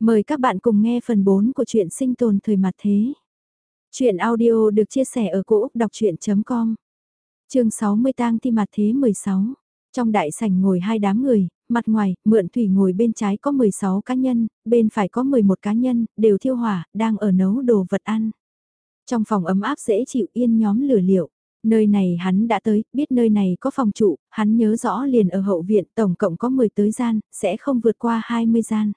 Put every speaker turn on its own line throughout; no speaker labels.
Mời các bạn cùng nghe phần 4 của truyện sinh tồn thời mặt thế. Chuyện audio được chia sẻ ở cỗ đọc chuyện.com Trường 60 tang thi mặt thế 16 Trong đại sảnh ngồi hai đám người, mặt ngoài, mượn thủy ngồi bên trái có 16 cá nhân, bên phải có 11 cá nhân, đều thiêu hỏa, đang ở nấu đồ vật ăn. Trong phòng ấm áp dễ chịu yên nhóm lửa liệu. Nơi này hắn đã tới, biết nơi này có phòng trụ, hắn nhớ rõ liền ở hậu viện tổng cộng có 10 tới gian, sẽ không vượt qua 20 gian.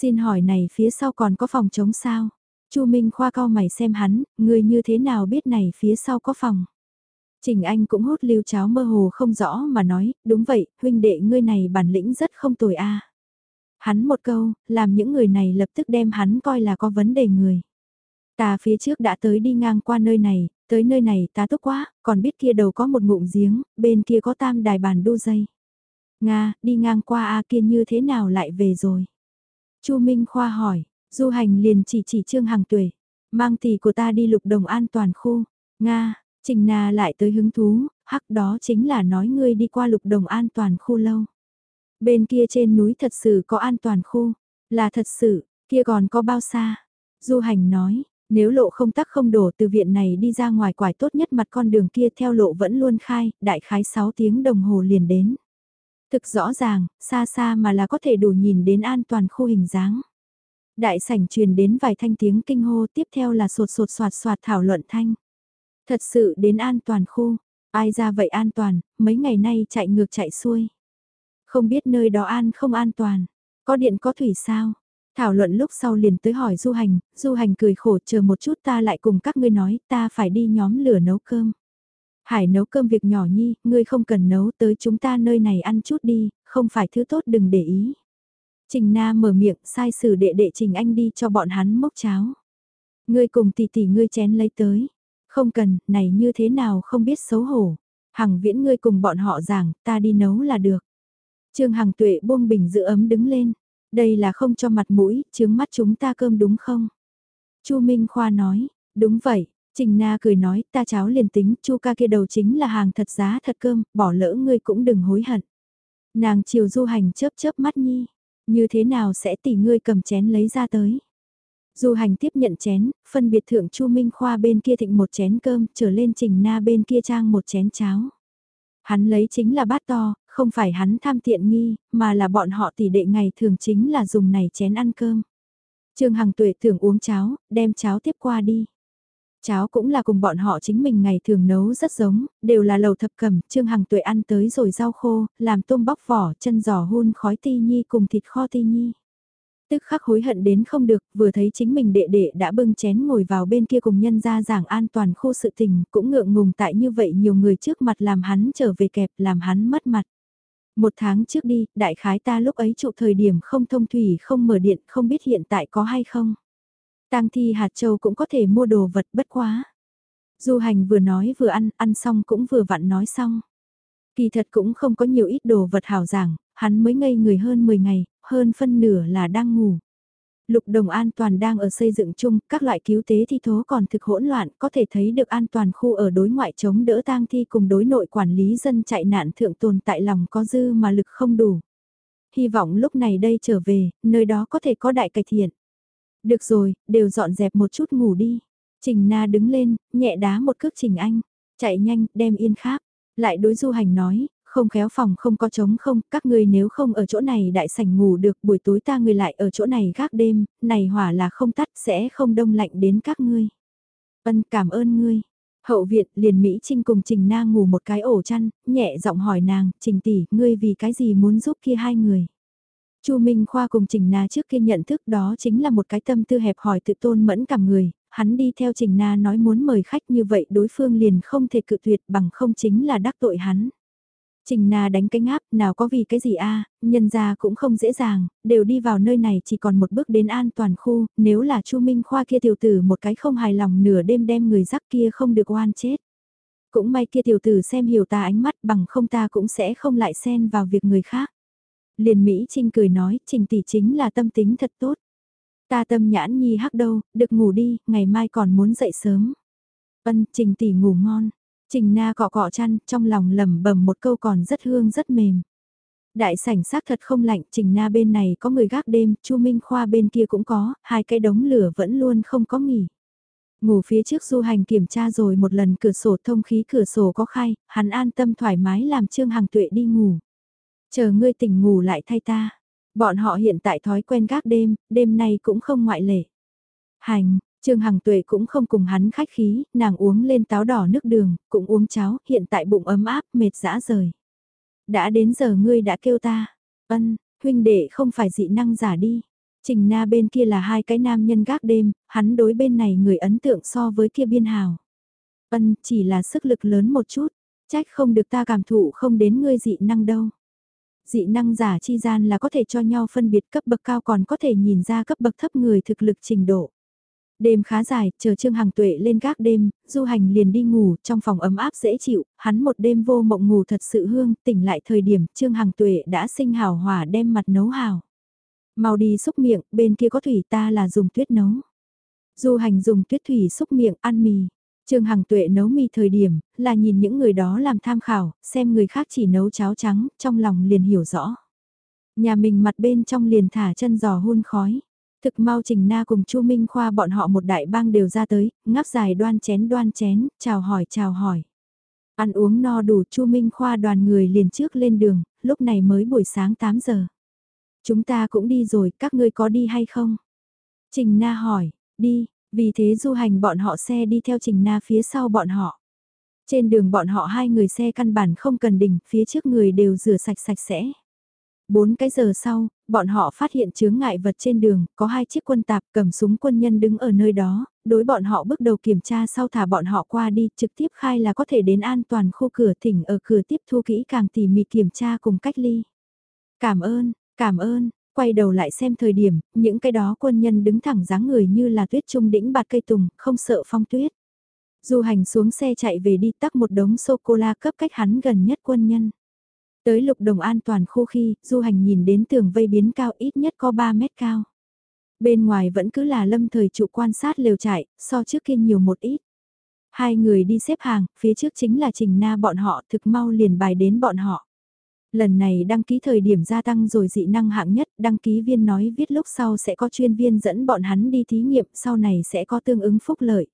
Xin hỏi này phía sau còn có phòng chống sao? Chu Minh Khoa cao mày xem hắn, người như thế nào biết này phía sau có phòng? Trình Anh cũng hút lưu cháo mơ hồ không rõ mà nói, đúng vậy, huynh đệ ngươi này bản lĩnh rất không tồi a. Hắn một câu, làm những người này lập tức đem hắn coi là có vấn đề người. Ta phía trước đã tới đi ngang qua nơi này, tới nơi này ta tốt quá, còn biết kia đầu có một ngụm giếng, bên kia có tam đài bàn đu dây. Nga, đi ngang qua A kia như thế nào lại về rồi? Chu Minh Khoa hỏi, du hành liền chỉ chỉ Trương Hằng Tuệ, mang tỷ của ta đi lục đồng an toàn khu, Nga, Trình Na lại tới hứng thú, hắc đó chính là nói ngươi đi qua lục đồng an toàn khu lâu. Bên kia trên núi thật sự có an toàn khu, là thật sự, kia còn có bao xa? Du hành nói, nếu lộ không tắc không đổ từ viện này đi ra ngoài quải tốt nhất mặt con đường kia theo lộ vẫn luôn khai, đại khái 6 tiếng đồng hồ liền đến. Thực rõ ràng, xa xa mà là có thể đủ nhìn đến an toàn khu hình dáng. Đại sảnh truyền đến vài thanh tiếng kinh hô tiếp theo là sột sột soạt soạt thảo luận thanh. Thật sự đến an toàn khu, ai ra vậy an toàn, mấy ngày nay chạy ngược chạy xuôi. Không biết nơi đó an không an toàn, có điện có thủy sao? Thảo luận lúc sau liền tới hỏi du hành, du hành cười khổ chờ một chút ta lại cùng các ngươi nói ta phải đi nhóm lửa nấu cơm. Hải nấu cơm việc nhỏ nhi, ngươi không cần nấu tới chúng ta nơi này ăn chút đi, không phải thứ tốt đừng để ý. Trình Na mở miệng sai sử đệ đệ Trình Anh đi cho bọn hắn mốc cháo. Ngươi cùng tỷ tỷ ngươi chén lấy tới. Không cần, này như thế nào không biết xấu hổ. Hằng viễn ngươi cùng bọn họ giảng, ta đi nấu là được. Trương Hằng tuệ buông bình giữ ấm đứng lên. Đây là không cho mặt mũi, chướng mắt chúng ta cơm đúng không? Chu Minh Khoa nói, đúng vậy, Trình Na cười nói, ta cháu liền tính, chu ca kia đầu chính là hàng thật giá thật cơm, bỏ lỡ ngươi cũng đừng hối hận. Nàng chiều du hành chớp chớp mắt nhi, như thế nào sẽ tỉ ngươi cầm chén lấy ra tới. Du hành tiếp nhận chén, phân biệt thượng chu Minh Khoa bên kia thịnh một chén cơm, trở lên Trình Na bên kia trang một chén cháo. Hắn lấy chính là bát to, không phải hắn tham tiện nghi, mà là bọn họ tỷ đệ ngày thường chính là dùng này chén ăn cơm. Trương Hằng tuệ tưởng uống cháo, đem cháo tiếp qua đi. Cháo cũng là cùng bọn họ chính mình ngày thường nấu rất giống, đều là lầu thập cẩm, Trương Hằng tuệ ăn tới rồi rau khô, làm tôm bóc vỏ, chân giò hun khói ti nhi cùng thịt kho ti nhi. Tức khắc hối hận đến không được, vừa thấy chính mình đệ đệ đã bưng chén ngồi vào bên kia cùng nhân ra giảng an toàn khu sự tình, cũng ngượng ngùng tại như vậy nhiều người trước mặt làm hắn trở về kẹp, làm hắn mất mặt. Một tháng trước đi, đại khái ta lúc ấy trụ thời điểm không thông thủy không mở điện không biết hiện tại có hay không. Tang thi hạt châu cũng có thể mua đồ vật bất quá. Du hành vừa nói vừa ăn, ăn xong cũng vừa vặn nói xong. Kỳ thật cũng không có nhiều ít đồ vật hảo giảng, hắn mới ngây người hơn 10 ngày, hơn phân nửa là đang ngủ. Lục đồng an toàn đang ở xây dựng chung, các loại cứu tế thi thố còn thực hỗn loạn, có thể thấy được an toàn khu ở đối ngoại chống đỡ tang thi cùng đối nội quản lý dân chạy nạn thượng tồn tại lòng có dư mà lực không đủ. Hy vọng lúc này đây trở về, nơi đó có thể có đại cải thiện. Được rồi, đều dọn dẹp một chút ngủ đi. Trình Na đứng lên, nhẹ đá một cước Trình Anh, chạy nhanh, đem yên kháp. Lại đối du hành nói, không khéo phòng không có trống không, các ngươi nếu không ở chỗ này đại sảnh ngủ được, buổi tối ta người lại ở chỗ này gác đêm, này hỏa là không tắt, sẽ không đông lạnh đến các ngươi. Vân cảm ơn ngươi. Hậu viện liền Mỹ Trinh cùng Trình Na ngủ một cái ổ chăn, nhẹ giọng hỏi nàng, Trình tỷ, ngươi vì cái gì muốn giúp kia hai người. Chu Minh Khoa cùng Trình Na trước kia nhận thức đó chính là một cái tâm tư hẹp hỏi tự tôn mẫn cảm người, hắn đi theo Trình Na nói muốn mời khách như vậy đối phương liền không thể cự tuyệt bằng không chính là đắc tội hắn. Trình Na đánh cái ngáp, nào có vì cái gì a, nhân ra cũng không dễ dàng, đều đi vào nơi này chỉ còn một bước đến an toàn khu, nếu là Chu Minh Khoa kia tiểu tử một cái không hài lòng nửa đêm đem người rắc kia không được oan chết. Cũng may kia tiểu tử xem hiểu ta ánh mắt bằng không ta cũng sẽ không lại xen vào việc người khác. Liền Mỹ Trinh cười nói, Trình tỷ chính là tâm tính thật tốt. Ta tâm nhãn nhi hắc đâu, được ngủ đi, ngày mai còn muốn dậy sớm. Ân, Trình tỷ ngủ ngon. Trình Na cọ cọ chăn, trong lòng lẩm bẩm một câu còn rất hương rất mềm. Đại sảnh xác thật không lạnh, Trình Na bên này có người gác đêm, Chu Minh Khoa bên kia cũng có, hai cái đống lửa vẫn luôn không có nghỉ. Ngủ phía trước du hành kiểm tra rồi một lần cửa sổ thông khí cửa sổ có khai, hắn an tâm thoải mái làm Trương Hằng Tuệ đi ngủ. Chờ ngươi tỉnh ngủ lại thay ta. Bọn họ hiện tại thói quen gác đêm, đêm nay cũng không ngoại lệ. Hành, Trương Hằng Tuệ cũng không cùng hắn khách khí, nàng uống lên táo đỏ nước đường, cũng uống cháo, hiện tại bụng ấm áp, mệt dã rời. Đã đến giờ ngươi đã kêu ta. Ân, huynh đệ không phải dị năng giả đi. Trình na bên kia là hai cái nam nhân gác đêm, hắn đối bên này người ấn tượng so với kia biên hào. Ân, chỉ là sức lực lớn một chút, trách không được ta cảm thụ không đến ngươi dị năng đâu. Dị năng giả chi gian là có thể cho nhau phân biệt cấp bậc cao còn có thể nhìn ra cấp bậc thấp người thực lực trình độ. Đêm khá dài, chờ Trương Hằng Tuệ lên gác đêm, du hành liền đi ngủ, trong phòng ấm áp dễ chịu, hắn một đêm vô mộng ngủ thật sự hương, tỉnh lại thời điểm Trương Hằng Tuệ đã sinh hào hỏa đem mặt nấu hào. Mau đi xúc miệng, bên kia có thủy ta là dùng tuyết nấu. Du hành dùng tuyết thủy xúc miệng ăn mì. Trương Hằng Tuệ nấu mì thời điểm, là nhìn những người đó làm tham khảo, xem người khác chỉ nấu cháo trắng, trong lòng liền hiểu rõ. Nhà mình mặt bên trong liền thả chân giò hôn khói. Thực mau Trình Na cùng Chu Minh Khoa bọn họ một đại bang đều ra tới, ngáp dài đoan chén đoan chén, chào hỏi chào hỏi. Ăn uống no đủ Chu Minh Khoa đoàn người liền trước lên đường, lúc này mới buổi sáng 8 giờ. Chúng ta cũng đi rồi, các ngươi có đi hay không? Trình Na hỏi, đi, vì thế du hành bọn họ xe đi theo Trình Na phía sau bọn họ. Trên đường bọn họ hai người xe căn bản không cần đỉnh, phía trước người đều rửa sạch sạch sẽ. Bốn cái giờ sau, bọn họ phát hiện chướng ngại vật trên đường, có hai chiếc quân tạp cầm súng quân nhân đứng ở nơi đó, đối bọn họ bước đầu kiểm tra sau thả bọn họ qua đi, trực tiếp khai là có thể đến an toàn khu cửa thỉnh ở cửa tiếp thu kỹ càng tỉ mỉ kiểm tra cùng cách ly. Cảm ơn, cảm ơn, quay đầu lại xem thời điểm, những cái đó quân nhân đứng thẳng dáng người như là tuyết trung đỉnh bạt cây tùng, không sợ phong tuyết. Du hành xuống xe chạy về đi tắc một đống sô-cô-la cấp cách hắn gần nhất quân nhân. Tới lục đồng an toàn khu khi, du hành nhìn đến tường vây biến cao ít nhất có 3 mét cao. Bên ngoài vẫn cứ là lâm thời trụ quan sát lều trại, so trước kia nhiều một ít. Hai người đi xếp hàng, phía trước chính là Trình Na bọn họ thực mau liền bài đến bọn họ. Lần này đăng ký thời điểm gia tăng rồi dị năng hạng nhất, đăng ký viên nói viết lúc sau sẽ có chuyên viên dẫn bọn hắn đi thí nghiệm, sau này sẽ có tương ứng phúc lợi.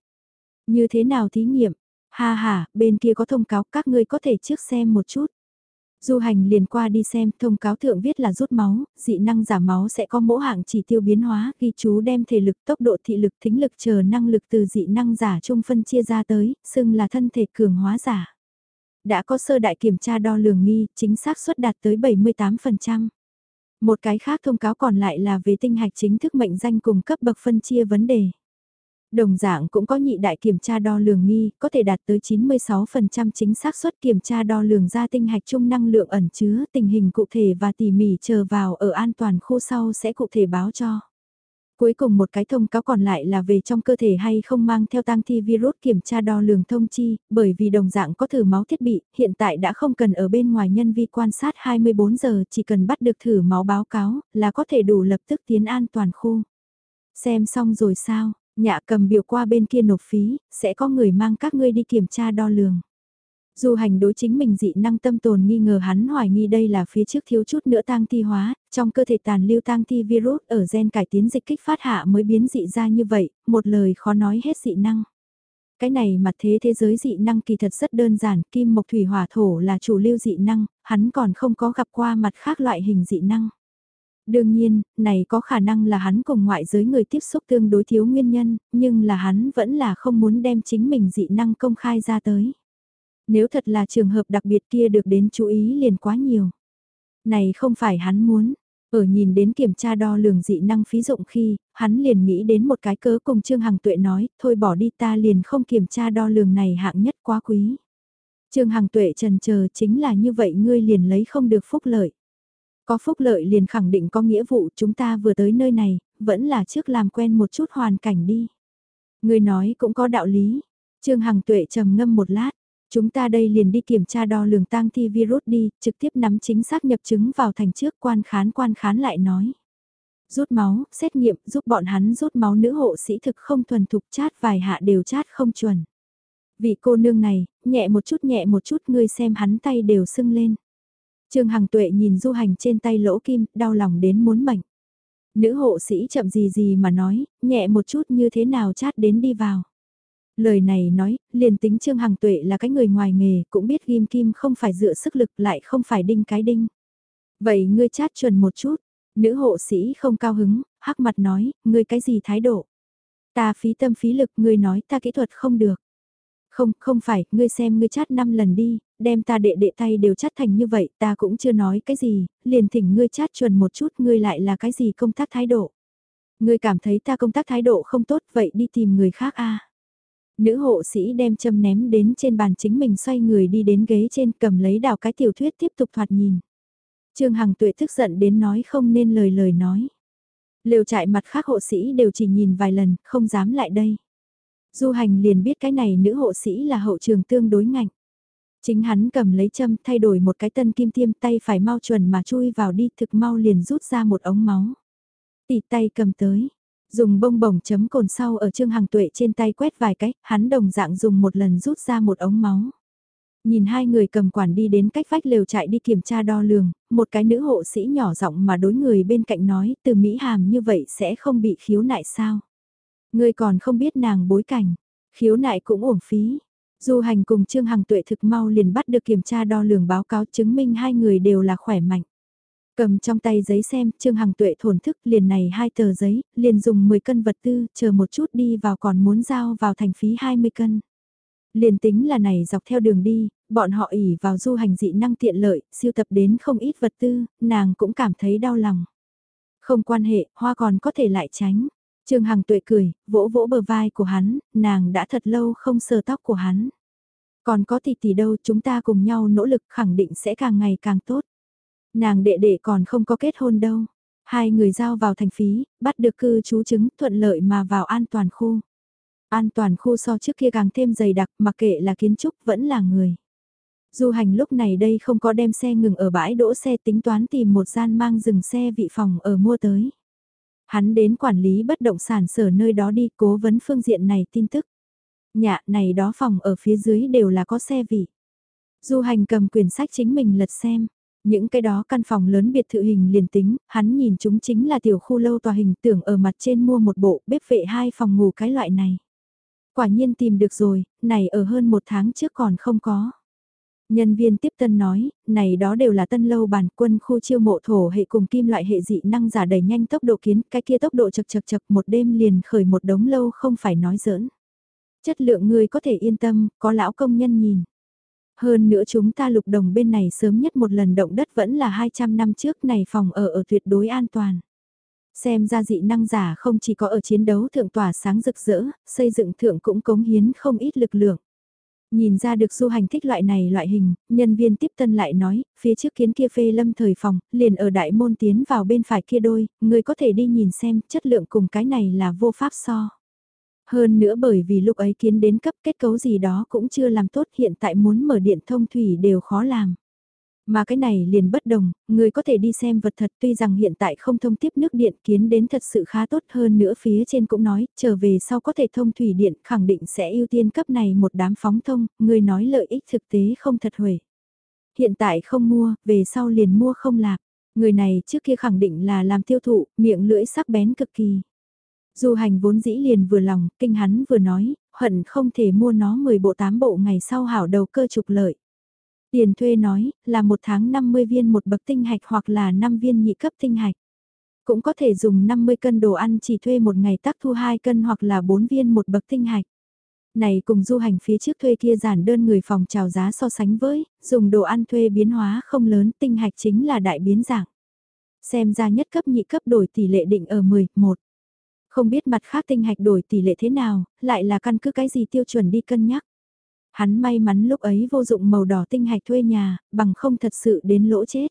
Như thế nào thí nghiệm? Ha ha, bên kia có thông cáo các ngươi có thể trước xem một chút. Du hành liền qua đi xem, thông cáo thượng viết là rút máu, dị năng giả máu sẽ có mẫu hạng chỉ tiêu biến hóa, ghi chú đem thể lực, tốc độ thị lực, thính lực chờ năng lực từ dị năng giả trung phân chia ra tới, xưng là thân thể cường hóa giả. Đã có sơ đại kiểm tra đo lường nghi, chính xác suất đạt tới 78%. Một cái khác thông cáo còn lại là về tinh hạch chính thức mệnh danh cùng cấp bậc phân chia vấn đề. Đồng dạng cũng có nhị đại kiểm tra đo lường nghi, có thể đạt tới 96% chính xác suất kiểm tra đo lường ra tinh hạch chung năng lượng ẩn chứa tình hình cụ thể và tỉ mỉ chờ vào ở an toàn khu sau sẽ cụ thể báo cho. Cuối cùng một cái thông cáo còn lại là về trong cơ thể hay không mang theo tang thi virus kiểm tra đo lường thông chi, bởi vì đồng dạng có thử máu thiết bị, hiện tại đã không cần ở bên ngoài nhân vi quan sát 24 giờ, chỉ cần bắt được thử máu báo cáo, là có thể đủ lập tức tiến an toàn khu. Xem xong rồi sao, Nhạ cầm biểu qua bên kia nộp phí, sẽ có người mang các ngươi đi kiểm tra đo lường. Dù hành đối chính mình dị năng tâm tồn nghi ngờ hắn hoài nghi đây là phía trước thiếu chút nữa tang thi hóa, trong cơ thể tàn lưu tang thi virus ở gen cải tiến dịch kích phát hạ mới biến dị ra như vậy, một lời khó nói hết dị năng. Cái này mặt thế thế giới dị năng kỳ thật rất đơn giản, kim mộc thủy hỏa thổ là chủ lưu dị năng, hắn còn không có gặp qua mặt khác loại hình dị năng. Đương nhiên, này có khả năng là hắn cùng ngoại giới người tiếp xúc tương đối thiếu nguyên nhân, nhưng là hắn vẫn là không muốn đem chính mình dị năng công khai ra tới. Nếu thật là trường hợp đặc biệt kia được đến chú ý liền quá nhiều. Này không phải hắn muốn, ở nhìn đến kiểm tra đo lường dị năng phí dụng khi, hắn liền nghĩ đến một cái cớ cùng Trương Hằng Tuệ nói, thôi bỏ đi ta liền không kiểm tra đo lường này hạng nhất quá quý. Trương Hằng Tuệ trần chờ chính là như vậy ngươi liền lấy không được phúc lợi. Có phúc lợi liền khẳng định có nghĩa vụ chúng ta vừa tới nơi này, vẫn là trước làm quen một chút hoàn cảnh đi. ngươi nói cũng có đạo lý. Trương Hằng Tuệ trầm ngâm một lát. Chúng ta đây liền đi kiểm tra đo lường tang thi virus đi, trực tiếp nắm chính xác nhập chứng vào thành trước quan khán quan khán lại nói. Rút máu, xét nghiệm, giúp bọn hắn rút máu nữ hộ sĩ thực không thuần thục chát vài hạ đều chát không chuẩn. Vị cô nương này, nhẹ một chút nhẹ một chút ngươi xem hắn tay đều sưng lên. Trương Hằng Tuệ nhìn du hành trên tay lỗ kim, đau lòng đến muốn mệnh. Nữ hộ sĩ chậm gì gì mà nói, nhẹ một chút như thế nào chát đến đi vào. Lời này nói, liền tính Trương Hằng Tuệ là cái người ngoài nghề, cũng biết ghim kim không phải dựa sức lực lại không phải đinh cái đinh. Vậy ngươi chát chuẩn một chút, nữ hộ sĩ không cao hứng, hắc mặt nói, ngươi cái gì thái độ. Ta phí tâm phí lực, ngươi nói ta kỹ thuật không được. Không, không phải, ngươi xem ngươi chát 5 lần đi, đem ta đệ đệ tay đều chát thành như vậy, ta cũng chưa nói cái gì, liền thỉnh ngươi chát chuẩn một chút, ngươi lại là cái gì công tác thái độ. Ngươi cảm thấy ta công tác thái độ không tốt, vậy đi tìm người khác a. Nữ hộ sĩ đem châm ném đến trên bàn chính mình xoay người đi đến ghế trên cầm lấy đào cái tiểu thuyết tiếp tục thoạt nhìn. Trương Hằng tuệ tức giận đến nói không nên lời lời nói. Lều trại mặt khác hộ sĩ đều chỉ nhìn vài lần, không dám lại đây. Du hành liền biết cái này nữ hộ sĩ là hậu trường tương đối ngạnh. Chính hắn cầm lấy châm thay đổi một cái tân kim tiêm tay phải mau chuẩn mà chui vào đi thực mau liền rút ra một ống máu. Tịt tay cầm tới, dùng bông bổng chấm cồn sau ở trương hằng tuệ trên tay quét vài cách, hắn đồng dạng dùng một lần rút ra một ống máu. Nhìn hai người cầm quản đi đến cách vách lều chạy đi kiểm tra đo lường, một cái nữ hộ sĩ nhỏ giọng mà đối người bên cạnh nói từ Mỹ Hàm như vậy sẽ không bị khiếu nại sao. Người còn không biết nàng bối cảnh, khiếu nại cũng uổng phí. Du hành cùng Trương Hằng Tuệ thực mau liền bắt được kiểm tra đo lường báo cáo chứng minh hai người đều là khỏe mạnh. Cầm trong tay giấy xem, Trương Hằng Tuệ thổn thức liền này hai tờ giấy, liền dùng 10 cân vật tư, chờ một chút đi vào còn muốn giao vào thành phí 20 cân. Liền tính là này dọc theo đường đi, bọn họ ỉ vào du hành dị năng tiện lợi, siêu tập đến không ít vật tư, nàng cũng cảm thấy đau lòng. Không quan hệ, hoa còn có thể lại tránh. Trương Hằng tuệ cười, vỗ vỗ bờ vai của hắn, nàng đã thật lâu không sờ tóc của hắn. Còn có tỷ tỷ đâu chúng ta cùng nhau nỗ lực khẳng định sẽ càng ngày càng tốt. Nàng đệ đệ còn không có kết hôn đâu. Hai người giao vào thành phí, bắt được cư trú chứng thuận lợi mà vào an toàn khu. An toàn khu so trước kia càng thêm dày đặc mặc kệ là kiến trúc vẫn là người. Du hành lúc này đây không có đem xe ngừng ở bãi đỗ xe tính toán tìm một gian mang dừng xe vị phòng ở mua tới. Hắn đến quản lý bất động sản sở nơi đó đi cố vấn phương diện này tin tức. Nhà này đó phòng ở phía dưới đều là có xe vị. Du hành cầm quyển sách chính mình lật xem. Những cái đó căn phòng lớn biệt thự hình liền tính, hắn nhìn chúng chính là tiểu khu lâu tòa hình tưởng ở mặt trên mua một bộ bếp vệ hai phòng ngủ cái loại này. Quả nhiên tìm được rồi, này ở hơn một tháng trước còn không có. Nhân viên tiếp tân nói, này đó đều là tân lâu bản quân khu chiêu mộ thổ hệ cùng kim loại hệ dị năng giả đẩy nhanh tốc độ kiến, cái kia tốc độ chật chật chật một đêm liền khởi một đống lâu không phải nói giỡn. Chất lượng người có thể yên tâm, có lão công nhân nhìn. Hơn nữa chúng ta lục đồng bên này sớm nhất một lần động đất vẫn là 200 năm trước này phòng ở ở tuyệt đối an toàn. Xem ra dị năng giả không chỉ có ở chiến đấu thượng tỏa sáng rực rỡ, xây dựng thượng cũng cống hiến không ít lực lượng. Nhìn ra được du hành thích loại này loại hình, nhân viên tiếp tân lại nói, phía trước kiến kia phê lâm thời phòng, liền ở đại môn tiến vào bên phải kia đôi, người có thể đi nhìn xem chất lượng cùng cái này là vô pháp so. Hơn nữa bởi vì lúc ấy kiến đến cấp kết cấu gì đó cũng chưa làm tốt hiện tại muốn mở điện thông thủy đều khó làm. Mà cái này liền bất đồng, người có thể đi xem vật thật tuy rằng hiện tại không thông tiếp nước điện kiến đến thật sự khá tốt hơn nữa phía trên cũng nói, trở về sau có thể thông thủy điện khẳng định sẽ ưu tiên cấp này một đám phóng thông, người nói lợi ích thực tế không thật huệ. Hiện tại không mua, về sau liền mua không lạc. Người này trước kia khẳng định là làm tiêu thụ, miệng lưỡi sắc bén cực kỳ. Du hành vốn dĩ liền vừa lòng, kinh hắn vừa nói, hận không thể mua nó 10 bộ 8 bộ ngày sau hảo đầu cơ trục lợi. Tiền thuê nói, là một tháng 50 viên một bậc tinh hạch hoặc là 5 viên nhị cấp tinh hạch. Cũng có thể dùng 50 cân đồ ăn chỉ thuê một ngày tác thu 2 cân hoặc là 4 viên một bậc tinh hạch. Này cùng du hành phía trước thuê kia giản đơn người phòng chào giá so sánh với, dùng đồ ăn thuê biến hóa không lớn tinh hạch chính là đại biến dạng. Xem ra nhất cấp nhị cấp đổi tỷ lệ định ở 10, 1. Không biết mặt khác tinh hạch đổi tỷ lệ thế nào, lại là căn cứ cái gì tiêu chuẩn đi cân nhắc. Hắn may mắn lúc ấy vô dụng màu đỏ tinh hạch thuê nhà, bằng không thật sự đến lỗ chết.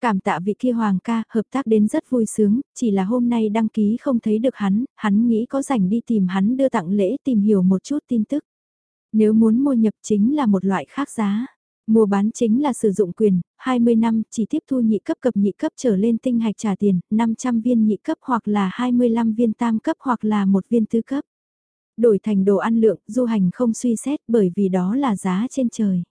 Cảm tạ vị kia hoàng ca, hợp tác đến rất vui sướng, chỉ là hôm nay đăng ký không thấy được hắn, hắn nghĩ có rảnh đi tìm hắn đưa tặng lễ tìm hiểu một chút tin tức. Nếu muốn mua nhập chính là một loại khác giá. Mua bán chính là sử dụng quyền, 20 năm chỉ tiếp thu nhị cấp cập nhị cấp trở lên tinh hạch trả tiền, 500 viên nhị cấp hoặc là 25 viên tam cấp hoặc là một viên tứ cấp đổi thành đồ ăn lượng, du hành không suy xét bởi vì đó là giá trên trời.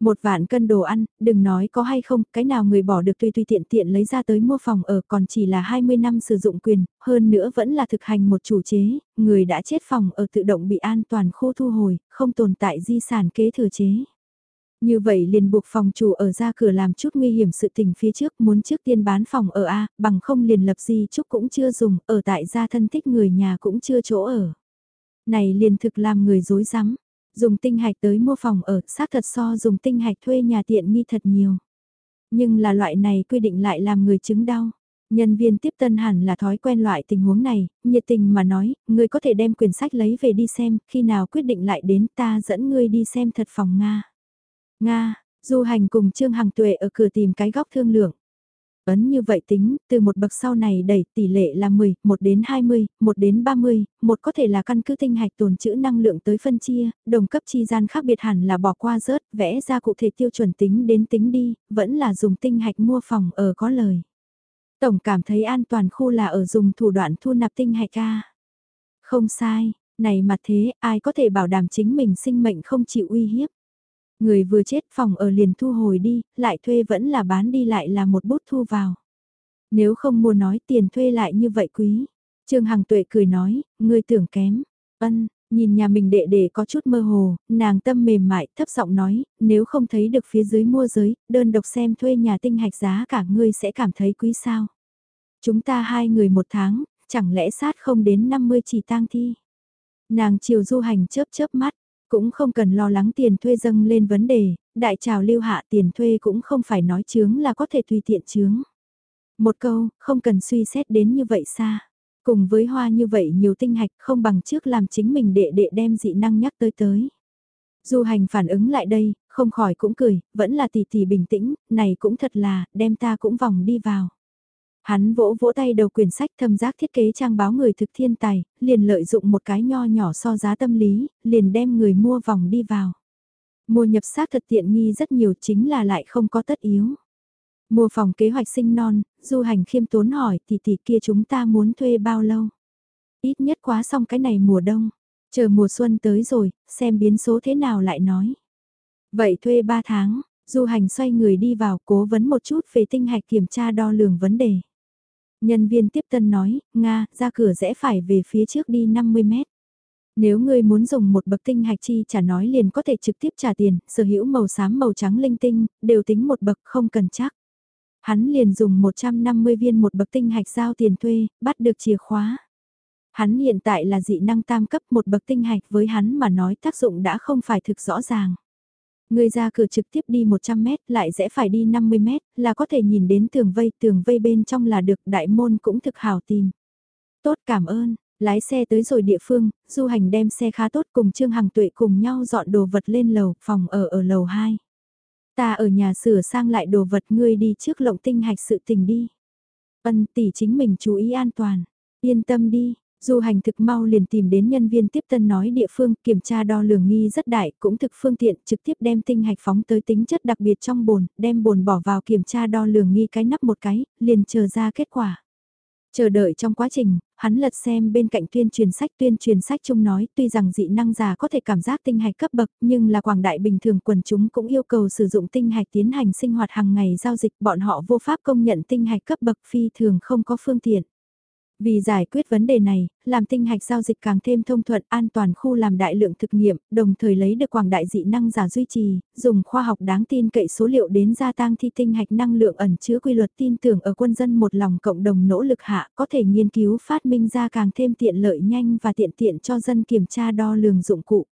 Một vạn cân đồ ăn, đừng nói có hay không, cái nào người bỏ được tùy tùy tiện tiện lấy ra tới mua phòng ở còn chỉ là 20 năm sử dụng quyền, hơn nữa vẫn là thực hành một chủ chế, người đã chết phòng ở tự động bị an toàn khu thu hồi, không tồn tại di sản kế thừa chế. Như vậy liền buộc phòng chủ ở ra cửa làm chút nguy hiểm sự tình phía trước muốn trước tiên bán phòng ở A, bằng không liền lập gì chúc cũng chưa dùng, ở tại gia thân thích người nhà cũng chưa chỗ ở. Này liền thực làm người dối rắm dùng tinh hạch tới mua phòng ở, xác thật so dùng tinh hạch thuê nhà tiện nghi thật nhiều. Nhưng là loại này quy định lại làm người chứng đau. Nhân viên tiếp tân hẳn là thói quen loại tình huống này, nhiệt tình mà nói, người có thể đem quyển sách lấy về đi xem, khi nào quyết định lại đến ta dẫn ngươi đi xem thật phòng Nga. Nga, du hành cùng Trương Hằng Tuệ ở cửa tìm cái góc thương lượng. Ấn như vậy tính, từ một bậc sau này đẩy tỷ lệ là 10, 1 đến 20, 1 đến 30, một có thể là căn cứ tinh hạch tồn trữ năng lượng tới phân chia, đồng cấp chi gian khác biệt hẳn là bỏ qua rớt, vẽ ra cụ thể tiêu chuẩn tính đến tính đi, vẫn là dùng tinh hạch mua phòng ở có lời. Tổng cảm thấy an toàn khu là ở dùng thủ đoạn thu nạp tinh hạch ca. Không sai, này mà thế ai có thể bảo đảm chính mình sinh mệnh không chịu uy hiếp. Người vừa chết phòng ở liền thu hồi đi, lại thuê vẫn là bán đi lại là một bút thu vào. Nếu không mua nói tiền thuê lại như vậy quý. Trương Hằng Tuệ cười nói, ngươi tưởng kém. Ân, nhìn nhà mình đệ đệ có chút mơ hồ, nàng tâm mềm mại thấp giọng nói, nếu không thấy được phía dưới mua giới, đơn độc xem thuê nhà tinh hạch giá cả ngươi sẽ cảm thấy quý sao. Chúng ta hai người một tháng, chẳng lẽ sát không đến 50 chỉ tang thi. Nàng chiều du hành chớp chớp mắt, cũng không cần lo lắng tiền thuê dâng lên vấn đề, đại trào lưu hạ tiền thuê cũng không phải nói chướng là có thể tùy tiện chướng. Một câu, không cần suy xét đến như vậy xa. Cùng với hoa như vậy nhiều tinh hạch không bằng trước làm chính mình đệ đệ đem dị năng nhắc tới tới. Du hành phản ứng lại đây, không khỏi cũng cười, vẫn là tỷ tỷ bình tĩnh, này cũng thật là, đem ta cũng vòng đi vào. Hắn vỗ vỗ tay đầu quyển sách thâm giác thiết kế trang báo người thực thiên tài, liền lợi dụng một cái nho nhỏ so giá tâm lý, liền đem người mua vòng đi vào. Mua nhập xác thật tiện nghi rất nhiều chính là lại không có tất yếu. Mua phòng kế hoạch sinh non, du hành khiêm tốn hỏi tỷ tỷ kia chúng ta muốn thuê bao lâu? Ít nhất quá xong cái này mùa đông, chờ mùa xuân tới rồi, xem biến số thế nào lại nói. Vậy thuê 3 tháng, du hành xoay người đi vào cố vấn một chút về tinh hạch kiểm tra đo lường vấn đề. Nhân viên tiếp tân nói, Nga, ra cửa rẽ phải về phía trước đi 50 mét. Nếu ngươi muốn dùng một bậc tinh hạch chi trả nói liền có thể trực tiếp trả tiền, sở hữu màu xám màu trắng linh tinh, đều tính một bậc không cần chắc. Hắn liền dùng 150 viên một bậc tinh hạch giao tiền thuê, bắt được chìa khóa. Hắn hiện tại là dị năng tam cấp một bậc tinh hạch với hắn mà nói tác dụng đã không phải thực rõ ràng. Người ra cửa trực tiếp đi 100 mét lại sẽ phải đi 50 mét là có thể nhìn đến tường vây, tường vây bên trong là được đại môn cũng thực hảo tìm. Tốt cảm ơn, lái xe tới rồi địa phương, du hành đem xe khá tốt cùng Trương Hằng Tuệ cùng nhau dọn đồ vật lên lầu, phòng ở ở lầu 2. Ta ở nhà sửa sang lại đồ vật ngươi đi trước lộng tinh hạch sự tình đi. Ân tỷ chính mình chú ý an toàn, yên tâm đi, Du hành thực mau liền tìm đến nhân viên tiếp tân nói địa phương kiểm tra đo lường nghi rất đại cũng thực phương tiện trực tiếp đem tinh hạch phóng tới tính chất đặc biệt trong bồn, đem bồn bỏ vào kiểm tra đo lường nghi cái nắp một cái, liền chờ ra kết quả. Chờ đợi trong quá trình, hắn lật xem bên cạnh tuyên truyền sách tuyên truyền sách chung nói tuy rằng dị năng già có thể cảm giác tinh hạch cấp bậc nhưng là quảng đại bình thường quần chúng cũng yêu cầu sử dụng tinh hạch tiến hành sinh hoạt hàng ngày giao dịch bọn họ vô pháp công nhận tinh hạch cấp bậc phi thường không có phương tiện. Vì giải quyết vấn đề này, làm tinh hạch giao dịch càng thêm thông thuận an toàn khu làm đại lượng thực nghiệm, đồng thời lấy được quảng đại dị năng giả duy trì, dùng khoa học đáng tin cậy số liệu đến gia tăng thi tinh hạch năng lượng ẩn chứa quy luật tin tưởng ở quân dân một lòng cộng đồng nỗ lực hạ có thể nghiên cứu phát minh ra càng thêm tiện lợi nhanh và tiện tiện cho dân kiểm tra đo lường dụng cụ.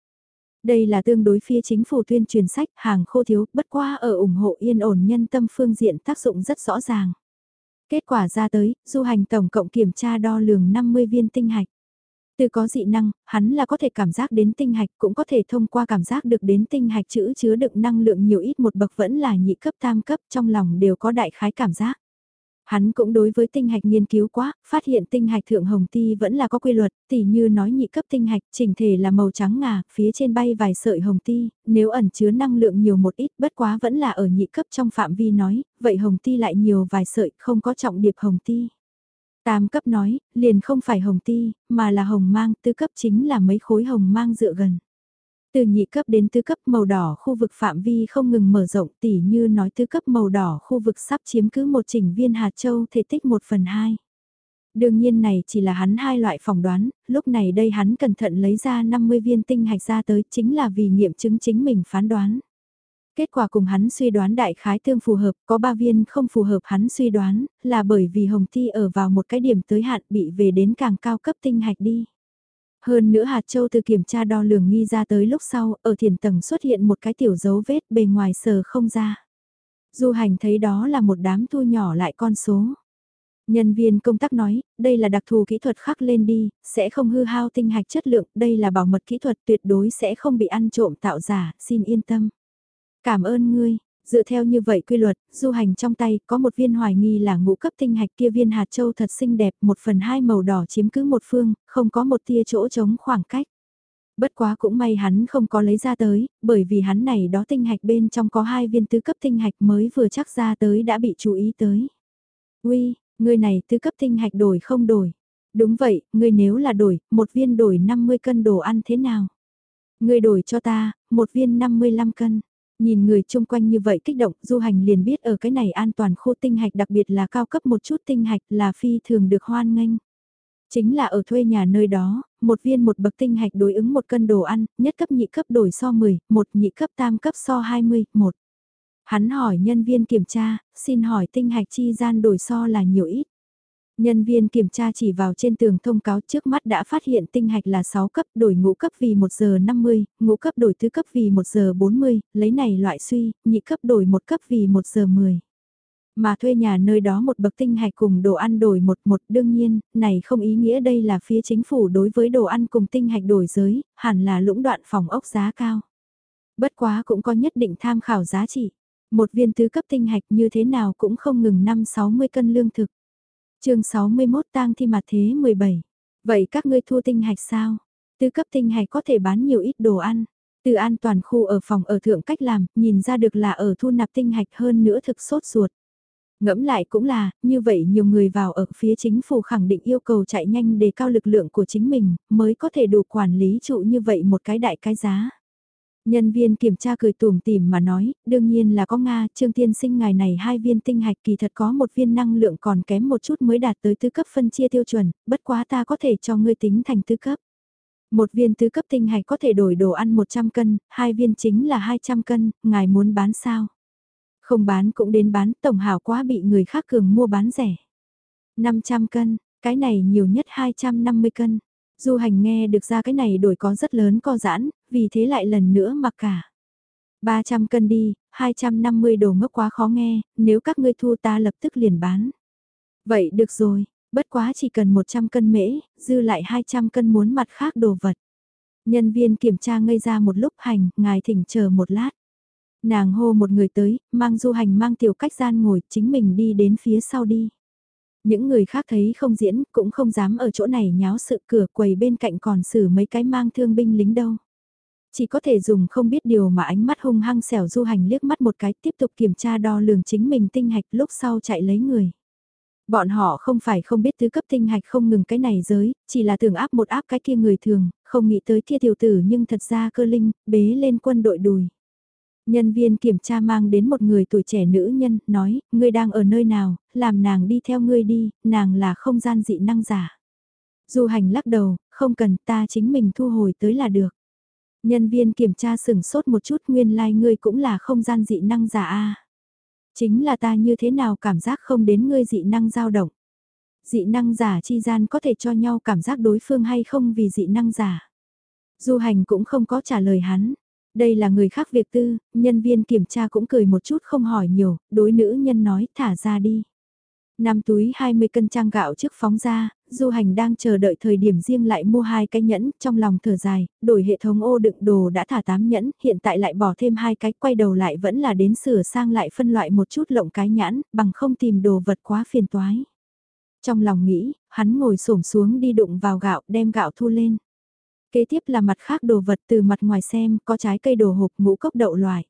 Đây là tương đối phía chính phủ tuyên truyền sách hàng khô thiếu bất qua ở ủng hộ yên ổn nhân tâm phương diện tác dụng rất rõ ràng. Kết quả ra tới, du hành tổng cộng kiểm tra đo lường 50 viên tinh hạch. Từ có dị năng, hắn là có thể cảm giác đến tinh hạch cũng có thể thông qua cảm giác được đến tinh hạch chữ chứa đựng năng lượng nhiều ít một bậc vẫn là nhị cấp tam cấp trong lòng đều có đại khái cảm giác. Hắn cũng đối với tinh hạch nghiên cứu quá, phát hiện tinh hạch thượng hồng ti vẫn là có quy luật, tỉ như nói nhị cấp tinh hạch chỉnh thể là màu trắng ngà, phía trên bay vài sợi hồng ti, nếu ẩn chứa năng lượng nhiều một ít bất quá vẫn là ở nhị cấp trong phạm vi nói, vậy hồng ti lại nhiều vài sợi, không có trọng điệp hồng ti. Tam cấp nói, liền không phải hồng ti, mà là hồng mang, tứ cấp chính là mấy khối hồng mang dựa gần. Từ nhị cấp đến tứ cấp màu đỏ khu vực phạm vi không ngừng mở rộng tỉ như nói tứ cấp màu đỏ khu vực sắp chiếm cứ một chỉnh viên hạt châu thể tích 1 phần 2. Đương nhiên này chỉ là hắn hai loại phỏng đoán, lúc này đây hắn cẩn thận lấy ra 50 viên tinh hạch ra tới chính là vì nghiệm chứng chính mình phán đoán. Kết quả cùng hắn suy đoán đại khái tương phù hợp, có 3 viên không phù hợp hắn suy đoán, là bởi vì Hồng Ti ở vào một cái điểm tới hạn bị về đến càng cao cấp tinh hạch đi. Hơn nữa hạt châu từ kiểm tra đo lường nghi ra tới lúc sau, ở thiền tầng xuất hiện một cái tiểu dấu vết bề ngoài sờ không ra. Du hành thấy đó là một đám thu nhỏ lại con số. Nhân viên công tác nói, đây là đặc thù kỹ thuật khắc lên đi, sẽ không hư hao tinh hạch chất lượng, đây là bảo mật kỹ thuật tuyệt đối sẽ không bị ăn trộm tạo giả, xin yên tâm. Cảm ơn ngươi, dựa theo như vậy quy luật, du hành trong tay có một viên hoài nghi là ngũ cấp tinh hạch kia viên hạt châu thật xinh đẹp, một phần hai màu đỏ chiếm cứ một phương, không có một tia chỗ trống khoảng cách. Bất quá cũng may hắn không có lấy ra tới, bởi vì hắn này đó tinh hạch bên trong có hai viên tứ cấp tinh hạch mới vừa chắc ra tới đã bị chú ý tới. Uy, người này tứ cấp tinh hạch đổi không đổi. Đúng vậy, người nếu là đổi, một viên đổi 50 cân đồ ăn thế nào? Người đổi cho ta, một viên 55 cân. Nhìn người chung quanh như vậy kích động, du hành liền biết ở cái này an toàn khu tinh hạch đặc biệt là cao cấp một chút tinh hạch là phi thường được hoan nghênh. Chính là ở thuê nhà nơi đó, một viên một bậc tinh hạch đối ứng một cân đồ ăn, nhất cấp nhị cấp đổi so 10, một nhị cấp tam cấp so 20, một. Hắn hỏi nhân viên kiểm tra, xin hỏi tinh hạch chi gian đổi so là nhiều ít. Nhân viên kiểm tra chỉ vào trên tường thông cáo trước mắt đã phát hiện tinh hạch là 6 cấp đổi ngũ cấp vì 1 giờ 50, ngũ cấp đổi tứ cấp vì 1 giờ 40, lấy này loại suy, nhị cấp đổi 1 cấp vì 1 giờ 10. Mà thuê nhà nơi đó một bậc tinh hạch cùng đồ ăn đổi một một đương nhiên, này không ý nghĩa đây là phía chính phủ đối với đồ ăn cùng tinh hạch đổi giới, hẳn là lũng đoạn phòng ốc giá cao. Bất quá cũng có nhất định tham khảo giá trị. Một viên tứ cấp tinh hạch như thế nào cũng không ngừng 5-60 cân lương thực chương 61 tang thi mặt thế 17. Vậy các ngươi thu tinh hạch sao? Tư cấp tinh hạch có thể bán nhiều ít đồ ăn. Từ an toàn khu ở phòng ở thượng cách làm, nhìn ra được là ở thu nạp tinh hạch hơn nữa thực sốt ruột. Ngẫm lại cũng là, như vậy nhiều người vào ở phía chính phủ khẳng định yêu cầu chạy nhanh để cao lực lượng của chính mình, mới có thể đủ quản lý trụ như vậy một cái đại cái giá. Nhân viên kiểm tra cười tủm tìm mà nói, đương nhiên là có Nga, Trương Tiên sinh ngài này hai viên tinh hạch kỳ thật có một viên năng lượng còn kém một chút mới đạt tới tứ cấp phân chia tiêu chuẩn, bất quá ta có thể cho ngươi tính thành tứ cấp. Một viên tứ cấp tinh hạch có thể đổi đồ ăn 100 cân, hai viên chính là 200 cân, ngài muốn bán sao? Không bán cũng đến bán, tổng hảo quá bị người khác cường mua bán rẻ. 500 cân, cái này nhiều nhất 250 cân. Du hành nghe được ra cái này đổi có rất lớn co giãn, vì thế lại lần nữa mặc cả. 300 cân đi, 250 đồ ngốc quá khó nghe, nếu các ngươi thu ta lập tức liền bán. Vậy được rồi, bất quá chỉ cần 100 cân mễ, dư lại 200 cân muốn mặt khác đồ vật. Nhân viên kiểm tra ngây ra một lúc hành, ngài thỉnh chờ một lát. Nàng hô một người tới, mang du hành mang tiểu cách gian ngồi, chính mình đi đến phía sau đi. Những người khác thấy không diễn, cũng không dám ở chỗ này nháo sự cửa quầy bên cạnh còn xử mấy cái mang thương binh lính đâu. Chỉ có thể dùng không biết điều mà ánh mắt hung hăng xẻo du hành liếc mắt một cái tiếp tục kiểm tra đo lường chính mình tinh hạch lúc sau chạy lấy người. Bọn họ không phải không biết tứ cấp tinh hạch không ngừng cái này giới, chỉ là tưởng áp một áp cái kia người thường, không nghĩ tới kia tiểu tử nhưng thật ra cơ linh, bế lên quân đội đùi. Nhân viên kiểm tra mang đến một người tuổi trẻ nữ nhân, nói, ngươi đang ở nơi nào, làm nàng đi theo ngươi đi, nàng là không gian dị năng giả. Du hành lắc đầu, không cần ta chính mình thu hồi tới là được. Nhân viên kiểm tra sửng sốt một chút nguyên lai like ngươi cũng là không gian dị năng giả a Chính là ta như thế nào cảm giác không đến ngươi dị năng dao động. Dị năng giả chi gian có thể cho nhau cảm giác đối phương hay không vì dị năng giả. Du hành cũng không có trả lời hắn. Đây là người khác việc tư, nhân viên kiểm tra cũng cười một chút không hỏi nhiều, đối nữ nhân nói thả ra đi. Năm túi 20 cân trang gạo trước phóng ra, du hành đang chờ đợi thời điểm riêng lại mua hai cái nhẫn, trong lòng thở dài, đổi hệ thống ô đựng đồ đã thả 8 nhẫn, hiện tại lại bỏ thêm hai cái, quay đầu lại vẫn là đến sửa sang lại phân loại một chút lộng cái nhãn, bằng không tìm đồ vật quá phiền toái. Trong lòng nghĩ, hắn ngồi xổm xuống đi đụng vào gạo, đem gạo thu lên. Kế tiếp là mặt khác đồ vật từ mặt ngoài xem, có trái cây đồ hộp ngũ cốc đậu loại.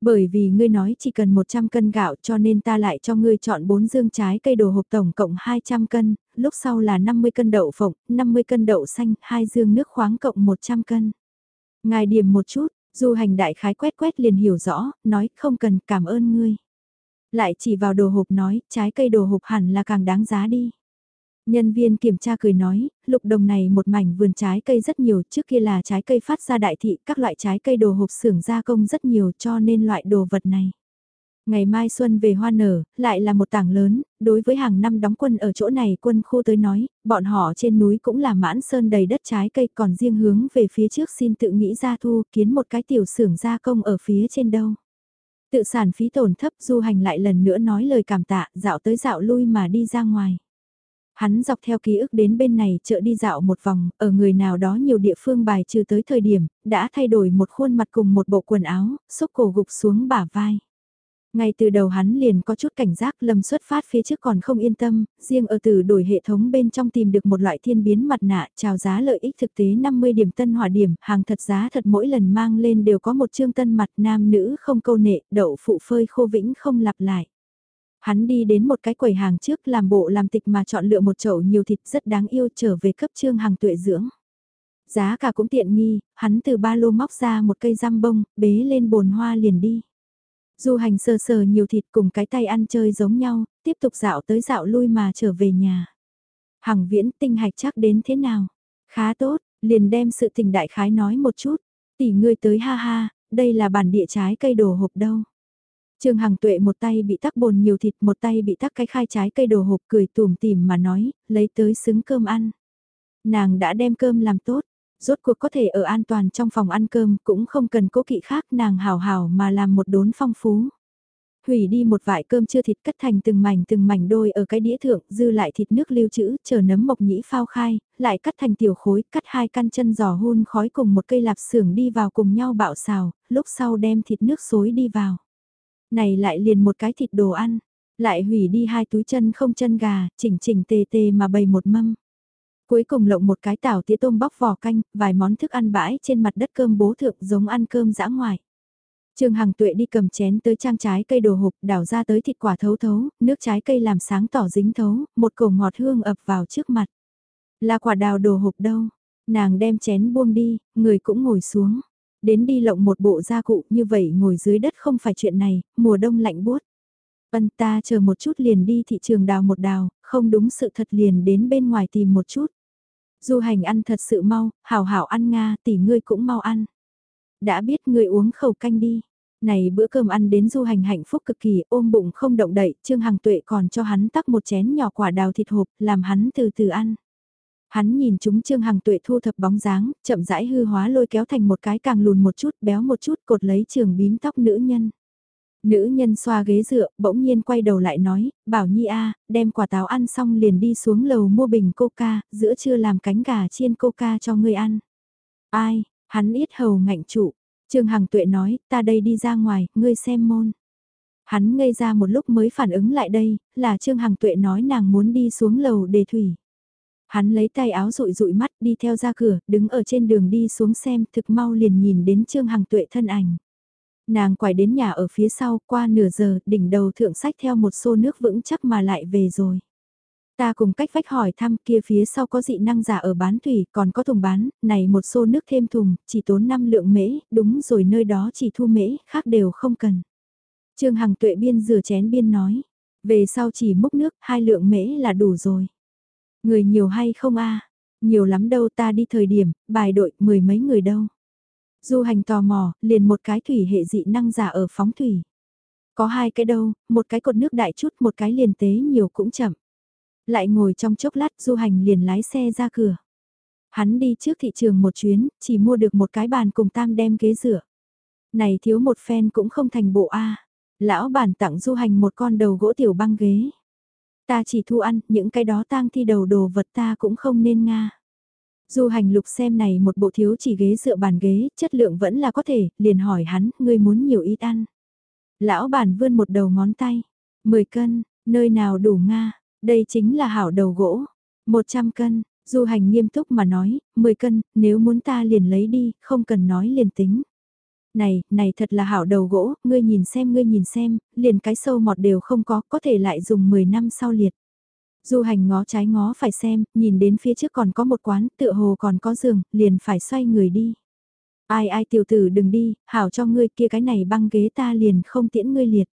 Bởi vì ngươi nói chỉ cần 100 cân gạo cho nên ta lại cho ngươi chọn 4 dương trái cây đồ hộp tổng cộng 200 cân, lúc sau là 50 cân đậu phộng, 50 cân đậu xanh, 2 dương nước khoáng cộng 100 cân. Ngài điểm một chút, du hành đại khái quét quét liền hiểu rõ, nói không cần cảm ơn ngươi. Lại chỉ vào đồ hộp nói, trái cây đồ hộp hẳn là càng đáng giá đi. Nhân viên kiểm tra cười nói, lục đồng này một mảnh vườn trái cây rất nhiều, trước kia là trái cây phát ra đại thị, các loại trái cây đồ hộp xưởng gia công rất nhiều cho nên loại đồ vật này. Ngày mai xuân về hoa nở, lại là một tảng lớn, đối với hàng năm đóng quân ở chỗ này quân khu tới nói, bọn họ trên núi cũng là mãn sơn đầy đất trái cây còn riêng hướng về phía trước xin tự nghĩ ra thu kiến một cái tiểu xưởng gia công ở phía trên đâu. Tự sản phí tổn thấp du hành lại lần nữa nói lời cảm tạ dạo tới dạo lui mà đi ra ngoài. Hắn dọc theo ký ức đến bên này chợ đi dạo một vòng, ở người nào đó nhiều địa phương bài trừ tới thời điểm, đã thay đổi một khuôn mặt cùng một bộ quần áo, xúc cổ gục xuống bả vai. Ngay từ đầu hắn liền có chút cảnh giác lâm xuất phát phía trước còn không yên tâm, riêng ở từ đổi hệ thống bên trong tìm được một loại thiên biến mặt nạ chào giá lợi ích thực tế 50 điểm tân hỏa điểm, hàng thật giá thật mỗi lần mang lên đều có một chương tân mặt nam nữ không câu nệ, đậu phụ phơi khô vĩnh không lặp lại. Hắn đi đến một cái quầy hàng trước làm bộ làm tịch mà chọn lựa một chậu nhiều thịt rất đáng yêu trở về cấp trương hàng tuệ dưỡng. Giá cả cũng tiện nghi, hắn từ ba lô móc ra một cây răm bông, bế lên bồn hoa liền đi. Du hành sờ sờ nhiều thịt cùng cái tay ăn chơi giống nhau, tiếp tục dạo tới dạo lui mà trở về nhà. Hằng viễn tinh hạch chắc đến thế nào? Khá tốt, liền đem sự tình đại khái nói một chút. Tỷ ngươi tới ha ha, đây là bản địa trái cây đồ hộp đâu. Trương Hằng Tuệ một tay bị tắc bồn nhiều thịt, một tay bị tắc cái khai trái cây đồ hộp cười tùm tìm mà nói, lấy tới xứng cơm ăn. Nàng đã đem cơm làm tốt, rốt cuộc có thể ở an toàn trong phòng ăn cơm cũng không cần cố kỵ khác nàng hào hào mà làm một đốn phong phú. Hủy đi một vải cơm chưa thịt cắt thành từng mảnh từng mảnh đôi ở cái đĩa thượng, dư lại thịt nước lưu trữ, chờ nấm mộc nhĩ phao khai, lại cắt thành tiểu khối, cắt hai căn chân giò hun khói cùng một cây lạp xưởng đi vào cùng nhau bạo xào, lúc sau đem thịt nước xối đi vào. Này lại liền một cái thịt đồ ăn, lại hủy đi hai túi chân không chân gà, chỉnh chỉnh tề tề mà bày một mâm. Cuối cùng lộng một cái tảo tía tôm bóc vỏ canh, vài món thức ăn bãi trên mặt đất cơm bố thượng giống ăn cơm dã ngoài. Trương Hằng Tuệ đi cầm chén tới trang trái cây đồ hộp, đảo ra tới thịt quả thấu thấu, nước trái cây làm sáng tỏ dính thấu, một cổ ngọt hương ập vào trước mặt. Là quả đào đồ hộp đâu? Nàng đem chén buông đi, người cũng ngồi xuống. Đến đi lộng một bộ gia cụ như vậy ngồi dưới đất không phải chuyện này, mùa đông lạnh buốt. Vân ta chờ một chút liền đi thị trường đào một đào, không đúng sự thật liền đến bên ngoài tìm một chút. Du hành ăn thật sự mau, hảo hảo ăn Nga, tỷ ngươi cũng mau ăn. Đã biết ngươi uống khẩu canh đi. Này bữa cơm ăn đến du hành hạnh phúc cực kỳ, ôm bụng không động đậy, Trương Hằng Tuệ còn cho hắn tắc một chén nhỏ quả đào thịt hộp, làm hắn từ từ ăn. Hắn nhìn chúng Trương Hằng Tuệ thu thập bóng dáng, chậm rãi hư hóa lôi kéo thành một cái càng lùn một chút, béo một chút, cột lấy trường bím tóc nữ nhân. Nữ nhân xoa ghế dựa, bỗng nhiên quay đầu lại nói, bảo Nhi a, đem quả táo ăn xong liền đi xuống lầu mua bình coca, giữa trưa làm cánh gà chiên coca cho ngươi ăn. Ai, hắn ít hầu ngạnh trụ. Trương Hằng Tuệ nói, ta đây đi ra ngoài, ngươi xem môn. Hắn ngây ra một lúc mới phản ứng lại đây, là Trương Hằng Tuệ nói nàng muốn đi xuống lầu để thủy. Hắn lấy tay áo rụi rụi mắt đi theo ra cửa, đứng ở trên đường đi xuống xem, thực mau liền nhìn đến Trương Hằng Tuệ thân ảnh. Nàng quải đến nhà ở phía sau, qua nửa giờ, đỉnh đầu thượng sách theo một xô nước vững chắc mà lại về rồi. Ta cùng cách vách hỏi thăm kia phía sau có dị năng giả ở bán thủy, còn có thùng bán, này một xô nước thêm thùng, chỉ tốn 5 lượng mễ, đúng rồi nơi đó chỉ thu mễ, khác đều không cần. Trương Hằng tuệ biên rửa chén biên nói, về sau chỉ múc nước, hai lượng mễ là đủ rồi. Người nhiều hay không a Nhiều lắm đâu ta đi thời điểm, bài đội mười mấy người đâu. Du hành tò mò, liền một cái thủy hệ dị năng giả ở phóng thủy. Có hai cái đâu, một cái cột nước đại chút, một cái liền tế nhiều cũng chậm. Lại ngồi trong chốc lát du hành liền lái xe ra cửa. Hắn đi trước thị trường một chuyến, chỉ mua được một cái bàn cùng tam đem ghế rửa. Này thiếu một phen cũng không thành bộ A. Lão bản tặng du hành một con đầu gỗ tiểu băng ghế. Ta chỉ thu ăn, những cái đó tang thi đầu đồ vật ta cũng không nên Nga. Du hành lục xem này một bộ thiếu chỉ ghế dựa bàn ghế, chất lượng vẫn là có thể, liền hỏi hắn, ngươi muốn nhiều ít ăn. Lão bản vươn một đầu ngón tay, 10 cân, nơi nào đủ Nga, đây chính là hảo đầu gỗ, 100 cân, du hành nghiêm túc mà nói, 10 cân, nếu muốn ta liền lấy đi, không cần nói liền tính. Này, này thật là hảo đầu gỗ, ngươi nhìn xem ngươi nhìn xem, liền cái sâu mọt đều không có, có thể lại dùng 10 năm sau liệt. Du hành ngó trái ngó phải xem, nhìn đến phía trước còn có một quán, tựa hồ còn có giường, liền phải xoay người đi. Ai ai tiểu tử đừng đi, hảo cho ngươi kia cái này băng ghế ta liền không tiễn ngươi liệt.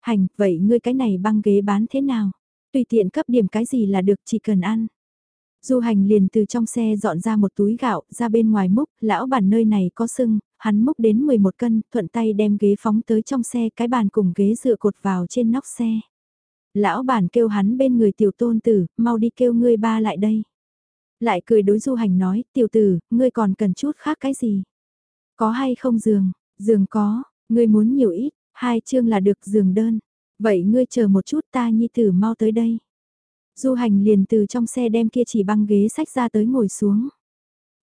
Hành, vậy ngươi cái này băng ghế bán thế nào? Tùy tiện cấp điểm cái gì là được chỉ cần ăn. Du hành liền từ trong xe dọn ra một túi gạo, ra bên ngoài múc, lão bản nơi này có sưng, hắn múc đến 11 cân, thuận tay đem ghế phóng tới trong xe, cái bàn cùng ghế dựa cột vào trên nóc xe. Lão bản kêu hắn bên người tiểu tôn tử, mau đi kêu ngươi ba lại đây. Lại cười đối du hành nói, tiểu tử, ngươi còn cần chút khác cái gì? Có hay không giường? Giường có, ngươi muốn nhiều ít, hai chương là được giường đơn. Vậy ngươi chờ một chút ta nhi tử mau tới đây. Du hành liền từ trong xe đem kia chỉ băng ghế sách ra tới ngồi xuống.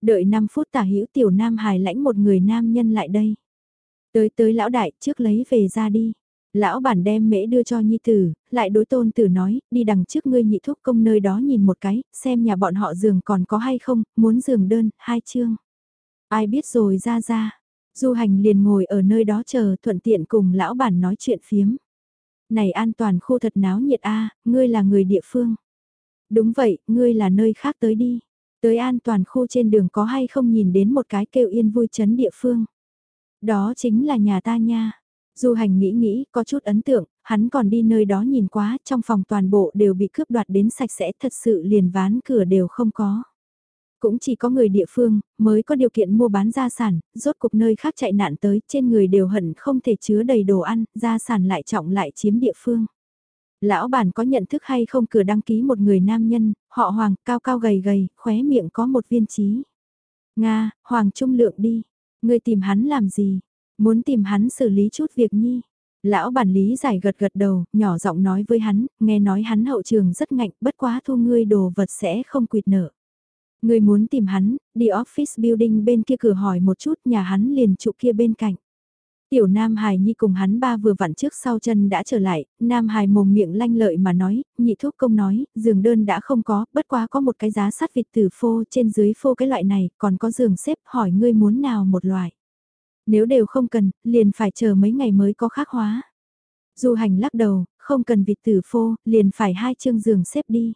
Đợi 5 phút tả hữu tiểu nam hài lãnh một người nam nhân lại đây. Tới tới lão đại trước lấy về ra đi. Lão bản đem mễ đưa cho nhi tử, lại đối tôn tử nói, đi đằng trước ngươi nhị thúc công nơi đó nhìn một cái, xem nhà bọn họ giường còn có hay không, muốn giường đơn, hai chương. Ai biết rồi ra ra. Du hành liền ngồi ở nơi đó chờ thuận tiện cùng lão bản nói chuyện phiếm. Này an toàn khu thật náo nhiệt a ngươi là người địa phương. Đúng vậy, ngươi là nơi khác tới đi. Tới an toàn khu trên đường có hay không nhìn đến một cái kêu yên vui chấn địa phương. Đó chính là nhà ta nha. Du hành nghĩ nghĩ, có chút ấn tượng, hắn còn đi nơi đó nhìn quá, trong phòng toàn bộ đều bị cướp đoạt đến sạch sẽ thật sự liền ván cửa đều không có. Cũng chỉ có người địa phương, mới có điều kiện mua bán gia sản, rốt cuộc nơi khác chạy nạn tới, trên người đều hận không thể chứa đầy đồ ăn, gia sản lại trọng lại chiếm địa phương. Lão bản có nhận thức hay không cửa đăng ký một người nam nhân, họ Hoàng, cao cao gầy gầy, khóe miệng có một viên trí. Nga, Hoàng Trung Lượng đi. Người tìm hắn làm gì? Muốn tìm hắn xử lý chút việc nhi. Lão bản lý giải gật gật đầu, nhỏ giọng nói với hắn, nghe nói hắn hậu trường rất ngạnh, bất quá thu ngươi đồ vật sẽ không quyệt nợ. Ngươi muốn tìm hắn, đi office building bên kia cửa hỏi một chút nhà hắn liền trụ kia bên cạnh. Tiểu Nam Hải Nhi cùng hắn ba vừa vặn trước sau chân đã trở lại, Nam Hải mồm miệng lanh lợi mà nói, nhị thuốc công nói, giường đơn đã không có, bất quá có một cái giá sắt vịt tử phô trên dưới phô cái loại này, còn có giường xếp hỏi ngươi muốn nào một loại. Nếu đều không cần, liền phải chờ mấy ngày mới có khác hóa. Du hành lắc đầu, không cần vịt tử phô, liền phải hai chương giường xếp đi.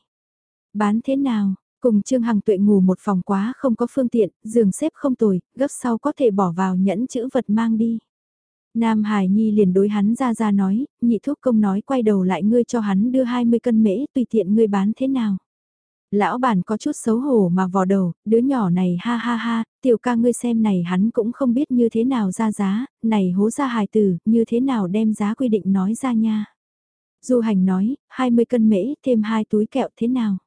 Bán thế nào, cùng Trương Hằng tuệ ngủ một phòng quá không có phương tiện, giường xếp không tồi, gấp sau có thể bỏ vào nhẫn chữ vật mang đi. Nam Hải Nhi liền đối hắn ra ra nói, nhị thuốc công nói quay đầu lại ngươi cho hắn đưa 20 cân mễ tùy tiện ngươi bán thế nào. Lão bản có chút xấu hổ mà vò đầu, đứa nhỏ này ha ha ha, tiểu ca ngươi xem này hắn cũng không biết như thế nào ra giá, này hố ra hài tử, như thế nào đem giá quy định nói ra nha. Du hành nói, 20 cân mễ thêm hai túi kẹo thế nào?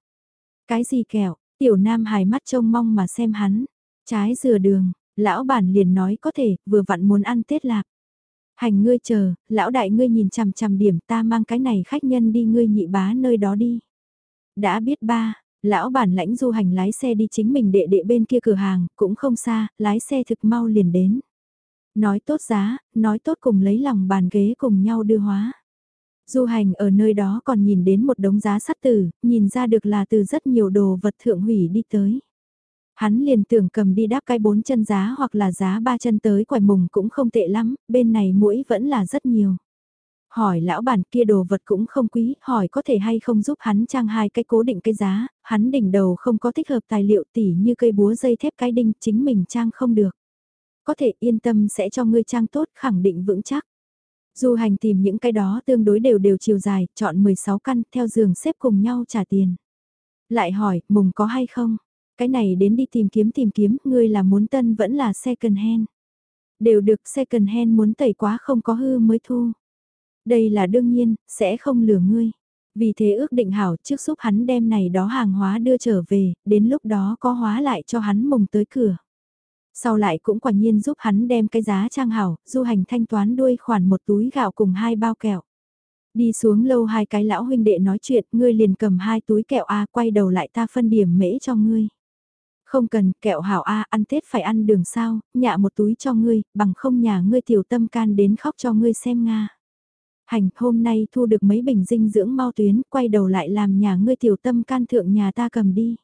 Cái gì kẹo? Tiểu nam hài mắt trông mong mà xem hắn. Trái dừa đường, lão bản liền nói có thể, vừa vặn muốn ăn Tết lạc. Hành ngươi chờ, lão đại ngươi nhìn chằm chằm điểm ta mang cái này khách nhân đi ngươi nhị bá nơi đó đi. Đã biết ba, lão bản lãnh du hành lái xe đi chính mình đệ đệ bên kia cửa hàng, cũng không xa, lái xe thực mau liền đến. Nói tốt giá, nói tốt cùng lấy lòng bàn ghế cùng nhau đưa hóa. Du hành ở nơi đó còn nhìn đến một đống giá sắt tử, nhìn ra được là từ rất nhiều đồ vật thượng hủy đi tới. Hắn liền tưởng cầm đi đáp cái bốn chân giá hoặc là giá ba chân tới quài mùng cũng không tệ lắm, bên này mũi vẫn là rất nhiều. Hỏi lão bản kia đồ vật cũng không quý, hỏi có thể hay không giúp hắn trang hai cái cố định cái giá, hắn đỉnh đầu không có thích hợp tài liệu tỉ như cây búa dây thép cái đinh chính mình trang không được. Có thể yên tâm sẽ cho ngươi trang tốt khẳng định vững chắc. Du hành tìm những cái đó tương đối đều đều chiều dài, chọn 16 căn theo giường xếp cùng nhau trả tiền. Lại hỏi, mùng có hay không? Cái này đến đi tìm kiếm tìm kiếm, ngươi là muốn tân vẫn là second hand. Đều được second hand muốn tẩy quá không có hư mới thu. Đây là đương nhiên, sẽ không lừa ngươi. Vì thế ước định hảo trước giúp hắn đem này đó hàng hóa đưa trở về, đến lúc đó có hóa lại cho hắn mùng tới cửa. Sau lại cũng quả nhiên giúp hắn đem cái giá trang hảo, du hành thanh toán đuôi khoản một túi gạo cùng hai bao kẹo. Đi xuống lâu hai cái lão huynh đệ nói chuyện, ngươi liền cầm hai túi kẹo A quay đầu lại ta phân điểm mễ cho ngươi. Không cần, kẹo hảo A ăn Tết phải ăn đường sao, nhạ một túi cho ngươi, bằng không nhà ngươi tiểu tâm can đến khóc cho ngươi xem Nga. Hành, hôm nay thu được mấy bình dinh dưỡng mau tuyến, quay đầu lại làm nhà ngươi tiểu tâm can thượng nhà ta cầm đi.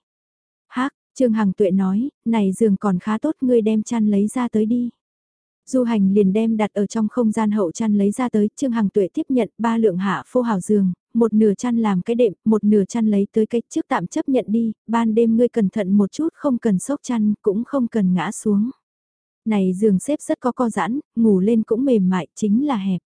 Hác, Trương Hằng Tuệ nói, này giường còn khá tốt ngươi đem chăn lấy ra tới đi. Du hành liền đem đặt ở trong không gian hậu chăn lấy ra tới, Trương Hằng Tuệ tiếp nhận ba lượng hạ phô hào giường, một nửa chăn làm cái đệm, một nửa chăn lấy tới cái trước tạm chấp nhận đi, ban đêm ngươi cẩn thận một chút không cần sốc chăn, cũng không cần ngã xuống. Này giường xếp rất có co giãn, ngủ lên cũng mềm mại, chính là hẹp.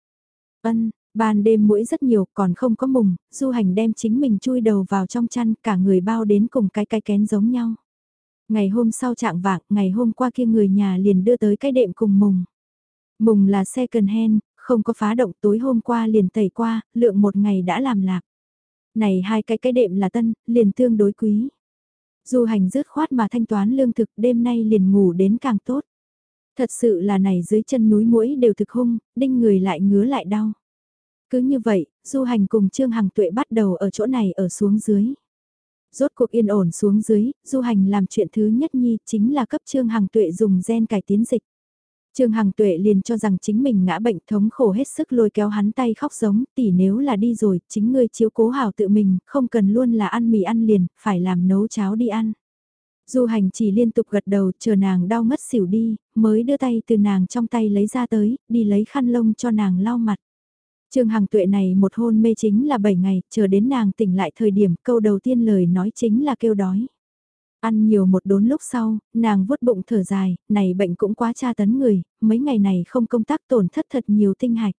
Ân, ban đêm mũi rất nhiều, còn không có mùng, du hành đem chính mình chui đầu vào trong chăn, cả người bao đến cùng cái cái kén giống nhau. Ngày hôm sau trạng vạng, ngày hôm qua kia người nhà liền đưa tới cái đệm cùng mùng. Mùng là second hand, không có phá động tối hôm qua liền tẩy qua, lượng một ngày đã làm lạc. Này hai cái cái đệm là tân, liền tương đối quý. Du hành rớt khoát mà thanh toán lương thực đêm nay liền ngủ đến càng tốt. Thật sự là này dưới chân núi mũi đều thực hung, đinh người lại ngứa lại đau. Cứ như vậy, du hành cùng Trương Hằng Tuệ bắt đầu ở chỗ này ở xuống dưới. Rốt cuộc yên ổn xuống dưới, du hành làm chuyện thứ nhất nhi chính là cấp Trương Hằng Tuệ dùng gen cải tiến dịch. Trương Hằng Tuệ liền cho rằng chính mình ngã bệnh thống khổ hết sức lôi kéo hắn tay khóc giống, tỷ nếu là đi rồi, chính ngươi chiếu cố hảo tự mình, không cần luôn là ăn mì ăn liền, phải làm nấu cháo đi ăn. Du hành chỉ liên tục gật đầu chờ nàng đau mất xỉu đi, mới đưa tay từ nàng trong tay lấy ra tới, đi lấy khăn lông cho nàng lau mặt. Trương Hằng Tuệ này một hôn mê chính là 7 ngày, chờ đến nàng tỉnh lại thời điểm câu đầu tiên lời nói chính là kêu đói. Ăn nhiều một đốn lúc sau, nàng vuốt bụng thở dài, này bệnh cũng quá tra tấn người, mấy ngày này không công tác tổn thất thật nhiều tinh hạch.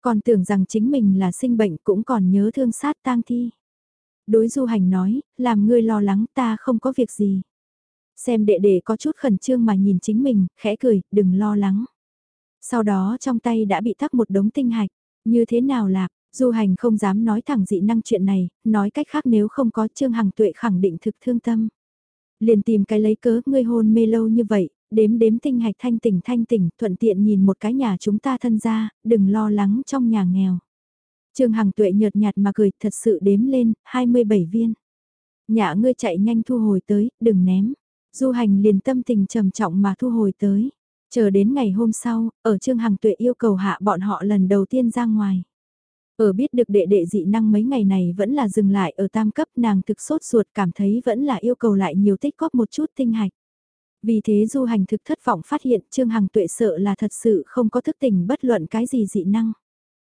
Còn tưởng rằng chính mình là sinh bệnh cũng còn nhớ thương sát tang thi. Đối du hành nói, làm ngươi lo lắng ta không có việc gì. Xem đệ đệ có chút khẩn trương mà nhìn chính mình, khẽ cười, đừng lo lắng. Sau đó trong tay đã bị thắc một đống tinh hạch, như thế nào lạc, du hành không dám nói thẳng dị năng chuyện này, nói cách khác nếu không có Trương Hằng Tuệ khẳng định thực thương tâm. Liền tìm cái lấy cớ, ngươi hôn mê lâu như vậy, đếm đếm tinh hạch thanh tỉnh thanh tỉnh, thuận tiện nhìn một cái nhà chúng ta thân ra, đừng lo lắng trong nhà nghèo. Trương Hằng Tuệ nhợt nhạt mà cười, thật sự đếm lên, 27 viên. Nhà ngươi chạy nhanh thu hồi tới, đừng ném. Du hành liền tâm tình trầm trọng mà thu hồi tới. Chờ đến ngày hôm sau, ở Trương Hằng Tuệ yêu cầu hạ bọn họ lần đầu tiên ra ngoài. Ở biết được đệ đệ dị năng mấy ngày này vẫn là dừng lại ở tam cấp nàng thực sốt ruột cảm thấy vẫn là yêu cầu lại nhiều tích góp một chút tinh hạch. Vì thế du hành thực thất vọng phát hiện Trương Hằng tuệ sợ là thật sự không có thức tỉnh bất luận cái gì dị năng.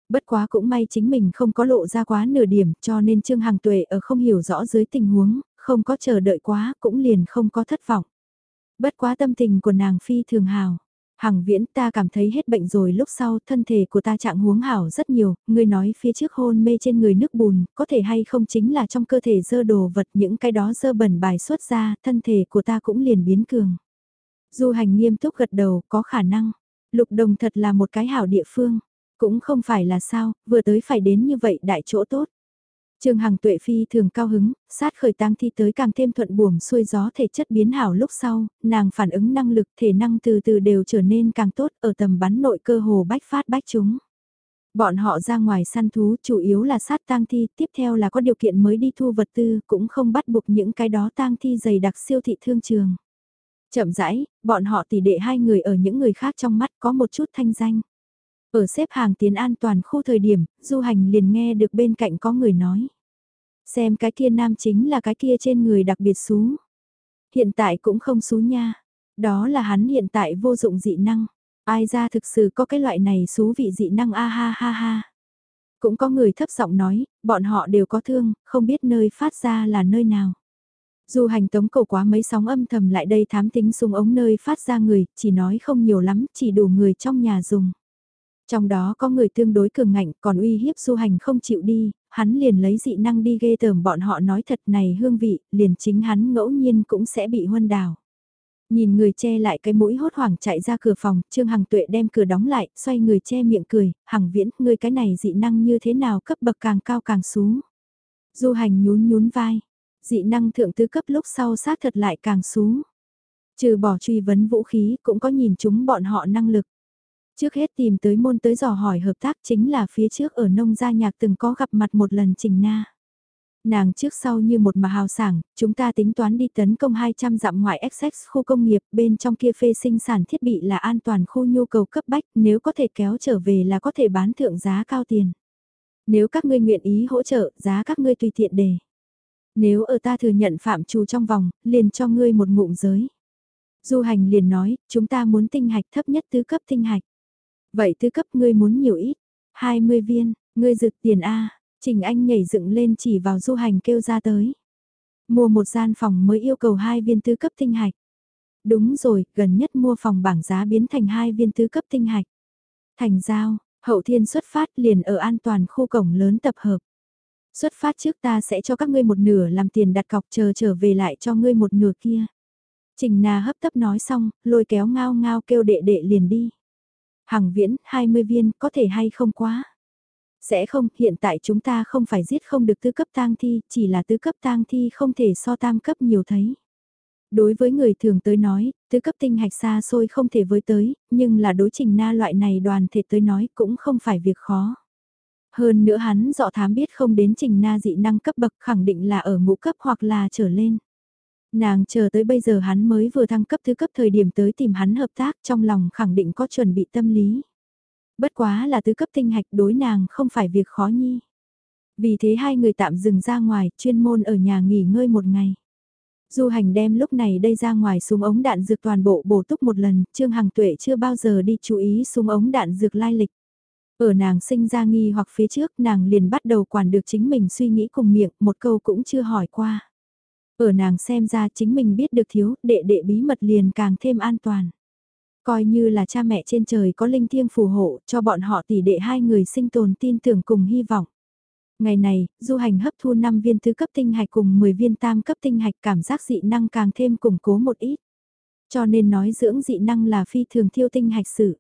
Bất quá cũng may chính mình không có lộ ra quá nửa điểm cho nên Trương Hằng tuệ ở không hiểu rõ dưới tình huống, không có chờ đợi quá cũng liền không có thất vọng. Bất quá tâm tình của nàng phi thường hào. Hằng viễn ta cảm thấy hết bệnh rồi lúc sau thân thể của ta trạng huống hảo rất nhiều, ngươi nói phía trước hôn mê trên người nước bùn, có thể hay không chính là trong cơ thể dơ đồ vật những cái đó dơ bẩn bài xuất ra, thân thể của ta cũng liền biến cường. Du hành nghiêm túc gật đầu, có khả năng. Lục đồng thật là một cái hảo địa phương. Cũng không phải là sao, vừa tới phải đến như vậy đại chỗ tốt. Trương Hằng tuệ phi thường cao hứng, sát khởi tang thi tới càng thêm thuận buồm xuôi gió thể chất biến hảo lúc sau, nàng phản ứng năng lực thể năng từ từ đều trở nên càng tốt ở tầm bắn nội cơ hồ bách phát bách chúng. Bọn họ ra ngoài săn thú chủ yếu là sát tang thi, tiếp theo là có điều kiện mới đi thu vật tư, cũng không bắt buộc những cái đó tang thi dày đặc siêu thị thương trường. Chậm rãi, bọn họ tỷ đệ hai người ở những người khác trong mắt có một chút thanh danh. Ở xếp hàng tiến an toàn khu thời điểm, du hành liền nghe được bên cạnh có người nói. Xem cái kia nam chính là cái kia trên người đặc biệt xú. Hiện tại cũng không xú nha. Đó là hắn hiện tại vô dụng dị năng. Ai ra thực sự có cái loại này xú vị dị năng a ha ha ha. Cũng có người thấp giọng nói, bọn họ đều có thương, không biết nơi phát ra là nơi nào. Dù hành tống cầu quá mấy sóng âm thầm lại đây thám tính súng ống nơi phát ra người, chỉ nói không nhiều lắm, chỉ đủ người trong nhà dùng. Trong đó có người tương đối cường ngạnh còn uy hiếp du hành không chịu đi, hắn liền lấy dị năng đi ghê tởm bọn họ nói thật này hương vị, liền chính hắn ngẫu nhiên cũng sẽ bị huân đào. Nhìn người che lại cái mũi hốt hoảng chạy ra cửa phòng, Trương Hằng Tuệ đem cửa đóng lại, xoay người che miệng cười, Hằng Viễn, ngươi cái này dị năng như thế nào cấp bậc càng cao càng xuống Du hành nhún nhún vai, dị năng thượng tứ cấp lúc sau sát thật lại càng xuống Trừ bỏ truy vấn vũ khí cũng có nhìn chúng bọn họ năng lực. Trước hết tìm tới môn tới dò hỏi hợp tác chính là phía trước ở nông gia nhạc từng có gặp mặt một lần Trình Na. Nàng trước sau như một mà hào sảng, chúng ta tính toán đi tấn công 200 dặm ngoại XX khu công nghiệp bên trong kia phê sinh sản thiết bị là an toàn khu nhu cầu cấp bách nếu có thể kéo trở về là có thể bán thượng giá cao tiền. Nếu các ngươi nguyện ý hỗ trợ, giá các ngươi tùy tiện đề. Nếu ở ta thừa nhận phạm trù trong vòng, liền cho ngươi một ngụm giới. Du hành liền nói, chúng ta muốn tinh hạch thấp nhất tứ cấp tinh hạch. Vậy thứ cấp ngươi muốn nhiều ít? 20 viên, ngươi rực tiền A, Trình Anh nhảy dựng lên chỉ vào du hành kêu ra tới. Mua một gian phòng mới yêu cầu hai viên tứ cấp tinh hạch. Đúng rồi, gần nhất mua phòng bảng giá biến thành hai viên tứ cấp tinh hạch. Thành giao, hậu thiên xuất phát liền ở an toàn khu cổng lớn tập hợp. Xuất phát trước ta sẽ cho các ngươi một nửa làm tiền đặt cọc chờ trở về lại cho ngươi một nửa kia. Trình Na hấp tấp nói xong, lôi kéo ngao ngao kêu đệ đệ liền đi. Hằng viễn, 20 viên, có thể hay không quá. Sẽ không, hiện tại chúng ta không phải giết không được tứ cấp tang thi, chỉ là tứ cấp tang thi không thể so tam cấp nhiều thấy. Đối với người thường tới nói, tứ cấp tinh hạch xa xôi không thể với tới, nhưng là đối trình na loại này đoàn thể tới nói cũng không phải việc khó. Hơn nữa hắn dọ thám biết không đến trình na dị năng cấp bậc khẳng định là ở ngũ cấp hoặc là trở lên. Nàng chờ tới bây giờ hắn mới vừa thăng cấp thứ cấp thời điểm tới tìm hắn hợp tác trong lòng khẳng định có chuẩn bị tâm lý. Bất quá là thứ cấp tinh hạch đối nàng không phải việc khó nhi. Vì thế hai người tạm dừng ra ngoài, chuyên môn ở nhà nghỉ ngơi một ngày. Du hành đem lúc này đây ra ngoài súng ống đạn dược toàn bộ bổ túc một lần, Trương Hằng Tuệ chưa bao giờ đi chú ý súng ống đạn dược lai lịch. Ở nàng sinh ra nghi hoặc phía trước nàng liền bắt đầu quản được chính mình suy nghĩ cùng miệng, một câu cũng chưa hỏi qua. Ở nàng xem ra chính mình biết được thiếu, đệ đệ bí mật liền càng thêm an toàn. Coi như là cha mẹ trên trời có linh thiêng phù hộ cho bọn họ tỷ đệ hai người sinh tồn tin tưởng cùng hy vọng. Ngày này, du hành hấp thu 5 viên thứ cấp tinh hạch cùng 10 viên tam cấp tinh hạch cảm giác dị năng càng thêm củng cố một ít. Cho nên nói dưỡng dị năng là phi thường thiêu tinh hạch sự.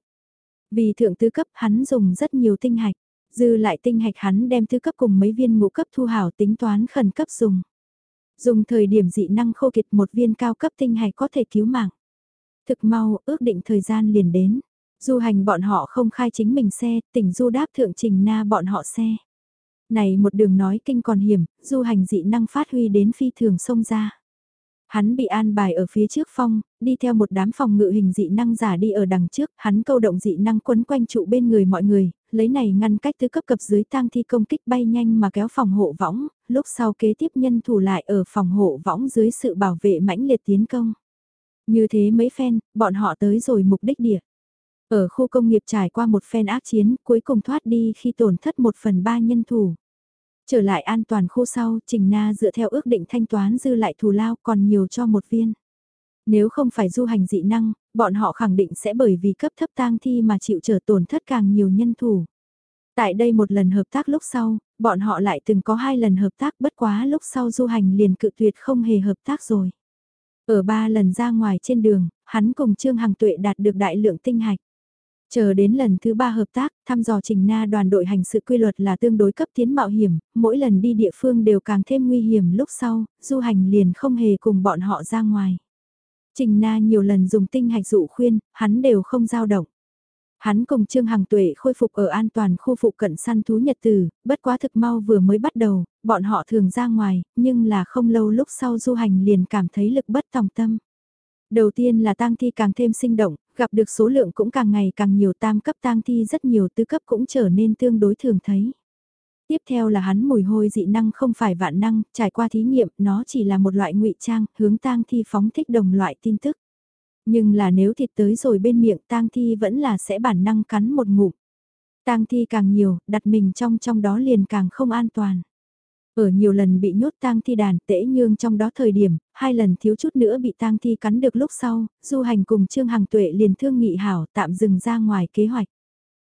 Vì thượng tứ cấp hắn dùng rất nhiều tinh hạch, dư lại tinh hạch hắn đem thứ cấp cùng mấy viên ngũ cấp thu hảo tính toán khẩn cấp dùng. Dùng thời điểm dị năng khô kiệt một viên cao cấp tinh hạch có thể cứu mạng. Thực mau, ước định thời gian liền đến. Du hành bọn họ không khai chính mình xe, tỉnh du đáp thượng trình na bọn họ xe. Này một đường nói kinh còn hiểm, du hành dị năng phát huy đến phi thường sông ra. Hắn bị an bài ở phía trước phong, đi theo một đám phòng ngự hình dị năng giả đi ở đằng trước, hắn câu động dị năng quấn quanh trụ bên người mọi người, lấy này ngăn cách thứ cấp cập dưới tang thi công kích bay nhanh mà kéo phòng hộ võng, lúc sau kế tiếp nhân thủ lại ở phòng hộ võng dưới sự bảo vệ mãnh liệt tiến công. Như thế mấy phen, bọn họ tới rồi mục đích địa. Ở khu công nghiệp trải qua một phen ác chiến, cuối cùng thoát đi khi tổn thất một phần ba nhân thủ. Trở lại an toàn khu sau, Trình Na dựa theo ước định thanh toán dư lại thù lao còn nhiều cho một viên. Nếu không phải du hành dị năng, bọn họ khẳng định sẽ bởi vì cấp thấp tang thi mà chịu trở tổn thất càng nhiều nhân thủ. Tại đây một lần hợp tác lúc sau, bọn họ lại từng có hai lần hợp tác bất quá lúc sau du hành liền cự tuyệt không hề hợp tác rồi. Ở ba lần ra ngoài trên đường, hắn cùng Trương Hằng Tuệ đạt được đại lượng tinh hạch. Chờ đến lần thứ ba hợp tác, thăm dò Trình Na đoàn đội hành sự quy luật là tương đối cấp tiến mạo hiểm, mỗi lần đi địa phương đều càng thêm nguy hiểm lúc sau, du hành liền không hề cùng bọn họ ra ngoài. Trình Na nhiều lần dùng tinh hạch dụ khuyên, hắn đều không giao động. Hắn cùng Trương Hằng Tuệ khôi phục ở an toàn khu phụ cận săn thú nhật tử, bất quá thực mau vừa mới bắt đầu, bọn họ thường ra ngoài, nhưng là không lâu lúc sau du hành liền cảm thấy lực bất tòng tâm. Đầu tiên là tang thi càng thêm sinh động, gặp được số lượng cũng càng ngày càng nhiều tam cấp tang thi rất nhiều tứ cấp cũng trở nên tương đối thường thấy. Tiếp theo là hắn mùi hôi dị năng không phải vạn năng, trải qua thí nghiệm nó chỉ là một loại ngụy trang, hướng tang thi phóng thích đồng loại tin tức. Nhưng là nếu thịt tới rồi bên miệng tang thi vẫn là sẽ bản năng cắn một ngụm. Tang thi càng nhiều, đặt mình trong trong đó liền càng không an toàn. Ở nhiều lần bị nhốt tang thi đàn tễ nhương trong đó thời điểm, hai lần thiếu chút nữa bị tang thi cắn được lúc sau, du hành cùng Trương Hằng Tuệ liền thương nghị hảo tạm dừng ra ngoài kế hoạch.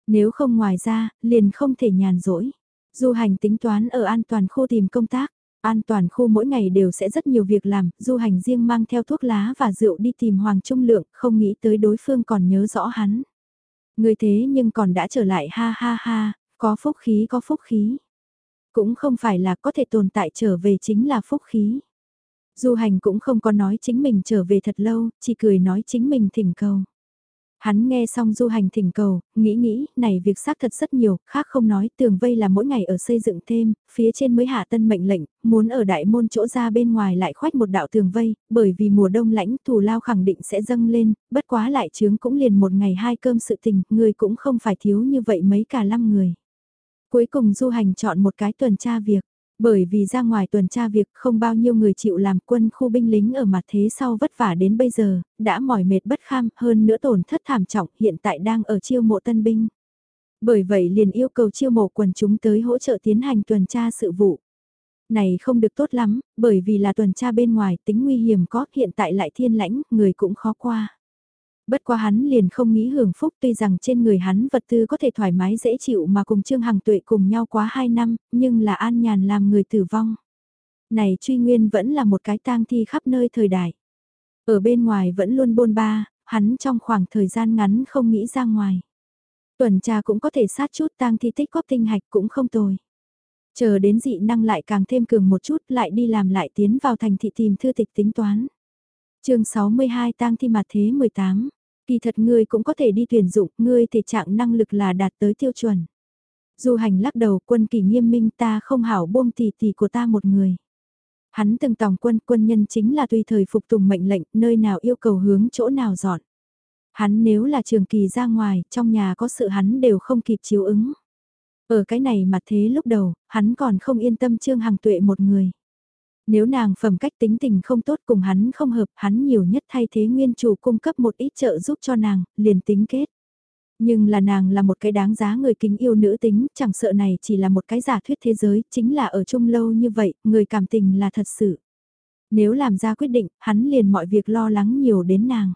Nếu không ngoài ra, liền không thể nhàn rỗi. Du hành tính toán ở an toàn khu tìm công tác. An toàn khu mỗi ngày đều sẽ rất nhiều việc làm, du hành riêng mang theo thuốc lá và rượu đi tìm Hoàng Trung Lượng, không nghĩ tới đối phương còn nhớ rõ hắn. Người thế nhưng còn đã trở lại ha ha ha, có phúc khí có phúc khí. Cũng không phải là có thể tồn tại trở về chính là phúc khí. Du hành cũng không có nói chính mình trở về thật lâu, chỉ cười nói chính mình thỉnh cầu. Hắn nghe xong du hành thỉnh cầu, nghĩ nghĩ, này việc xác thật rất nhiều, khác không nói, tường vây là mỗi ngày ở xây dựng thêm, phía trên mới hạ tân mệnh lệnh, muốn ở đại môn chỗ ra bên ngoài lại khoách một đạo tường vây, bởi vì mùa đông lãnh thù lao khẳng định sẽ dâng lên, bất quá lại chướng cũng liền một ngày hai cơm sự tình, người cũng không phải thiếu như vậy mấy cả năm người. Cuối cùng du hành chọn một cái tuần tra việc. Bởi vì ra ngoài tuần tra việc không bao nhiêu người chịu làm quân khu binh lính ở mặt thế sau vất vả đến bây giờ, đã mỏi mệt bất kham hơn nữa tổn thất thảm trọng hiện tại đang ở chiêu mộ tân binh. Bởi vậy liền yêu cầu chiêu mộ quần chúng tới hỗ trợ tiến hành tuần tra sự vụ. Này không được tốt lắm, bởi vì là tuần tra bên ngoài tính nguy hiểm có hiện tại lại thiên lãnh, người cũng khó qua. Bất quá hắn liền không nghĩ hưởng phúc tuy rằng trên người hắn vật tư có thể thoải mái dễ chịu mà cùng Trương Hằng Tuệ cùng nhau quá 2 năm, nhưng là an nhàn làm người tử vong. Này truy nguyên vẫn là một cái tang thi khắp nơi thời đại. Ở bên ngoài vẫn luôn bôn ba, hắn trong khoảng thời gian ngắn không nghĩ ra ngoài. Tuần tra cũng có thể sát chút tang thi tích góp tinh hạch cũng không tồi. Chờ đến dị năng lại càng thêm cường một chút lại đi làm lại tiến vào thành thị tìm thư tịch tính toán. chương 62 tang thi mặt thế 18 Kỳ thật ngươi cũng có thể đi tuyển dụng, ngươi thể trạng năng lực là đạt tới tiêu chuẩn. Du hành lắc đầu quân kỳ nghiêm minh ta không hảo buông tỷ tỷ của ta một người. Hắn từng tòng quân, quân nhân chính là tùy thời phục tùng mệnh lệnh, nơi nào yêu cầu hướng chỗ nào dọn. Hắn nếu là trường kỳ ra ngoài, trong nhà có sự hắn đều không kịp chiếu ứng. Ở cái này mà thế lúc đầu, hắn còn không yên tâm Trương Hằng Tuệ một người. Nếu nàng phẩm cách tính tình không tốt cùng hắn không hợp, hắn nhiều nhất thay thế nguyên chủ cung cấp một ít trợ giúp cho nàng, liền tính kết. Nhưng là nàng là một cái đáng giá người kính yêu nữ tính, chẳng sợ này chỉ là một cái giả thuyết thế giới, chính là ở chung lâu như vậy, người cảm tình là thật sự. Nếu làm ra quyết định, hắn liền mọi việc lo lắng nhiều đến nàng.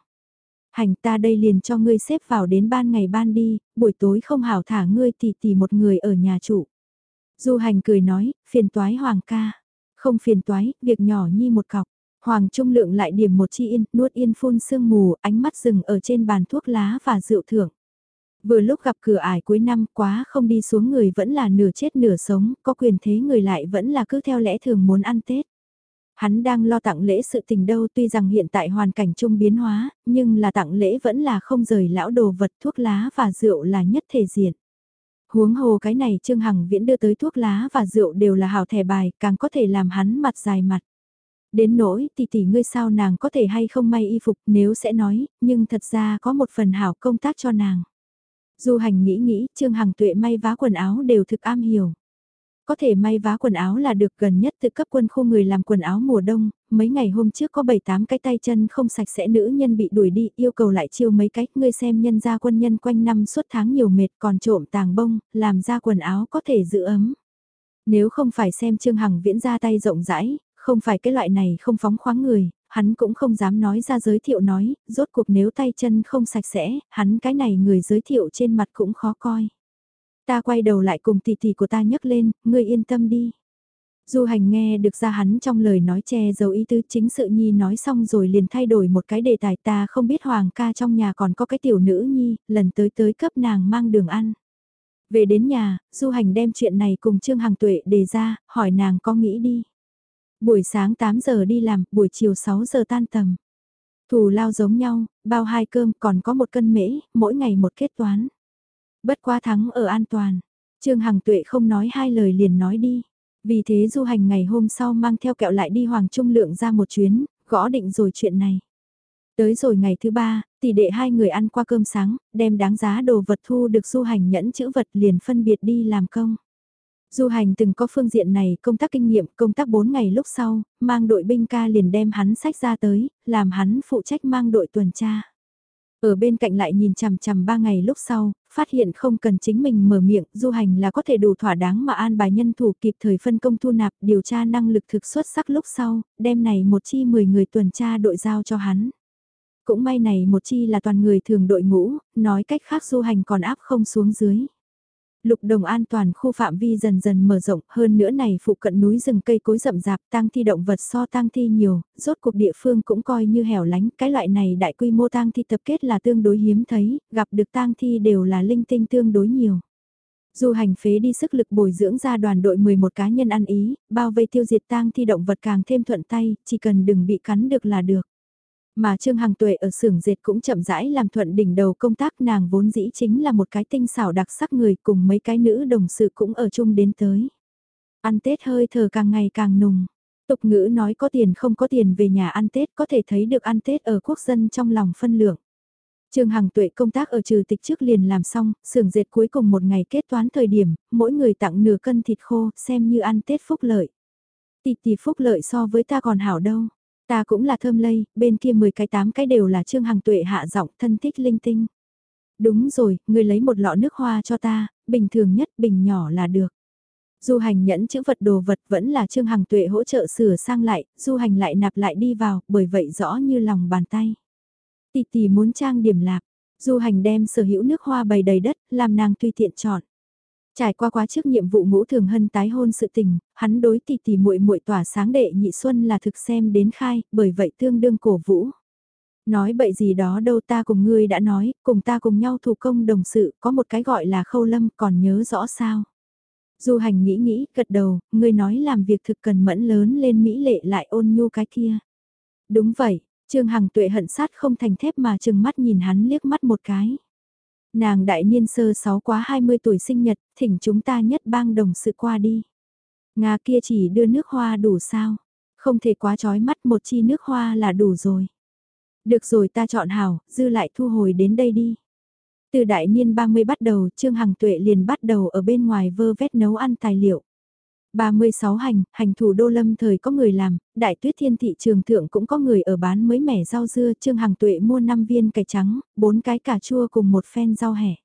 Hành ta đây liền cho ngươi xếp vào đến ban ngày ban đi, buổi tối không hảo thả ngươi thì tì một người ở nhà trụ. Du hành cười nói, phiền toái hoàng ca. Không phiền toái, việc nhỏ nhi một cọc. Hoàng Trung Lượng lại điểm một chi yên, nuốt yên phun sương mù, ánh mắt rừng ở trên bàn thuốc lá và rượu thưởng. Vừa lúc gặp cửa ải cuối năm quá không đi xuống người vẫn là nửa chết nửa sống, có quyền thế người lại vẫn là cứ theo lẽ thường muốn ăn Tết. Hắn đang lo tặng lễ sự tình đâu tuy rằng hiện tại hoàn cảnh chung biến hóa, nhưng là tặng lễ vẫn là không rời lão đồ vật thuốc lá và rượu là nhất thể diện. Huống hồ cái này Trương Hằng Viễn đưa tới thuốc lá và rượu đều là hảo thẻ bài, càng có thể làm hắn mặt dài mặt. Đến nỗi tỷ tỷ ngươi sao nàng có thể hay không may y phục nếu sẽ nói, nhưng thật ra có một phần hảo công tác cho nàng. Du hành nghĩ nghĩ, Trương Hằng tuệ may vá quần áo đều thực am hiểu. Có thể may vá quần áo là được gần nhất tự cấp quân khu người làm quần áo mùa đông, mấy ngày hôm trước có 7-8 cái tay chân không sạch sẽ nữ nhân bị đuổi đi, yêu cầu lại chiêu mấy cách, ngươi xem nhân gia quân nhân quanh năm suốt tháng nhiều mệt còn trộm tàng bông, làm ra quần áo có thể giữ ấm. Nếu không phải xem Trương Hằng viễn ra tay rộng rãi, không phải cái loại này không phóng khoáng người, hắn cũng không dám nói ra giới thiệu nói, rốt cuộc nếu tay chân không sạch sẽ, hắn cái này người giới thiệu trên mặt cũng khó coi. Ta quay đầu lại cùng tỷ tỷ của ta nhấc lên, ngươi yên tâm đi. Du hành nghe được ra hắn trong lời nói che giấu ý tứ chính sự nhi nói xong rồi liền thay đổi một cái đề tài ta không biết hoàng ca trong nhà còn có cái tiểu nữ nhi, lần tới tới cấp nàng mang đường ăn. Về đến nhà, du hành đem chuyện này cùng Trương Hằng Tuệ đề ra, hỏi nàng có nghĩ đi. Buổi sáng 8 giờ đi làm, buổi chiều 6 giờ tan tầm. Thù lao giống nhau, bao hai cơm còn có một cân mễ, mỗi ngày một kết toán. Bất quá thắng ở an toàn. Trương Hằng Tuệ không nói hai lời liền nói đi. Vì thế du hành ngày hôm sau mang theo kẹo lại đi Hoàng Trung Lượng ra một chuyến, gõ định rồi chuyện này. Tới rồi ngày thứ ba, tỷ đệ hai người ăn qua cơm sáng, đem đáng giá đồ vật thu được du hành nhẫn chữ vật liền phân biệt đi làm công. Du hành từng có phương diện này công tác kinh nghiệm, công tác 4 ngày lúc sau, mang đội binh ca liền đem hắn sách ra tới, làm hắn phụ trách mang đội tuần tra. Ở bên cạnh lại nhìn chằm chằm ba ngày lúc sau, phát hiện không cần chính mình mở miệng, du hành là có thể đủ thỏa đáng mà an bài nhân thủ kịp thời phân công thu nạp, điều tra năng lực thực xuất sắc lúc sau, đem này một chi 10 người tuần tra đội giao cho hắn. Cũng may này một chi là toàn người thường đội ngũ, nói cách khác du hành còn áp không xuống dưới. Lục đồng an toàn khu phạm vi dần dần mở rộng, hơn nữa này phụ cận núi rừng cây cối rậm rạp, tang thi động vật so tang thi nhiều, rốt cuộc địa phương cũng coi như hẻo lánh, cái loại này đại quy mô tang thi tập kết là tương đối hiếm thấy, gặp được tang thi đều là linh tinh tương đối nhiều. Du hành phế đi sức lực bồi dưỡng ra đoàn đội 11 cá nhân ăn ý, bao vây tiêu diệt tang thi động vật càng thêm thuận tay, chỉ cần đừng bị cắn được là được. Mà Trương Hằng Tuệ ở xưởng dệt cũng chậm rãi làm thuận đỉnh đầu công tác nàng vốn dĩ chính là một cái tinh xảo đặc sắc người cùng mấy cái nữ đồng sự cũng ở chung đến tới. Ăn Tết hơi thở càng ngày càng nùng. Tục ngữ nói có tiền không có tiền về nhà ăn Tết có thể thấy được ăn Tết ở quốc dân trong lòng phân lượng. Trương Hằng Tuệ công tác ở trừ tịch trước liền làm xong, xưởng dệt cuối cùng một ngày kết toán thời điểm, mỗi người tặng nửa cân thịt khô, xem như ăn Tết phúc lợi. Tịt tì phúc lợi so với ta còn hảo đâu. Ta cũng là thơm lây, bên kia 10 cái 8 cái đều là Trương Hằng Tuệ hạ giọng thân thích linh tinh. Đúng rồi, người lấy một lọ nước hoa cho ta, bình thường nhất bình nhỏ là được. Du hành nhẫn chữ vật đồ vật vẫn là Trương Hằng Tuệ hỗ trợ sửa sang lại, du hành lại nạp lại đi vào, bởi vậy rõ như lòng bàn tay. Tì tì muốn trang điểm lạp, du hành đem sở hữu nước hoa bày đầy đất, làm nàng tùy tiện chọn. Trải qua quá trước nhiệm vụ ngũ thường hân tái hôn sự tình, hắn đối tỷ tỷ muội muội tỏa sáng đệ nhị xuân là thực xem đến khai, bởi vậy tương đương cổ vũ. Nói bậy gì đó đâu ta cùng ngươi đã nói, cùng ta cùng nhau thủ công đồng sự, có một cái gọi là khâu lâm còn nhớ rõ sao. Du hành nghĩ nghĩ, gật đầu, ngươi nói làm việc thực cần mẫn lớn lên Mỹ lệ lại ôn nhu cái kia. Đúng vậy, Trương Hằng tuệ hận sát không thành thép mà trừng mắt nhìn hắn liếc mắt một cái. Nàng đại niên sơ sáu quá 20 tuổi sinh nhật, thỉnh chúng ta nhất bang đồng sự qua đi. Nga kia chỉ đưa nước hoa đủ sao? Không thể quá trói mắt một chi nước hoa là đủ rồi. Được rồi ta chọn hảo, dư lại thu hồi đến đây đi. Từ đại niên 30 bắt đầu, Trương Hằng Tuệ liền bắt đầu ở bên ngoài vơ vét nấu ăn tài liệu. 36 hành, hành thủ đô lâm thời có người làm, đại tuyết thiên thị trường thượng cũng có người ở bán mới mẻ rau dưa, Trương Hằng Tuệ mua 5 viên cải trắng, 4 cái cà chua cùng một phen rau hẻ.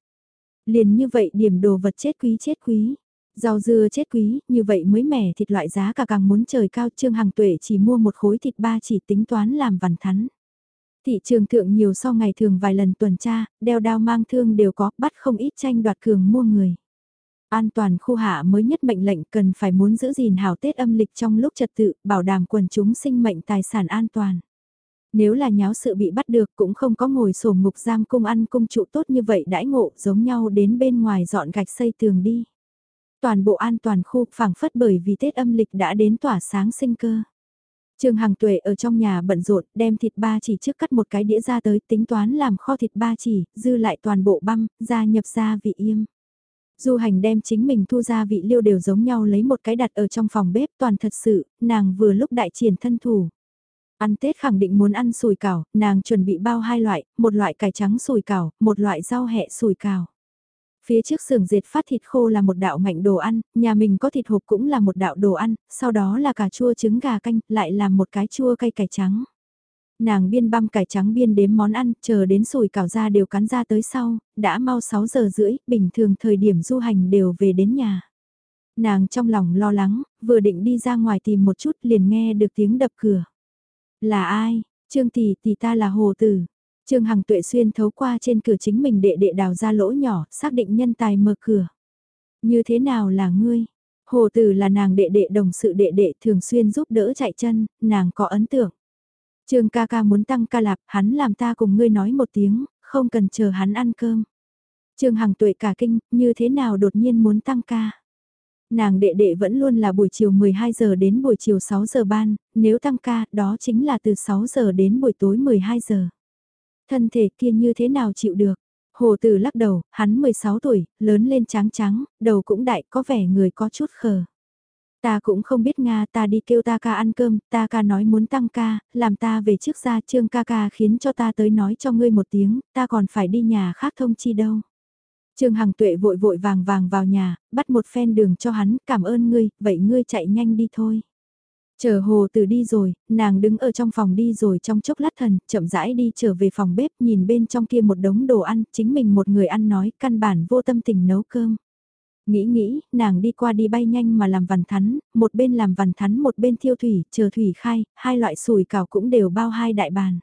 Liền như vậy điểm đồ vật chết quý chết quý. Rau dưa chết quý, như vậy mới mẻ thịt loại giá cả càng muốn trời cao Trương Hằng Tuệ chỉ mua một khối thịt ba chỉ tính toán làm vằn thắn. Thị trường thượng nhiều so ngày thường vài lần tuần tra, đeo đao mang thương đều có, bắt không ít tranh đoạt cường mua người. An toàn khu hạ mới nhất mệnh lệnh cần phải muốn giữ gìn hảo Tết âm lịch trong lúc trật tự, bảo đảm quần chúng sinh mệnh tài sản an toàn. Nếu là nháo sự bị bắt được cũng không có ngồi sổ ngục giam cung ăn cung trụ tốt như vậy đãi ngộ giống nhau đến bên ngoài dọn gạch xây tường đi. Toàn bộ an toàn khu phảng phất bởi vì Tết âm lịch đã đến tỏa sáng sinh cơ. Trương Hằng Tuệ ở trong nhà bận rộn, đem thịt ba chỉ trước cắt một cái đĩa ra tới, tính toán làm kho thịt ba chỉ, dư lại toàn bộ băm, gia nhập gia vị yêm. Du hành đem chính mình thu ra vị liêu đều giống nhau lấy một cái đặt ở trong phòng bếp toàn thật sự, nàng vừa lúc đại triển thân thủ. Ăn Tết khẳng định muốn ăn sùi cảo, nàng chuẩn bị bao hai loại, một loại cải trắng sùi cảo, một loại rau hẹ sùi cảo. Phía trước xưởng dệt phát thịt khô là một đạo ngạnh đồ ăn, nhà mình có thịt hộp cũng là một đạo đồ ăn, sau đó là cà chua trứng gà canh, lại làm một cái chua cay cải trắng. Nàng biên băm cải trắng biên đếm món ăn, chờ đến sủi cảo ra đều cắn ra tới sau, đã mau 6 giờ rưỡi, bình thường thời điểm du hành đều về đến nhà. Nàng trong lòng lo lắng, vừa định đi ra ngoài tìm một chút liền nghe được tiếng đập cửa. Là ai? Trương tỷ tỷ ta là hồ tử. Trương Hằng tuệ xuyên thấu qua trên cửa chính mình đệ đệ đào ra lỗ nhỏ, xác định nhân tài mở cửa. Như thế nào là ngươi? Hồ Tử là nàng đệ đệ đồng sự đệ đệ thường xuyên giúp đỡ chạy chân, nàng có ấn tượng. Trương ca ca muốn tăng ca lạp, hắn làm ta cùng ngươi nói một tiếng, không cần chờ hắn ăn cơm. Trương Hằng tuệ cả kinh, như thế nào đột nhiên muốn tăng ca? Nàng đệ đệ vẫn luôn là buổi chiều 12 giờ đến buổi chiều 6 giờ ban, nếu tăng ca, đó chính là từ 6 giờ đến buổi tối 12 giờ thân thể kia như thế nào chịu được. Hồ Tử lắc đầu, hắn 16 tuổi, lớn lên trắng trắng, đầu cũng đại, có vẻ người có chút khờ. Ta cũng không biết Nga ta đi kêu ta ca ăn cơm, ta ca nói muốn tăng ca, làm ta về trước ra trương ca ca khiến cho ta tới nói cho ngươi một tiếng, ta còn phải đi nhà khác thông chi đâu. Trương Hằng Tuệ vội vội vàng vàng vào nhà, bắt một phen đường cho hắn, cảm ơn ngươi, vậy ngươi chạy nhanh đi thôi. Chờ hồ từ đi rồi, nàng đứng ở trong phòng đi rồi trong chốc lát thần, chậm rãi đi trở về phòng bếp nhìn bên trong kia một đống đồ ăn, chính mình một người ăn nói, căn bản vô tâm tình nấu cơm. Nghĩ nghĩ, nàng đi qua đi bay nhanh mà làm vằn thắn, một bên làm vằn thắn một bên thiêu thủy, chờ thủy khai, hai loại sùi cảo cũng đều bao hai đại bàn.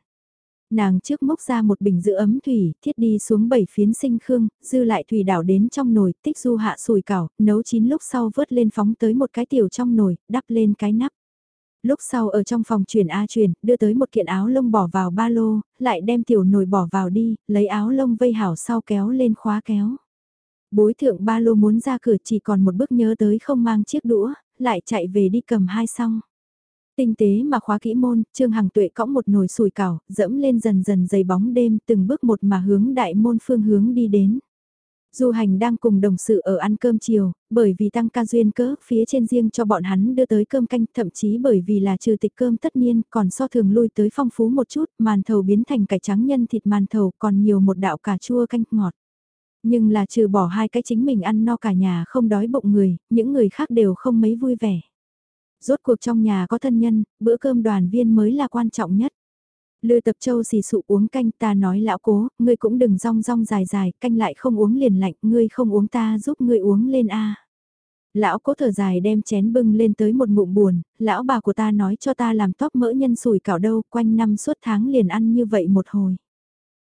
Nàng trước mốc ra một bình giữ ấm thủy, thiết đi xuống bảy phiến sinh khương, dư lại thủy đảo đến trong nồi, tích du hạ sùi cảo, nấu chín lúc sau vớt lên phóng tới một cái tiểu trong nồi, đắp lên cái nắp. Lúc sau ở trong phòng chuyển A chuyển, đưa tới một kiện áo lông bỏ vào ba lô, lại đem tiểu nồi bỏ vào đi, lấy áo lông vây hảo sau kéo lên khóa kéo. Bối thượng ba lô muốn ra cửa chỉ còn một bước nhớ tới không mang chiếc đũa, lại chạy về đi cầm hai xong. Tinh tế mà khóa kỹ môn, Trương Hằng Tuệ cõng một nồi sùi cảo, dẫm lên dần dần dày bóng đêm từng bước một mà hướng đại môn phương hướng đi đến. Du hành đang cùng đồng sự ở ăn cơm chiều, bởi vì tăng ca duyên cớ, phía trên riêng cho bọn hắn đưa tới cơm canh, thậm chí bởi vì là trừ tịch cơm tất niên, còn so thường lui tới phong phú một chút, màn thầu biến thành cải trắng nhân thịt màn thầu, còn nhiều một đạo cà chua canh ngọt. Nhưng là trừ bỏ hai cái chính mình ăn no cả nhà không đói bụng người, những người khác đều không mấy vui vẻ. Rốt cuộc trong nhà có thân nhân, bữa cơm đoàn viên mới là quan trọng nhất. Lư tập châu xì sụ uống canh ta nói lão cố, ngươi cũng đừng rong rong dài dài, canh lại không uống liền lạnh, ngươi không uống ta giúp ngươi uống lên a. Lão cố thở dài đem chén bưng lên tới một ngụm buồn, lão bà của ta nói cho ta làm tóp mỡ nhân sủi cảo đâu, quanh năm suốt tháng liền ăn như vậy một hồi.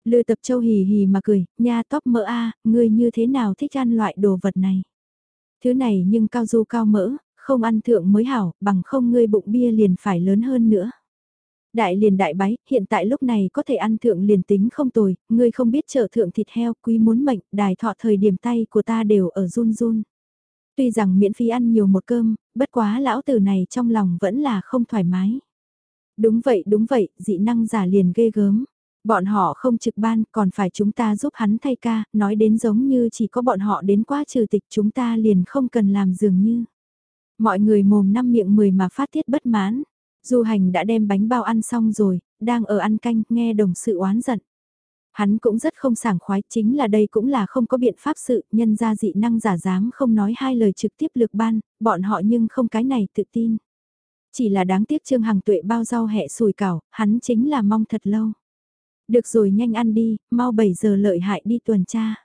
Lư tập châu hì hì mà cười, nha tóc mỡ a ngươi như thế nào thích ăn loại đồ vật này. Thứ này nhưng cao du cao mỡ, không ăn thượng mới hảo, bằng không ngươi bụng bia liền phải lớn hơn nữa. Đại liền đại bái, hiện tại lúc này có thể ăn thượng liền tính không tồi, ngươi không biết chợ thượng thịt heo quý muốn mệnh, đài thọ thời điểm tay của ta đều ở run run. Tuy rằng miễn phí ăn nhiều một cơm, bất quá lão tử này trong lòng vẫn là không thoải mái. Đúng vậy đúng vậy, dị năng giả liền ghê gớm. Bọn họ không trực ban còn phải chúng ta giúp hắn thay ca, nói đến giống như chỉ có bọn họ đến quá trừ tịch chúng ta liền không cần làm dường như. Mọi người mồm năm miệng mười mà phát tiết bất mãn. Du hành đã đem bánh bao ăn xong rồi, đang ở ăn canh nghe đồng sự oán giận. Hắn cũng rất không sảng khoái, chính là đây cũng là không có biện pháp sự, nhân ra dị năng giả dám không nói hai lời trực tiếp lược ban, bọn họ nhưng không cái này tự tin. Chỉ là đáng tiếc Trương Hằng Tuệ bao rau hẹ sùi cảo, hắn chính là mong thật lâu. Được rồi nhanh ăn đi, mau 7 giờ lợi hại đi tuần tra.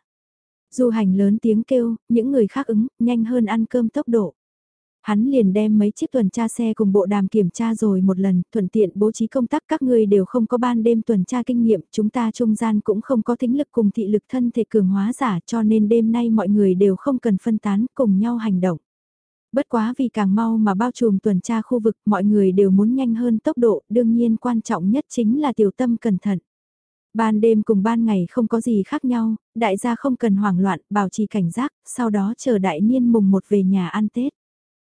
Du hành lớn tiếng kêu, những người khác ứng, nhanh hơn ăn cơm tốc độ. Hắn liền đem mấy chiếc tuần tra xe cùng bộ đàm kiểm tra rồi một lần, thuận tiện bố trí công tác các người đều không có ban đêm tuần tra kinh nghiệm, chúng ta trung gian cũng không có thính lực cùng thị lực thân thể cường hóa giả cho nên đêm nay mọi người đều không cần phân tán cùng nhau hành động. Bất quá vì càng mau mà bao trùm tuần tra khu vực mọi người đều muốn nhanh hơn tốc độ, đương nhiên quan trọng nhất chính là tiểu tâm cẩn thận. Ban đêm cùng ban ngày không có gì khác nhau, đại gia không cần hoảng loạn, bảo trì cảnh giác, sau đó chờ đại niên mùng một về nhà ăn Tết.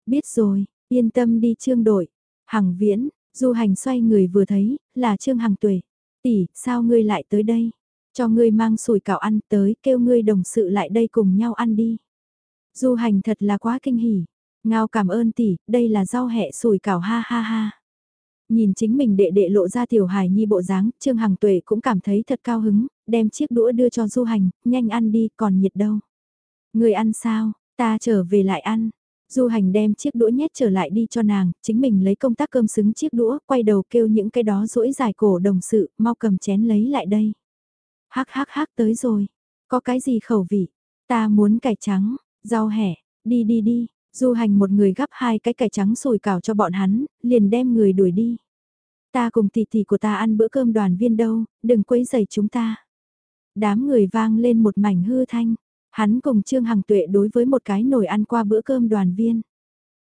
Biết rồi, yên tâm đi trương đội. Hằng viễn, du hành xoay người vừa thấy, là trương hằng tuệ. Tỷ, sao ngươi lại tới đây? Cho ngươi mang sủi cảo ăn tới, kêu ngươi đồng sự lại đây cùng nhau ăn đi. Du hành thật là quá kinh hỉ. Ngao cảm ơn tỷ, đây là rau hẹ sủi cảo ha ha ha. Nhìn chính mình đệ đệ lộ ra tiểu hài nhi bộ dáng, Trương Hằng Tuệ cũng cảm thấy thật cao hứng, đem chiếc đũa đưa cho du hành, nhanh ăn đi, còn nhiệt đâu. Người ăn sao, ta trở về lại ăn. Du hành đem chiếc đũa nhét trở lại đi cho nàng, chính mình lấy công tác cơm xứng chiếc đũa, quay đầu kêu những cái đó rũi dài cổ đồng sự, mau cầm chén lấy lại đây. Hắc hắc hắc tới rồi, có cái gì khẩu vị, ta muốn cải trắng, rau hẻ, đi đi đi, du hành một người gắp hai cái cải trắng sồi cảo cho bọn hắn, liền đem người đuổi đi. Ta cùng tỷ tỷ của ta ăn bữa cơm đoàn viên đâu, đừng quấy rầy chúng ta. Đám người vang lên một mảnh hư thanh. Hắn cùng Trương Hằng Tuệ đối với một cái nồi ăn qua bữa cơm đoàn viên.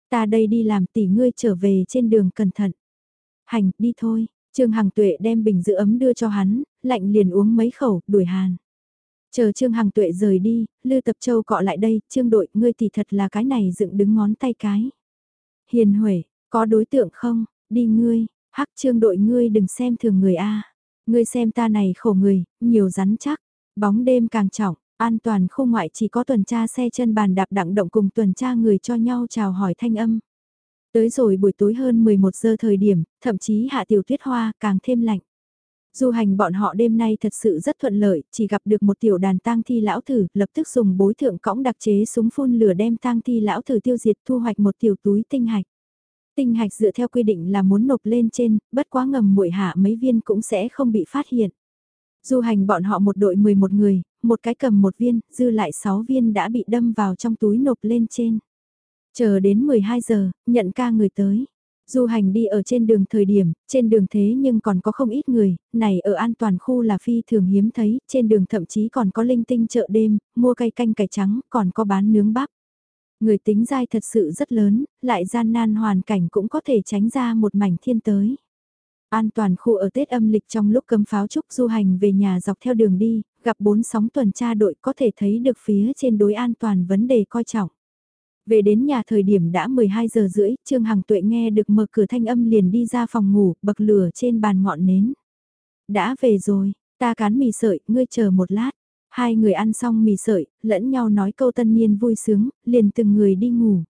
Ta đây đi làm tỷ ngươi trở về trên đường cẩn thận. Hành, đi thôi. Trương Hằng Tuệ đem bình giữ ấm đưa cho hắn, lạnh liền uống mấy khẩu, đuổi hàn. Chờ Trương Hằng Tuệ rời đi, Lư Tập Châu cọ lại đây, Trương đội, ngươi thì thật là cái này dựng đứng ngón tay cái. Hiền Huệ, có đối tượng không? Đi ngươi, hắc Trương đội ngươi đừng xem thường người A. Ngươi xem ta này khổ người, nhiều rắn chắc, bóng đêm càng trọng, An toàn khu ngoại chỉ có tuần tra xe chân bàn đạp đặng động cùng tuần tra người cho nhau chào hỏi thanh âm. Tới rồi buổi tối hơn 11 giờ thời điểm, thậm chí hạ tiểu tuyết hoa càng thêm lạnh. Du hành bọn họ đêm nay thật sự rất thuận lợi, chỉ gặp được một tiểu đàn tang thi lão thử, lập tức dùng bối thượng cõng đặc chế súng phun lửa đem tang thi lão thử tiêu diệt thu hoạch một tiểu túi tinh hạch. Tinh hạch dựa theo quy định là muốn nộp lên trên, bất quá ngầm muội hạ mấy viên cũng sẽ không bị phát hiện. Du hành bọn họ một đội 11 người, một cái cầm một viên, dư lại 6 viên đã bị đâm vào trong túi nộp lên trên. Chờ đến 12 giờ, nhận ca người tới. Du hành đi ở trên đường thời điểm, trên đường thế nhưng còn có không ít người, này ở an toàn khu là phi thường hiếm thấy, trên đường thậm chí còn có linh tinh chợ đêm, mua cây canh cải trắng, còn có bán nướng bắp. Người tính dai thật sự rất lớn, lại gian nan hoàn cảnh cũng có thể tránh ra một mảnh thiên tới. An toàn khu ở Tết âm lịch trong lúc cấm pháo trúc du hành về nhà dọc theo đường đi, gặp bốn sóng tuần tra đội có thể thấy được phía trên đối an toàn vấn đề coi trọng. Về đến nhà thời điểm đã 12 giờ rưỡi, Trương Hằng Tuệ nghe được mở cửa thanh âm liền đi ra phòng ngủ, bậc lửa trên bàn ngọn nến. Đã về rồi, ta cán mì sợi, ngươi chờ một lát. Hai người ăn xong mì sợi, lẫn nhau nói câu tân niên vui sướng, liền từng người đi ngủ.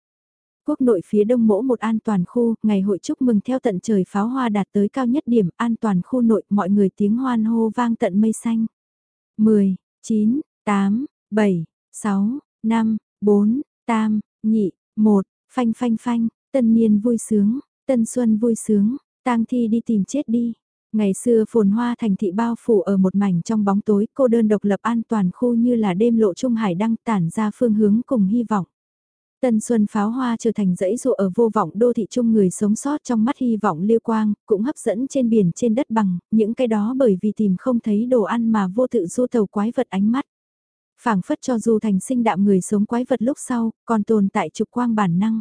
Quốc nội phía đông mỗ một an toàn khu, ngày hội chúc mừng theo tận trời pháo hoa đạt tới cao nhất điểm an toàn khu nội, mọi người tiếng hoan hô vang tận mây xanh. 10, 9, 8, 7, 6, 5, 4, tam, nhị, một phanh phanh phanh, tân niên vui sướng, tân xuân vui sướng, tang thi đi tìm chết đi. Ngày xưa phồn hoa thành thị bao phủ ở một mảnh trong bóng tối, cô đơn độc lập an toàn khu như là đêm lộ trung hải đăng tản ra phương hướng cùng hy vọng. Tân Xuân pháo hoa trở thành dãy dụ ở vô vọng đô thị chung người sống sót trong mắt hy vọng liêu quang, cũng hấp dẫn trên biển trên đất bằng, những cái đó bởi vì tìm không thấy đồ ăn mà vô tự du tàu quái vật ánh mắt phảng phất cho dù thành sinh đạm người sống quái vật lúc sau, còn tồn tại trục quang bản năng.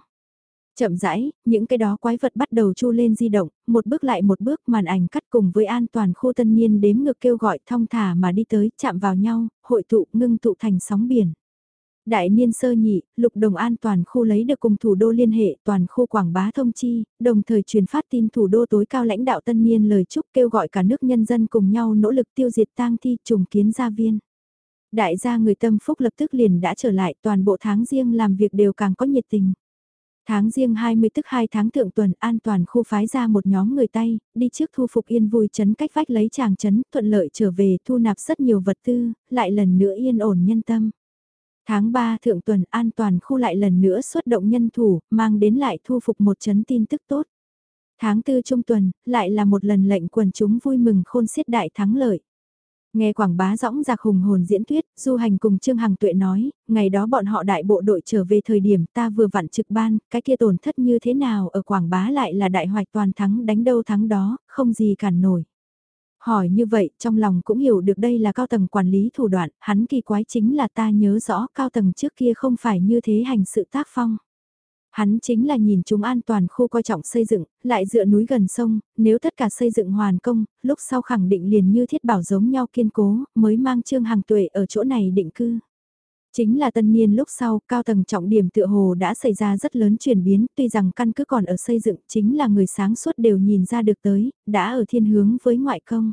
Chậm rãi, những cái đó quái vật bắt đầu chu lên di động, một bước lại một bước màn ảnh cắt cùng với an toàn khu tân niên đếm ngược kêu gọi thong thả mà đi tới, chạm vào nhau, hội tụ ngưng tụ thành sóng biển. Đại niên sơ nhị, lục đồng an toàn khu lấy được cùng thủ đô liên hệ toàn khu quảng bá thông chi, đồng thời truyền phát tin thủ đô tối cao lãnh đạo tân niên lời chúc kêu gọi cả nước nhân dân cùng nhau nỗ lực tiêu diệt tang thi trùng kiến gia viên. Đại gia người tâm phúc lập tức liền đã trở lại toàn bộ tháng riêng làm việc đều càng có nhiệt tình. Tháng riêng 20 tức 2 tháng thượng tuần an toàn khu phái ra một nhóm người tay, đi trước thu phục yên vui chấn cách vách lấy chàng chấn, thuận lợi trở về thu nạp rất nhiều vật tư, lại lần nữa yên ổn nhân tâm. Tháng 3 thượng tuần an toàn khu lại lần nữa xuất động nhân thủ, mang đến lại thu phục một chấn tin tức tốt. Tháng 4 trung tuần, lại là một lần lệnh quần chúng vui mừng khôn xiết đại thắng lợi. Nghe quảng bá rõng giặc hùng hồn diễn thuyết, du hành cùng Trương Hằng Tuệ nói, ngày đó bọn họ đại bộ đội trở về thời điểm ta vừa vặn trực ban, cái kia tổn thất như thế nào ở quảng bá lại là đại hoạch toàn thắng đánh đâu thắng đó, không gì cản nổi. Hỏi như vậy, trong lòng cũng hiểu được đây là cao tầng quản lý thủ đoạn, hắn kỳ quái chính là ta nhớ rõ cao tầng trước kia không phải như thế hành sự tác phong. Hắn chính là nhìn chúng an toàn khu coi trọng xây dựng, lại dựa núi gần sông, nếu tất cả xây dựng hoàn công, lúc sau khẳng định liền như thiết bảo giống nhau kiên cố, mới mang trương hàng tuệ ở chỗ này định cư. Chính là tân niên lúc sau, cao tầng trọng điểm tựa hồ đã xảy ra rất lớn chuyển biến, tuy rằng căn cứ còn ở xây dựng, chính là người sáng suốt đều nhìn ra được tới, đã ở thiên hướng với ngoại công.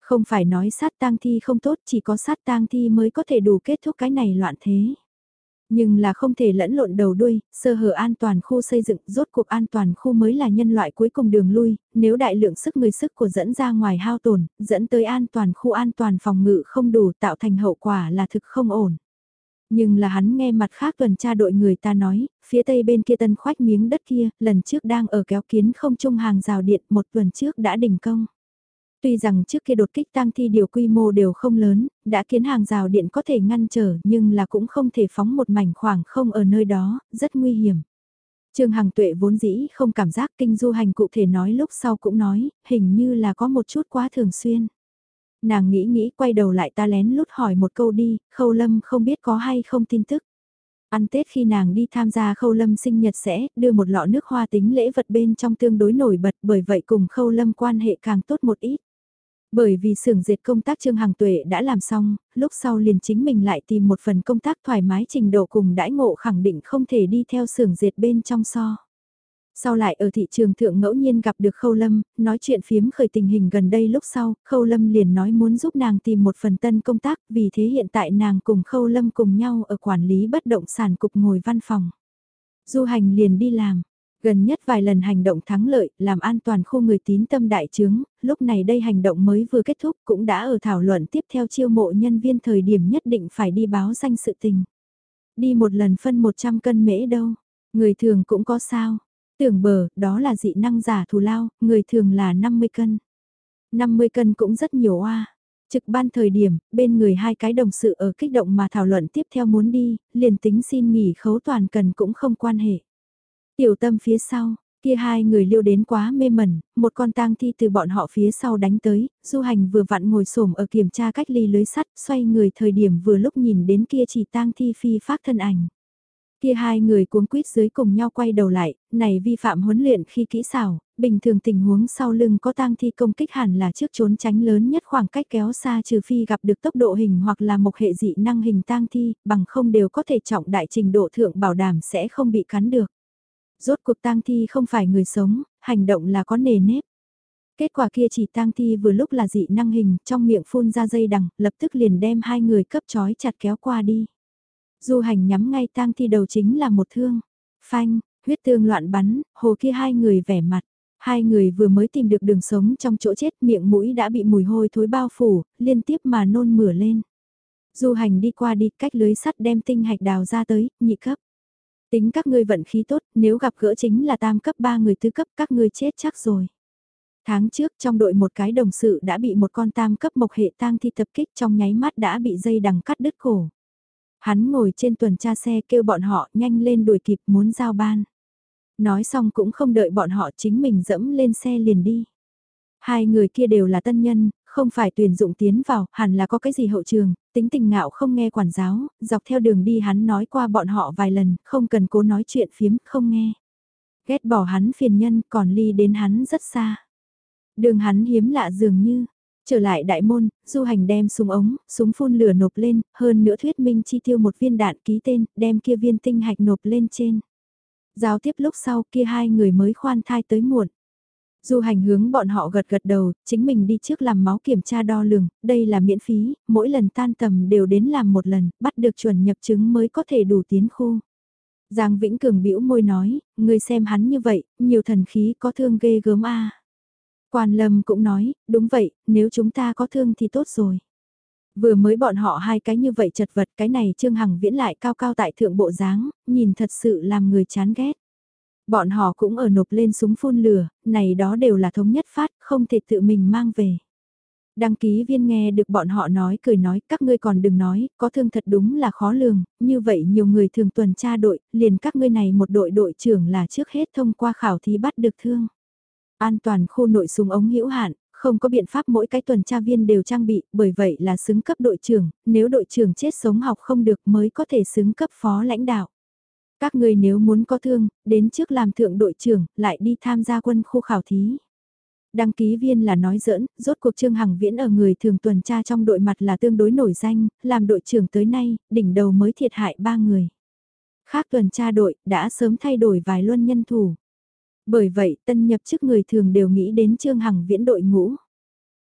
Không phải nói sát tang thi không tốt, chỉ có sát tang thi mới có thể đủ kết thúc cái này loạn thế. Nhưng là không thể lẫn lộn đầu đuôi, sơ hở an toàn khu xây dựng, rốt cuộc an toàn khu mới là nhân loại cuối cùng đường lui, nếu đại lượng sức người sức của dẫn ra ngoài hao tổn, dẫn tới an toàn khu an toàn phòng ngự không đủ tạo thành hậu quả là thực không ổn. Nhưng là hắn nghe mặt khác tuần tra đội người ta nói, phía tây bên kia tân khoách miếng đất kia, lần trước đang ở kéo kiến không trung hàng rào điện một tuần trước đã đình công. Tuy rằng trước kia đột kích tăng thi điều quy mô đều không lớn, đã kiến hàng rào điện có thể ngăn trở nhưng là cũng không thể phóng một mảnh khoảng không ở nơi đó, rất nguy hiểm. Trương Hằng Tuệ vốn dĩ không cảm giác kinh du hành cụ thể nói lúc sau cũng nói, hình như là có một chút quá thường xuyên. Nàng nghĩ nghĩ quay đầu lại ta lén lút hỏi một câu đi, khâu lâm không biết có hay không tin tức. Ăn Tết khi nàng đi tham gia khâu lâm sinh nhật sẽ đưa một lọ nước hoa tính lễ vật bên trong tương đối nổi bật bởi vậy cùng khâu lâm quan hệ càng tốt một ít. Bởi vì xưởng dệt công tác Trương Hằng Tuệ đã làm xong, lúc sau liền chính mình lại tìm một phần công tác thoải mái trình độ cùng đãi ngộ khẳng định không thể đi theo xưởng dệt bên trong so. Sau lại ở thị trường thượng ngẫu nhiên gặp được Khâu Lâm, nói chuyện phiếm khởi tình hình gần đây lúc sau, Khâu Lâm liền nói muốn giúp nàng tìm một phần tân công tác, vì thế hiện tại nàng cùng Khâu Lâm cùng nhau ở quản lý bất động sản cục ngồi văn phòng. Du hành liền đi làm, Gần nhất vài lần hành động thắng lợi, làm an toàn khu người tín tâm đại trướng, lúc này đây hành động mới vừa kết thúc cũng đã ở thảo luận tiếp theo chiêu mộ nhân viên thời điểm nhất định phải đi báo danh sự tình. Đi một lần phân 100 cân mễ đâu, người thường cũng có sao. Tưởng bờ, đó là dị năng giả thù lao, người thường là 50 cân. 50 cân cũng rất nhiều oa. Trực ban thời điểm, bên người hai cái đồng sự ở kích động mà thảo luận tiếp theo muốn đi, liền tính xin nghỉ khấu toàn cần cũng không quan hệ. Tiểu tâm phía sau, kia hai người liêu đến quá mê mẩn, một con tang thi từ bọn họ phía sau đánh tới, du hành vừa vặn ngồi xổm ở kiểm tra cách ly lưới sắt, xoay người thời điểm vừa lúc nhìn đến kia chỉ tang thi phi phát thân ảnh. Kia hai người cuống quýt dưới cùng nhau quay đầu lại, này vi phạm huấn luyện khi kỹ xảo, bình thường tình huống sau lưng có tang thi công kích hẳn là trước trốn tránh lớn nhất khoảng cách kéo xa trừ phi gặp được tốc độ hình hoặc là một hệ dị năng hình tang thi, bằng không đều có thể trọng đại trình độ thượng bảo đảm sẽ không bị cắn được. Rốt cuộc tang thi không phải người sống, hành động là có nề nếp. Kết quả kia chỉ tang thi vừa lúc là dị năng hình, trong miệng phun ra dây đằng, lập tức liền đem hai người cấp chói chặt kéo qua đi. Du hành nhắm ngay tang thi đầu chính là một thương. Phanh, huyết tương loạn bắn, hồ kia hai người vẻ mặt. Hai người vừa mới tìm được đường sống trong chỗ chết miệng mũi đã bị mùi hôi thối bao phủ, liên tiếp mà nôn mửa lên. Du hành đi qua đi cách lưới sắt đem tinh hạch đào ra tới, nhị cấp. Tính các ngươi vận khí tốt, nếu gặp gỡ chính là tam cấp 3 người tứ cấp các ngươi chết chắc rồi. Tháng trước trong đội một cái đồng sự đã bị một con tam cấp mộc hệ tang thi tập kích trong nháy mắt đã bị dây đằng cắt đứt cổ. Hắn ngồi trên tuần tra xe kêu bọn họ nhanh lên đuổi kịp muốn giao ban. Nói xong cũng không đợi bọn họ chính mình dẫm lên xe liền đi. Hai người kia đều là tân nhân, không phải tuyển dụng tiến vào, hẳn là có cái gì hậu trường, tính tình ngạo không nghe quản giáo, dọc theo đường đi hắn nói qua bọn họ vài lần, không cần cố nói chuyện phiếm, không nghe. Ghét bỏ hắn phiền nhân, còn ly đến hắn rất xa. Đường hắn hiếm lạ dường như, Trở lại đại môn, du hành đem súng ống, súng phun lửa nộp lên, hơn nữa thuyết minh chi tiêu một viên đạn ký tên, đem kia viên tinh hạch nộp lên trên. Giao tiếp lúc sau kia hai người mới khoan thai tới muộn. Du hành hướng bọn họ gật gật đầu, chính mình đi trước làm máu kiểm tra đo lường, đây là miễn phí, mỗi lần tan tầm đều đến làm một lần, bắt được chuẩn nhập chứng mới có thể đủ tiến khu. Giang Vĩnh Cường bĩu môi nói, người xem hắn như vậy, nhiều thần khí có thương ghê gớm a. Quan Lâm cũng nói, đúng vậy, nếu chúng ta có thương thì tốt rồi. Vừa mới bọn họ hai cái như vậy chật vật cái này Trương Hằng viễn lại cao cao tại thượng bộ dáng, nhìn thật sự làm người chán ghét. Bọn họ cũng ở nộp lên súng phun lửa, này đó đều là thống nhất phát, không thể tự mình mang về. Đăng ký viên nghe được bọn họ nói cười nói, các ngươi còn đừng nói, có thương thật đúng là khó lường, như vậy nhiều người thường tuần tra đội, liền các ngươi này một đội đội trưởng là trước hết thông qua khảo thí bắt được thương. An toàn khu nội súng ống hữu hạn, không có biện pháp mỗi cái tuần tra viên đều trang bị, bởi vậy là xứng cấp đội trưởng, nếu đội trưởng chết sống học không được mới có thể xứng cấp phó lãnh đạo. Các người nếu muốn có thương, đến trước làm thượng đội trưởng, lại đi tham gia quân khu khảo thí. Đăng ký viên là nói giỡn, rốt cuộc Trương Hằng Viễn ở người thường tuần tra trong đội mặt là tương đối nổi danh, làm đội trưởng tới nay, đỉnh đầu mới thiệt hại ba người. Khác tuần tra đội, đã sớm thay đổi vài luân nhân thủ. Bởi vậy, tân nhập chức người thường đều nghĩ đến Trương Hằng viễn đội ngũ.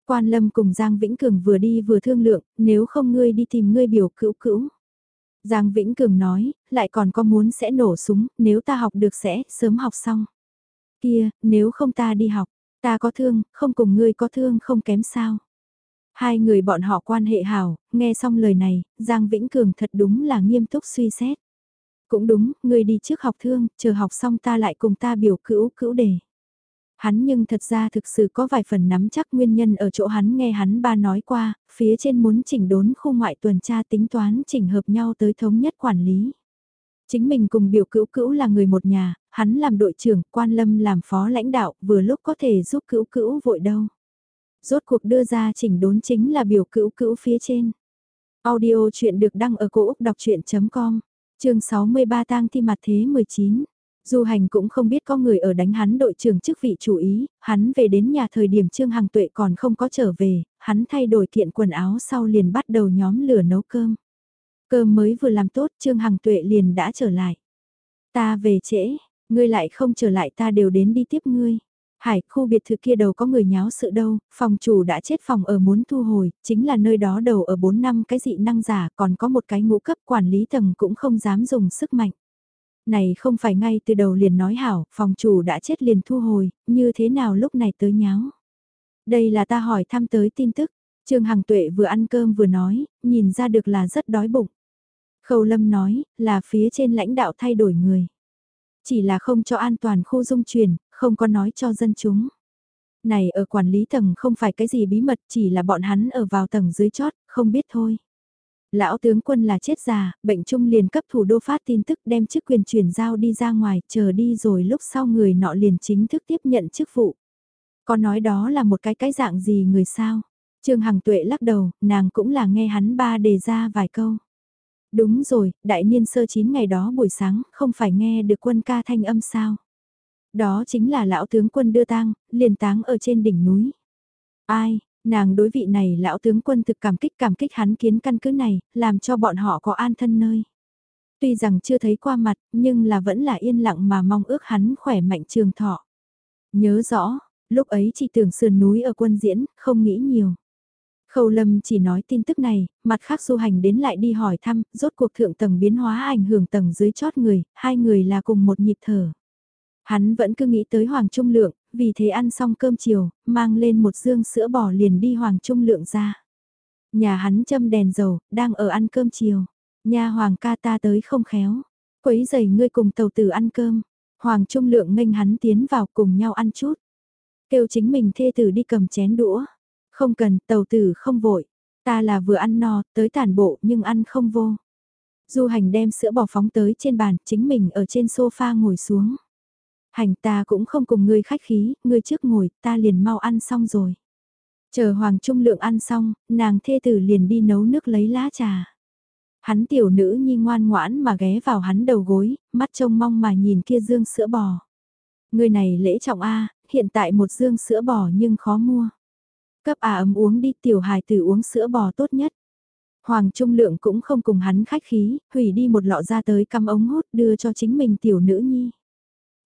Quan Lâm cùng Giang Vĩnh Cường vừa đi vừa thương lượng, nếu không ngươi đi tìm ngươi biểu cữu cữu. Giang Vĩnh Cường nói, lại còn có muốn sẽ nổ súng, nếu ta học được sẽ sớm học xong. Kia, nếu không ta đi học, ta có thương, không cùng ngươi có thương không kém sao. Hai người bọn họ quan hệ hảo, nghe xong lời này, Giang Vĩnh Cường thật đúng là nghiêm túc suy xét. Cũng đúng, ngươi đi trước học thương, chờ học xong ta lại cùng ta biểu cữu cữu đề. Hắn nhưng thật ra thực sự có vài phần nắm chắc nguyên nhân ở chỗ hắn nghe hắn ba nói qua, phía trên muốn chỉnh đốn khu ngoại tuần tra tính toán chỉnh hợp nhau tới thống nhất quản lý. Chính mình cùng biểu cữu cữu là người một nhà, hắn làm đội trưởng, quan lâm làm phó lãnh đạo, vừa lúc có thể giúp cữu cữu vội đâu. Rốt cuộc đưa ra chỉnh đốn chính là biểu cữu cữu phía trên. Audio chuyện được đăng ở cổ Úc đọc chuyện.com chương 63 tang thi mặt thế 19. Du hành cũng không biết có người ở đánh hắn đội trưởng chức vị chủ ý, hắn về đến nhà thời điểm Trương Hằng Tuệ còn không có trở về, hắn thay đổi kiện quần áo sau liền bắt đầu nhóm lửa nấu cơm. Cơm mới vừa làm tốt Trương Hằng Tuệ liền đã trở lại. Ta về trễ, ngươi lại không trở lại ta đều đến đi tiếp ngươi. Hải, khu biệt thự kia đầu có người nháo sự đâu, phòng chủ đã chết phòng ở muốn thu hồi, chính là nơi đó đầu ở 4 năm cái dị năng giả, còn có một cái ngũ cấp quản lý tầng cũng không dám dùng sức mạnh. Này không phải ngay từ đầu liền nói hảo, phòng chủ đã chết liền thu hồi, như thế nào lúc này tới nháo. Đây là ta hỏi thăm tới tin tức, Trương Hằng Tuệ vừa ăn cơm vừa nói, nhìn ra được là rất đói bụng. Khâu Lâm nói, là phía trên lãnh đạo thay đổi người. Chỉ là không cho an toàn khu dung truyền, không có nói cho dân chúng. Này ở quản lý tầng không phải cái gì bí mật chỉ là bọn hắn ở vào tầng dưới chót, không biết thôi. Lão tướng quân là chết già, bệnh trung liền cấp thủ đô phát tin tức đem chức quyền chuyển giao đi ra ngoài, chờ đi rồi lúc sau người nọ liền chính thức tiếp nhận chức vụ. Có nói đó là một cái cái dạng gì người sao? Trương Hằng Tuệ lắc đầu, nàng cũng là nghe hắn ba đề ra vài câu. Đúng rồi, đại niên sơ chín ngày đó buổi sáng, không phải nghe được quân ca thanh âm sao? Đó chính là lão tướng quân đưa tang, liền táng ở trên đỉnh núi. Ai, nàng đối vị này lão tướng quân thực cảm kích cảm kích hắn kiến căn cứ này, làm cho bọn họ có an thân nơi. Tuy rằng chưa thấy qua mặt, nhưng là vẫn là yên lặng mà mong ước hắn khỏe mạnh trường thọ. Nhớ rõ, lúc ấy chỉ tưởng sườn núi ở quân diễn, không nghĩ nhiều. Khâu Lâm chỉ nói tin tức này, mặt khác du hành đến lại đi hỏi thăm, rốt cuộc thượng tầng biến hóa ảnh hưởng tầng dưới chót người, hai người là cùng một nhịp thở. Hắn vẫn cứ nghĩ tới Hoàng Trung Lượng, vì thế ăn xong cơm chiều, mang lên một dương sữa bò liền đi Hoàng Trung Lượng ra. Nhà hắn châm đèn dầu, đang ở ăn cơm chiều. Nhà Hoàng ca ta tới không khéo. Quấy giày ngươi cùng tàu tử ăn cơm. Hoàng Trung Lượng nghênh hắn tiến vào cùng nhau ăn chút. Kêu chính mình thê tử đi cầm chén đũa. Không cần, tàu tử không vội. Ta là vừa ăn no, tới tàn bộ nhưng ăn không vô. Du hành đem sữa bò phóng tới trên bàn, chính mình ở trên sofa ngồi xuống. Hành ta cũng không cùng ngươi khách khí, ngươi trước ngồi, ta liền mau ăn xong rồi. Chờ Hoàng Trung Lượng ăn xong, nàng thê tử liền đi nấu nước lấy lá trà. Hắn tiểu nữ nhi ngoan ngoãn mà ghé vào hắn đầu gối, mắt trông mong mà nhìn kia dương sữa bò. Người này lễ trọng A, hiện tại một dương sữa bò nhưng khó mua. Cấp à ấm uống đi tiểu hài tử uống sữa bò tốt nhất. Hoàng Trung Lượng cũng không cùng hắn khách khí, hủy đi một lọ ra tới căm ống hút đưa cho chính mình tiểu nữ nhi.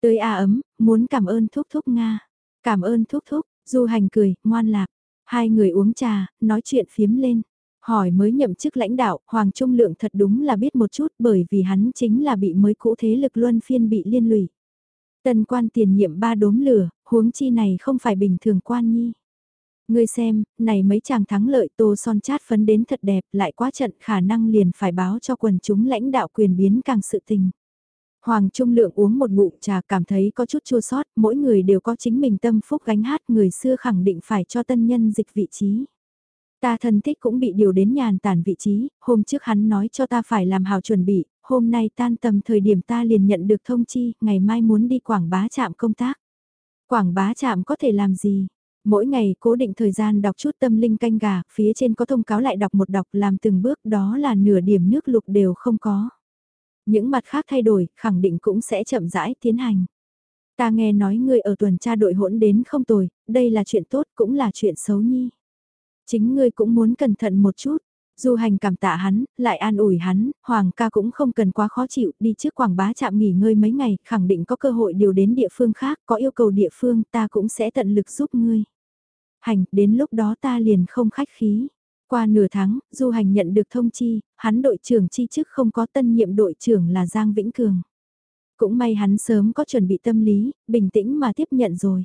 Tới à ấm, muốn cảm ơn thúc thúc Nga. Cảm ơn thúc thúc, du hành cười, ngoan lạc. Hai người uống trà, nói chuyện phiếm lên. Hỏi mới nhậm chức lãnh đạo, Hoàng Trung Lượng thật đúng là biết một chút bởi vì hắn chính là bị mới cũ thế lực luân phiên bị liên lụy. Tần quan tiền nhiệm ba đốm lửa, huống chi này không phải bình thường quan nhi. Ngươi xem, này mấy chàng thắng lợi tô son chát phấn đến thật đẹp lại quá trận khả năng liền phải báo cho quần chúng lãnh đạo quyền biến càng sự tình. Hoàng Trung Lượng uống một ngụm trà cảm thấy có chút chua sót, mỗi người đều có chính mình tâm phúc gánh hát người xưa khẳng định phải cho tân nhân dịch vị trí. Ta thân thích cũng bị điều đến nhàn tản vị trí, hôm trước hắn nói cho ta phải làm hào chuẩn bị, hôm nay tan tầm thời điểm ta liền nhận được thông chi, ngày mai muốn đi quảng bá trạm công tác. Quảng bá trạm có thể làm gì? Mỗi ngày cố định thời gian đọc chút tâm linh canh gà, phía trên có thông cáo lại đọc một đọc làm từng bước đó là nửa điểm nước lục đều không có. Những mặt khác thay đổi, khẳng định cũng sẽ chậm rãi tiến hành. Ta nghe nói ngươi ở tuần tra đội hỗn đến không tồi, đây là chuyện tốt cũng là chuyện xấu nhi. Chính ngươi cũng muốn cẩn thận một chút. Du hành cảm tạ hắn, lại an ủi hắn, Hoàng ca cũng không cần quá khó chịu, đi trước quảng bá chạm nghỉ ngơi mấy ngày, khẳng định có cơ hội điều đến địa phương khác, có yêu cầu địa phương ta cũng sẽ tận lực giúp ngươi. Hành, đến lúc đó ta liền không khách khí. Qua nửa tháng, Du hành nhận được thông chi, hắn đội trưởng chi chức không có tân nhiệm đội trưởng là Giang Vĩnh Cường. Cũng may hắn sớm có chuẩn bị tâm lý, bình tĩnh mà tiếp nhận rồi.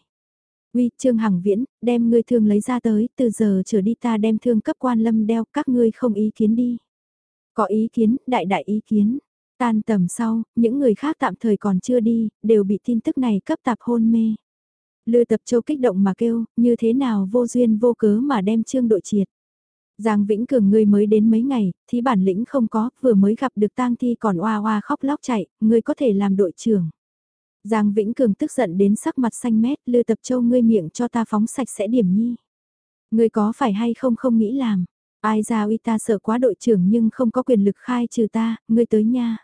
Uy, Trương Hằng Viễn, đem ngươi thương lấy ra tới, từ giờ trở đi ta đem thương cấp quan lâm đeo, các ngươi không ý kiến đi. Có ý kiến, đại đại ý kiến. Tan tầm sau, những người khác tạm thời còn chưa đi, đều bị tin tức này cấp tạp hôn mê. Lư tập châu kích động mà kêu, như thế nào vô duyên vô cớ mà đem trương đội triệt. Giang Vĩnh Cường ngươi mới đến mấy ngày, thì bản lĩnh không có, vừa mới gặp được tang thi còn oa oa khóc lóc chạy, ngươi có thể làm đội trưởng. Giang Vĩnh Cường tức giận đến sắc mặt xanh mét, Lư Tập Châu ngươi miệng cho ta phóng sạch sẽ điểm nhi. Ngươi có phải hay không không nghĩ làm, ai ra uy ta sợ quá đội trưởng nhưng không có quyền lực khai trừ ta, ngươi tới nha.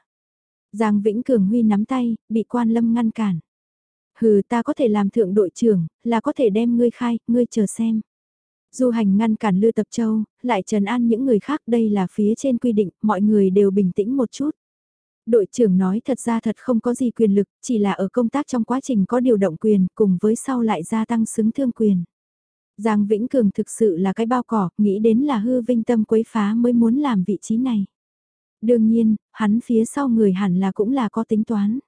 Giang Vĩnh Cường huy nắm tay, bị quan lâm ngăn cản. Hừ ta có thể làm thượng đội trưởng, là có thể đem ngươi khai, ngươi chờ xem. Du hành ngăn cản Lư Tập Châu, lại trần an những người khác đây là phía trên quy định, mọi người đều bình tĩnh một chút. Đội trưởng nói thật ra thật không có gì quyền lực, chỉ là ở công tác trong quá trình có điều động quyền cùng với sau lại gia tăng xứng thương quyền. Giang Vĩnh Cường thực sự là cái bao cỏ, nghĩ đến là hư vinh tâm quấy phá mới muốn làm vị trí này. Đương nhiên, hắn phía sau người hẳn là cũng là có tính toán.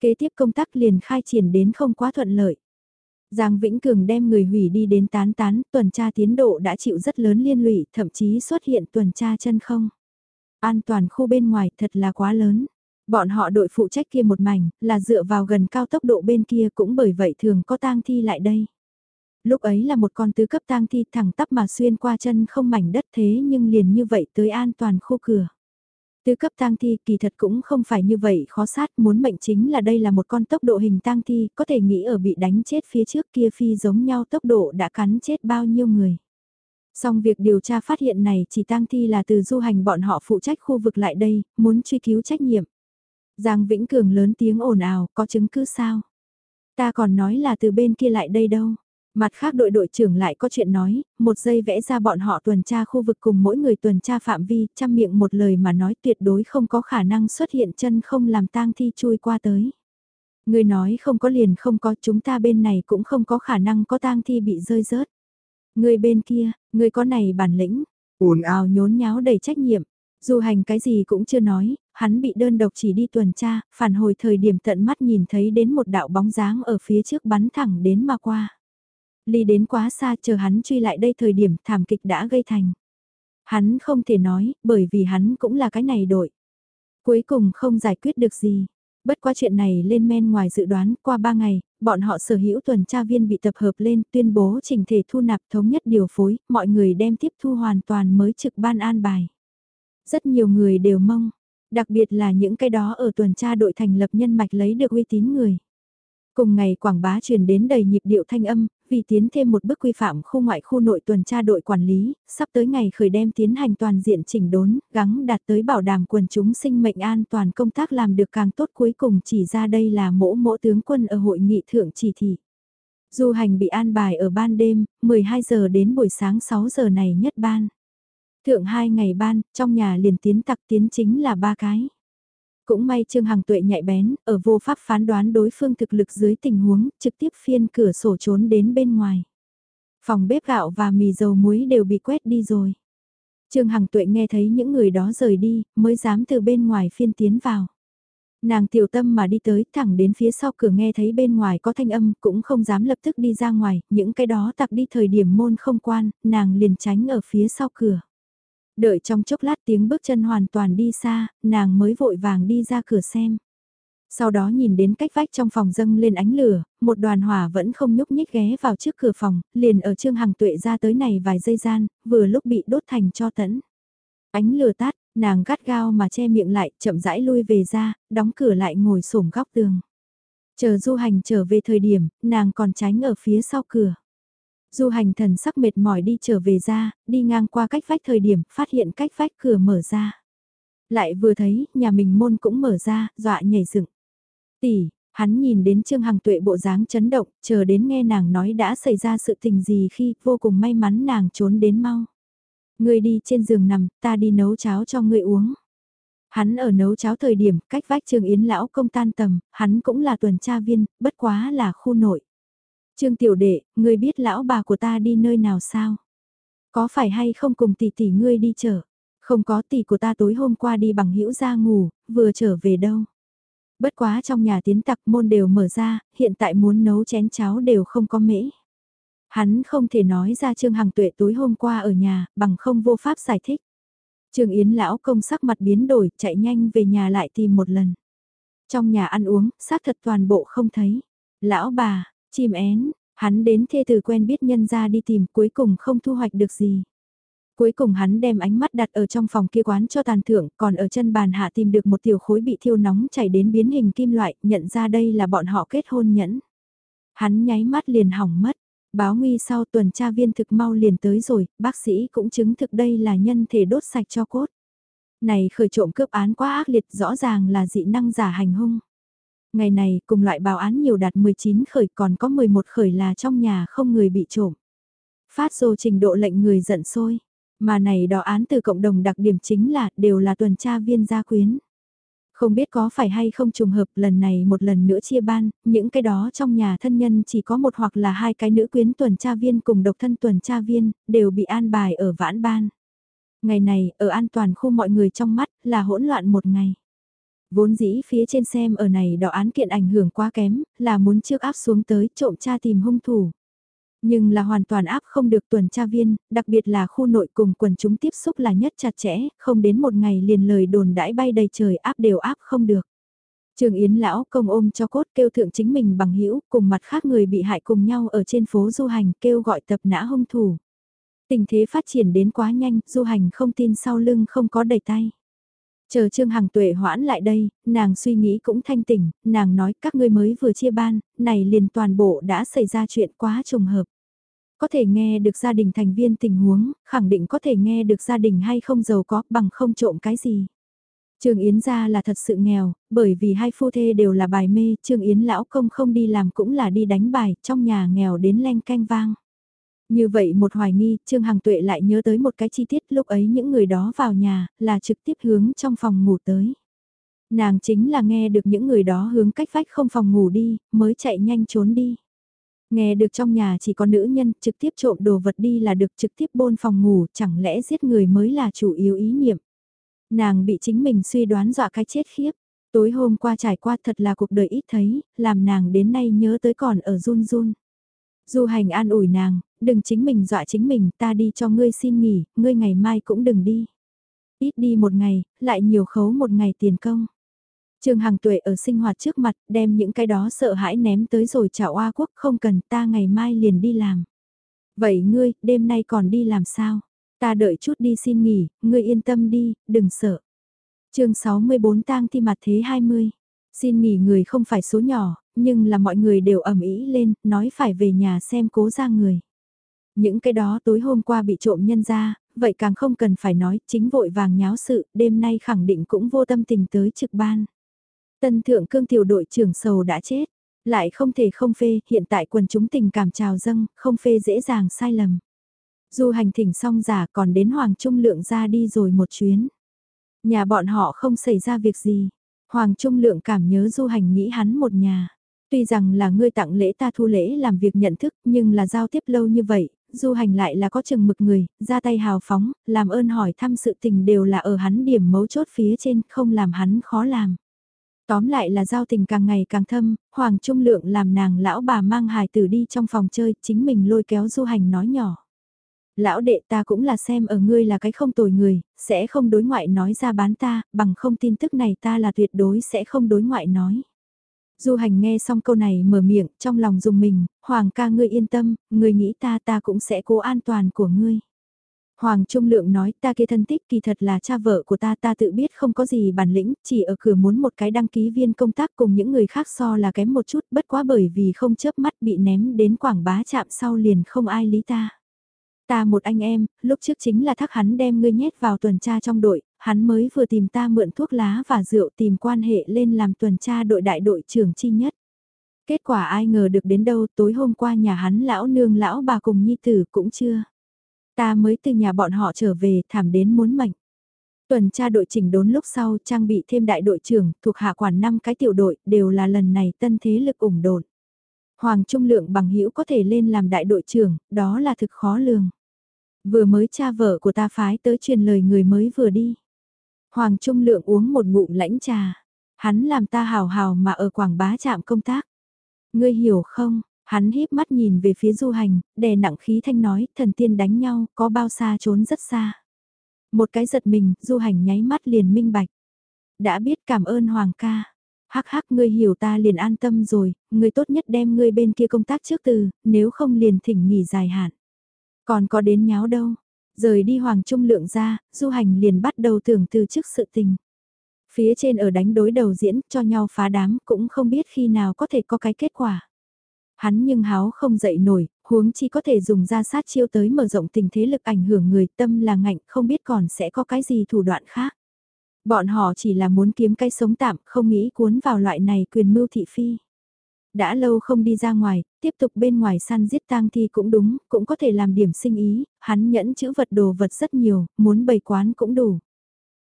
Kế tiếp công tác liền khai triển đến không quá thuận lợi. Giang Vĩnh Cường đem người hủy đi đến tán tán, tuần tra tiến độ đã chịu rất lớn liên lụy, thậm chí xuất hiện tuần tra chân không. An toàn khu bên ngoài thật là quá lớn. Bọn họ đội phụ trách kia một mảnh, là dựa vào gần cao tốc độ bên kia cũng bởi vậy thường có tang thi lại đây. Lúc ấy là một con tứ cấp tang thi thẳng tắp mà xuyên qua chân không mảnh đất thế nhưng liền như vậy tới an toàn khu cửa. Tứ cấp tang thi kỳ thật cũng không phải như vậy khó sát muốn mệnh chính là đây là một con tốc độ hình tang thi có thể nghĩ ở bị đánh chết phía trước kia phi giống nhau tốc độ đã cắn chết bao nhiêu người. Song việc điều tra phát hiện này chỉ tang thi là từ du hành bọn họ phụ trách khu vực lại đây, muốn truy cứu trách nhiệm. Giang Vĩnh Cường lớn tiếng ồn ào, có chứng cứ sao? Ta còn nói là từ bên kia lại đây đâu. Mặt khác đội đội trưởng lại có chuyện nói, một giây vẽ ra bọn họ tuần tra khu vực cùng mỗi người tuần tra phạm vi, chăm miệng một lời mà nói tuyệt đối không có khả năng xuất hiện chân không làm tang thi chui qua tới. Người nói không có liền không có chúng ta bên này cũng không có khả năng có tang thi bị rơi rớt. Người bên kia, người có này bản lĩnh, ồn ào nhốn nháo đầy trách nhiệm. Dù hành cái gì cũng chưa nói, hắn bị đơn độc chỉ đi tuần tra, phản hồi thời điểm tận mắt nhìn thấy đến một đạo bóng dáng ở phía trước bắn thẳng đến mà qua. Ly đến quá xa chờ hắn truy lại đây thời điểm thảm kịch đã gây thành. Hắn không thể nói, bởi vì hắn cũng là cái này đội. Cuối cùng không giải quyết được gì. Bất qua chuyện này lên men ngoài dự đoán, qua ba ngày, bọn họ sở hữu tuần tra viên bị tập hợp lên tuyên bố trình thể thu nạp thống nhất điều phối, mọi người đem tiếp thu hoàn toàn mới trực ban an bài. Rất nhiều người đều mong, Đặc biệt là những cái đó ở tuần tra đội thành lập nhân mạch lấy được uy tín người. Cùng ngày quảng bá truyền đến đầy nhịp điệu thanh âm, vì tiến thêm một bước quy phạm khu ngoại khu nội tuần tra đội quản lý, sắp tới ngày khởi đem tiến hành toàn diện chỉnh đốn, gắng đạt tới bảo đảm quần chúng sinh mệnh an toàn công tác làm được càng tốt cuối cùng chỉ ra đây là mỗ mỗ tướng quân ở hội nghị thượng chỉ thị. Du hành bị an bài ở ban đêm, 12 giờ đến buổi sáng 6 giờ này nhất ban. Thượng hai ngày ban, trong nhà liền tiến tặc tiến chính là ba cái. Cũng may Trương Hằng tuệ nhạy bén, ở vô pháp phán đoán đối phương thực lực dưới tình huống, trực tiếp phiên cửa sổ trốn đến bên ngoài. Phòng bếp gạo và mì dầu muối đều bị quét đi rồi. Trương Hằng tuệ nghe thấy những người đó rời đi, mới dám từ bên ngoài phiên tiến vào. Nàng tiểu tâm mà đi tới thẳng đến phía sau cửa nghe thấy bên ngoài có thanh âm cũng không dám lập tức đi ra ngoài, những cái đó tặc đi thời điểm môn không quan, nàng liền tránh ở phía sau cửa. Đợi trong chốc lát tiếng bước chân hoàn toàn đi xa, nàng mới vội vàng đi ra cửa xem. Sau đó nhìn đến cách vách trong phòng dâng lên ánh lửa, một đoàn hỏa vẫn không nhúc nhích ghé vào trước cửa phòng, liền ở trương hàng tuệ ra tới này vài giây gian, vừa lúc bị đốt thành cho tẫn. Ánh lửa tắt, nàng gắt gao mà che miệng lại, chậm rãi lui về ra, đóng cửa lại ngồi xổm góc tường. Chờ du hành trở về thời điểm, nàng còn tránh ở phía sau cửa. Du hành thần sắc mệt mỏi đi trở về ra, đi ngang qua cách vách thời điểm, phát hiện cách vách cửa mở ra. Lại vừa thấy, nhà mình môn cũng mở ra, dọa nhảy dựng. Tỷ, hắn nhìn đến Trương Hằng Tuệ bộ dáng chấn động, chờ đến nghe nàng nói đã xảy ra sự tình gì khi vô cùng may mắn nàng trốn đến mau. Ngươi đi trên giường nằm, ta đi nấu cháo cho ngươi uống. Hắn ở nấu cháo thời điểm, cách vách Trương Yến lão công tan tầm, hắn cũng là tuần tra viên, bất quá là khu nội. Trương tiểu đệ, ngươi biết lão bà của ta đi nơi nào sao? Có phải hay không cùng tỷ tỷ ngươi đi chở? Không có tỷ của ta tối hôm qua đi bằng hữu ra ngủ, vừa trở về đâu. Bất quá trong nhà tiến tặc môn đều mở ra, hiện tại muốn nấu chén cháo đều không có mễ. Hắn không thể nói ra Trương Hằng Tuệ tối hôm qua ở nhà, bằng không vô pháp giải thích. Trương Yến lão công sắc mặt biến đổi, chạy nhanh về nhà lại tìm một lần. Trong nhà ăn uống, xác thật toàn bộ không thấy. Lão bà, chim én, hắn đến thê từ quen biết nhân ra đi tìm cuối cùng không thu hoạch được gì. Cuối cùng hắn đem ánh mắt đặt ở trong phòng kia quán cho tàn thưởng, còn ở chân bàn hạ tìm được một tiểu khối bị thiêu nóng chảy đến biến hình kim loại, nhận ra đây là bọn họ kết hôn nhẫn. Hắn nháy mắt liền hỏng mất, báo nguy sau tuần tra viên thực mau liền tới rồi, bác sĩ cũng chứng thực đây là nhân thể đốt sạch cho cốt. Này khởi trộm cướp án quá ác liệt rõ ràng là dị năng giả hành hung. Ngày này cùng loại báo án nhiều đạt 19 khởi còn có 11 khởi là trong nhà không người bị trộm. Phát dô trình độ lệnh người giận sôi mà này đó án từ cộng đồng đặc điểm chính là đều là tuần tra viên gia quyến. Không biết có phải hay không trùng hợp lần này một lần nữa chia ban, những cái đó trong nhà thân nhân chỉ có một hoặc là hai cái nữ quyến tuần tra viên cùng độc thân tuần tra viên, đều bị an bài ở vãn ban. Ngày này, ở an toàn khu mọi người trong mắt, là hỗn loạn một ngày. Vốn dĩ phía trên xem ở này đỏ án kiện ảnh hưởng quá kém, là muốn trước áp xuống tới trộm tra tìm hung thủ. Nhưng là hoàn toàn áp không được tuần tra viên, đặc biệt là khu nội cùng quần chúng tiếp xúc là nhất chặt chẽ, không đến một ngày liền lời đồn đãi bay đầy trời áp đều áp không được. Trường Yến lão công ôm cho cốt kêu thượng chính mình bằng hữu cùng mặt khác người bị hại cùng nhau ở trên phố du hành kêu gọi tập nã hung thủ. Tình thế phát triển đến quá nhanh, du hành không tin sau lưng không có đầy tay. Chờ Trương Hằng tuệ hoãn lại đây, nàng suy nghĩ cũng thanh tỉnh, nàng nói các ngươi mới vừa chia ban, này liền toàn bộ đã xảy ra chuyện quá trùng hợp. Có thể nghe được gia đình thành viên tình huống, khẳng định có thể nghe được gia đình hay không giàu có bằng không trộm cái gì. Trương Yến gia là thật sự nghèo, bởi vì hai phu thê đều là bài mê, Trương Yến lão công không đi làm cũng là đi đánh bài, trong nhà nghèo đến len canh vang. Như vậy một hoài nghi, Trương Hằng Tuệ lại nhớ tới một cái chi tiết lúc ấy những người đó vào nhà, là trực tiếp hướng trong phòng ngủ tới. Nàng chính là nghe được những người đó hướng cách vách không phòng ngủ đi, mới chạy nhanh trốn đi. Nghe được trong nhà chỉ có nữ nhân trực tiếp trộm đồ vật đi là được trực tiếp bôn phòng ngủ, chẳng lẽ giết người mới là chủ yếu ý niệm. Nàng bị chính mình suy đoán dọa cái chết khiếp. Tối hôm qua trải qua thật là cuộc đời ít thấy, làm nàng đến nay nhớ tới còn ở run run. Du hành an ủi nàng, đừng chính mình dọa chính mình, ta đi cho ngươi xin nghỉ, ngươi ngày mai cũng đừng đi. Ít đi một ngày, lại nhiều khấu một ngày tiền công. Trương Hằng Tuệ ở sinh hoạt trước mặt, đem những cái đó sợ hãi ném tới rồi chào oa quốc, không cần ta ngày mai liền đi làm. Vậy ngươi, đêm nay còn đi làm sao? Ta đợi chút đi xin nghỉ, ngươi yên tâm đi, đừng sợ. chương 64 tang thi mặt thế 20. Xin nghỉ người không phải số nhỏ, nhưng là mọi người đều ẩm ý lên, nói phải về nhà xem cố ra người. Những cái đó tối hôm qua bị trộm nhân ra, vậy càng không cần phải nói, chính vội vàng nháo sự, đêm nay khẳng định cũng vô tâm tình tới trực ban. Tân thượng cương tiểu đội trưởng sầu đã chết, lại không thể không phê, hiện tại quần chúng tình cảm trào dâng, không phê dễ dàng sai lầm. Dù hành thỉnh xong giả còn đến Hoàng Trung Lượng ra đi rồi một chuyến. Nhà bọn họ không xảy ra việc gì. Hoàng Trung Lượng cảm nhớ du hành nghĩ hắn một nhà. Tuy rằng là ngươi tặng lễ ta thu lễ làm việc nhận thức nhưng là giao tiếp lâu như vậy, du hành lại là có chừng mực người, ra tay hào phóng, làm ơn hỏi thăm sự tình đều là ở hắn điểm mấu chốt phía trên, không làm hắn khó làm. Tóm lại là giao tình càng ngày càng thâm, Hoàng Trung Lượng làm nàng lão bà mang hài tử đi trong phòng chơi, chính mình lôi kéo du hành nói nhỏ. Lão đệ ta cũng là xem ở ngươi là cái không tồi người, sẽ không đối ngoại nói ra bán ta, bằng không tin tức này ta là tuyệt đối sẽ không đối ngoại nói. Du hành nghe xong câu này mở miệng, trong lòng dùng mình, Hoàng ca ngươi yên tâm, ngươi nghĩ ta ta cũng sẽ cố an toàn của ngươi. Hoàng Trung Lượng nói ta kia thân tích kỳ thật là cha vợ của ta ta tự biết không có gì bản lĩnh, chỉ ở cửa muốn một cái đăng ký viên công tác cùng những người khác so là kém một chút bất quá bởi vì không chớp mắt bị ném đến quảng bá chạm sau liền không ai lý ta. Ta một anh em, lúc trước chính là thắc hắn đem ngươi nhét vào tuần tra trong đội, hắn mới vừa tìm ta mượn thuốc lá và rượu tìm quan hệ lên làm tuần tra đội đại đội trưởng chi nhất. Kết quả ai ngờ được đến đâu tối hôm qua nhà hắn lão nương lão bà cùng nhi tử cũng chưa. Ta mới từ nhà bọn họ trở về thảm đến muốn mệnh. Tuần tra đội chỉnh đốn lúc sau trang bị thêm đại đội trưởng thuộc hạ quản 5 cái tiểu đội đều là lần này tân thế lực ủng đồn. Hoàng Trung Lượng bằng hữu có thể lên làm đại đội trưởng, đó là thực khó lường. Vừa mới cha vợ của ta phái tới truyền lời người mới vừa đi. Hoàng Trung Lượng uống một ngụm lãnh trà. Hắn làm ta hào hào mà ở quảng bá trạm công tác. Ngươi hiểu không, hắn híp mắt nhìn về phía du hành, đè nặng khí thanh nói, thần tiên đánh nhau, có bao xa trốn rất xa. Một cái giật mình, du hành nháy mắt liền minh bạch. Đã biết cảm ơn Hoàng ca. Hắc hắc ngươi hiểu ta liền an tâm rồi, ngươi tốt nhất đem ngươi bên kia công tác trước từ, nếu không liền thỉnh nghỉ dài hạn. Còn có đến nháo đâu, rời đi Hoàng Trung Lượng ra, du hành liền bắt đầu tưởng từ trước sự tình. Phía trên ở đánh đối đầu diễn, cho nhau phá đám, cũng không biết khi nào có thể có cái kết quả. Hắn nhưng háo không dậy nổi, huống chi có thể dùng ra sát chiêu tới mở rộng tình thế lực ảnh hưởng người tâm là ngạnh, không biết còn sẽ có cái gì thủ đoạn khác. Bọn họ chỉ là muốn kiếm cái sống tạm, không nghĩ cuốn vào loại này quyền mưu thị phi đã lâu không đi ra ngoài, tiếp tục bên ngoài săn giết tang thi cũng đúng, cũng có thể làm điểm sinh ý, hắn nhẫn chữ vật đồ vật rất nhiều, muốn bày quán cũng đủ.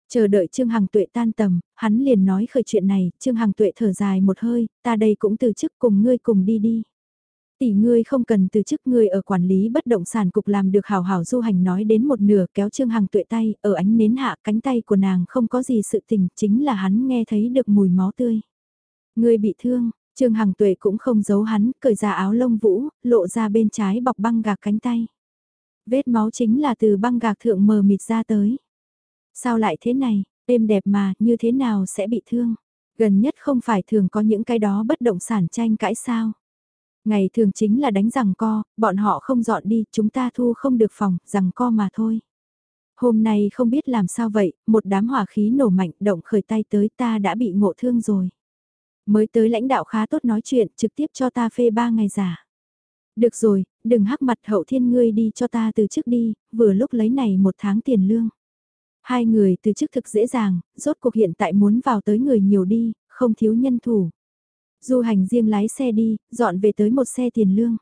Chờ đợi Trương Hằng Tuệ tan tầm, hắn liền nói khởi chuyện này, Trương Hằng Tuệ thở dài một hơi, ta đây cũng từ chức cùng ngươi cùng đi đi. Tỷ ngươi không cần từ chức ngươi ở quản lý bất động sản cục làm được hào hào du hành nói đến một nửa kéo Trương Hằng Tuệ tay, ở ánh nến hạ cánh tay của nàng không có gì sự tình, chính là hắn nghe thấy được mùi máu tươi. Ngươi bị thương, Trương Hằng Tuệ cũng không giấu hắn, cởi ra áo lông vũ, lộ ra bên trái bọc băng gạc cánh tay. Vết máu chính là từ băng gạc thượng mờ mịt ra tới. Sao lại thế này, êm đẹp mà, như thế nào sẽ bị thương? Gần nhất không phải thường có những cái đó bất động sản tranh cãi sao? Ngày thường chính là đánh rằng co, bọn họ không dọn đi, chúng ta thu không được phòng, rằng co mà thôi. Hôm nay không biết làm sao vậy, một đám hỏa khí nổ mạnh động khởi tay tới ta đã bị ngộ thương rồi. Mới tới lãnh đạo khá tốt nói chuyện, trực tiếp cho ta phê ba ngày giả. Được rồi, đừng hắc mặt hậu thiên ngươi đi cho ta từ trước đi, vừa lúc lấy này một tháng tiền lương. Hai người từ chức thực dễ dàng, rốt cuộc hiện tại muốn vào tới người nhiều đi, không thiếu nhân thủ. Du hành riêng lái xe đi, dọn về tới một xe tiền lương.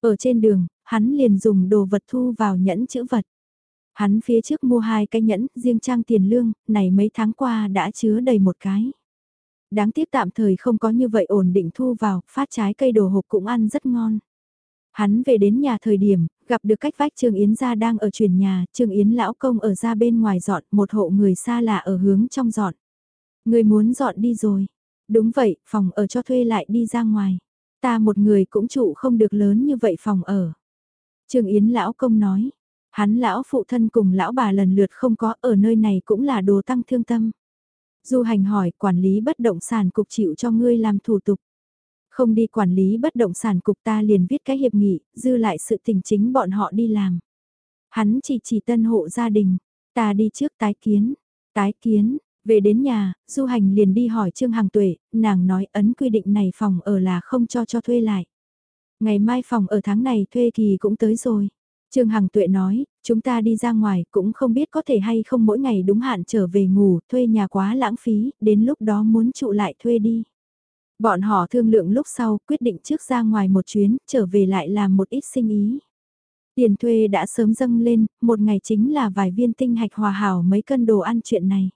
Ở trên đường, hắn liền dùng đồ vật thu vào nhẫn chữ vật. Hắn phía trước mua hai cái nhẫn, riêng trang tiền lương, này mấy tháng qua đã chứa đầy một cái. Đáng tiếc tạm thời không có như vậy ổn định thu vào, phát trái cây đồ hộp cũng ăn rất ngon. Hắn về đến nhà thời điểm, gặp được cách vách Trương Yến gia đang ở chuyển nhà, Trương Yến lão công ở ra bên ngoài dọn, một hộ người xa lạ ở hướng trong dọn. Người muốn dọn đi rồi. Đúng vậy, phòng ở cho thuê lại đi ra ngoài. Ta một người cũng trụ không được lớn như vậy phòng ở. Trương Yến lão công nói, hắn lão phụ thân cùng lão bà lần lượt không có ở nơi này cũng là đồ tăng thương tâm. Du hành hỏi quản lý bất động sản cục chịu cho ngươi làm thủ tục. Không đi quản lý bất động sản cục ta liền viết cái hiệp nghị, dư lại sự tình chính bọn họ đi làm. Hắn chỉ chỉ tân hộ gia đình, ta đi trước tái kiến, tái kiến, Về đến nhà, du hành liền đi hỏi Trương Hằng Tuệ, nàng nói ấn quy định này phòng ở là không cho cho thuê lại. Ngày mai phòng ở tháng này thuê thì cũng tới rồi. Trương Hằng Tuệ nói, chúng ta đi ra ngoài cũng không biết có thể hay không mỗi ngày đúng hạn trở về ngủ, thuê nhà quá lãng phí, đến lúc đó muốn trụ lại thuê đi. Bọn họ thương lượng lúc sau quyết định trước ra ngoài một chuyến, trở về lại làm một ít sinh ý. Tiền thuê đã sớm dâng lên, một ngày chính là vài viên tinh hạch hòa hảo mấy cân đồ ăn chuyện này.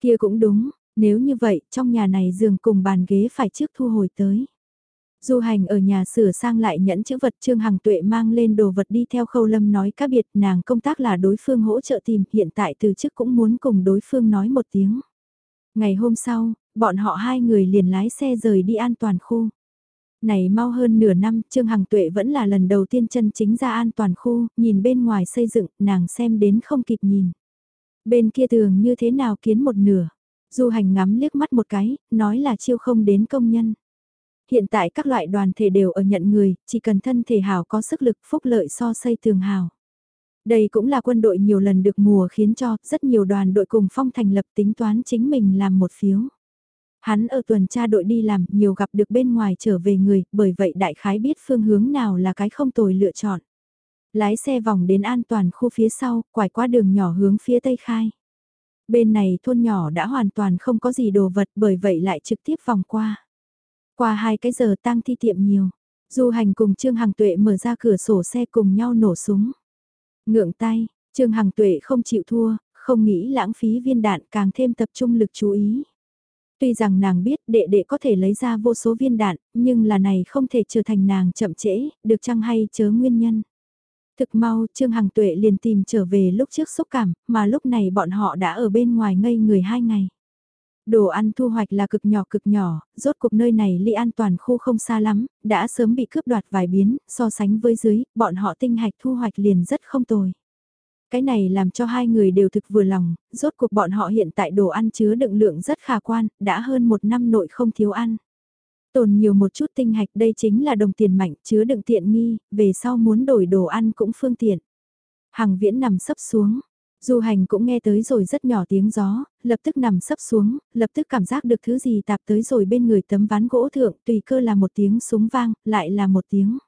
Kia cũng đúng, nếu như vậy, trong nhà này giường cùng bàn ghế phải trước thu hồi tới. Du hành ở nhà sửa sang lại nhẫn chữ vật Trương Hằng Tuệ mang lên đồ vật đi theo khâu lâm nói cá biệt nàng công tác là đối phương hỗ trợ tìm hiện tại từ chức cũng muốn cùng đối phương nói một tiếng. Ngày hôm sau, bọn họ hai người liền lái xe rời đi an toàn khu. Này mau hơn nửa năm, Trương Hằng Tuệ vẫn là lần đầu tiên chân chính ra an toàn khu, nhìn bên ngoài xây dựng, nàng xem đến không kịp nhìn. Bên kia tường như thế nào kiến một nửa. Du hành ngắm liếc mắt một cái, nói là chiêu không đến công nhân. Hiện tại các loại đoàn thể đều ở nhận người, chỉ cần thân thể hào có sức lực phúc lợi so xây tường hào. Đây cũng là quân đội nhiều lần được mùa khiến cho rất nhiều đoàn đội cùng phong thành lập tính toán chính mình làm một phiếu. Hắn ở tuần tra đội đi làm nhiều gặp được bên ngoài trở về người, bởi vậy đại khái biết phương hướng nào là cái không tồi lựa chọn. Lái xe vòng đến an toàn khu phía sau, quải qua đường nhỏ hướng phía tây khai. Bên này thôn nhỏ đã hoàn toàn không có gì đồ vật bởi vậy lại trực tiếp vòng qua. Qua hai cái giờ tang thi tiệm nhiều. Du hành cùng Trương Hằng Tuệ mở ra cửa sổ xe cùng nhau nổ súng. Ngượng tay, Trương Hằng Tuệ không chịu thua, không nghĩ lãng phí viên đạn càng thêm tập trung lực chú ý. Tuy rằng nàng biết đệ đệ có thể lấy ra vô số viên đạn, nhưng là này không thể trở thành nàng chậm trễ, được chăng hay chớ nguyên nhân. Thực mau, Trương Hằng Tuệ liền tìm trở về lúc trước xúc cảm, mà lúc này bọn họ đã ở bên ngoài ngây người hai ngày. Đồ ăn thu hoạch là cực nhỏ cực nhỏ, rốt cuộc nơi này ly an toàn khu không xa lắm, đã sớm bị cướp đoạt vài biến, so sánh với dưới, bọn họ tinh hạch thu hoạch liền rất không tồi. Cái này làm cho hai người đều thực vừa lòng, rốt cuộc bọn họ hiện tại đồ ăn chứa đựng lượng rất khả quan, đã hơn một năm nội không thiếu ăn. Tồn nhiều một chút tinh hạch đây chính là đồng tiền mạnh chứa đựng tiện nghi, về sau muốn đổi đồ ăn cũng phương tiện. Hằng viễn nằm sấp xuống, Du hành cũng nghe tới rồi rất nhỏ tiếng gió, lập tức nằm sấp xuống, lập tức cảm giác được thứ gì tạp tới rồi bên người tấm ván gỗ thượng, tùy cơ là một tiếng súng vang, lại là một tiếng.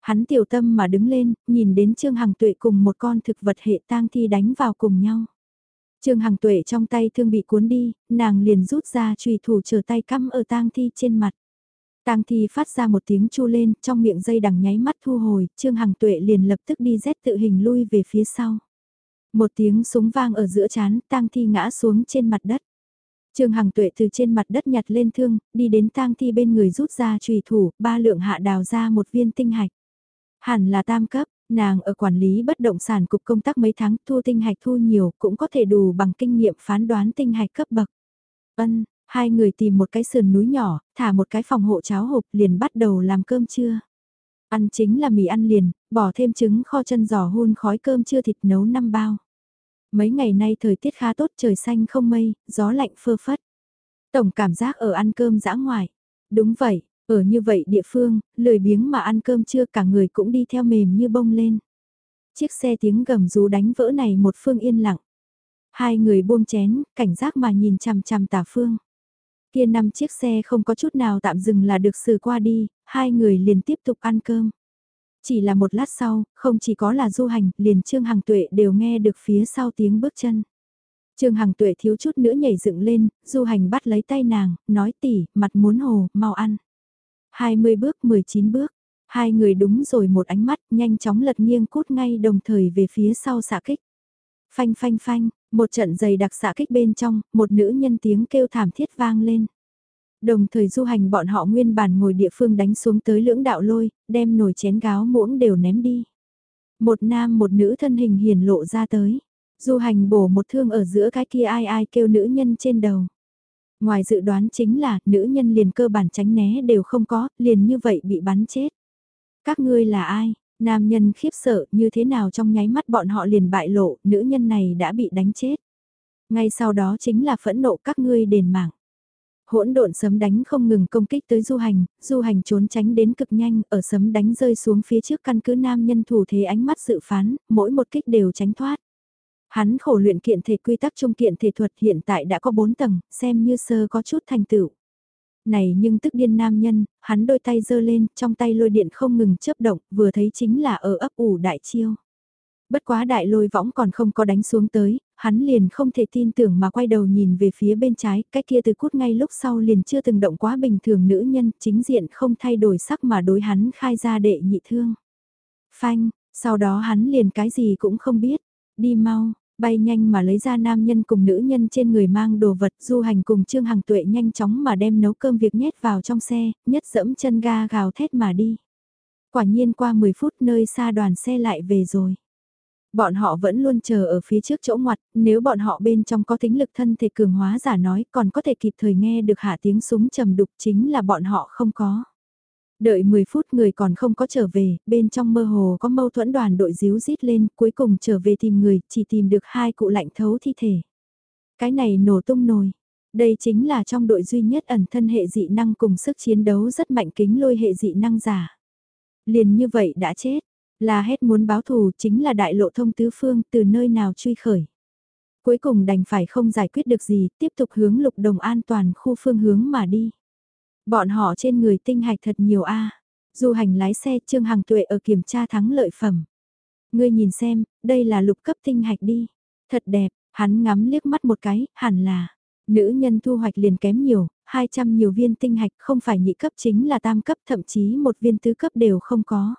Hắn tiểu tâm mà đứng lên, nhìn đến Trương Hằng Tuệ cùng một con thực vật hệ tang thi đánh vào cùng nhau. Trương Hằng Tuệ trong tay thương bị cuốn đi, nàng liền rút ra trùy thủ chờ tay cắm ở tang thi trên mặt. Tang thi phát ra một tiếng chu lên, trong miệng dây đằng nháy mắt thu hồi, Trương Hằng Tuệ liền lập tức đi rét tự hình lui về phía sau. Một tiếng súng vang ở giữa chán, tang thi ngã xuống trên mặt đất. Trương Hằng Tuệ từ trên mặt đất nhặt lên thương, đi đến tang thi bên người rút ra trùy thủ, ba lượng hạ đào ra một viên tinh hạch. Hẳn là tam cấp, nàng ở quản lý bất động sản cục công tác mấy tháng thu tinh hạch thu nhiều cũng có thể đủ bằng kinh nghiệm phán đoán tinh hạch cấp bậc. Ân, hai người tìm một cái sườn núi nhỏ, thả một cái phòng hộ cháo hộp liền bắt đầu làm cơm trưa. Ăn chính là mì ăn liền, bỏ thêm trứng kho chân giò hun khói cơm chưa thịt nấu 5 bao. Mấy ngày nay thời tiết khá tốt trời xanh không mây, gió lạnh phơ phất. Tổng cảm giác ở ăn cơm dã ngoài. Đúng vậy, ở như vậy địa phương, lười biếng mà ăn cơm chưa cả người cũng đi theo mềm như bông lên. Chiếc xe tiếng gầm rú đánh vỡ này một phương yên lặng. Hai người buông chén, cảnh giác mà nhìn chằm chằm tả phương. Kia năm chiếc xe không có chút nào tạm dừng là được xử qua đi, hai người liền tiếp tục ăn cơm. Chỉ là một lát sau, không chỉ có là du hành, liền Trương Hằng Tuệ đều nghe được phía sau tiếng bước chân. Trương Hằng Tuệ thiếu chút nữa nhảy dựng lên, du hành bắt lấy tay nàng, nói tỉ, mặt muốn hồ, mau ăn. 20 bước, 19 bước, hai người đúng rồi một ánh mắt, nhanh chóng lật nghiêng cút ngay đồng thời về phía sau xạ kích. Phanh phanh phanh, một trận giày đặc xạ kích bên trong, một nữ nhân tiếng kêu thảm thiết vang lên. Đồng thời du hành bọn họ nguyên bản ngồi địa phương đánh xuống tới lưỡng đạo lôi, đem nồi chén gáo muỗng đều ném đi. Một nam một nữ thân hình hiền lộ ra tới. Du hành bổ một thương ở giữa cái kia ai ai kêu nữ nhân trên đầu. Ngoài dự đoán chính là nữ nhân liền cơ bản tránh né đều không có, liền như vậy bị bắn chết. Các ngươi là ai? Nam nhân khiếp sợ như thế nào trong nháy mắt bọn họ liền bại lộ, nữ nhân này đã bị đánh chết. Ngay sau đó chính là phẫn nộ các ngươi đền mạng hỗn độn sấm đánh không ngừng công kích tới du hành, du hành trốn tránh đến cực nhanh, ở sấm đánh rơi xuống phía trước căn cứ nam nhân thủ thế ánh mắt sự phán, mỗi một kích đều tránh thoát. Hắn khổ luyện kiện thể quy tắc trung kiện thể thuật hiện tại đã có 4 tầng, xem như sơ có chút thành tựu. Này nhưng tức điên nam nhân, hắn đôi tay giơ lên, trong tay lôi điện không ngừng chớp động, vừa thấy chính là ở ấp ủ đại chiêu. Bất quá đại lôi võng còn không có đánh xuống tới, hắn liền không thể tin tưởng mà quay đầu nhìn về phía bên trái, cái kia từ cút ngay lúc sau liền chưa từng động quá bình thường nữ nhân, chính diện không thay đổi sắc mà đối hắn khai ra đệ nhị thương. Phanh, sau đó hắn liền cái gì cũng không biết, đi mau, bay nhanh mà lấy ra nam nhân cùng nữ nhân trên người mang đồ vật du hành cùng Trương Hằng Tuệ nhanh chóng mà đem nấu cơm việc nhét vào trong xe, nhất dẫm chân ga gào thét mà đi. Quả nhiên qua 10 phút nơi xa đoàn xe lại về rồi. Bọn họ vẫn luôn chờ ở phía trước chỗ ngoặt, nếu bọn họ bên trong có tính lực thân thể cường hóa giả nói còn có thể kịp thời nghe được hạ tiếng súng trầm đục chính là bọn họ không có. Đợi 10 phút người còn không có trở về, bên trong mơ hồ có mâu thuẫn đoàn đội díu rít lên, cuối cùng trở về tìm người, chỉ tìm được hai cụ lạnh thấu thi thể. Cái này nổ tung nồi. Đây chính là trong đội duy nhất ẩn thân hệ dị năng cùng sức chiến đấu rất mạnh kính lôi hệ dị năng giả. Liền như vậy đã chết, là hết muốn báo thù chính là đại lộ thông tứ phương từ nơi nào truy khởi. Cuối cùng đành phải không giải quyết được gì, tiếp tục hướng lục đồng an toàn khu phương hướng mà đi. Bọn họ trên người tinh hạch thật nhiều a. Du hành lái xe Trương Hằng Tuệ ở kiểm tra thắng lợi phẩm. Ngươi nhìn xem, đây là lục cấp tinh hạch đi. Thật đẹp, hắn ngắm liếc mắt một cái, hẳn là. Nữ nhân thu hoạch liền kém nhiều, 200 nhiều viên tinh hạch không phải nhị cấp chính là tam cấp thậm chí một viên tứ cấp đều không có.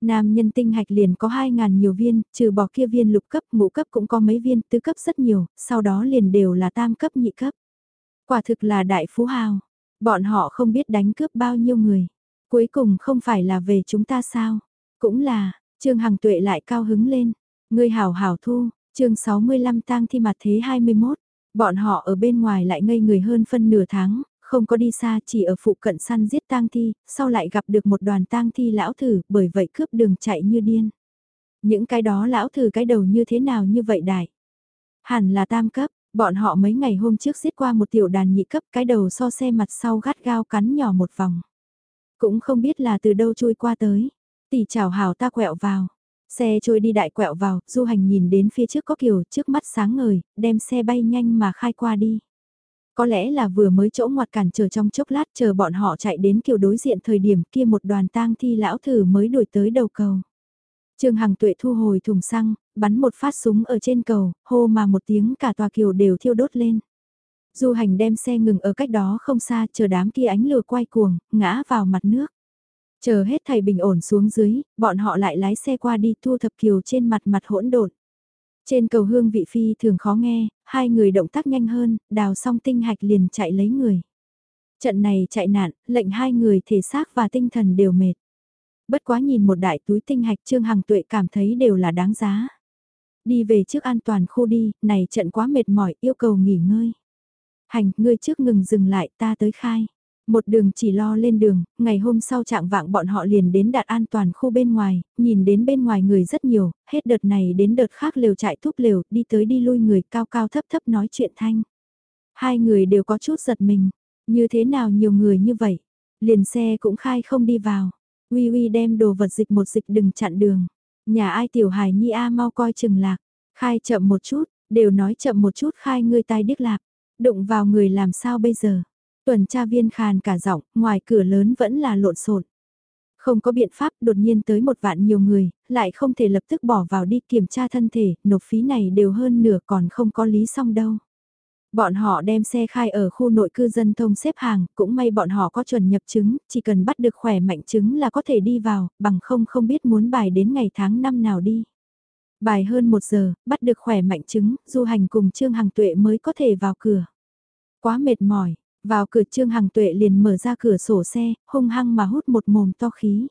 Nam nhân tinh hạch liền có 2.000 nhiều viên, trừ bỏ kia viên lục cấp, ngũ cấp cũng có mấy viên, tứ cấp rất nhiều, sau đó liền đều là tam cấp nhị cấp. Quả thực là đại phú hào. Bọn họ không biết đánh cướp bao nhiêu người. Cuối cùng không phải là về chúng ta sao? Cũng là, Trương Hằng Tuệ lại cao hứng lên. Người hảo hảo thu, chương 65 tang thi mặt thế 21. Bọn họ ở bên ngoài lại ngây người hơn phân nửa tháng, không có đi xa chỉ ở phụ cận săn giết tang thi, sau lại gặp được một đoàn tang thi lão thử, bởi vậy cướp đường chạy như điên. Những cái đó lão thử cái đầu như thế nào như vậy đại? Hẳn là tam cấp, Bọn họ mấy ngày hôm trước giết qua một tiểu đàn nhị cấp cái đầu so xe mặt sau gắt gao cắn nhỏ một vòng. Cũng không biết là từ đâu trôi qua tới. Tỷ chào hào ta quẹo vào. Xe trôi đi đại quẹo vào, du hành nhìn đến phía trước có kiều trước mắt sáng ngời, đem xe bay nhanh mà khai qua đi. Có lẽ là vừa mới chỗ ngoặt cản chờ trong chốc lát chờ bọn họ chạy đến kiều đối diện thời điểm kia một đoàn tang thi lão thử mới đuổi tới đầu cầu. Trương Hằng Tuệ thu hồi thùng xăng, bắn một phát súng ở trên cầu, hô mà một tiếng cả tòa kiều đều thiêu đốt lên. Du hành đem xe ngừng ở cách đó không xa chờ đám kia ánh lửa quay cuồng, ngã vào mặt nước. Chờ hết thầy bình ổn xuống dưới, bọn họ lại lái xe qua đi thu thập kiều trên mặt mặt hỗn độn. Trên cầu hương vị phi thường khó nghe, hai người động tác nhanh hơn, đào xong tinh hạch liền chạy lấy người. Trận này chạy nạn, lệnh hai người thể xác và tinh thần đều mệt. Bất quá nhìn một đại túi tinh hạch Trương Hằng Tuệ cảm thấy đều là đáng giá. Đi về trước an toàn khu đi, này trận quá mệt mỏi, yêu cầu nghỉ ngơi. Hành, ngươi trước ngừng dừng lại, ta tới khai. Một đường chỉ lo lên đường, ngày hôm sau trạng vạng bọn họ liền đến đạt an toàn khu bên ngoài, nhìn đến bên ngoài người rất nhiều, hết đợt này đến đợt khác lều chạy thúc lều, đi tới đi lui người cao cao thấp thấp nói chuyện thanh. Hai người đều có chút giật mình, như thế nào nhiều người như vậy, liền xe cũng khai không đi vào. Uy uy đem đồ vật dịch một dịch đừng chặn đường. Nhà ai tiểu hài nhi a mau coi chừng lạc. Khai chậm một chút, đều nói chậm một chút khai ngươi tai điếc lạc. Đụng vào người làm sao bây giờ? Tuần tra viên khàn cả giọng, ngoài cửa lớn vẫn là lộn xộn. Không có biện pháp đột nhiên tới một vạn nhiều người, lại không thể lập tức bỏ vào đi kiểm tra thân thể, nộp phí này đều hơn nửa còn không có lý xong đâu. Bọn họ đem xe khai ở khu nội cư dân thông xếp hàng, cũng may bọn họ có chuẩn nhập chứng, chỉ cần bắt được khỏe mạnh chứng là có thể đi vào, bằng không không biết muốn bài đến ngày tháng năm nào đi. Bài hơn một giờ, bắt được khỏe mạnh chứng, du hành cùng Trương Hằng Tuệ mới có thể vào cửa. Quá mệt mỏi, vào cửa Trương Hằng Tuệ liền mở ra cửa sổ xe, hung hăng mà hút một mồm to khí.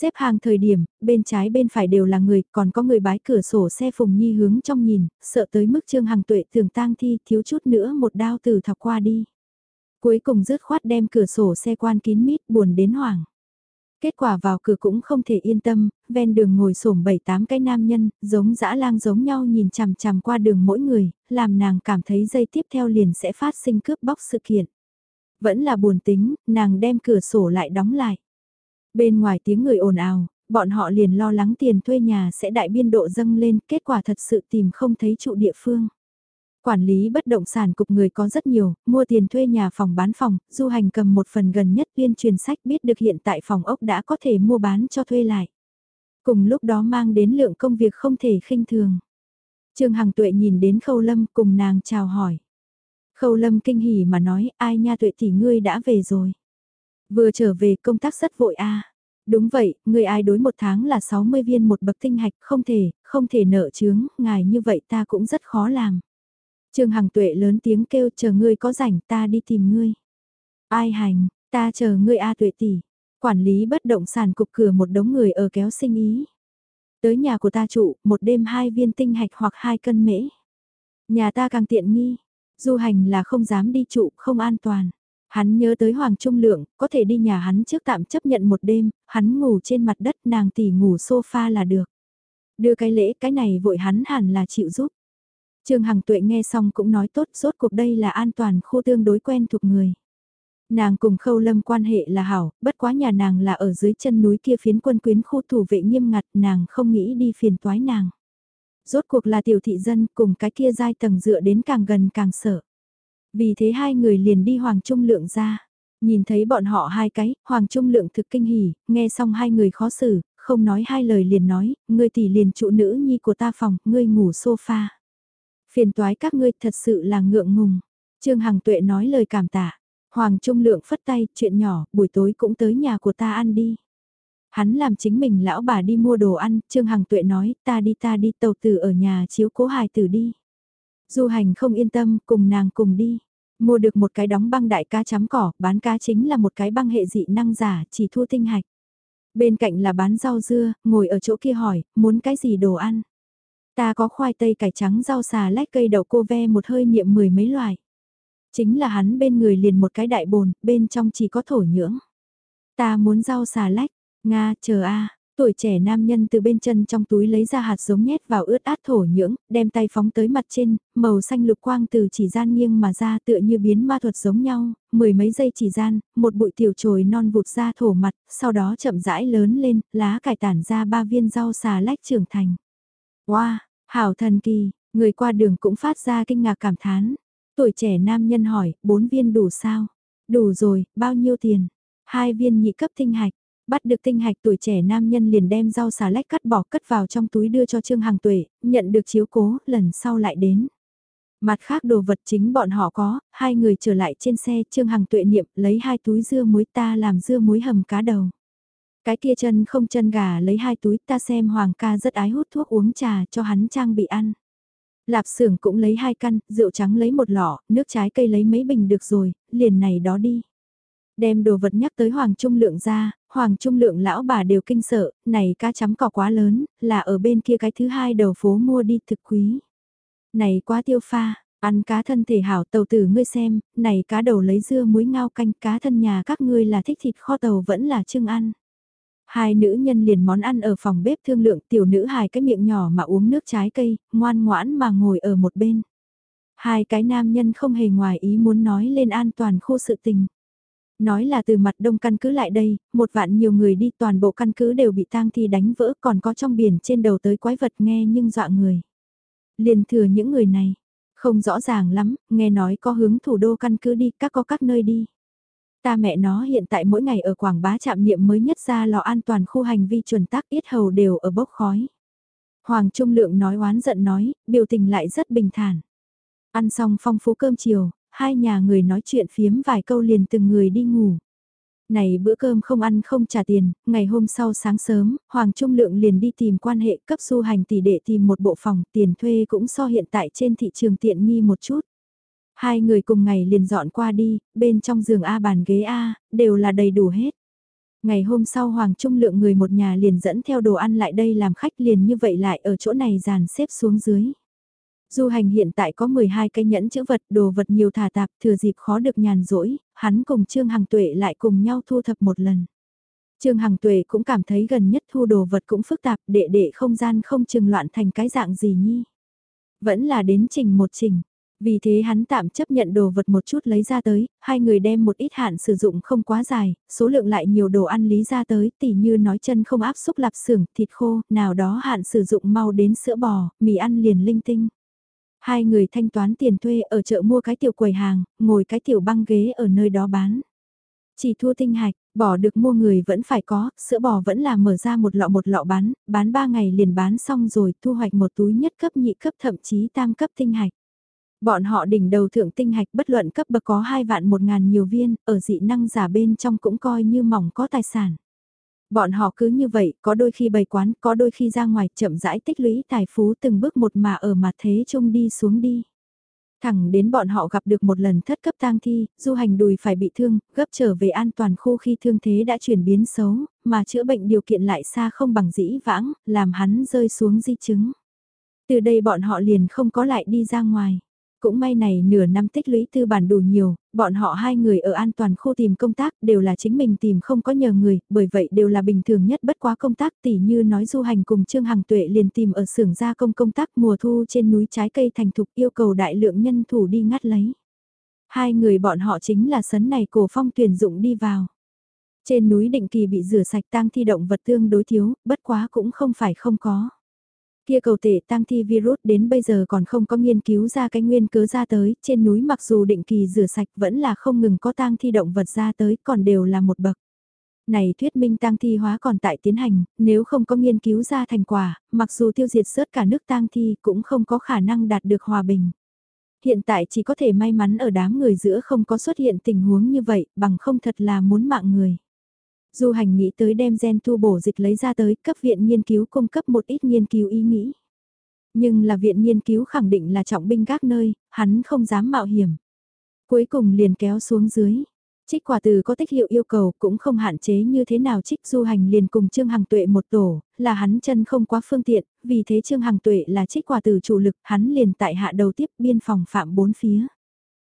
Xếp hàng thời điểm, bên trái bên phải đều là người, còn có người bái cửa sổ xe Phùng Nhi hướng trong nhìn, sợ tới mức Trương Hằng Tuệ thường tang thi thiếu chút nữa một đao từ thọc qua đi. Cuối cùng rứt khoát đem cửa sổ xe quan kín mít buồn đến hoảng. Kết quả vào cửa cũng không thể yên tâm, ven đường ngồi xổm bảy tám cái nam nhân, giống dã lang giống nhau nhìn chằm chằm qua đường mỗi người, làm nàng cảm thấy dây tiếp theo liền sẽ phát sinh cướp bóc sự kiện. Vẫn là buồn tính, nàng đem cửa sổ lại đóng lại. Bên ngoài tiếng người ồn ào, Bọn họ liền lo lắng tiền thuê nhà sẽ đại biên độ dâng lên, kết quả thật sự tìm không thấy trụ địa phương. Quản lý bất động sản cục người có rất nhiều, mua tiền thuê nhà phòng bán phòng, du hành cầm một phần gần nhất tuyên truyền sách biết được hiện tại phòng ốc đã có thể mua bán cho thuê lại. Cùng lúc đó mang đến lượng công việc không thể khinh thường. Trương Hằng Tuệ nhìn đến Khâu Lâm cùng nàng chào hỏi. Khâu Lâm kinh hỉ mà nói ai nha Tuệ tỷ ngươi đã về rồi. Vừa trở về công tác rất vội a Đúng vậy, người ai đối một tháng là 60 viên một bậc tinh hạch, không thể, không thể nợ chướng, ngài như vậy ta cũng rất khó làm. Trương Hằng Tuệ lớn tiếng kêu chờ ngươi có rảnh ta đi tìm ngươi. Ai hành, ta chờ ngươi A Tuệ tỷ. Quản lý bất động sản cục cửa một đống người ở kéo sinh ý. Tới nhà của ta trụ, một đêm hai viên tinh hạch hoặc hai cân mễ. Nhà ta càng tiện nghi, du hành là không dám đi trụ, không an toàn. Hắn nhớ tới Hoàng Trung Lượng, có thể đi nhà hắn trước tạm chấp nhận một đêm, hắn ngủ trên mặt đất nàng tỷ ngủ sofa là được. Đưa cái lễ cái này vội hắn hẳn là chịu giúp. Trương Hằng Tuệ nghe xong cũng nói tốt, rốt cuộc đây là an toàn khu tương đối quen thuộc người. Nàng cùng khâu lâm quan hệ là hảo, bất quá nhà nàng là ở dưới chân núi kia phiến quân quyến khu thủ vệ nghiêm ngặt, nàng không nghĩ đi phiền toái nàng. Rốt cuộc là tiểu thị dân cùng cái kia giai tầng dựa đến càng gần càng sợ. Vì thế hai người liền đi Hoàng Trung Lượng ra. Nhìn thấy bọn họ hai cái, Hoàng Trung Lượng thực kinh hỉ, nghe xong hai người khó xử, không nói hai lời liền nói, ngươi tỷ liền trụ nữ nhi của ta phòng, ngươi ngủ sofa. Phiền toái các ngươi thật sự là ngượng ngùng. Trương Hằng Tuệ nói lời cảm tạ. Hoàng Trung Lượng phất tay, chuyện nhỏ, buổi tối cũng tới nhà của ta ăn đi. Hắn làm chính mình lão bà đi mua đồ ăn, Trương Hằng Tuệ nói, ta đi ta đi tàu tử ở nhà chiếu cố hài tử đi. Du hành không yên tâm, cùng nàng cùng đi. Mua được một cái đóng băng đại ca chấm cỏ, bán cá chính là một cái băng hệ dị năng giả, chỉ thu tinh hạch. Bên cạnh là bán rau dưa, ngồi ở chỗ kia hỏi, muốn cái gì đồ ăn? Ta có khoai tây cải trắng rau xà lách cây đậu cô ve một hơi niệm mười mấy loài. Chính là hắn bên người liền một cái đại bồn, bên trong chỉ có thổ nhưỡng. Ta muốn rau xà lách, Nga, chờ a Tuổi trẻ nam nhân từ bên chân trong túi lấy ra hạt giống nhét vào ướt át thổ nhưỡng, đem tay phóng tới mặt trên, màu xanh lục quang từ chỉ gian nghiêng mà ra tựa như biến ma thuật giống nhau, mười mấy giây chỉ gian, một bụi tiểu trồi non vụt ra thổ mặt, sau đó chậm rãi lớn lên, lá cải tản ra ba viên rau xà lách trưởng thành. Wow, hảo thần kỳ, người qua đường cũng phát ra kinh ngạc cảm thán. Tuổi trẻ nam nhân hỏi, bốn viên đủ sao? Đủ rồi, bao nhiêu tiền? Hai viên nhị cấp tinh hạch. Bắt được tinh hạch tuổi trẻ nam nhân liền đem rau xà lách cắt bỏ cất vào trong túi đưa cho Trương Hằng Tuệ, nhận được chiếu cố, lần sau lại đến. Mặt khác đồ vật chính bọn họ có, hai người trở lại trên xe Trương Hằng Tuệ niệm lấy hai túi dưa muối ta làm dưa muối hầm cá đầu. Cái kia chân không chân gà lấy hai túi ta xem Hoàng ca rất ái hút thuốc uống trà cho hắn trang bị ăn. Lạp xưởng cũng lấy hai căn, rượu trắng lấy một lọ, nước trái cây lấy mấy bình được rồi, liền này đó đi. Đem đồ vật nhắc tới Hoàng Trung Lượng ra, Hoàng Trung Lượng lão bà đều kinh sợ, này cá chấm cỏ quá lớn, là ở bên kia cái thứ hai đầu phố mua đi thực quý. Này quá tiêu pha, ăn cá thân thể hảo tàu tử ngươi xem, này cá đầu lấy dưa muối ngao canh cá thân nhà các ngươi là thích thịt kho tàu vẫn là chưng ăn. Hai nữ nhân liền món ăn ở phòng bếp thương lượng tiểu nữ hài cái miệng nhỏ mà uống nước trái cây, ngoan ngoãn mà ngồi ở một bên. Hai cái nam nhân không hề ngoài ý muốn nói lên an toàn khu sự tình. Nói là từ mặt đông căn cứ lại đây, một vạn nhiều người đi toàn bộ căn cứ đều bị tang thi đánh vỡ còn có trong biển trên đầu tới quái vật nghe nhưng dọa người. Liền thừa những người này, không rõ ràng lắm, nghe nói có hướng thủ đô căn cứ đi, các có các nơi đi. Ta mẹ nó hiện tại mỗi ngày ở Quảng Bá trạm niệm mới nhất ra lò an toàn khu hành vi chuẩn tắc ít hầu đều ở bốc khói. Hoàng Trung Lượng nói oán giận nói, biểu tình lại rất bình thản. Ăn xong phong phú cơm chiều, hai nhà người nói chuyện phiếm vài câu liền từng người đi ngủ. Này bữa cơm không ăn không trả tiền, ngày hôm sau sáng sớm, Hoàng Trung Lượng liền đi tìm quan hệ cấp du hành tỷ để tìm một bộ phòng tiền thuê cũng so hiện tại trên thị trường tiện nghi một chút. Hai người cùng ngày liền dọn qua đi, bên trong giường A bàn ghế A, đều là đầy đủ hết. Ngày hôm sau Hoàng Trung Lượng người một nhà liền dẫn theo đồ ăn lại đây làm khách liền như vậy lại ở chỗ này dàn xếp xuống dưới. Du hành hiện tại có 12 cái nhẫn chữ vật, đồ vật nhiều thả tạp, thừa dịp khó được nhàn rỗi, hắn cùng Trương Hằng Tuệ lại cùng nhau thu thập một lần. Trương Hằng Tuệ cũng cảm thấy gần nhất thu đồ vật cũng phức tạp, đệ đệ không gian không chừng loạn thành cái dạng gì nhi. Vẫn là đến trình một trình, Vì thế hắn tạm chấp nhận đồ vật một chút lấy ra tới, hai người đem một ít hạn sử dụng không quá dài, số lượng lại nhiều đồ ăn lý ra tới, tỉ như nói chân không áp xúc lạp xưởng, thịt khô, nào đó hạn sử dụng mau đến sữa bò, mì ăn liền linh tinh. Hai người thanh toán tiền thuê ở chợ mua cái tiểu quầy hàng, ngồi cái tiểu băng ghế ở nơi đó bán. Chỉ thua tinh hạch, bỏ được mua người vẫn phải có, sữa bò vẫn là mở ra một lọ một lọ bán, bán ba ngày liền bán xong rồi thu hoạch một túi nhất cấp nhị cấp thậm chí tam cấp tinh hạch. Bọn họ đỉnh đầu thượng tinh hạch bất luận cấp bậc có 2 vạn 1 ngàn nhiều viên, ở dị năng giả bên trong cũng coi như mỏng có tài sản. Bọn họ cứ như vậy, có đôi khi bày quán, có đôi khi ra ngoài chậm rãi tích lũy tài phú từng bước một mà ở mặt thế trông đi xuống đi. Thẳng đến bọn họ gặp được một lần thất cấp tang thi, du hành đùi phải bị thương, gấp trở về an toàn khu khi thương thế đã chuyển biến xấu, mà chữa bệnh điều kiện lại xa không bằng dĩ vãng, làm hắn rơi xuống di chứng. Từ đây bọn họ liền không có lại đi ra ngoài. Cũng may này nửa năm tích lũy tư bản đủ nhiều, bọn họ hai người ở an toàn khu tìm công tác đều là chính mình tìm không có nhờ người, bởi vậy đều là bình thường nhất bất quá công tác tỉ như nói du hành cùng Trương Hằng Tuệ liền tìm ở xưởng gia công công tác mùa thu trên núi trái cây thành thục yêu cầu đại lượng nhân thủ đi ngắt lấy. Hai người bọn họ chính là sấn này cổ phong tuyển dụng đi vào. Trên núi định kỳ bị rửa sạch tang thi động vật tương đối thiếu, bất quá cũng không phải không có. Kia cầu tể tăng thi virus đến bây giờ còn không có nghiên cứu ra cái nguyên cớ ra tới, trên núi mặc dù định kỳ rửa sạch vẫn là không ngừng có tang thi động vật ra tới, còn đều là một bậc. Này thuyết minh tang thi hóa còn tại tiến hành, nếu không có nghiên cứu ra thành quả, mặc dù tiêu diệt sớt cả nước tang thi cũng không có khả năng đạt được hòa bình. Hiện tại chỉ có thể may mắn ở đám người giữa không có xuất hiện tình huống như vậy, bằng không thật là muốn mạng người. Du hành nghĩ tới đem gen tu bổ dịch lấy ra tới cấp viện nghiên cứu cung cấp một ít nghiên cứu ý nghĩ. Nhưng là viện nghiên cứu khẳng định là trọng binh gác nơi, hắn không dám mạo hiểm. Cuối cùng liền kéo xuống dưới. Trích quả từ có tích hiệu yêu cầu cũng không hạn chế như thế nào trích du hành liền cùng Trương Hằng Tuệ một tổ, là hắn chân không quá phương tiện, vì thế Trương Hằng Tuệ là trích quả từ chủ lực, hắn liền tại hạ đầu tiếp biên phòng phạm bốn phía.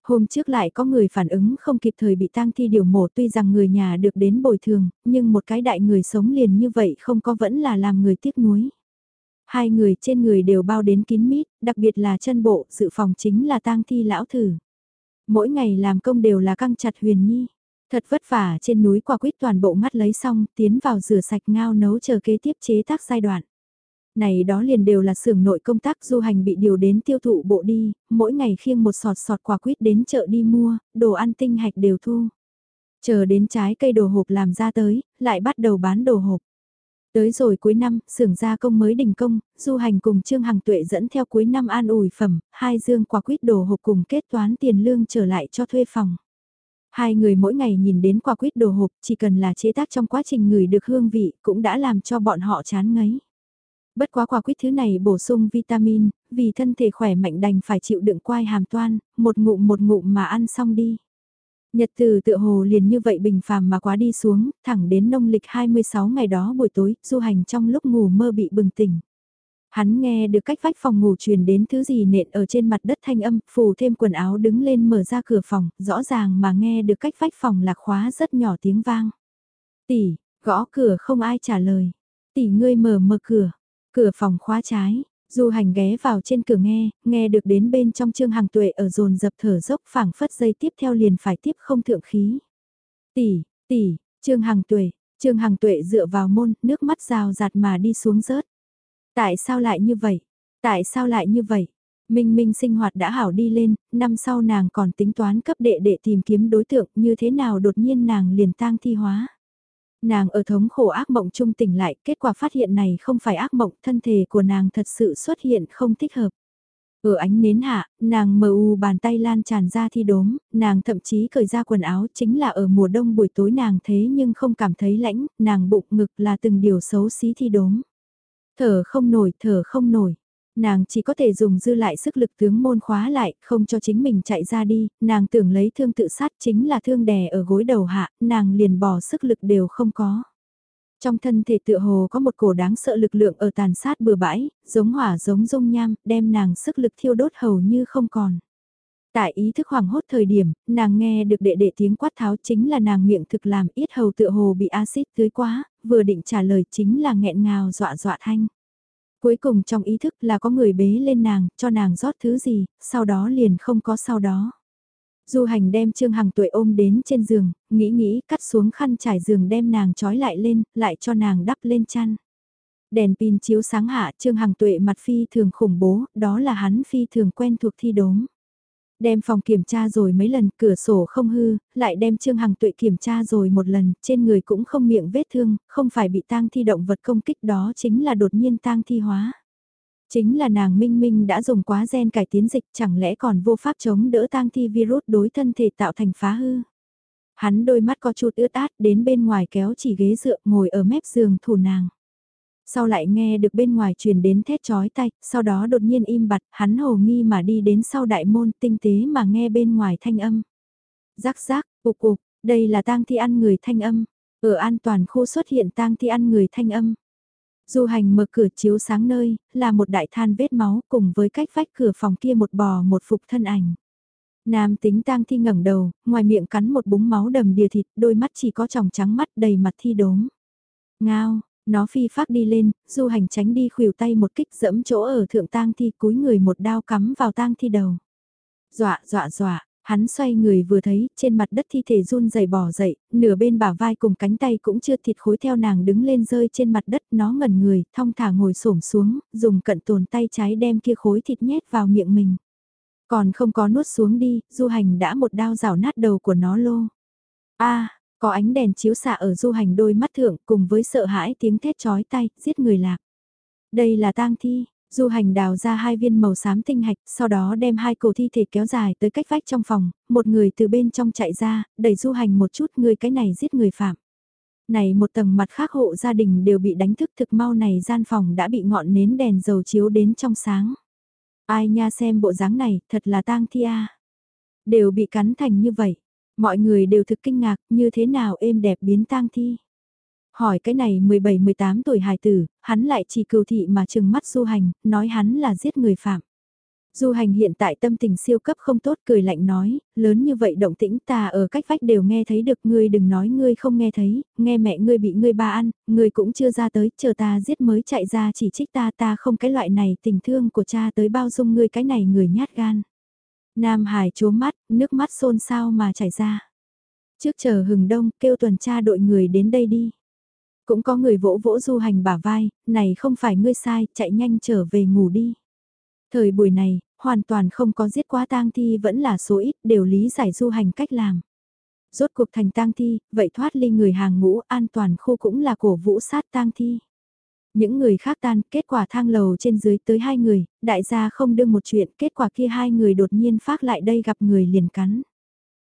Hôm trước lại có người phản ứng không kịp thời bị tang thi điều mổ tuy rằng người nhà được đến bồi thường, nhưng một cái đại người sống liền như vậy không có vẫn là làm người tiếc nuối. Hai người trên người đều bao đến kín mít, đặc biệt là chân bộ, dự phòng chính là tang thi lão thử. Mỗi ngày làm công đều là căng chặt huyền nhi. Thật vất vả trên núi quả quýt toàn bộ ngắt lấy xong, tiến vào rửa sạch ngao nấu chờ kế tiếp chế tác giai đoạn. Này đó liền đều là xưởng nội công tác du hành bị điều đến tiêu thụ bộ đi, mỗi ngày khiêng một sọt sọt quả quýt đến chợ đi mua, đồ ăn tinh hạch đều thu. Chờ đến trái cây đồ hộp làm ra tới, lại bắt đầu bán đồ hộp. Tới rồi cuối năm, xưởng gia công mới đình công, du hành cùng Trương Hằng Tuệ dẫn theo cuối năm an ủi phẩm, hai dương quả quýt đồ hộp cùng kết toán tiền lương trở lại cho thuê phòng. Hai người mỗi ngày nhìn đến quả quýt đồ hộp, chỉ cần là chế tác trong quá trình người được hương vị, cũng đã làm cho bọn họ chán ngấy. Bất quá quả quýt thứ này bổ sung vitamin, vì thân thể khỏe mạnh đành phải chịu đựng quai hàm toan, một ngụm một ngụm mà ăn xong đi. Nhật từ tựa hồ liền như vậy bình phàm mà quá đi xuống, thẳng đến nông lịch 26 ngày đó buổi tối, du hành trong lúc ngủ mơ bị bừng tỉnh. Hắn nghe được cách vách phòng ngủ truyền đến thứ gì nện ở trên mặt đất thanh âm, phủ thêm quần áo đứng lên mở ra cửa phòng, rõ ràng mà nghe được cách vách phòng lạc khóa rất nhỏ tiếng vang. Tỷ, gõ cửa không ai trả lời. Tỷ ngươi mở mở cửa, Cửa phòng khóa trái, Du hành ghé vào trên cửa nghe, nghe được đến bên trong Trương Hằng Tuệ ở dồn dập thở dốc phảng phất dây tiếp theo liền phải tiếp không thượng khí. Tỷ, tỷ, Trương Hằng Tuệ, Trương Hằng Tuệ dựa vào môn, nước mắt rào rạt mà đi xuống rớt. Tại sao lại như vậy? Tại sao lại như vậy? Minh Minh sinh hoạt đã hảo đi lên, năm sau nàng còn tính toán cấp đệ để tìm kiếm đối tượng như thế nào đột nhiên nàng liền tang thi hóa. Nàng ở thống khổ ác mộng trung tỉnh lại, kết quả phát hiện này không phải ác mộng, thân thể của nàng thật sự xuất hiện không thích hợp. Ở ánh nến hạ, nàng mờ u bàn tay lan tràn ra thi đốm, nàng thậm chí cởi ra quần áo chính là ở mùa đông buổi tối nàng thế nhưng không cảm thấy lãnh, nàng bụng ngực là từng điều xấu xí thi đốm. Thở không nổi, thở không nổi. Nàng chỉ có thể dùng dư lại sức lực tướng môn khóa lại, không cho chính mình chạy ra đi, nàng tưởng lấy thương tự sát chính là thương đè ở gối đầu hạ, nàng liền bỏ sức lực đều không có. Trong thân thể tựa hồ có một cổ đáng sợ lực lượng ở tàn sát bừa bãi, giống hỏa giống dung nham, đem nàng sức lực thiêu đốt hầu như không còn. Tại ý thức hoảng hốt thời điểm, nàng nghe được đệ đệ tiếng quát tháo chính là nàng miệng thực làm ít hầu tựa hồ bị axit tưới quá, vừa định trả lời chính là nghẹn ngào dọa dọa thanh. Cuối cùng trong ý thức là có người bế lên nàng, cho nàng rót thứ gì, sau đó liền không có sau đó. Du hành đem Trương Hằng tuổi ôm đến trên giường, nghĩ nghĩ cắt xuống khăn trải giường đem nàng trói lại lên, lại cho nàng đắp lên chăn. Đèn pin chiếu sáng hạ Trương Hằng tuệ mặt phi thường khủng bố, đó là hắn phi thường quen thuộc thi đốm. Đem phòng kiểm tra rồi mấy lần, cửa sổ không hư, lại đem Trương Hằng tuệ kiểm tra rồi một lần, trên người cũng không miệng vết thương, không phải bị tang thi động vật công kích đó chính là đột nhiên tang thi hóa. Chính là nàng minh minh đã dùng quá gen cải tiến dịch chẳng lẽ còn vô pháp chống đỡ tang thi virus đối thân thể tạo thành phá hư. Hắn đôi mắt có chút ướt át đến bên ngoài kéo chỉ ghế dựa ngồi ở mép giường thủ nàng. Sau lại nghe được bên ngoài truyền đến thét chói tay, sau đó đột nhiên im bặt, hắn hồ nghi mà đi đến sau đại môn tinh tế mà nghe bên ngoài thanh âm. Rắc rắc, cục cục, đây là tang thi ăn người thanh âm. Ở an toàn khu xuất hiện tang thi ăn người thanh âm. Du hành mở cửa chiếu sáng nơi, là một đại than vết máu cùng với cách vách cửa phòng kia một bò một phục thân ảnh. Nam tính tang thi ngẩng đầu, ngoài miệng cắn một búng máu đầm đìa thịt, đôi mắt chỉ có tròng trắng mắt đầy mặt thi đốm. Ngao, nó phi phát đi lên, du hành tránh đi khuỷu tay một kích dẫm chỗ ở thượng tang thi cúi người một đao cắm vào tang thi đầu. Dọa dọa dọa, hắn xoay người vừa thấy, trên mặt đất thi thể run rẩy bỏ dậy, nửa bên bả vai cùng cánh tay cũng chưa thịt khối theo nàng đứng lên rơi trên mặt đất, nó ngẩn người, thong thả ngồi xổm xuống, dùng cận tồn tay trái đem kia khối thịt nhét vào miệng mình. Còn không có nuốt xuống đi, du hành đã một đao rào nát đầu của nó lô. a có ánh đèn chiếu xạ ở du hành đôi mắt thượng cùng với sợ hãi tiếng thét chói tay, giết người lạc. Đây là tang thi, du hành đào ra hai viên màu xám tinh hạch, sau đó đem hai cổ thi thể kéo dài tới cách vách trong phòng, một người từ bên trong chạy ra, đẩy du hành một chút người cái này giết người phạm. Này một tầng mặt khác hộ gia đình đều bị đánh thức thực mau này gian phòng đã bị ngọn nến đèn dầu chiếu đến trong sáng. Ai nha xem bộ dáng này, thật là tang thi a Đều bị cắn thành như vậy. Mọi người đều thực kinh ngạc như thế nào êm đẹp biến tang thi. Hỏi cái này 17-18 tuổi hài tử, hắn lại chỉ cừu thị mà trừng mắt du hành, nói hắn là giết người phạm. Du hành hiện tại tâm tình siêu cấp không tốt cười lạnh nói, lớn như vậy động tĩnh ta ở cách vách đều nghe thấy được ngươi đừng nói ngươi không nghe thấy, nghe mẹ ngươi bị ngươi ba ăn, ngươi cũng chưa ra tới, chờ ta giết mới chạy ra chỉ trích ta ta không cái loại này tình thương của cha tới bao dung ngươi cái này người nhát gan. Nam Hải chố mắt, nước mắt xôn xao mà chảy ra. Trước chờ hừng đông, kêu tuần tra đội người đến đây đi. Cũng có người vỗ vỗ du hành bả vai, này không phải ngươi sai, chạy nhanh trở về ngủ đi. Thời buổi này, hoàn toàn không có giết quá tang thi vẫn là số ít, đều lý giải du hành cách làm. Rốt cuộc thành tang thi, vậy thoát ly người hàng ngũ an toàn khu cũng là cổ vũ sát tang thi. Những người khác tan, kết quả thang lầu trên dưới tới hai người, đại gia không đương một chuyện, kết quả kia hai người đột nhiên phát lại đây gặp người liền cắn.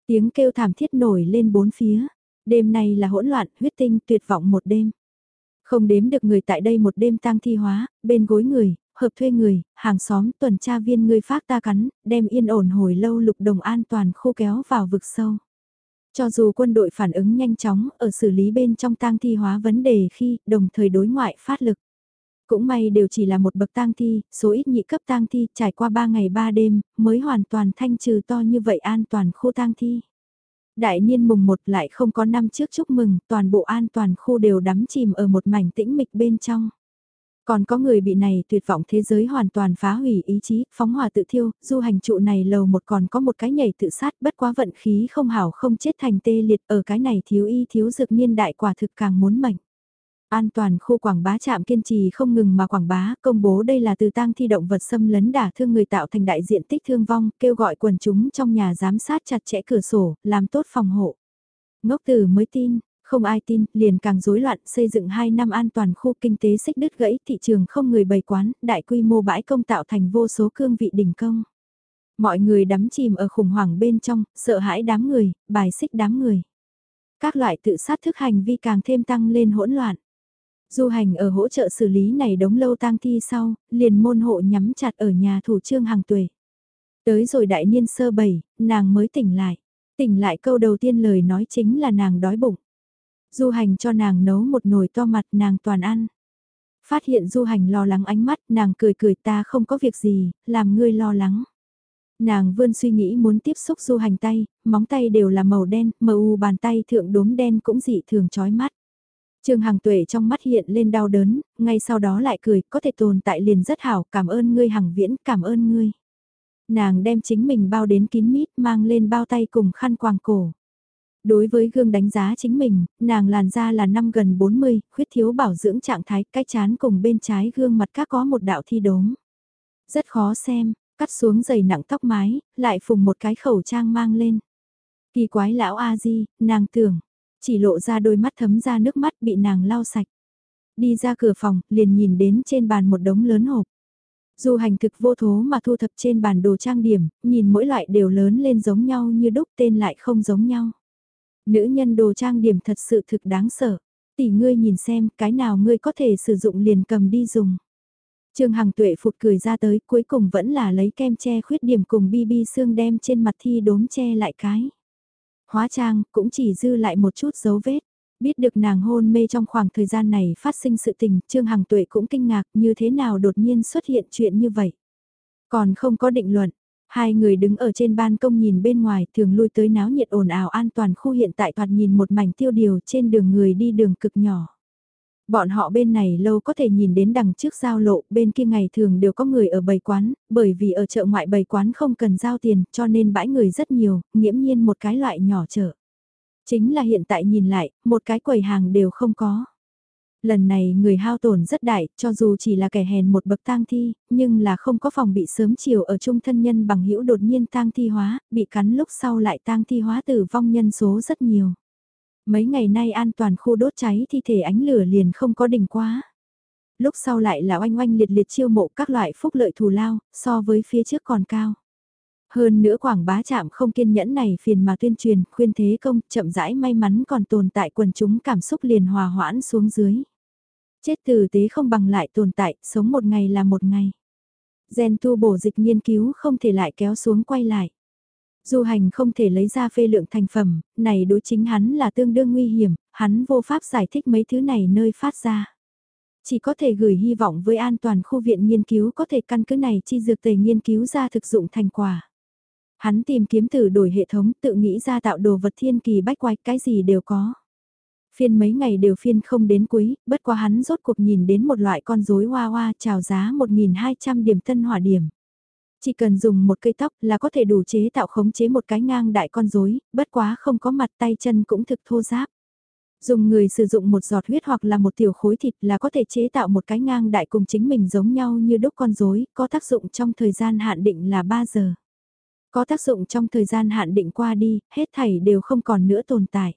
Tiếng kêu thảm thiết nổi lên bốn phía. Đêm nay là hỗn loạn, huyết tinh, tuyệt vọng một đêm. Không đếm được người tại đây một đêm tang thi hóa, bên gối người, hợp thuê người, hàng xóm, tuần tra viên người phát ta cắn, đem yên ổn hồi lâu lục đồng an toàn khô kéo vào vực sâu. Cho dù quân đội phản ứng nhanh chóng ở xử lý bên trong tang thi hóa vấn đề khi đồng thời đối ngoại phát lực. Cũng may đều chỉ là một bậc tang thi, số ít nhị cấp tang thi trải qua 3 ngày 3 đêm mới hoàn toàn thanh trừ to như vậy an toàn khu tang thi. Đại niên mùng 1 lại không có năm trước chúc mừng, toàn bộ an toàn khu đều đắm chìm ở một mảnh tĩnh mịch bên trong. Còn có người bị này tuyệt vọng thế giới hoàn toàn phá hủy ý chí, phóng hỏa tự thiêu, du hành trụ này lầu một còn có một cái nhảy tự sát bất quá vận khí không hảo không chết thành tê liệt ở cái này thiếu y thiếu dược niên đại quả thực càng muốn mệnh. An toàn khu quảng bá chạm kiên trì không ngừng mà quảng bá, công bố đây là từ tang thi động vật xâm lấn đả thương người tạo thành đại diện tích thương vong, kêu gọi quần chúng trong nhà giám sát chặt chẽ cửa sổ, làm tốt phòng hộ. Ngốc tử mới tin, không ai tin, liền càng rối loạn, xây dựng 2 năm an toàn khu kinh tế xích đứt gãy, thị trường không người bày quán, đại quy mô bãi công tạo thành vô số cương vị đỉnh công. Mọi người đắm chìm ở khủng hoảng bên trong, sợ hãi đám người, bài xích đám người. Các loại tự sát thức hành vi càng thêm tăng lên hỗn loạn. Du hành ở hỗ trợ xử lý này đống lâu tang thi sau, liền môn hộ nhắm chặt ở nhà thủ trương hàng tuổi. Tới rồi đại niên sơ bảy, nàng mới tỉnh lại. Tỉnh lại câu đầu tiên lời nói chính là nàng đói bụng. Du hành cho nàng nấu một nồi to mặt nàng toàn ăn. Phát hiện du hành lo lắng ánh mắt nàng cười cười ta không có việc gì, làm ngươi lo lắng. Nàng vươn suy nghĩ muốn tiếp xúc du hành tay, móng tay đều là màu đen, mờ u bàn tay thượng đốm đen cũng dị thường chói mắt. Trương Hằng Tuệ trong mắt hiện lên đau đớn, ngay sau đó lại cười, có thể tồn tại liền rất hảo, cảm ơn ngươi Hằng Viễn, cảm ơn ngươi. Nàng đem chính mình bao đến kín mít mang lên bao tay cùng khăn quàng cổ. Đối với gương đánh giá chính mình, nàng làn da là năm gần 40, khuyết thiếu bảo dưỡng trạng thái, cái chán cùng bên trái gương mặt các có một đạo thi đốm. Rất khó xem, cắt xuống dày nặng tóc mái, lại phùng một cái khẩu trang mang lên. Kỳ quái lão A-di, nàng tưởng, chỉ lộ ra đôi mắt thấm ra nước mắt bị nàng lau sạch. Đi ra cửa phòng, liền nhìn đến trên bàn một đống lớn hộp. Dù hành thực vô thố mà thu thập trên bàn đồ trang điểm, nhìn mỗi loại đều lớn lên giống nhau như đúc tên lại không giống nhau. Nữ nhân đồ trang điểm thật sự thực đáng sợ. Tỷ ngươi nhìn xem cái nào ngươi có thể sử dụng liền cầm đi dùng. Trương Hằng tuệ phụt cười ra tới cuối cùng vẫn là lấy kem che khuyết điểm cùng BB xương đem trên mặt thi đốm che lại cái. Hóa trang cũng chỉ dư lại một chút dấu vết. Biết được nàng hôn mê trong khoảng thời gian này phát sinh sự tình, Trương Hằng tuệ cũng kinh ngạc như thế nào đột nhiên xuất hiện chuyện như vậy. Còn không có định luận, Hai người đứng ở trên ban công nhìn bên ngoài thường lui tới náo nhiệt ồn ào an toàn khu hiện tại thoạt nhìn một mảnh tiêu điều trên đường người đi đường cực nhỏ. Bọn họ bên này lâu có thể nhìn đến đằng trước giao lộ, bên kia ngày thường đều có người ở bầy quán, bởi vì ở chợ ngoại bầy quán không cần giao tiền, cho nên bãi người rất nhiều, nghiễm nhiên một cái loại nhỏ chợ. Chính là hiện tại nhìn lại, một cái quầy hàng đều không có. Lần này người hao tổn rất đại, cho dù chỉ là kẻ hèn một bậc tang thi, nhưng là không có phòng bị sớm chiều ở chung thân nhân bằng hữu đột nhiên tang thi hóa, bị cắn lúc sau lại tang thi hóa tử vong nhân số rất nhiều. Mấy ngày nay an toàn khu đốt cháy thi thể ánh lửa liền không có đỉnh quá. Lúc sau lại là oanh oanh liệt liệt chiêu mộ các loại phúc lợi thù lao, so với phía trước còn cao. Hơn nữa quảng bá chạm không kiên nhẫn này phiền mà tuyên truyền, khuyên thế công, chậm rãi may mắn còn tồn tại quần chúng cảm xúc liền hòa hoãn xuống dưới. Chết tử tế không bằng lại tồn tại, sống một ngày là một ngày. Gen tu bổ dịch nghiên cứu không thể lại kéo xuống quay lại. Du hành không thể lấy ra phê lượng thành phẩm, này đối chính hắn là tương đương nguy hiểm, hắn vô pháp giải thích mấy thứ này nơi phát ra. Chỉ có thể gửi hy vọng với an toàn khu viện nghiên cứu có thể căn cứ này chi dược tề nghiên cứu ra thực dụng thành quả. Hắn tìm kiếm từ đổi hệ thống tự nghĩ ra tạo đồ vật thiên kỳ bách quái cái gì đều có. Phiên mấy ngày đều phiên không đến cuối, bất quá hắn rốt cuộc nhìn đến một loại con rối hoa hoa chào giá 1.200 điểm tân hỏa điểm. Chỉ cần dùng một cây tóc là có thể đủ chế tạo khống chế một cái ngang đại con rối, bất quá không có mặt tay chân cũng thực thô giáp. Dùng người sử dụng một giọt huyết hoặc là một tiểu khối thịt là có thể chế tạo một cái ngang đại cùng chính mình giống nhau như đúc con rối, có tác dụng trong thời gian hạn định là 3 giờ. Có tác dụng trong thời gian hạn định qua đi, hết thảy đều không còn nữa tồn tại.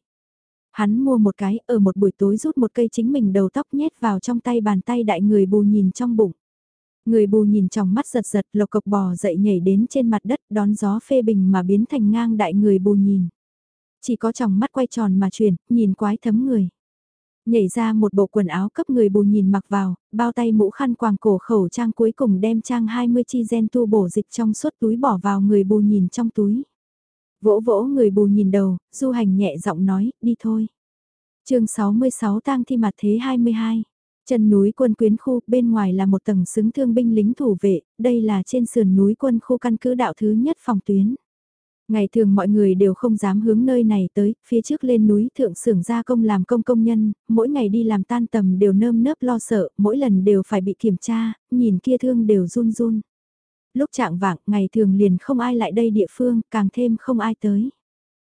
Hắn mua một cái, ở một buổi tối rút một cây chính mình đầu tóc nhét vào trong tay bàn tay đại người bù nhìn trong bụng. Người bù nhìn trong mắt giật giật lộc cộc bò dậy nhảy đến trên mặt đất đón gió phê bình mà biến thành ngang đại người bù nhìn. Chỉ có trong mắt quay tròn mà chuyển, nhìn quái thấm người. Nhảy ra một bộ quần áo cấp người bù nhìn mặc vào, bao tay mũ khăn quàng cổ khẩu trang cuối cùng đem trang 20 chi gen tu bổ dịch trong suốt túi bỏ vào người bù nhìn trong túi. Vỗ vỗ người bù nhìn đầu, du hành nhẹ giọng nói, đi thôi. chương 66 tang thi mặt thế 22. Chân núi quân quyến khu, bên ngoài là một tầng xứng thương binh lính thủ vệ, đây là trên sườn núi quân khu căn cứ đạo thứ nhất phòng tuyến. Ngày thường mọi người đều không dám hướng nơi này tới, phía trước lên núi thượng xưởng gia công làm công công nhân, mỗi ngày đi làm tan tầm đều nơm nớp lo sợ, mỗi lần đều phải bị kiểm tra, nhìn kia thương đều run run lúc trạng vạng ngày thường liền không ai lại đây địa phương, càng thêm không ai tới.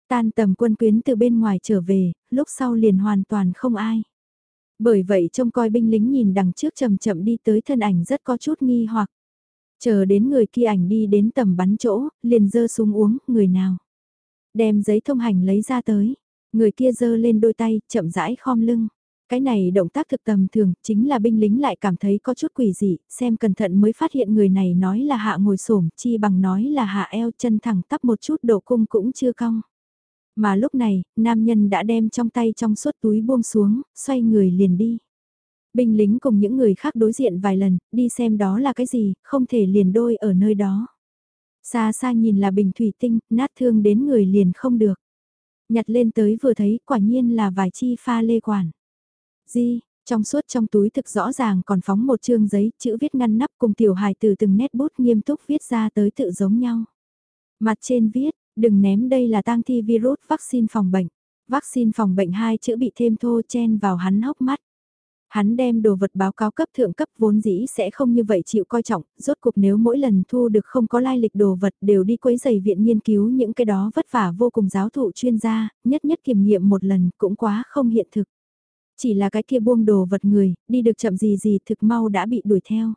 Tan tầm quân quyến từ bên ngoài trở về, lúc sau liền hoàn toàn không ai. Bởi vậy trông coi binh lính nhìn đằng trước chậm chậm đi tới thân ảnh rất có chút nghi hoặc. Chờ đến người kia ảnh đi đến tầm bắn chỗ, liền dơ xuống uống, người nào. Đem giấy thông hành lấy ra tới, người kia dơ lên đôi tay, chậm rãi khom lưng. Cái này động tác thực tầm thường, chính là binh lính lại cảm thấy có chút quỷ dị, xem cẩn thận mới phát hiện người này nói là hạ ngồi xổm chi bằng nói là hạ eo chân thẳng tắp một chút độ cung cũng chưa cong. Mà lúc này, nam nhân đã đem trong tay trong suốt túi buông xuống, xoay người liền đi. Binh lính cùng những người khác đối diện vài lần, đi xem đó là cái gì, không thể liền đôi ở nơi đó. Xa xa nhìn là bình thủy tinh, nát thương đến người liền không được. Nhặt lên tới vừa thấy, quả nhiên là vài chi pha lê quản. Di, trong suốt trong túi thực rõ ràng còn phóng một chương giấy, chữ viết ngăn nắp cùng tiểu hài từ từng nét bút nghiêm túc viết ra tới tự giống nhau. Mặt trên viết, đừng ném đây là tang thi virus vaccine phòng bệnh. Vaccine phòng bệnh hai chữ bị thêm thô chen vào hắn hốc mắt. Hắn đem đồ vật báo cáo cấp thượng cấp vốn dĩ sẽ không như vậy chịu coi trọng, rốt cuộc nếu mỗi lần thu được không có lai lịch đồ vật đều đi quấy giày viện nghiên cứu những cái đó vất vả vô cùng giáo thụ chuyên gia, nhất nhất kiểm nghiệm một lần cũng quá không hiện thực. Chỉ là cái kia buông đồ vật người, đi được chậm gì gì thực mau đã bị đuổi theo.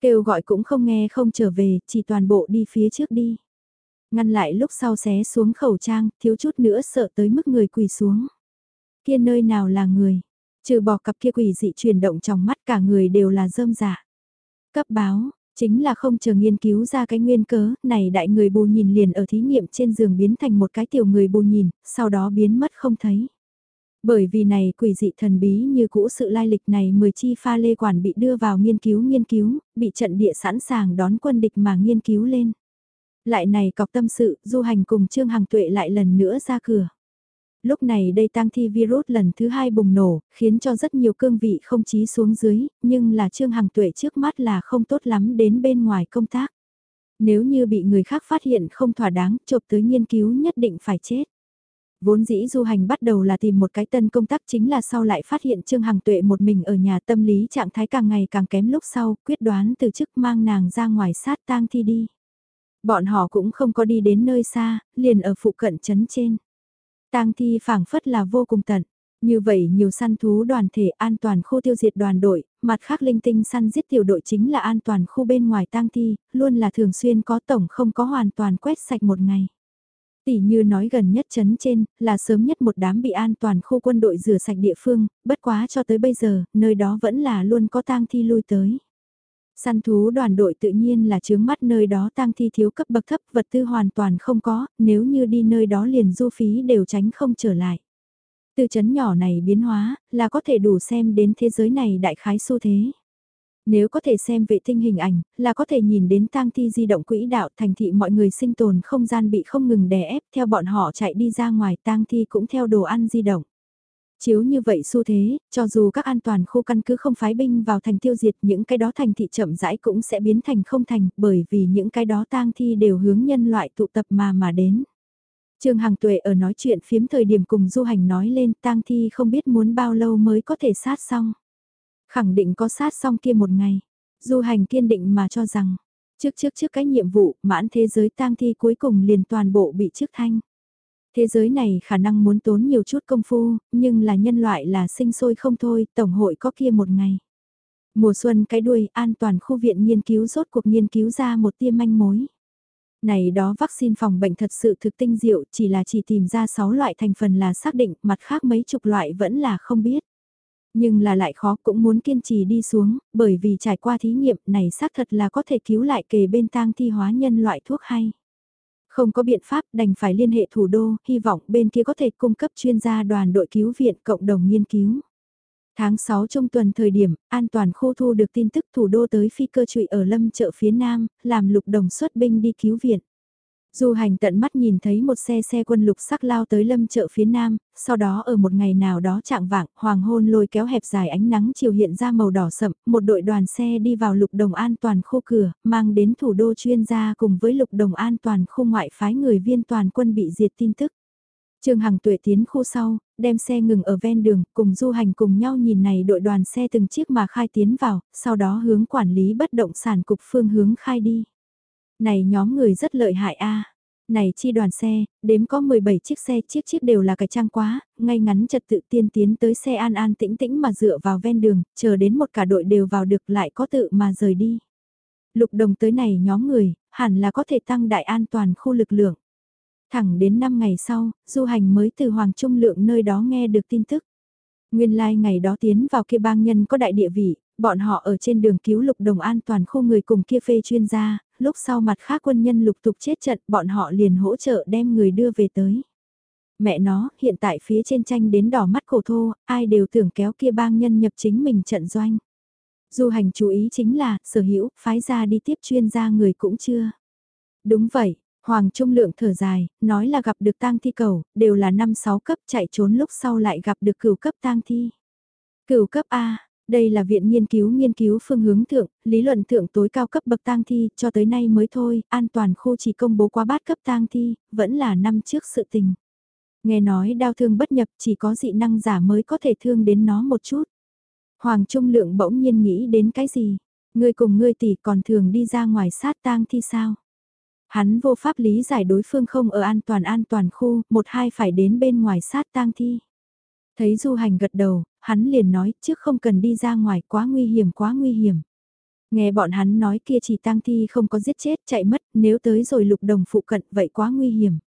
Kêu gọi cũng không nghe không trở về, chỉ toàn bộ đi phía trước đi. Ngăn lại lúc sau xé xuống khẩu trang, thiếu chút nữa sợ tới mức người quỳ xuống. Kia nơi nào là người, trừ bỏ cặp kia quỷ dị chuyển động trong mắt cả người đều là rơm giả. Cấp báo, chính là không chờ nghiên cứu ra cái nguyên cớ, này đại người bù nhìn liền ở thí nghiệm trên giường biến thành một cái tiểu người bù nhìn, sau đó biến mất không thấy. Bởi vì này quỷ dị thần bí như cũ sự lai lịch này 10 chi pha lê quản bị đưa vào nghiên cứu nghiên cứu, bị trận địa sẵn sàng đón quân địch mà nghiên cứu lên. Lại này cọc tâm sự, du hành cùng Trương Hằng Tuệ lại lần nữa ra cửa. Lúc này đây tang thi virus lần thứ hai bùng nổ, khiến cho rất nhiều cương vị không chí xuống dưới, nhưng là Trương Hằng Tuệ trước mắt là không tốt lắm đến bên ngoài công tác. Nếu như bị người khác phát hiện không thỏa đáng, chộp tới nghiên cứu nhất định phải chết. Vốn dĩ du hành bắt đầu là tìm một cái tân công tác chính là sau lại phát hiện Trương Hằng Tuệ một mình ở nhà tâm lý trạng thái càng ngày càng kém lúc sau, quyết đoán từ chức mang nàng ra ngoài sát tang thi đi. Bọn họ cũng không có đi đến nơi xa, liền ở phụ cận trấn trên. Tang thi phảng phất là vô cùng tận. Như vậy nhiều săn thú đoàn thể an toàn khu tiêu diệt đoàn đội, mặt khác linh tinh săn giết tiểu đội chính là an toàn khu bên ngoài tang thi, luôn là thường xuyên có tổng không có hoàn toàn quét sạch một ngày. Tỷ như nói gần nhất chấn trên, là sớm nhất một đám bị an toàn khu quân đội rửa sạch địa phương, bất quá cho tới bây giờ, nơi đó vẫn là luôn có tang thi lui tới. Săn thú đoàn đội tự nhiên là chướng mắt nơi đó tang thi thiếu cấp bậc thấp vật tư hoàn toàn không có, nếu như đi nơi đó liền du phí đều tránh không trở lại. Từ chấn nhỏ này biến hóa, là có thể đủ xem đến thế giới này đại khái xu thế. Nếu có thể xem vệ tinh hình ảnh, là có thể nhìn đến tang thi di động quỹ đạo thành thị mọi người sinh tồn không gian bị không ngừng đè ép theo bọn họ chạy đi ra ngoài tang thi cũng theo đồ ăn di động. Chiếu như vậy xu thế, cho dù các an toàn khu căn cứ không phái binh vào thành tiêu diệt những cái đó thành thị chậm rãi cũng sẽ biến thành không thành bởi vì những cái đó tang thi đều hướng nhân loại tụ tập mà mà đến. Trương Hằng Tuệ ở nói chuyện phiếm thời điểm cùng du hành nói lên tang thi không biết muốn bao lâu mới có thể sát xong. Khẳng định có sát xong kia một ngày. Du hành kiên định mà cho rằng, trước trước trước cái nhiệm vụ mãn thế giới tang thi cuối cùng liền toàn bộ bị trước thanh. Thế giới này khả năng muốn tốn nhiều chút công phu, nhưng là nhân loại là sinh sôi không thôi, tổng hội có kia một ngày. Mùa xuân cái đuôi, an toàn khu viện nghiên cứu rốt cuộc nghiên cứu ra một tia manh mối. Này đó vaccine phòng bệnh thật sự thực tinh diệu, chỉ là chỉ tìm ra 6 loại thành phần là xác định, mặt khác mấy chục loại vẫn là không biết. Nhưng là lại khó cũng muốn kiên trì đi xuống, bởi vì trải qua thí nghiệm này xác thật là có thể cứu lại kề bên tang thi hóa nhân loại thuốc hay. Không có biện pháp đành phải liên hệ thủ đô, hy vọng bên kia có thể cung cấp chuyên gia đoàn đội cứu viện cộng đồng nghiên cứu. Tháng 6 trong tuần thời điểm, an toàn khu thu được tin tức thủ đô tới phi cơ trụy ở lâm chợ phía nam, làm lục đồng xuất binh đi cứu viện. Du hành tận mắt nhìn thấy một xe xe quân lục sắc lao tới lâm chợ phía nam, sau đó ở một ngày nào đó trạng vạng, hoàng hôn lôi kéo hẹp dài ánh nắng chiều hiện ra màu đỏ sậm, một đội đoàn xe đi vào lục đồng an toàn khu cửa, mang đến thủ đô chuyên gia cùng với lục đồng an toàn khu ngoại phái người viên toàn quân bị diệt tin tức. Trương Hằng tuệ tiến khu sau, đem xe ngừng ở ven đường, cùng du hành cùng nhau nhìn này đội đoàn xe từng chiếc mà khai tiến vào, sau đó hướng quản lý bất động sản cục phương hướng khai đi. Này nhóm người rất lợi hại a. Này chi đoàn xe, đếm có 17 chiếc xe, chiếc chiếc đều là cái trang quá, ngay ngắn trật tự tiên tiến tới xe an an tĩnh tĩnh mà dựa vào ven đường, chờ đến một cả đội đều vào được lại có tự mà rời đi. Lục đồng tới này nhóm người, hẳn là có thể tăng đại an toàn khu lực lượng. Thẳng đến 5 ngày sau, du hành mới từ Hoàng Trung Lượng nơi đó nghe được tin tức. Nguyên lai like ngày đó tiến vào kia bang nhân có đại địa vị, bọn họ ở trên đường cứu lục đồng an toàn khu người cùng kia phê chuyên gia, lúc sau mặt khác quân nhân lục tục chết trận bọn họ liền hỗ trợ đem người đưa về tới. Mẹ nó, hiện tại phía trên tranh đến đỏ mắt cổ thô, ai đều tưởng kéo kia bang nhân nhập chính mình trận doanh. Du hành chú ý chính là, sở hữu phái ra đi tiếp chuyên gia người cũng chưa. Đúng vậy, Hoàng Trung Lượng thở dài, nói là gặp được tang thi cầu, đều là năm sáu cấp chạy trốn lúc sau lại gặp được cửu cấp tang thi. Cửu cấp A, đây là viện nghiên cứu nghiên cứu phương hướng thượng, lý luận thượng tối cao cấp bậc tang thi, cho tới nay mới thôi, an toàn khu chỉ công bố qua bát cấp tang thi, vẫn là năm trước sự tình. Nghe nói đau thương bất nhập chỉ có dị năng giả mới có thể thương đến nó một chút. Hoàng Trung Lượng bỗng nhiên nghĩ đến cái gì? Ngươi cùng ngươi tỷ còn thường đi ra ngoài sát tang thi sao? Hắn vô pháp lý giải đối phương không ở an toàn an toàn khu, một hai phải đến bên ngoài sát tang thi. Thấy du hành gật đầu, hắn liền nói trước không cần đi ra ngoài quá nguy hiểm quá nguy hiểm. Nghe bọn hắn nói kia chỉ tang thi không có giết chết chạy mất nếu tới rồi lục đồng phụ cận vậy quá nguy hiểm.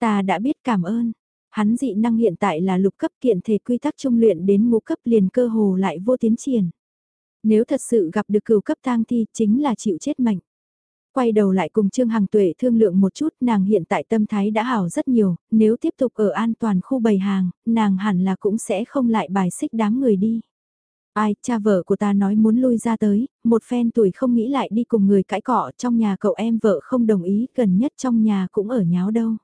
Ta đã biết cảm ơn. Hắn dị năng hiện tại là lục cấp kiện thể quy tắc trung luyện đến ngũ cấp liền cơ hồ lại vô tiến triển. Nếu thật sự gặp được cửu cấp tang thi chính là chịu chết mạnh. Quay đầu lại cùng Trương Hằng Tuệ thương lượng một chút nàng hiện tại tâm thái đã hảo rất nhiều, nếu tiếp tục ở an toàn khu bày hàng, nàng hẳn là cũng sẽ không lại bài xích đám người đi. Ai, cha vợ của ta nói muốn lui ra tới, một phen tuổi không nghĩ lại đi cùng người cãi cọ trong nhà cậu em vợ không đồng ý, gần nhất trong nhà cũng ở nháo đâu.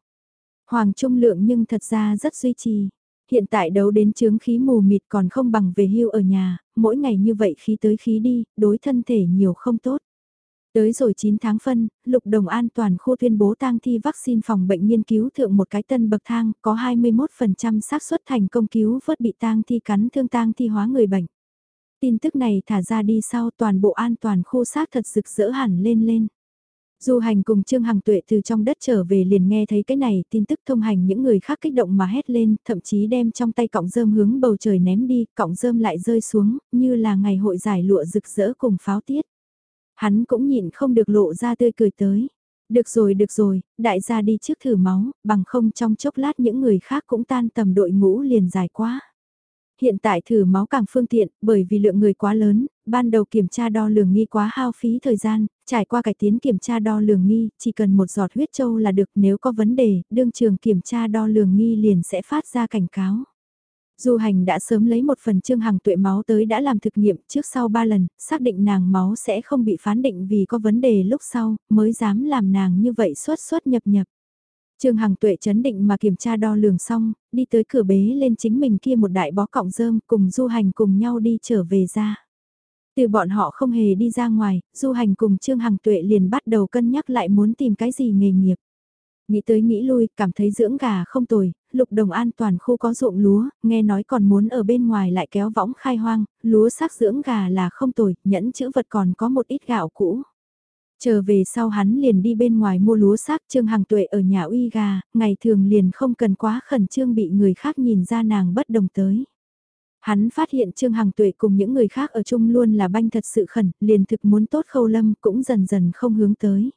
Hoàng Trung Lượng nhưng thật ra rất duy trì. Hiện tại đấu đến chướng khí mù mịt còn không bằng về hưu ở nhà, mỗi ngày như vậy khí tới khí đi, đối thân thể nhiều không tốt. Tới rồi 9 tháng phân, Lục Đồng An toàn khu tuyên bố tang thi vaccine phòng bệnh nghiên cứu thượng một cái tân bậc thang, có 21% xác suất thành công cứu vớt bị tang thi cắn thương tang thi hóa người bệnh. Tin tức này thả ra đi sau toàn bộ an toàn khu xác thật rực rỡ hẳn lên lên. Du hành cùng Trương Hằng Tuệ từ trong đất trở về liền nghe thấy cái này tin tức thông hành những người khác kích động mà hét lên, thậm chí đem trong tay cọng rơm hướng bầu trời ném đi, cọng rơm lại rơi xuống, như là ngày hội giải lụa rực rỡ cùng pháo tiết. Hắn cũng nhịn không được lộ ra tươi cười tới. Được rồi được rồi, đại gia đi trước thử máu, bằng không trong chốc lát những người khác cũng tan tầm đội ngũ liền dài quá. Hiện tại thử máu càng phương tiện, bởi vì lượng người quá lớn, ban đầu kiểm tra đo lường nghi quá hao phí thời gian, trải qua cải tiến kiểm tra đo lường nghi, chỉ cần một giọt huyết châu là được nếu có vấn đề, đương trường kiểm tra đo lường nghi liền sẽ phát ra cảnh cáo. Du hành đã sớm lấy một phần trương hàng tuệ máu tới đã làm thực nghiệm trước sau ba lần, xác định nàng máu sẽ không bị phán định vì có vấn đề lúc sau, mới dám làm nàng như vậy suốt suốt nhập nhập. Trương Hằng Tuệ chấn định mà kiểm tra đo lường xong, đi tới cửa bế lên chính mình kia một đại bó cọng rơm cùng du hành cùng nhau đi trở về ra. Từ bọn họ không hề đi ra ngoài, du hành cùng Trương Hằng Tuệ liền bắt đầu cân nhắc lại muốn tìm cái gì nghề nghiệp. Nghĩ tới nghĩ lui, cảm thấy dưỡng gà không tồi, lục đồng an toàn khu có ruộng lúa, nghe nói còn muốn ở bên ngoài lại kéo võng khai hoang, lúa xác dưỡng gà là không tồi, nhẫn chữ vật còn có một ít gạo cũ. Chờ về sau hắn liền đi bên ngoài mua lúa xác Trương Hằng Tuệ ở nhà uy gà, ngày thường liền không cần quá khẩn trương bị người khác nhìn ra nàng bất đồng tới. Hắn phát hiện Trương Hằng Tuệ cùng những người khác ở chung luôn là banh thật sự khẩn, liền thực muốn tốt khâu lâm cũng dần dần không hướng tới.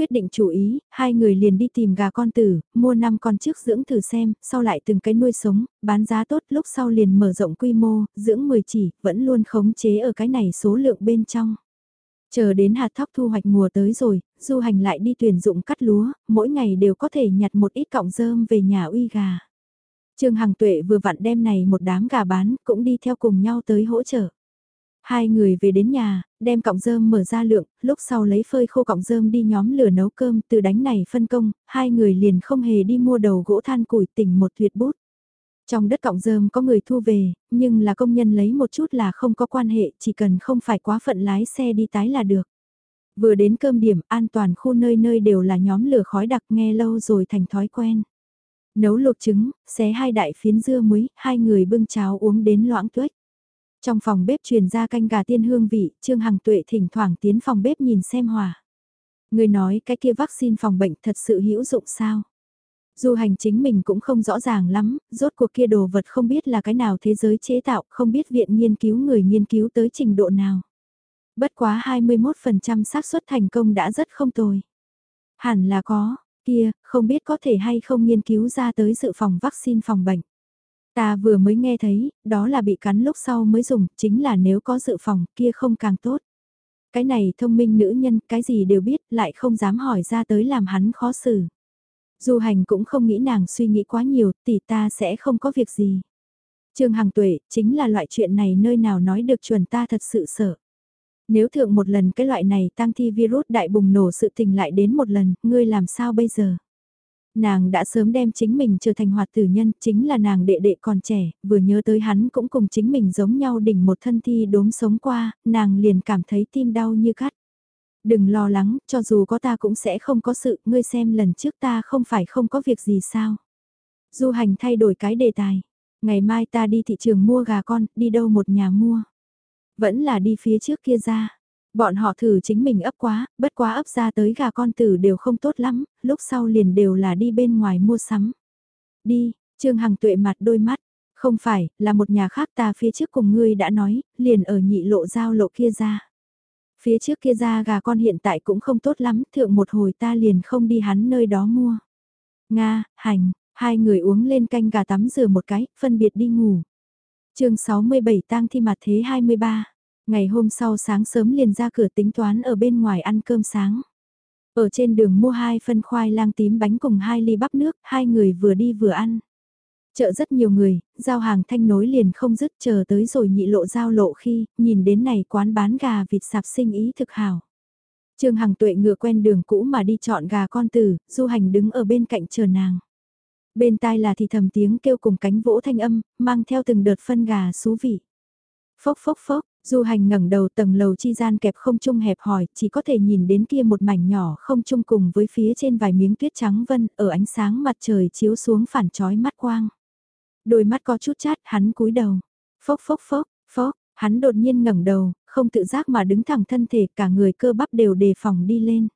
Quyết định chủ ý, hai người liền đi tìm gà con tử, mua 5 con trước dưỡng thử xem, sau lại từng cái nuôi sống, bán giá tốt lúc sau liền mở rộng quy mô, dưỡng 10 chỉ, vẫn luôn khống chế ở cái này số lượng bên trong. Chờ đến hạt thóc thu hoạch mùa tới rồi, du hành lại đi tuyển dụng cắt lúa, mỗi ngày đều có thể nhặt một ít cọng rơm về nhà uy gà. Trương Hằng Tuệ vừa vặn đem này một đám gà bán, cũng đi theo cùng nhau tới hỗ trợ. Hai người về đến nhà, đem cọng rơm mở ra lượng, lúc sau lấy phơi khô cọng rơm đi nhóm lửa nấu cơm, từ đánh này phân công, hai người liền không hề đi mua đầu gỗ than củi tỉnh một tuyệt bút. Trong đất cọng rơm có người thu về, nhưng là công nhân lấy một chút là không có quan hệ, chỉ cần không phải quá phận lái xe đi tái là được. Vừa đến cơm điểm, an toàn khu nơi nơi đều là nhóm lửa khói đặc nghe lâu rồi thành thói quen. Nấu luộc trứng, xé hai đại phiến dưa muối, hai người bưng cháo uống đến loãng tuếch. Trong phòng bếp truyền ra canh gà tiên hương vị, Trương Hằng Tuệ thỉnh thoảng tiến phòng bếp nhìn xem hòa. Người nói cái kia vaccine phòng bệnh thật sự hữu dụng sao? Dù hành chính mình cũng không rõ ràng lắm, rốt cuộc kia đồ vật không biết là cái nào thế giới chế tạo, không biết viện nghiên cứu người nghiên cứu tới trình độ nào. Bất quá 21% xác suất thành công đã rất không tồi. Hẳn là có, kia, không biết có thể hay không nghiên cứu ra tới dự phòng vaccine phòng bệnh. Ta vừa mới nghe thấy, đó là bị cắn lúc sau mới dùng, chính là nếu có dự phòng kia không càng tốt. Cái này thông minh nữ nhân, cái gì đều biết, lại không dám hỏi ra tới làm hắn khó xử. Du hành cũng không nghĩ nàng suy nghĩ quá nhiều, tỷ ta sẽ không có việc gì. Trương Hằng Tuệ, chính là loại chuyện này nơi nào nói được chuẩn ta thật sự sợ. Nếu thượng một lần cái loại này tăng thi virus đại bùng nổ sự tình lại đến một lần, ngươi làm sao bây giờ? Nàng đã sớm đem chính mình trở thành hoạt tử nhân, chính là nàng đệ đệ còn trẻ, vừa nhớ tới hắn cũng cùng chính mình giống nhau đỉnh một thân thi đốm sống qua, nàng liền cảm thấy tim đau như cắt. Đừng lo lắng, cho dù có ta cũng sẽ không có sự, ngươi xem lần trước ta không phải không có việc gì sao. Du hành thay đổi cái đề tài. Ngày mai ta đi thị trường mua gà con, đi đâu một nhà mua. Vẫn là đi phía trước kia ra. Bọn họ thử chính mình ấp quá, bất quá ấp ra tới gà con tử đều không tốt lắm, lúc sau liền đều là đi bên ngoài mua sắm. Đi, Trương Hằng tuệ mặt đôi mắt, không phải, là một nhà khác ta phía trước cùng ngươi đã nói, liền ở nhị lộ giao lộ kia ra. Phía trước kia ra gà con hiện tại cũng không tốt lắm, thượng một hồi ta liền không đi hắn nơi đó mua. Nga, hành, hai người uống lên canh gà tắm rửa một cái, phân biệt đi ngủ. chương 67 tang thi mặt thế 23. Ngày hôm sau sáng sớm liền ra cửa tính toán ở bên ngoài ăn cơm sáng. Ở trên đường mua hai phân khoai lang tím bánh cùng hai ly bắp nước, hai người vừa đi vừa ăn. Chợ rất nhiều người, giao hàng thanh nối liền không dứt chờ tới rồi nhị lộ giao lộ khi, nhìn đến này quán bán gà vịt sạp sinh ý thực hảo. Trương Hằng tuệ ngựa quen đường cũ mà đi chọn gà con tử, du hành đứng ở bên cạnh chờ nàng. Bên tai là thì thầm tiếng kêu cùng cánh vỗ thanh âm, mang theo từng đợt phân gà xú vị. Phốc phốc phốc, du hành ngẩng đầu tầng lầu chi gian kẹp không trung hẹp hỏi, chỉ có thể nhìn đến kia một mảnh nhỏ không trung cùng với phía trên vài miếng tuyết trắng vân, ở ánh sáng mặt trời chiếu xuống phản trói mắt quang. Đôi mắt có chút chát, hắn cúi đầu. Phốc phốc phốc, phốc, hắn đột nhiên ngẩng đầu, không tự giác mà đứng thẳng thân thể, cả người cơ bắp đều đề phòng đi lên.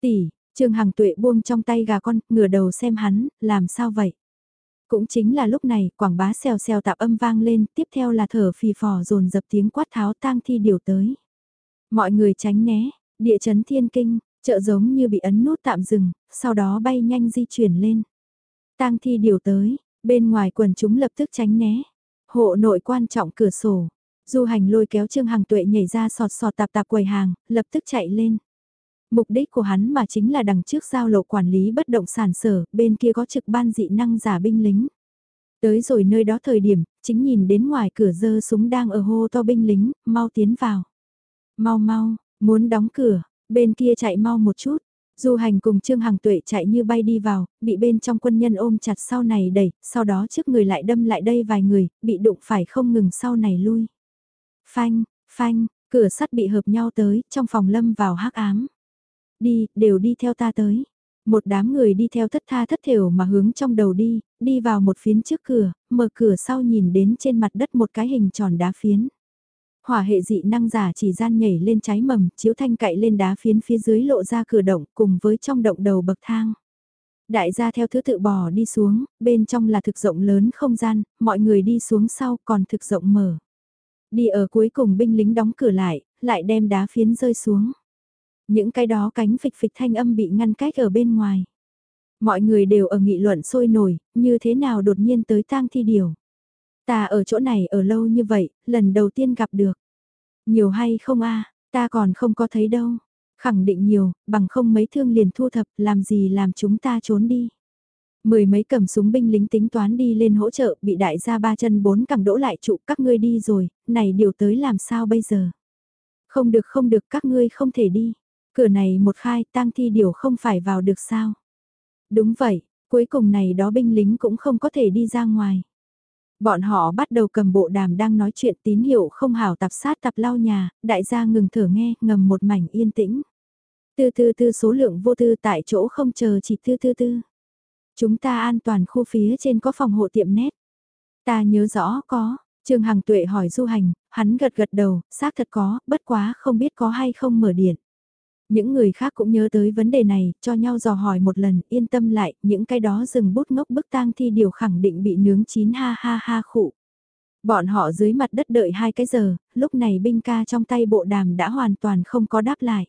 Tỷ, Trương Hằng Tuệ buông trong tay gà con, ngửa đầu xem hắn, làm sao vậy? Cũng chính là lúc này, quảng bá xèo xèo tạp âm vang lên, tiếp theo là thở phì phò dồn dập tiếng quát tháo tang thi điều tới. Mọi người tránh né, địa chấn thiên kinh, chợ giống như bị ấn nút tạm dừng, sau đó bay nhanh di chuyển lên. Tang thi điều tới, bên ngoài quần chúng lập tức tránh né. Hộ nội quan trọng cửa sổ. Du hành lôi kéo Trương Hằng Tuệ nhảy ra sọt sọt tạp tạp quầy hàng, lập tức chạy lên. Mục đích của hắn mà chính là đằng trước giao lộ quản lý bất động sản sở, bên kia có trực ban dị năng giả binh lính. Tới rồi nơi đó thời điểm, chính nhìn đến ngoài cửa dơ súng đang ở hô to binh lính, mau tiến vào. Mau mau, muốn đóng cửa, bên kia chạy mau một chút. Du hành cùng Trương Hằng Tuệ chạy như bay đi vào, bị bên trong quân nhân ôm chặt sau này đẩy, sau đó trước người lại đâm lại đây vài người, bị đụng phải không ngừng sau này lui. Phanh, phanh, cửa sắt bị hợp nhau tới, trong phòng lâm vào hắc ám. Đi, đều đi theo ta tới. Một đám người đi theo thất tha thất thểu mà hướng trong đầu đi, đi vào một phiến trước cửa, mở cửa sau nhìn đến trên mặt đất một cái hình tròn đá phiến. Hỏa hệ dị năng giả chỉ gian nhảy lên trái mầm, chiếu thanh cậy lên đá phiến phía dưới lộ ra cửa động cùng với trong động đầu bậc thang. Đại gia theo thứ tự bò đi xuống, bên trong là thực rộng lớn không gian, mọi người đi xuống sau còn thực rộng mở. Đi ở cuối cùng binh lính đóng cửa lại, lại đem đá phiến rơi xuống. Những cái đó cánh phịch phịch thanh âm bị ngăn cách ở bên ngoài. Mọi người đều ở nghị luận sôi nổi, như thế nào đột nhiên tới tang thi điều. Ta ở chỗ này ở lâu như vậy, lần đầu tiên gặp được. Nhiều hay không a ta còn không có thấy đâu. Khẳng định nhiều, bằng không mấy thương liền thu thập, làm gì làm chúng ta trốn đi. Mười mấy cầm súng binh lính tính toán đi lên hỗ trợ, bị đại gia ba chân bốn cẳng đỗ lại trụ các ngươi đi rồi, này điều tới làm sao bây giờ. Không được không được các ngươi không thể đi. Cửa này một khai tang thi điều không phải vào được sao. Đúng vậy, cuối cùng này đó binh lính cũng không có thể đi ra ngoài. Bọn họ bắt đầu cầm bộ đàm đang nói chuyện tín hiệu không hảo tập sát tập lao nhà, đại gia ngừng thở nghe, ngầm một mảnh yên tĩnh. Tư tư tư số lượng vô tư tại chỗ không chờ chỉ tư tư tư. Chúng ta an toàn khu phía trên có phòng hộ tiệm nét. Ta nhớ rõ có, Trương Hằng Tuệ hỏi du hành, hắn gật gật đầu, xác thật có, bất quá không biết có hay không mở điện. Những người khác cũng nhớ tới vấn đề này, cho nhau dò hỏi một lần, yên tâm lại, những cái đó dừng bút ngốc bức tang thi điều khẳng định bị nướng chín ha ha ha khụ. Bọn họ dưới mặt đất đợi hai cái giờ, lúc này binh ca trong tay bộ đàm đã hoàn toàn không có đáp lại.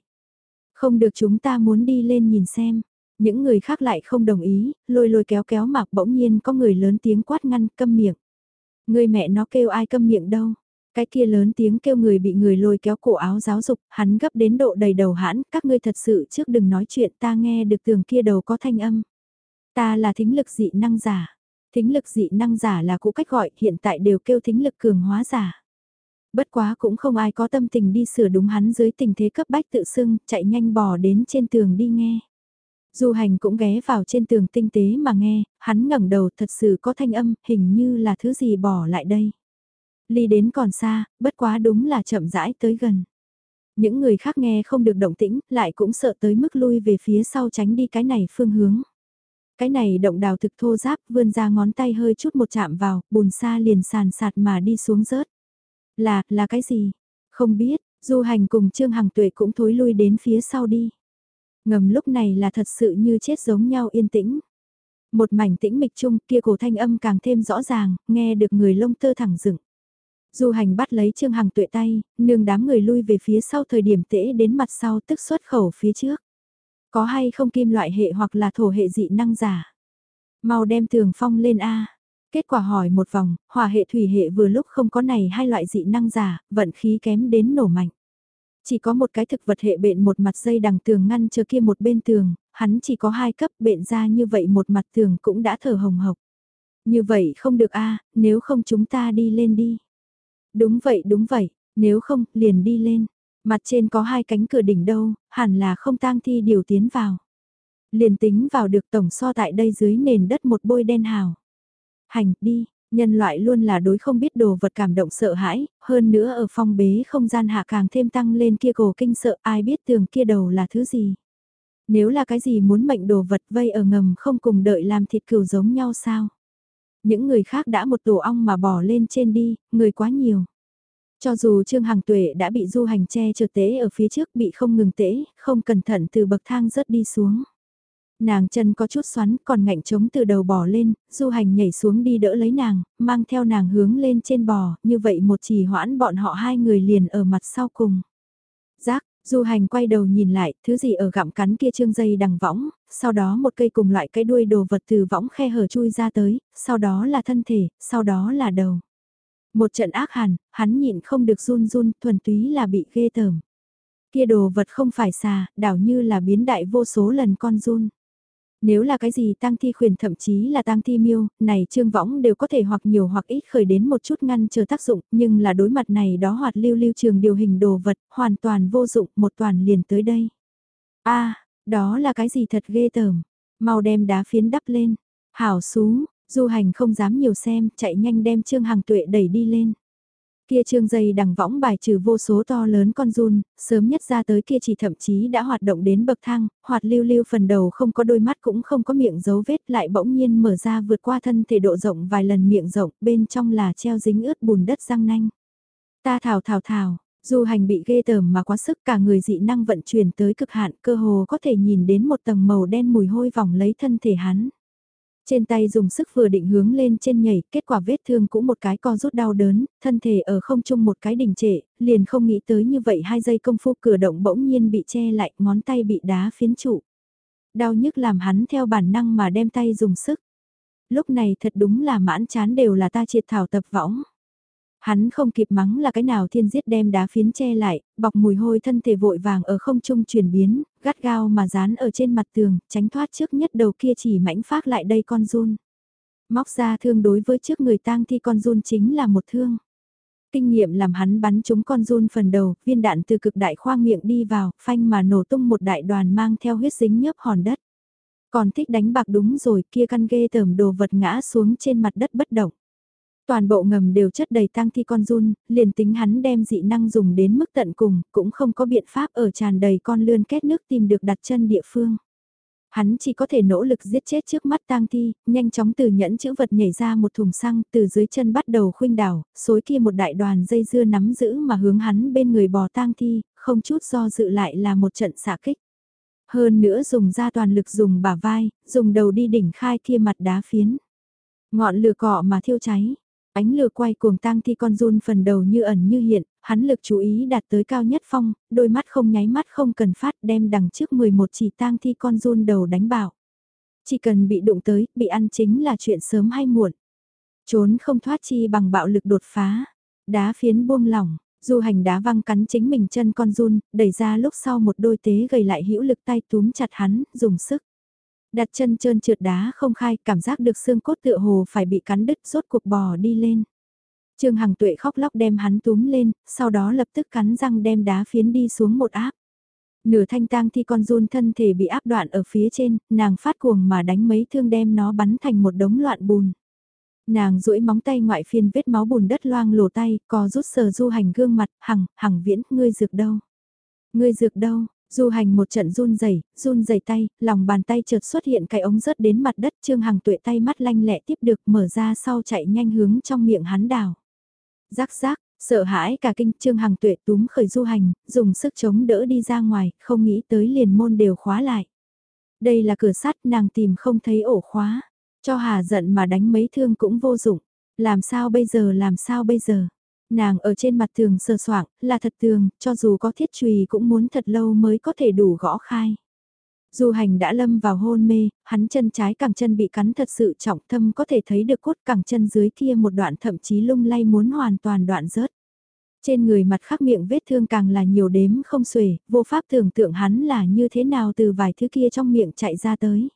Không được chúng ta muốn đi lên nhìn xem. Những người khác lại không đồng ý, lôi lôi kéo kéo mặc bỗng nhiên có người lớn tiếng quát ngăn câm miệng. Người mẹ nó kêu ai câm miệng đâu. Cái kia lớn tiếng kêu người bị người lôi kéo cổ áo giáo dục, hắn gấp đến độ đầy đầu hãn, các ngươi thật sự trước đừng nói chuyện ta nghe được tường kia đầu có thanh âm. Ta là thính lực dị năng giả. Thính lực dị năng giả là cũ cách gọi, hiện tại đều kêu thính lực cường hóa giả. Bất quá cũng không ai có tâm tình đi sửa đúng hắn dưới tình thế cấp bách tự xưng, chạy nhanh bò đến trên tường đi nghe. Du hành cũng ghé vào trên tường tinh tế mà nghe, hắn ngẩng đầu thật sự có thanh âm, hình như là thứ gì bỏ lại đây. Ly đến còn xa, bất quá đúng là chậm rãi tới gần. Những người khác nghe không được động tĩnh, lại cũng sợ tới mức lui về phía sau tránh đi cái này phương hướng. Cái này động đào thực thô giáp vươn ra ngón tay hơi chút một chạm vào, bùn xa liền sàn sạt mà đi xuống rớt. Là, là cái gì? Không biết, du hành cùng Trương Hằng Tuệ cũng thối lui đến phía sau đi. Ngầm lúc này là thật sự như chết giống nhau yên tĩnh. Một mảnh tĩnh mịch chung kia cổ thanh âm càng thêm rõ ràng, nghe được người lông tơ thẳng dựng. Du hành bắt lấy Trương Hằng tuệ tay, nương đám người lui về phía sau thời điểm tễ đến mặt sau tức xuất khẩu phía trước. Có hay không kim loại hệ hoặc là thổ hệ dị năng giả? Mau đem tường phong lên A. Kết quả hỏi một vòng, hỏa hệ thủy hệ vừa lúc không có này hai loại dị năng giả, vận khí kém đến nổ mạnh. Chỉ có một cái thực vật hệ bệnh một mặt dây đằng tường ngăn chờ kia một bên tường, hắn chỉ có hai cấp bệnh ra như vậy một mặt tường cũng đã thở hồng hộc. Như vậy không được a nếu không chúng ta đi lên đi. Đúng vậy đúng vậy, nếu không, liền đi lên. Mặt trên có hai cánh cửa đỉnh đâu, hẳn là không tang thi điều tiến vào. Liền tính vào được tổng so tại đây dưới nền đất một bôi đen hào. Hành, đi, nhân loại luôn là đối không biết đồ vật cảm động sợ hãi, hơn nữa ở phong bế không gian hạ càng thêm tăng lên kia cổ kinh sợ ai biết tường kia đầu là thứ gì. Nếu là cái gì muốn mệnh đồ vật vây ở ngầm không cùng đợi làm thịt cừu giống nhau sao? Những người khác đã một tổ ong mà bỏ lên trên đi, người quá nhiều. Cho dù Trương Hằng Tuệ đã bị du hành che chở tế ở phía trước bị không ngừng tế, không cẩn thận từ bậc thang rớt đi xuống. Nàng chân có chút xoắn còn ngạnh trống từ đầu bò lên, du hành nhảy xuống đi đỡ lấy nàng, mang theo nàng hướng lên trên bò, như vậy một chỉ hoãn bọn họ hai người liền ở mặt sau cùng. Giác, Du hành quay đầu nhìn lại, thứ gì ở gặm cắn kia trương dây đằng võng, sau đó một cây cùng loại cái đuôi đồ vật từ võng khe hở chui ra tới, sau đó là thân thể, sau đó là đầu. Một trận ác hàn, hắn nhịn không được run run, thuần túy là bị ghê tởm. Kia đồ vật không phải xà, đảo như là biến đại vô số lần con run. Nếu là cái gì tăng thi khuyển thậm chí là tăng thi miêu, này trương võng đều có thể hoặc nhiều hoặc ít khởi đến một chút ngăn chờ tác dụng, nhưng là đối mặt này đó hoạt lưu lưu trường điều hình đồ vật, hoàn toàn vô dụng, một toàn liền tới đây. a đó là cái gì thật ghê tởm, mau đem đá phiến đắp lên, hảo xú, du hành không dám nhiều xem, chạy nhanh đem trương hàng tuệ đẩy đi lên. Kia trương dây đằng võng bài trừ vô số to lớn con run, sớm nhất ra tới kia chỉ thậm chí đã hoạt động đến bậc thang, hoạt lưu lưu phần đầu không có đôi mắt cũng không có miệng dấu vết lại bỗng nhiên mở ra vượt qua thân thể độ rộng vài lần miệng rộng, bên trong là treo dính ướt bùn đất răng nanh. Ta thảo thảo thảo, dù hành bị ghê tởm mà quá sức cả người dị năng vận chuyển tới cực hạn cơ hồ có thể nhìn đến một tầng màu đen mùi hôi vòng lấy thân thể hắn. Trên tay dùng sức vừa định hướng lên trên nhảy, kết quả vết thương cũng một cái co rút đau đớn, thân thể ở không chung một cái đỉnh trệ, liền không nghĩ tới như vậy hai giây công phu cửa động bỗng nhiên bị che lại, ngón tay bị đá phiến trụ. Đau nhức làm hắn theo bản năng mà đem tay dùng sức. Lúc này thật đúng là mãn chán đều là ta triệt thảo tập võng. Hắn không kịp mắng là cái nào thiên giết đem đá phiến che lại, bọc mùi hôi thân thể vội vàng ở không trung chuyển biến, gắt gao mà dán ở trên mặt tường, tránh thoát trước nhất đầu kia chỉ mảnh phát lại đây con run. Móc ra thương đối với trước người tang thi con run chính là một thương. Kinh nghiệm làm hắn bắn trúng con run phần đầu, viên đạn từ cực đại khoang miệng đi vào, phanh mà nổ tung một đại đoàn mang theo huyết dính nhớp hòn đất. Còn thích đánh bạc đúng rồi kia căn ghê tởm đồ vật ngã xuống trên mặt đất bất động. Toàn bộ ngầm đều chất đầy tang thi con run, liền tính hắn đem dị năng dùng đến mức tận cùng, cũng không có biện pháp ở tràn đầy con lươn kết nước tìm được đặt chân địa phương. Hắn chỉ có thể nỗ lực giết chết trước mắt tang thi, nhanh chóng từ nhẫn chữ vật nhảy ra một thùng xăng, từ dưới chân bắt đầu khuynh đảo, xối kia một đại đoàn dây dưa nắm giữ mà hướng hắn bên người bò tang thi, không chút do dự lại là một trận xạ kích. Hơn nữa dùng ra toàn lực dùng bả vai, dùng đầu đi đỉnh khai kia mặt đá phiến. Ngọn lửa cọ mà thiêu cháy, Ánh lửa quay cuồng tang thi con run phần đầu như ẩn như hiện, hắn lực chú ý đạt tới cao nhất phong, đôi mắt không nháy mắt không cần phát đem đằng trước 11 chỉ tang thi con run đầu đánh bảo. Chỉ cần bị đụng tới, bị ăn chính là chuyện sớm hay muộn. Trốn không thoát chi bằng bạo lực đột phá, đá phiến buông lỏng, Du hành đá văng cắn chính mình chân con run, đẩy ra lúc sau một đôi tế gầy lại hữu lực tay túm chặt hắn, dùng sức. Đặt chân trơn trượt đá không khai, cảm giác được xương cốt tựa hồ phải bị cắn đứt rốt cuộc bò đi lên. Trương Hằng Tuệ khóc lóc đem hắn túm lên, sau đó lập tức cắn răng đem đá phiến đi xuống một áp. Nửa thanh tang thi con run thân thể bị áp đoạn ở phía trên, nàng phát cuồng mà đánh mấy thương đem nó bắn thành một đống loạn bùn. Nàng duỗi móng tay ngoại phiên vết máu bùn đất loang lổ tay, co rút sờ du hành gương mặt, hằng, hằng viễn, ngươi dược đâu? Ngươi dược đâu? Du hành một trận run rẩy, run rẩy tay, lòng bàn tay chợt xuất hiện cái ống rớt đến mặt đất, Trương Hằng tuệ tay mắt lanh lẹ tiếp được mở ra sau chạy nhanh hướng trong miệng hắn đào. Rắc rắc, sợ hãi cả kinh Trương Hằng tuệ túm khởi du hành, dùng sức chống đỡ đi ra ngoài, không nghĩ tới liền môn đều khóa lại. Đây là cửa sắt nàng tìm không thấy ổ khóa, cho hà giận mà đánh mấy thương cũng vô dụng, làm sao bây giờ làm sao bây giờ. Nàng ở trên mặt tường sờ soạng, là thật tường, cho dù có thiết trùy cũng muốn thật lâu mới có thể đủ gõ khai. Du hành đã lâm vào hôn mê, hắn chân trái cẳng chân bị cắn thật sự trọng thâm có thể thấy được cốt cẳng chân dưới kia một đoạn thậm chí lung lay muốn hoàn toàn đoạn rớt. Trên người mặt khắc miệng vết thương càng là nhiều đếm không xuể, vô pháp tưởng tượng hắn là như thế nào từ vài thứ kia trong miệng chạy ra tới.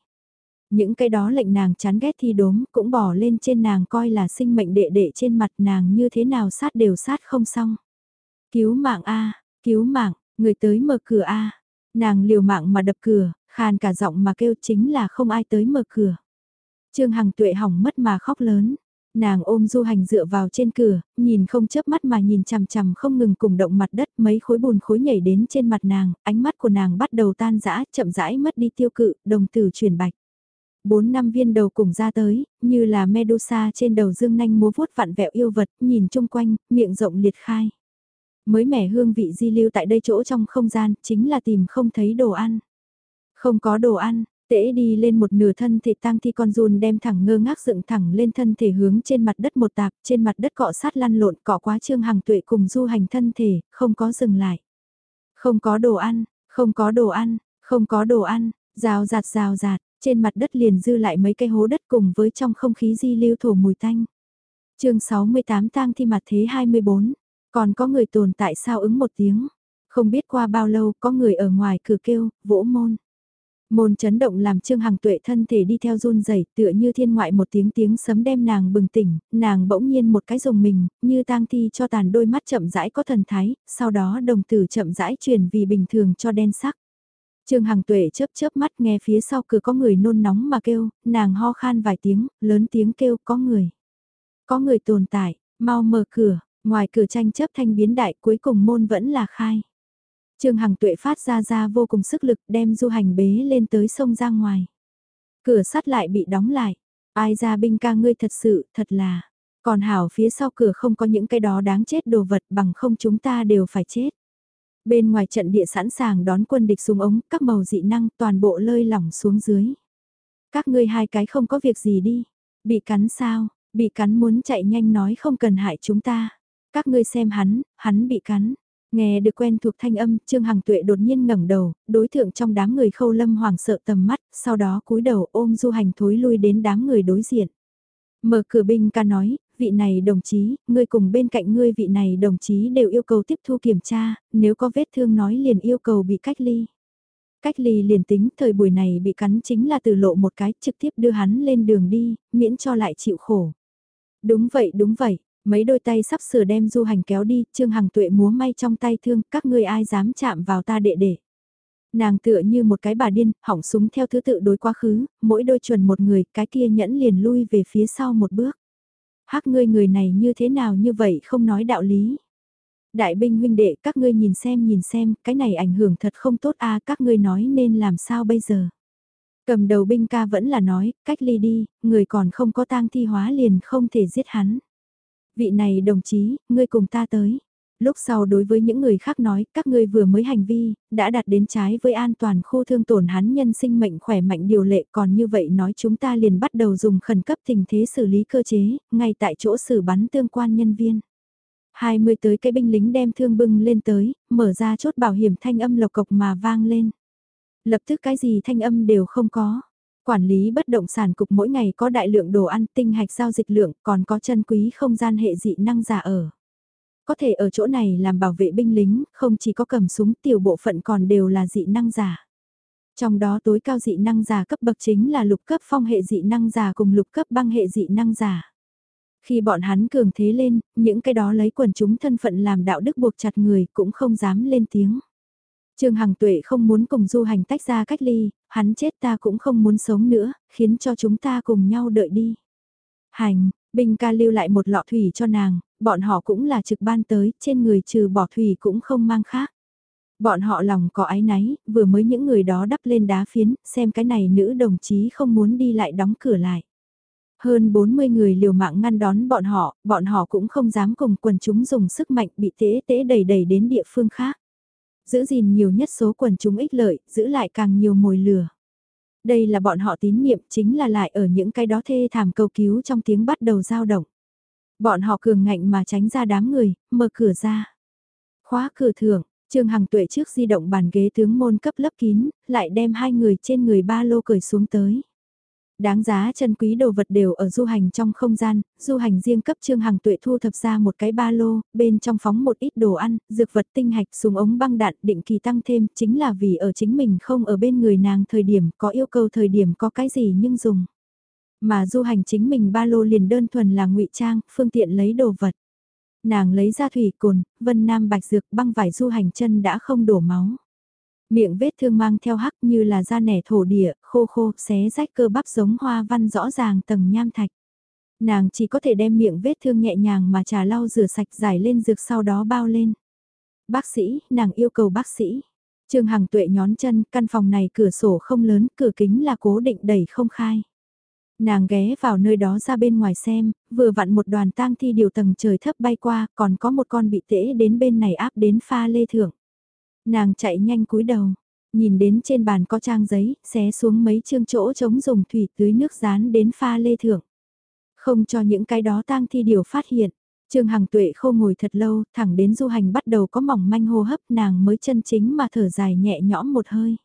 Những cái đó lệnh nàng chán ghét thi đốm cũng bỏ lên trên nàng coi là sinh mệnh đệ đệ trên mặt nàng như thế nào sát đều sát không xong. Cứu mạng A, cứu mạng, người tới mở cửa A. Nàng liều mạng mà đập cửa, khàn cả giọng mà kêu chính là không ai tới mở cửa. Trương Hằng tuệ hỏng mất mà khóc lớn. Nàng ôm du hành dựa vào trên cửa, nhìn không chớp mắt mà nhìn chằm chằm không ngừng cùng động mặt đất mấy khối bùn khối nhảy đến trên mặt nàng, ánh mắt của nàng bắt đầu tan rã, chậm rãi mất đi tiêu cự, đồng tử chuyển bạch bốn năm viên đầu cùng ra tới, như là Medusa trên đầu dương nanh múa vuốt vặn vẹo yêu vật, nhìn chung quanh, miệng rộng liệt khai. Mới mẻ hương vị di lưu tại đây chỗ trong không gian, chính là tìm không thấy đồ ăn. Không có đồ ăn, tễ đi lên một nửa thân thể tang thi con run đem thẳng ngơ ngác dựng thẳng lên thân thể hướng trên mặt đất một tạp, trên mặt đất cọ sát lăn lộn cọ quá trương hàng tuệ cùng du hành thân thể, không có dừng lại. Không có đồ ăn, không có đồ ăn, không có đồ ăn, rào rạt rào rạt, trên mặt đất liền dư lại mấy cây hố đất cùng với trong không khí di lưu thổ mùi tanh. chương 68 tang thi mặt thế 24, còn có người tồn tại sao ứng một tiếng. Không biết qua bao lâu có người ở ngoài cửa kêu, vỗ môn. Môn chấn động làm Trương Hằng Tuệ thân thể đi theo run rẩy tựa như thiên ngoại một tiếng tiếng sấm đem nàng bừng tỉnh, nàng bỗng nhiên một cái rồng mình, như tang thi cho tàn đôi mắt chậm rãi có thần thái, sau đó đồng tử chậm rãi chuyển vì bình thường cho đen sắc. Trương Hằng Tuệ chớp chớp mắt nghe phía sau cửa có người nôn nóng mà kêu, nàng ho khan vài tiếng, lớn tiếng kêu có người. Có người tồn tại, mau mở cửa, ngoài cửa tranh chấp thanh biến đại cuối cùng môn vẫn là khai. Trương Hằng Tuệ phát ra ra vô cùng sức lực đem du hành bế lên tới sông ra ngoài. Cửa sắt lại bị đóng lại. Ai ra binh ca ngươi thật sự, thật là. Còn hảo phía sau cửa không có những cái đó đáng chết đồ vật bằng không chúng ta đều phải chết. Bên ngoài trận địa sẵn sàng đón quân địch xuống ống, các màu dị năng toàn bộ lơi lỏng xuống dưới. Các ngươi hai cái không có việc gì đi. Bị cắn sao, bị cắn muốn chạy nhanh nói không cần hại chúng ta. Các ngươi xem hắn, hắn bị cắn. Nghe được quen thuộc thanh âm, Trương Hằng Tuệ đột nhiên ngẩng đầu, đối tượng trong đám người khâu lâm hoàng sợ tầm mắt, sau đó cúi đầu ôm du hành thối lui đến đám người đối diện. Mở cửa binh ca nói, vị này đồng chí, ngươi cùng bên cạnh ngươi vị này đồng chí đều yêu cầu tiếp thu kiểm tra, nếu có vết thương nói liền yêu cầu bị cách ly. Cách ly liền tính thời buổi này bị cắn chính là từ lộ một cái trực tiếp đưa hắn lên đường đi, miễn cho lại chịu khổ. Đúng vậy đúng vậy, mấy đôi tay sắp sửa đem du hành kéo đi, Trương Hằng Tuệ múa may trong tay thương, các ngươi ai dám chạm vào ta đệ đệ. Nàng tựa như một cái bà điên, hỏng súng theo thứ tự đối quá khứ, mỗi đôi chuẩn một người, cái kia nhẫn liền lui về phía sau một bước hắc ngươi người này như thế nào như vậy không nói đạo lý. Đại binh huynh đệ các ngươi nhìn xem nhìn xem, cái này ảnh hưởng thật không tốt a các ngươi nói nên làm sao bây giờ. Cầm đầu binh ca vẫn là nói, cách ly đi, người còn không có tang thi hóa liền không thể giết hắn. Vị này đồng chí, ngươi cùng ta tới. Lúc sau đối với những người khác nói, các ngươi vừa mới hành vi, đã đạt đến trái với an toàn khu thương tổn hắn nhân sinh mệnh khỏe mạnh điều lệ còn như vậy nói chúng ta liền bắt đầu dùng khẩn cấp tình thế xử lý cơ chế, ngay tại chỗ xử bắn tương quan nhân viên. 20 tới cái binh lính đem thương bưng lên tới, mở ra chốt bảo hiểm thanh âm lộc cộc mà vang lên. Lập tức cái gì thanh âm đều không có. Quản lý bất động sản cục mỗi ngày có đại lượng đồ ăn tinh hạch giao dịch lượng còn có chân quý không gian hệ dị năng giả ở. Có thể ở chỗ này làm bảo vệ binh lính, không chỉ có cầm súng tiểu bộ phận còn đều là dị năng giả. Trong đó tối cao dị năng giả cấp bậc chính là lục cấp phong hệ dị năng giả cùng lục cấp băng hệ dị năng giả. Khi bọn hắn cường thế lên, những cái đó lấy quần chúng thân phận làm đạo đức buộc chặt người cũng không dám lên tiếng. Trương Hằng Tuệ không muốn cùng du hành tách ra cách ly, hắn chết ta cũng không muốn sống nữa, khiến cho chúng ta cùng nhau đợi đi. Hành, Binh ca lưu lại một lọ thủy cho nàng, bọn họ cũng là trực ban tới, trên người trừ bỏ thủy cũng không mang khác. Bọn họ lòng có ái náy, vừa mới những người đó đắp lên đá phiến, xem cái này nữ đồng chí không muốn đi lại đóng cửa lại. Hơn 40 người liều mạng ngăn đón bọn họ, bọn họ cũng không dám cùng quần chúng dùng sức mạnh bị tế tế đẩy đẩy đến địa phương khác. Giữ gìn nhiều nhất số quần chúng ích lợi, giữ lại càng nhiều mồi lửa. Đây là bọn họ tín niệm chính là lại ở những cái đó thê thảm cầu cứu trong tiếng bắt đầu dao động. Bọn họ cường ngạnh mà tránh ra đám người, mở cửa ra. Khóa cửa thưởng, Trương Hằng tuệ trước di động bàn ghế tướng môn cấp lấp kín, lại đem hai người trên người ba lô cởi xuống tới. Đáng giá chân quý đồ vật đều ở du hành trong không gian, du hành riêng cấp Trương Hằng tuệ thu thập ra một cái ba lô, bên trong phóng một ít đồ ăn, dược vật tinh hạch súng ống băng đạn định kỳ tăng thêm, chính là vì ở chính mình không ở bên người nàng thời điểm có yêu cầu thời điểm có cái gì nhưng dùng. Mà du hành chính mình ba lô liền đơn thuần là ngụy trang, phương tiện lấy đồ vật. Nàng lấy ra thủy cồn, vân nam bạch dược băng vải du hành chân đã không đổ máu. Miệng vết thương mang theo hắc như là da nẻ thổ địa, khô khô, xé rách cơ bắp giống hoa văn rõ ràng tầng nham thạch. Nàng chỉ có thể đem miệng vết thương nhẹ nhàng mà trà lau rửa sạch giải lên dược sau đó bao lên. Bác sĩ, nàng yêu cầu bác sĩ. Trương Hằng tuệ nhón chân, căn phòng này cửa sổ không lớn, cửa kính là cố định đẩy không khai. Nàng ghé vào nơi đó ra bên ngoài xem, vừa vặn một đoàn tang thi điều tầng trời thấp bay qua, còn có một con bị tễ đến bên này áp đến pha lê thượng. Nàng chạy nhanh cúi đầu, nhìn đến trên bàn có trang giấy, xé xuống mấy chương chỗ chống dùng thủy tưới nước rán đến pha lê thượng. Không cho những cái đó tang thi điều phát hiện. Trương Hằng Tuệ khô ngồi thật lâu, thẳng đến du hành bắt đầu có mỏng manh hô hấp nàng mới chân chính mà thở dài nhẹ nhõm một hơi.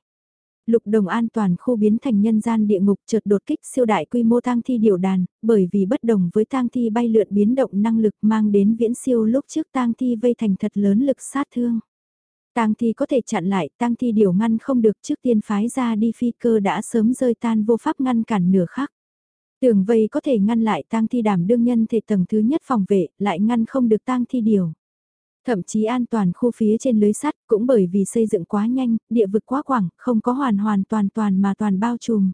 Lục đồng an toàn khu biến thành nhân gian địa ngục chợt đột kích siêu đại quy mô tang thi điều đàn, bởi vì bất đồng với tang thi bay lượn biến động năng lực mang đến viễn siêu lúc trước tang thi vây thành thật lớn lực sát thương. Tang thi có thể chặn lại, tang thi điều ngăn không được trước tiên phái ra đi phi cơ đã sớm rơi tan vô pháp ngăn cản nửa khắc. Tường vây có thể ngăn lại tang thi đảm đương nhân thể tầng thứ nhất phòng vệ, lại ngăn không được tang thi điều. Thậm chí an toàn khu phía trên lưới sắt cũng bởi vì xây dựng quá nhanh, địa vực quá quảng, không có hoàn hoàn toàn toàn mà toàn bao trùm.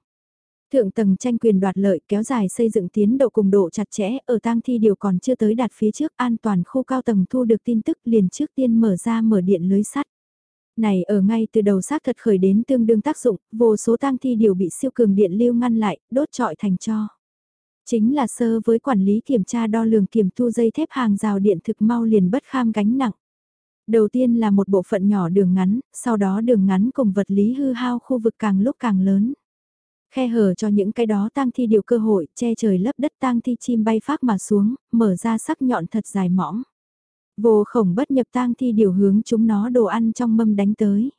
Thượng tầng tranh quyền đoạt lợi kéo dài xây dựng tiến độ cùng độ chặt chẽ ở tang thi điều còn chưa tới đạt phía trước an toàn khu cao tầng thu được tin tức liền trước tiên mở ra mở điện lưới sắt. Này ở ngay từ đầu xác thật khởi đến tương đương tác dụng, vô số tang thi điều bị siêu cường điện lưu ngăn lại, đốt trọi thành cho. Chính là sơ với quản lý kiểm tra đo lường kiểm thu dây thép hàng rào điện thực mau liền bất kham gánh nặng. Đầu tiên là một bộ phận nhỏ đường ngắn, sau đó đường ngắn cùng vật lý hư hao khu vực càng lúc càng lớn. Khe hở cho những cái đó tang thi điều cơ hội, che trời lấp đất tang thi chim bay phát mà xuống, mở ra sắc nhọn thật dài mõm. Vô khổng bất nhập tang thi điều hướng chúng nó đồ ăn trong mâm đánh tới.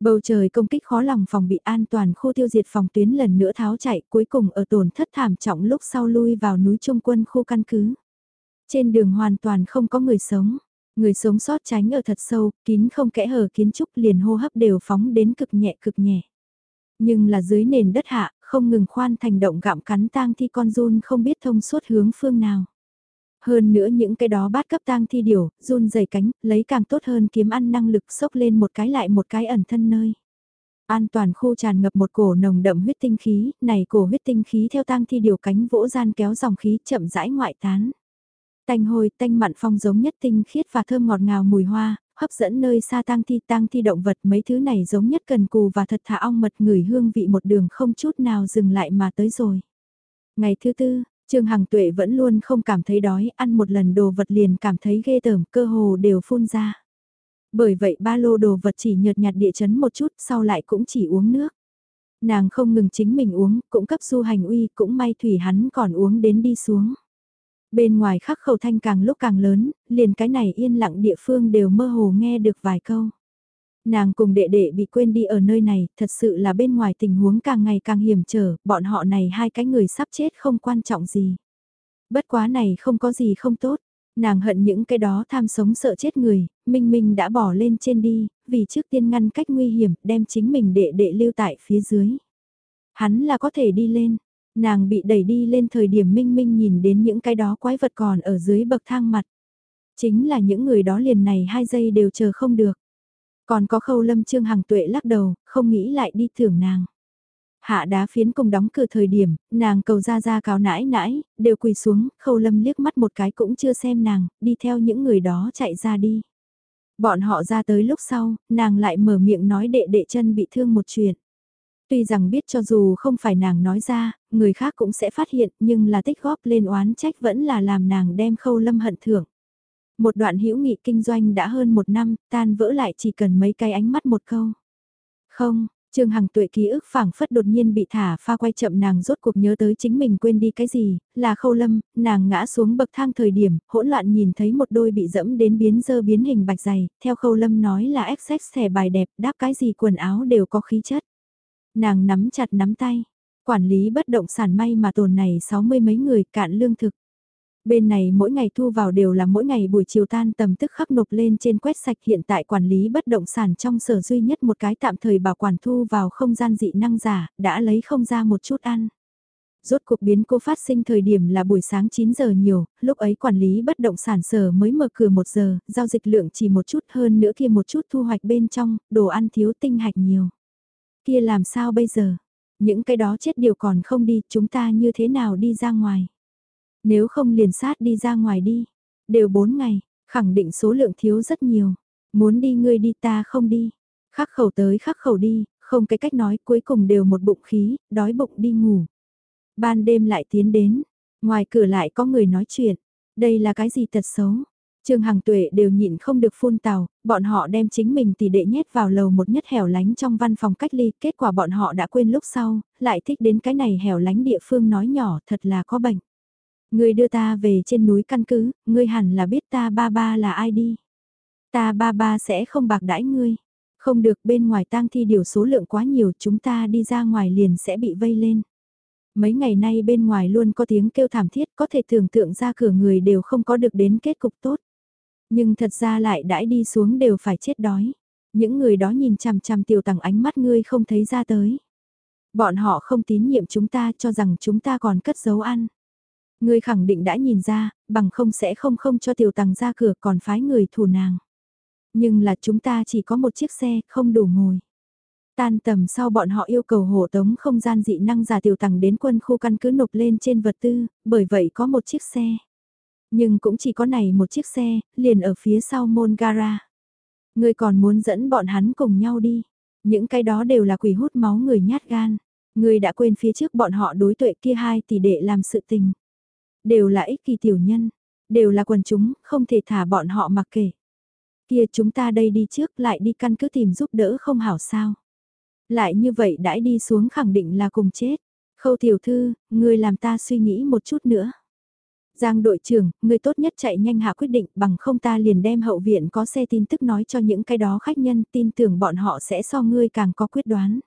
Bầu trời công kích khó lòng phòng bị an toàn khu tiêu diệt phòng tuyến lần nữa tháo chạy cuối cùng ở tổn thất thảm trọng lúc sau lui vào núi trung quân khu căn cứ. Trên đường hoàn toàn không có người sống. Người sống sót tránh ở thật sâu, kín không kẽ hở kiến trúc liền hô hấp đều phóng đến cực nhẹ cực nhẹ. Nhưng là dưới nền đất hạ, không ngừng khoan thành động gặm cắn tang thi con run không biết thông suốt hướng phương nào. Hơn nữa những cái đó bát cấp tang thi điều, run dày cánh, lấy càng tốt hơn kiếm ăn năng lực sốc lên một cái lại một cái ẩn thân nơi. An toàn khu tràn ngập một cổ nồng đậm huyết tinh khí, này cổ huyết tinh khí theo tang thi điều cánh vỗ gian kéo dòng khí chậm rãi ngoại tán. Tanh hôi, tanh mặn phong giống nhất tinh khiết và thơm ngọt ngào mùi hoa, hấp dẫn nơi xa tang thi tang thi động vật mấy thứ này giống nhất cần cù và thật thả ong mật người hương vị một đường không chút nào dừng lại mà tới rồi. Ngày thứ tư, Trương Hằng Tuệ vẫn luôn không cảm thấy đói, ăn một lần đồ vật liền cảm thấy ghê tởm, cơ hồ đều phun ra. Bởi vậy ba lô đồ vật chỉ nhợt nhạt địa chấn một chút, sau lại cũng chỉ uống nước. Nàng không ngừng chính mình uống, cũng cấp du hành uy, cũng may thủy hắn còn uống đến đi xuống. Bên ngoài khắc khẩu thanh càng lúc càng lớn, liền cái này yên lặng địa phương đều mơ hồ nghe được vài câu. Nàng cùng đệ đệ bị quên đi ở nơi này, thật sự là bên ngoài tình huống càng ngày càng hiểm trở, bọn họ này hai cái người sắp chết không quan trọng gì. Bất quá này không có gì không tốt, nàng hận những cái đó tham sống sợ chết người, Minh Minh đã bỏ lên trên đi, vì trước tiên ngăn cách nguy hiểm, đem chính mình đệ đệ lưu tại phía dưới. Hắn là có thể đi lên, nàng bị đẩy đi lên thời điểm Minh Minh nhìn đến những cái đó quái vật còn ở dưới bậc thang mặt. Chính là những người đó liền này hai giây đều chờ không được. Còn có khâu lâm trương hằng tuệ lắc đầu, không nghĩ lại đi thưởng nàng. Hạ đá phiến cùng đóng cửa thời điểm, nàng cầu ra ra cáo nãi nãi, đều quỳ xuống, khâu lâm liếc mắt một cái cũng chưa xem nàng, đi theo những người đó chạy ra đi. Bọn họ ra tới lúc sau, nàng lại mở miệng nói đệ đệ chân bị thương một chuyện. Tuy rằng biết cho dù không phải nàng nói ra, người khác cũng sẽ phát hiện nhưng là tích góp lên oán trách vẫn là làm nàng đem khâu lâm hận thưởng. Một đoạn hữu nghị kinh doanh đã hơn một năm, tan vỡ lại chỉ cần mấy cái ánh mắt một câu. Không, Trương Hằng tuệ ký ức phảng phất đột nhiên bị thả pha quay chậm nàng rốt cuộc nhớ tới chính mình quên đi cái gì, là khâu lâm, nàng ngã xuống bậc thang thời điểm, hỗn loạn nhìn thấy một đôi bị dẫm đến biến dơ biến hình bạch dày, theo khâu lâm nói là XX xẻ bài đẹp, đáp cái gì quần áo đều có khí chất. Nàng nắm chặt nắm tay, quản lý bất động sản may mà tồn này sáu mươi mấy người cạn lương thực. Bên này mỗi ngày thu vào đều là mỗi ngày buổi chiều tan tầm tức khắc nộp lên trên quét sạch hiện tại quản lý bất động sản trong sở duy nhất một cái tạm thời bảo quản thu vào không gian dị năng giả, đã lấy không ra một chút ăn. Rốt cuộc biến cô phát sinh thời điểm là buổi sáng 9 giờ nhiều, lúc ấy quản lý bất động sản sở mới mở cửa 1 giờ, giao dịch lượng chỉ một chút hơn nữa kia một chút thu hoạch bên trong, đồ ăn thiếu tinh hạch nhiều. Kia làm sao bây giờ? Những cái đó chết điều còn không đi, chúng ta như thế nào đi ra ngoài? Nếu không liền sát đi ra ngoài đi. Đều 4 ngày, khẳng định số lượng thiếu rất nhiều. Muốn đi ngươi đi ta không đi. Khắc khẩu tới khắc khẩu đi, không cái cách nói cuối cùng đều một bụng khí, đói bụng đi ngủ. Ban đêm lại tiến đến, ngoài cửa lại có người nói chuyện. Đây là cái gì thật xấu? Trương Hằng Tuệ đều nhịn không được phun tào, bọn họ đem chính mình tỷ đệ nhét vào lầu một nhất hẻo lánh trong văn phòng cách ly, kết quả bọn họ đã quên lúc sau, lại thích đến cái này hẻo lánh địa phương nói nhỏ thật là có bệnh. Ngươi đưa ta về trên núi căn cứ, ngươi hẳn là biết ta ba ba là ai đi. Ta ba ba sẽ không bạc đãi ngươi. Không được bên ngoài tang thi điều số lượng quá nhiều chúng ta đi ra ngoài liền sẽ bị vây lên. Mấy ngày nay bên ngoài luôn có tiếng kêu thảm thiết có thể tưởng tượng ra cửa người đều không có được đến kết cục tốt. Nhưng thật ra lại đãi đi xuống đều phải chết đói. Những người đó nhìn chằm chằm tiểu tàng ánh mắt ngươi không thấy ra tới. Bọn họ không tín nhiệm chúng ta cho rằng chúng ta còn cất giấu ăn. Ngươi khẳng định đã nhìn ra, bằng không sẽ không không cho tiểu tàng ra cửa còn phái người thủ nàng. Nhưng là chúng ta chỉ có một chiếc xe, không đủ ngồi. Tan tầm sau bọn họ yêu cầu hộ tống không gian dị năng giả tiểu tàng đến quân khu căn cứ nộp lên trên vật tư, bởi vậy có một chiếc xe. Nhưng cũng chỉ có này một chiếc xe, liền ở phía sau môn gara. Ngươi còn muốn dẫn bọn hắn cùng nhau đi. Những cái đó đều là quỷ hút máu người nhát gan. Ngươi đã quên phía trước bọn họ đối tuệ kia hai tỷ đệ làm sự tình. Đều là ích kỳ tiểu nhân, đều là quần chúng, không thể thả bọn họ mặc kể. Kia chúng ta đây đi trước lại đi căn cứ tìm giúp đỡ không hảo sao. Lại như vậy đãi đi xuống khẳng định là cùng chết. Khâu tiểu thư, người làm ta suy nghĩ một chút nữa. Giang đội trưởng, người tốt nhất chạy nhanh hạ quyết định bằng không ta liền đem hậu viện có xe tin tức nói cho những cái đó khách nhân tin tưởng bọn họ sẽ so ngươi càng có quyết đoán.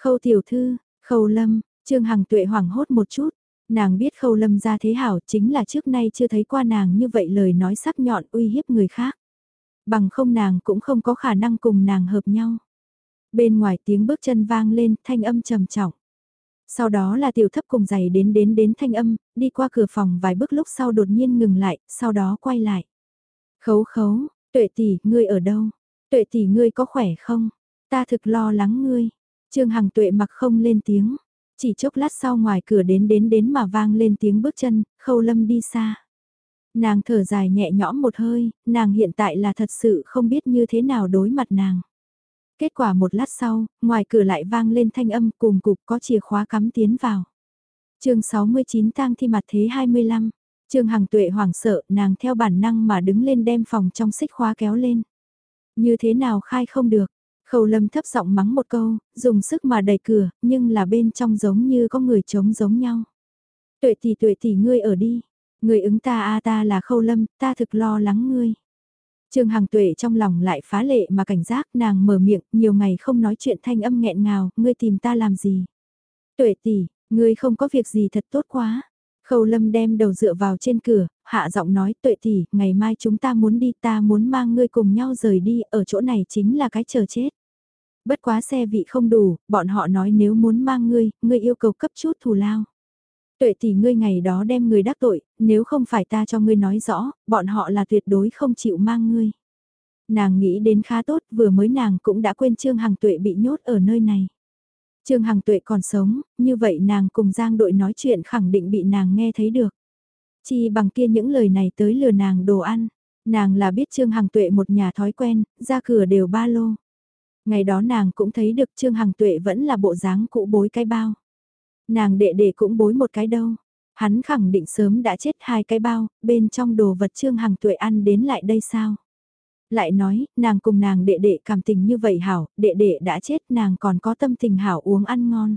Khâu tiểu thư, khâu lâm, trương hằng tuệ hoảng hốt một chút, Nàng biết khâu lâm ra thế hảo chính là trước nay chưa thấy qua nàng như vậy lời nói sắc nhọn uy hiếp người khác. Bằng không nàng cũng không có khả năng cùng nàng hợp nhau. Bên ngoài tiếng bước chân vang lên thanh âm trầm trọng. Sau đó là tiểu thấp cùng giày đến đến đến thanh âm, đi qua cửa phòng vài bước lúc sau đột nhiên ngừng lại, sau đó quay lại. Khấu khấu, tuệ tỷ, ngươi ở đâu? Tuệ tỷ ngươi có khỏe không? Ta thực lo lắng ngươi. Trương Hằng tuệ mặc không lên tiếng. Chỉ chốc lát sau ngoài cửa đến đến đến mà vang lên tiếng bước chân, khâu lâm đi xa. Nàng thở dài nhẹ nhõm một hơi, nàng hiện tại là thật sự không biết như thế nào đối mặt nàng. Kết quả một lát sau, ngoài cửa lại vang lên thanh âm cùng cục có chìa khóa cắm tiến vào. chương 69 tang thi mặt thế 25. Trương Hằng Tuệ hoảng sợ, nàng theo bản năng mà đứng lên đem phòng trong xích khóa kéo lên. Như thế nào khai không được, Khâu lâm thấp giọng mắng một câu, dùng sức mà đẩy cửa, nhưng là bên trong giống như có người chống giống nhau. Tuệ tỷ tuệ tỷ ngươi ở đi. Người ứng ta a ta là khâu lâm, ta thực lo lắng ngươi. Trương Hằng Tuệ trong lòng lại phá lệ mà cảnh giác nàng mở miệng, nhiều ngày không nói chuyện thanh âm nghẹn ngào, ngươi tìm ta làm gì? Tuệ tỷ, ngươi không có việc gì thật tốt quá. Khâu Lâm đem đầu dựa vào trên cửa, hạ giọng nói tuệ tỷ, ngày mai chúng ta muốn đi ta muốn mang ngươi cùng nhau rời đi, ở chỗ này chính là cái chờ chết. Bất quá xe vị không đủ, bọn họ nói nếu muốn mang ngươi, ngươi yêu cầu cấp chút thù lao. Tuệ tỷ ngươi ngày đó đem người đắc tội, nếu không phải ta cho ngươi nói rõ, bọn họ là tuyệt đối không chịu mang ngươi. Nàng nghĩ đến khá tốt, vừa mới nàng cũng đã quên Trương Hằng Tuệ bị nhốt ở nơi này. Trương Hằng Tuệ còn sống, như vậy nàng cùng Giang đội nói chuyện khẳng định bị nàng nghe thấy được. Chi bằng kia những lời này tới lừa nàng đồ ăn. Nàng là biết Trương Hằng Tuệ một nhà thói quen, ra cửa đều ba lô. Ngày đó nàng cũng thấy được Trương Hằng Tuệ vẫn là bộ dáng cũ bối cái bao. Nàng đệ đệ cũng bối một cái đâu. Hắn khẳng định sớm đã chết hai cái bao, bên trong đồ vật Trương Hằng tuổi ăn đến lại đây sao? Lại nói, nàng cùng nàng đệ đệ cảm tình như vậy hảo, đệ đệ đã chết nàng còn có tâm tình hảo uống ăn ngon.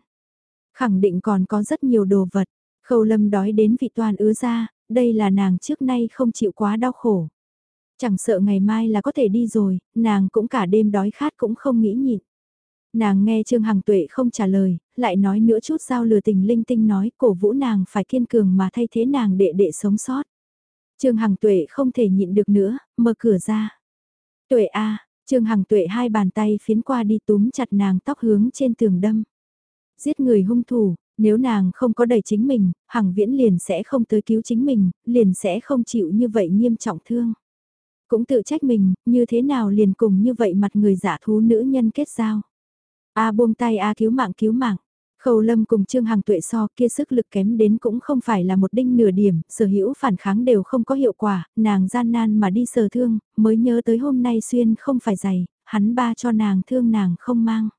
Khẳng định còn có rất nhiều đồ vật, khâu lâm đói đến vị toàn ứa ra, đây là nàng trước nay không chịu quá đau khổ. Chẳng sợ ngày mai là có thể đi rồi, nàng cũng cả đêm đói khát cũng không nghĩ nhịn. Nàng nghe Trương Hằng Tuệ không trả lời, lại nói nữa chút giao lừa tình linh tinh nói cổ vũ nàng phải kiên cường mà thay thế nàng đệ đệ sống sót. Trương Hằng Tuệ không thể nhịn được nữa, mở cửa ra. Tuệ a, Trương Hằng Tuệ hai bàn tay phiến qua đi túm chặt nàng tóc hướng trên tường đâm. Giết người hung thủ, nếu nàng không có đẩy chính mình, Hằng Viễn liền sẽ không tới cứu chính mình, liền sẽ không chịu như vậy nghiêm trọng thương. Cũng tự trách mình, như thế nào liền cùng như vậy mặt người giả thú nữ nhân kết giao. A buông tay A cứu mạng cứu mạng. Khâu Lâm cùng Trương Hằng tuệ so kia sức lực kém đến cũng không phải là một đinh nửa điểm, sở hữu phản kháng đều không có hiệu quả, nàng gian nan mà đi sờ thương, mới nhớ tới hôm nay xuyên không phải giày, hắn ba cho nàng thương nàng không mang.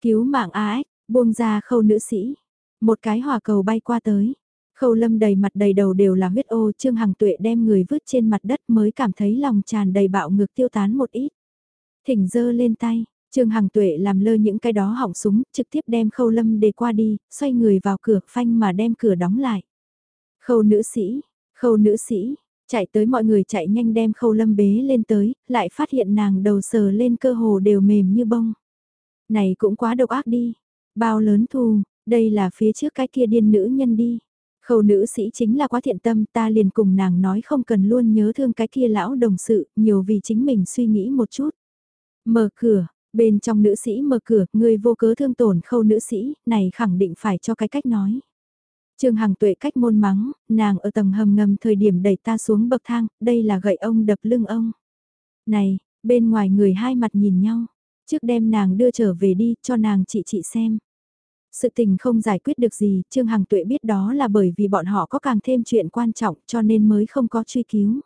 Cứu mạng A ếch, buông ra khâu nữ sĩ, một cái hỏa cầu bay qua tới. Khâu lâm đầy mặt đầy đầu đều là huyết ô, Trương Hằng tuệ đem người vứt trên mặt đất mới cảm thấy lòng tràn đầy bạo ngược tiêu tán một ít. Thỉnh dơ lên tay, Trương Hằng Tuệ làm lơ những cái đó hỏng súng, trực tiếp đem khâu lâm để qua đi, xoay người vào cửa phanh mà đem cửa đóng lại. Khâu nữ sĩ, khâu nữ sĩ, chạy tới mọi người chạy nhanh đem khâu lâm bế lên tới, lại phát hiện nàng đầu sờ lên cơ hồ đều mềm như bông. Này cũng quá độc ác đi, bao lớn thù, đây là phía trước cái kia điên nữ nhân đi. Khâu nữ sĩ chính là quá thiện tâm ta liền cùng nàng nói không cần luôn nhớ thương cái kia lão đồng sự, nhiều vì chính mình suy nghĩ một chút. Mở cửa, Bên trong nữ sĩ mở cửa, người vô cớ thương tổn khâu nữ sĩ, này khẳng định phải cho cái cách nói. Trương Hằng tuệ cách môn mắng, nàng ở tầng hầm ngầm thời điểm đẩy ta xuống bậc thang, đây là gậy ông đập lưng ông. Này, bên ngoài người hai mặt nhìn nhau, trước đem nàng đưa trở về đi, cho nàng chị chị xem. Sự tình không giải quyết được gì, Trương Hằng tuệ biết đó là bởi vì bọn họ có càng thêm chuyện quan trọng cho nên mới không có truy cứu.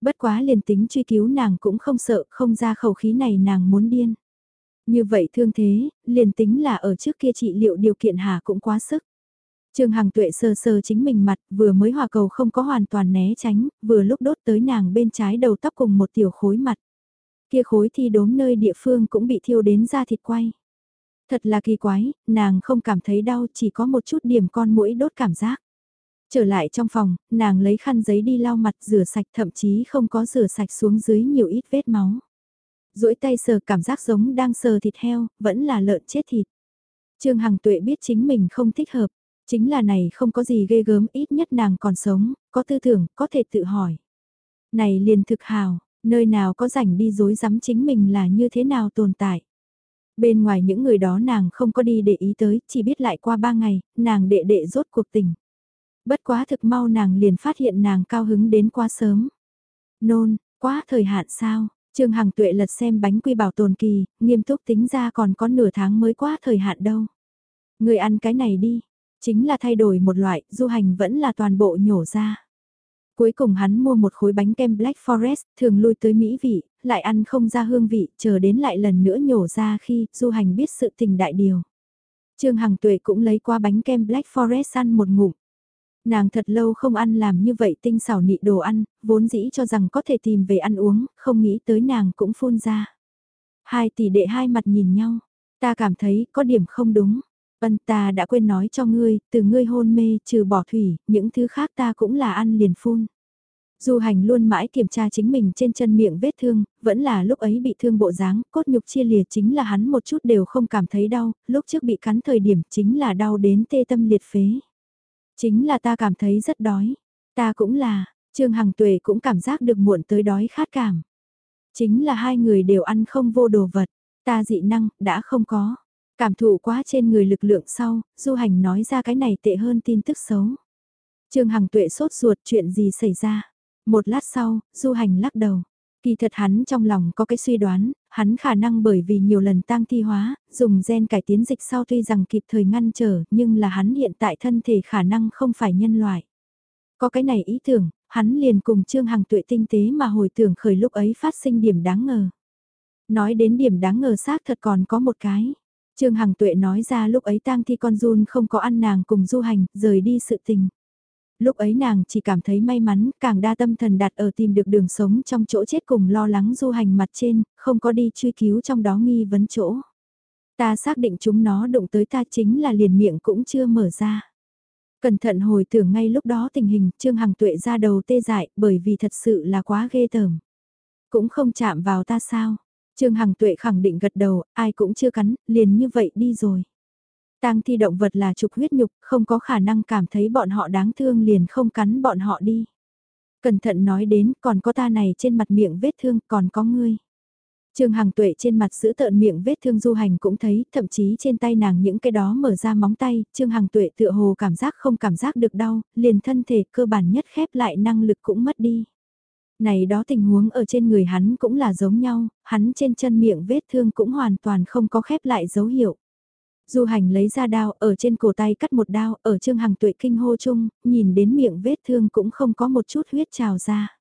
Bất quá liền tính truy cứu nàng cũng không sợ, không ra khẩu khí này nàng muốn điên. Như vậy thương thế, liền tính là ở trước kia trị liệu điều kiện hà cũng quá sức. Trương Hằng tuệ sơ sơ chính mình mặt, vừa mới hòa cầu không có hoàn toàn né tránh, vừa lúc đốt tới nàng bên trái đầu tóc cùng một tiểu khối mặt. Kia khối thi đốm nơi địa phương cũng bị thiêu đến da thịt quay. Thật là kỳ quái, nàng không cảm thấy đau, chỉ có một chút điểm con mũi đốt cảm giác. Trở lại trong phòng, nàng lấy khăn giấy đi lau mặt rửa sạch thậm chí không có rửa sạch xuống dưới nhiều ít vết máu duỗi tay sờ cảm giác giống đang sờ thịt heo, vẫn là lợn chết thịt. Trương Hằng Tuệ biết chính mình không thích hợp, chính là này không có gì ghê gớm ít nhất nàng còn sống, có tư tưởng, có thể tự hỏi. Này liền thực hào, nơi nào có rảnh đi dối rắm chính mình là như thế nào tồn tại. Bên ngoài những người đó nàng không có đi để ý tới, chỉ biết lại qua ba ngày, nàng đệ đệ rốt cuộc tình. Bất quá thực mau nàng liền phát hiện nàng cao hứng đến quá sớm. Nôn, quá thời hạn sao, Trương Hằng Tuệ lật xem bánh quy bảo tồn kỳ, nghiêm túc tính ra còn có nửa tháng mới qua thời hạn đâu. Người ăn cái này đi, chính là thay đổi một loại, du hành vẫn là toàn bộ nhổ ra. Cuối cùng hắn mua một khối bánh kem Black Forest, thường lui tới mỹ vị, lại ăn không ra hương vị, chờ đến lại lần nữa nhổ ra khi du hành biết sự tình đại điều. Trương Hằng Tuệ cũng lấy qua bánh kem Black Forest ăn một ngụm. Nàng thật lâu không ăn làm như vậy tinh xảo nị đồ ăn, vốn dĩ cho rằng có thể tìm về ăn uống, không nghĩ tới nàng cũng phun ra. Hai tỷ đệ hai mặt nhìn nhau, ta cảm thấy có điểm không đúng. Vân ta đã quên nói cho ngươi, từ ngươi hôn mê trừ bỏ thủy, những thứ khác ta cũng là ăn liền phun. Du hành luôn mãi kiểm tra chính mình trên chân miệng vết thương, vẫn là lúc ấy bị thương bộ dáng, cốt nhục chia lìa chính là hắn một chút đều không cảm thấy đau, lúc trước bị cắn thời điểm chính là đau đến tê tâm liệt phế. Chính là ta cảm thấy rất đói. Ta cũng là, Trương Hằng Tuệ cũng cảm giác được muộn tới đói khát cảm. Chính là hai người đều ăn không vô đồ vật. Ta dị năng, đã không có. Cảm thụ quá trên người lực lượng sau, du hành nói ra cái này tệ hơn tin tức xấu. Trương Hằng Tuệ sốt ruột chuyện gì xảy ra. Một lát sau, du hành lắc đầu. Kỳ thật hắn trong lòng có cái suy đoán, hắn khả năng bởi vì nhiều lần tăng thi hóa, dùng gen cải tiến dịch sau tuy rằng kịp thời ngăn trở, nhưng là hắn hiện tại thân thể khả năng không phải nhân loại. Có cái này ý tưởng, hắn liền cùng Trương Hằng tuệ tinh tế mà hồi tưởng khởi lúc ấy phát sinh điểm đáng ngờ. Nói đến điểm đáng ngờ xác thật còn có một cái. Trương Hằng tuệ nói ra lúc ấy tang thi con run không có ăn nàng cùng du hành, rời đi sự tình. Lúc ấy nàng chỉ cảm thấy may mắn, càng đa tâm thần đặt ở tìm được đường sống trong chỗ chết cùng lo lắng du hành mặt trên, không có đi truy cứu trong đó nghi vấn chỗ. Ta xác định chúng nó đụng tới ta chính là liền miệng cũng chưa mở ra. Cẩn thận hồi tưởng ngay lúc đó tình hình Trương Hằng Tuệ ra đầu tê dại bởi vì thật sự là quá ghê tởm. Cũng không chạm vào ta sao. Trương Hằng Tuệ khẳng định gật đầu, ai cũng chưa cắn, liền như vậy đi rồi. Tang thi động vật là trục huyết nhục, không có khả năng cảm thấy bọn họ đáng thương liền không cắn bọn họ đi. Cẩn thận nói đến, còn có ta này trên mặt miệng vết thương, còn có ngươi. Trương Hằng Tuệ trên mặt giữ tợn miệng vết thương du hành cũng thấy, thậm chí trên tay nàng những cái đó mở ra móng tay, Trương Hằng Tuệ tựa hồ cảm giác không cảm giác được đau, liền thân thể cơ bản nhất khép lại năng lực cũng mất đi. Này đó tình huống ở trên người hắn cũng là giống nhau, hắn trên chân miệng vết thương cũng hoàn toàn không có khép lại dấu hiệu. Du hành lấy ra đao, ở trên cổ tay cắt một đao, ở Trương Hằng Tuệ kinh hô chung, nhìn đến miệng vết thương cũng không có một chút huyết trào ra.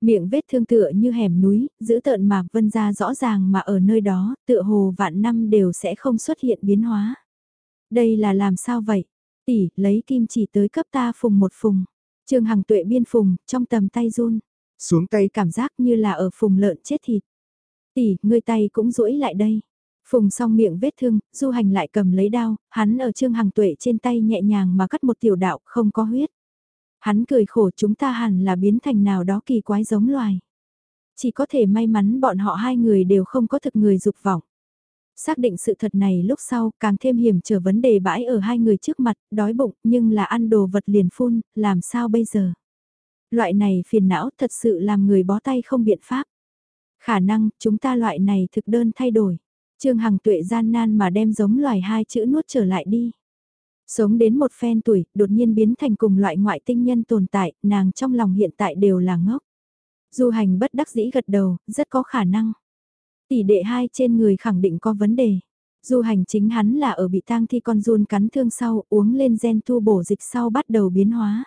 Miệng vết thương tựa như hẻm núi, giữ tợn mà vân ra rõ ràng mà ở nơi đó, tựa hồ vạn năm đều sẽ không xuất hiện biến hóa. Đây là làm sao vậy? Tỷ, lấy kim chỉ tới cấp ta phùng một phùng. Trương Hằng tuệ biên phùng, trong tầm tay run. Xuống tay cảm giác như là ở phùng lợn chết thịt. Tỷ, ngươi tay cũng duỗi lại đây. Phùng xong miệng vết thương, du hành lại cầm lấy đao, hắn ở Trương Hằng tuệ trên tay nhẹ nhàng mà cắt một tiểu đạo không có huyết. Hắn cười khổ chúng ta hẳn là biến thành nào đó kỳ quái giống loài. Chỉ có thể may mắn bọn họ hai người đều không có thực người dục vọng. Xác định sự thật này lúc sau càng thêm hiểm trở vấn đề bãi ở hai người trước mặt, đói bụng nhưng là ăn đồ vật liền phun, làm sao bây giờ? Loại này phiền não thật sự làm người bó tay không biện pháp. Khả năng chúng ta loại này thực đơn thay đổi. Trương Hằng tuệ gian nan mà đem giống loài hai chữ nuốt trở lại đi. Sống đến một phen tuổi, đột nhiên biến thành cùng loại ngoại tinh nhân tồn tại, nàng trong lòng hiện tại đều là ngốc. Du hành bất đắc dĩ gật đầu, rất có khả năng. Tỷ đệ hai trên người khẳng định có vấn đề. Du hành chính hắn là ở bị tang thi con run cắn thương sau, uống lên gen thu bổ dịch sau bắt đầu biến hóa.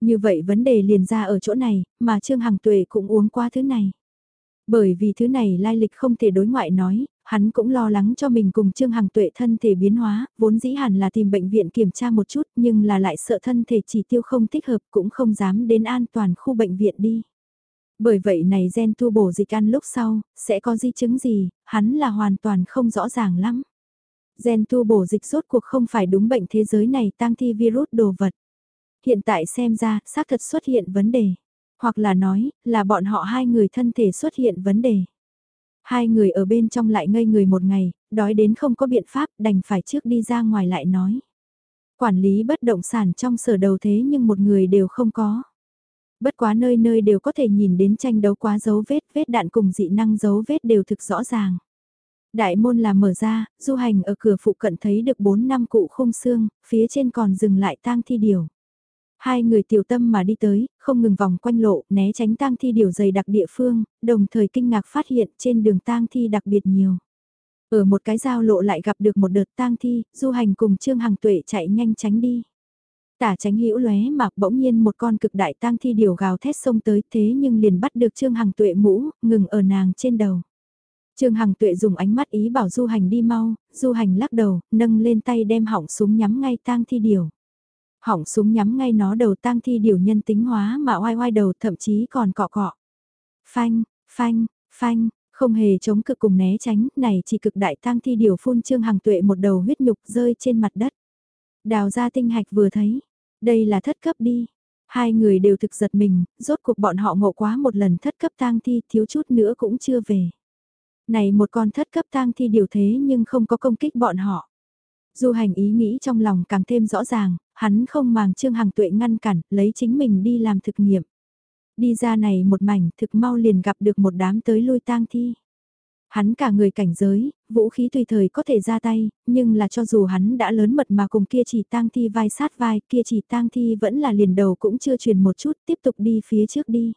Như vậy vấn đề liền ra ở chỗ này, mà Trương Hằng Tuệ cũng uống qua thứ này. Bởi vì thứ này lai lịch không thể đối ngoại nói, hắn cũng lo lắng cho mình cùng Trương Hằng Tuệ thân thể biến hóa, vốn dĩ hẳn là tìm bệnh viện kiểm tra một chút nhưng là lại sợ thân thể chỉ tiêu không thích hợp cũng không dám đến an toàn khu bệnh viện đi. Bởi vậy này gen tu bổ dịch ăn lúc sau, sẽ có di chứng gì, hắn là hoàn toàn không rõ ràng lắm. Gen tu bổ dịch rốt cuộc không phải đúng bệnh thế giới này tăng thi virus đồ vật. Hiện tại xem ra, xác thật xuất hiện vấn đề. Hoặc là nói, là bọn họ hai người thân thể xuất hiện vấn đề. Hai người ở bên trong lại ngây người một ngày, đói đến không có biện pháp đành phải trước đi ra ngoài lại nói. Quản lý bất động sản trong sở đầu thế nhưng một người đều không có. Bất quá nơi nơi đều có thể nhìn đến tranh đấu quá dấu vết, vết đạn cùng dị năng dấu vết đều thực rõ ràng. Đại môn là mở ra, du hành ở cửa phụ cận thấy được 4 năm cụ khung xương, phía trên còn dừng lại tang thi điều. Hai người tiểu tâm mà đi tới, không ngừng vòng quanh lộ, né tránh tang thi điều dày đặc địa phương, đồng thời kinh ngạc phát hiện trên đường tang thi đặc biệt nhiều. Ở một cái giao lộ lại gặp được một đợt tang thi, du hành cùng Trương Hằng Tuệ chạy nhanh tránh đi. Tả tránh hữu lóe mà bỗng nhiên một con cực đại tang thi điều gào thét xông tới thế nhưng liền bắt được Trương Hằng Tuệ mũ, ngừng ở nàng trên đầu. Trương Hằng Tuệ dùng ánh mắt ý bảo Du Hành đi mau, Du Hành lắc đầu, nâng lên tay đem họng súng nhắm ngay tang thi điều. Hỏng súng nhắm ngay nó đầu tang thi điều nhân tính hóa mà oai oai đầu thậm chí còn cọ cọ. Phanh, phanh, phanh, không hề chống cực cùng né tránh, này chỉ cực đại tang thi điều phun trương hàng tuệ một đầu huyết nhục rơi trên mặt đất. Đào ra tinh hạch vừa thấy, đây là thất cấp đi. Hai người đều thực giật mình, rốt cuộc bọn họ ngộ quá một lần thất cấp tang thi thiếu chút nữa cũng chưa về. Này một con thất cấp tang thi điều thế nhưng không có công kích bọn họ. Du hành ý nghĩ trong lòng càng thêm rõ ràng, hắn không màng Trương Hằng Tuệ ngăn cản, lấy chính mình đi làm thực nghiệm. Đi ra này một mảnh thực mau liền gặp được một đám tới lui tang thi. Hắn cả người cảnh giới, vũ khí tùy thời có thể ra tay, nhưng là cho dù hắn đã lớn mật mà cùng kia chỉ tang thi vai sát vai, kia chỉ tang thi vẫn là liền đầu cũng chưa truyền một chút, tiếp tục đi phía trước đi.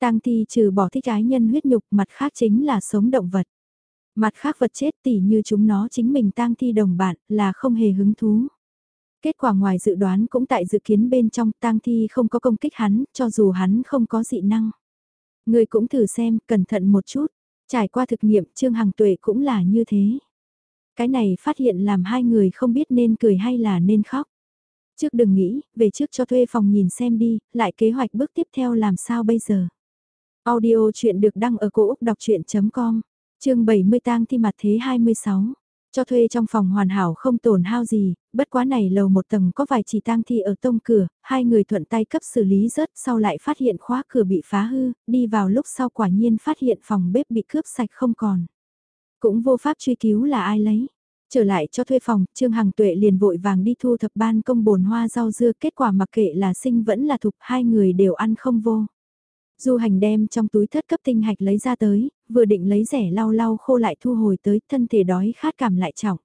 Tang thi trừ bỏ thích ái nhân huyết nhục, mặt khác chính là sống động vật. Mặt khác vật chết tỉ như chúng nó chính mình tang thi đồng bạn là không hề hứng thú. Kết quả ngoài dự đoán cũng tại dự kiến bên trong tang thi không có công kích hắn, cho dù hắn không có dị năng. Người cũng thử xem, cẩn thận một chút. Trải qua thực nghiệm Trương Hằng Tuệ cũng là như thế. Cái này phát hiện làm hai người không biết nên cười hay là nên khóc. Trước đừng nghĩ, về trước cho thuê phòng nhìn xem đi, lại kế hoạch bước tiếp theo làm sao bây giờ. Audio chuyện được đăng ở cổ Úc đọc chuyện.com, chương 70 tang thi mặt thế 26. Cho thuê trong phòng hoàn hảo không tổn hao gì, bất quá này lầu một tầng có vài chỉ tang thi ở tông cửa, hai người thuận tay cấp xử lý rớt sau lại phát hiện khóa cửa bị phá hư, đi vào lúc sau quả nhiên phát hiện phòng bếp bị cướp sạch không còn. Cũng vô pháp truy cứu là ai lấy. Trở lại cho thuê phòng, Trương Hằng Tuệ liền vội vàng đi thu thập ban công bồn hoa rau dưa, kết quả mặc kệ là sinh vẫn là thục, hai người đều ăn không vô. Du hành đem trong túi thất cấp tinh hạch lấy ra tới, vừa định lấy rẻ lau lau khô lại thu hồi tới, thân thể đói khát cảm lại trọng.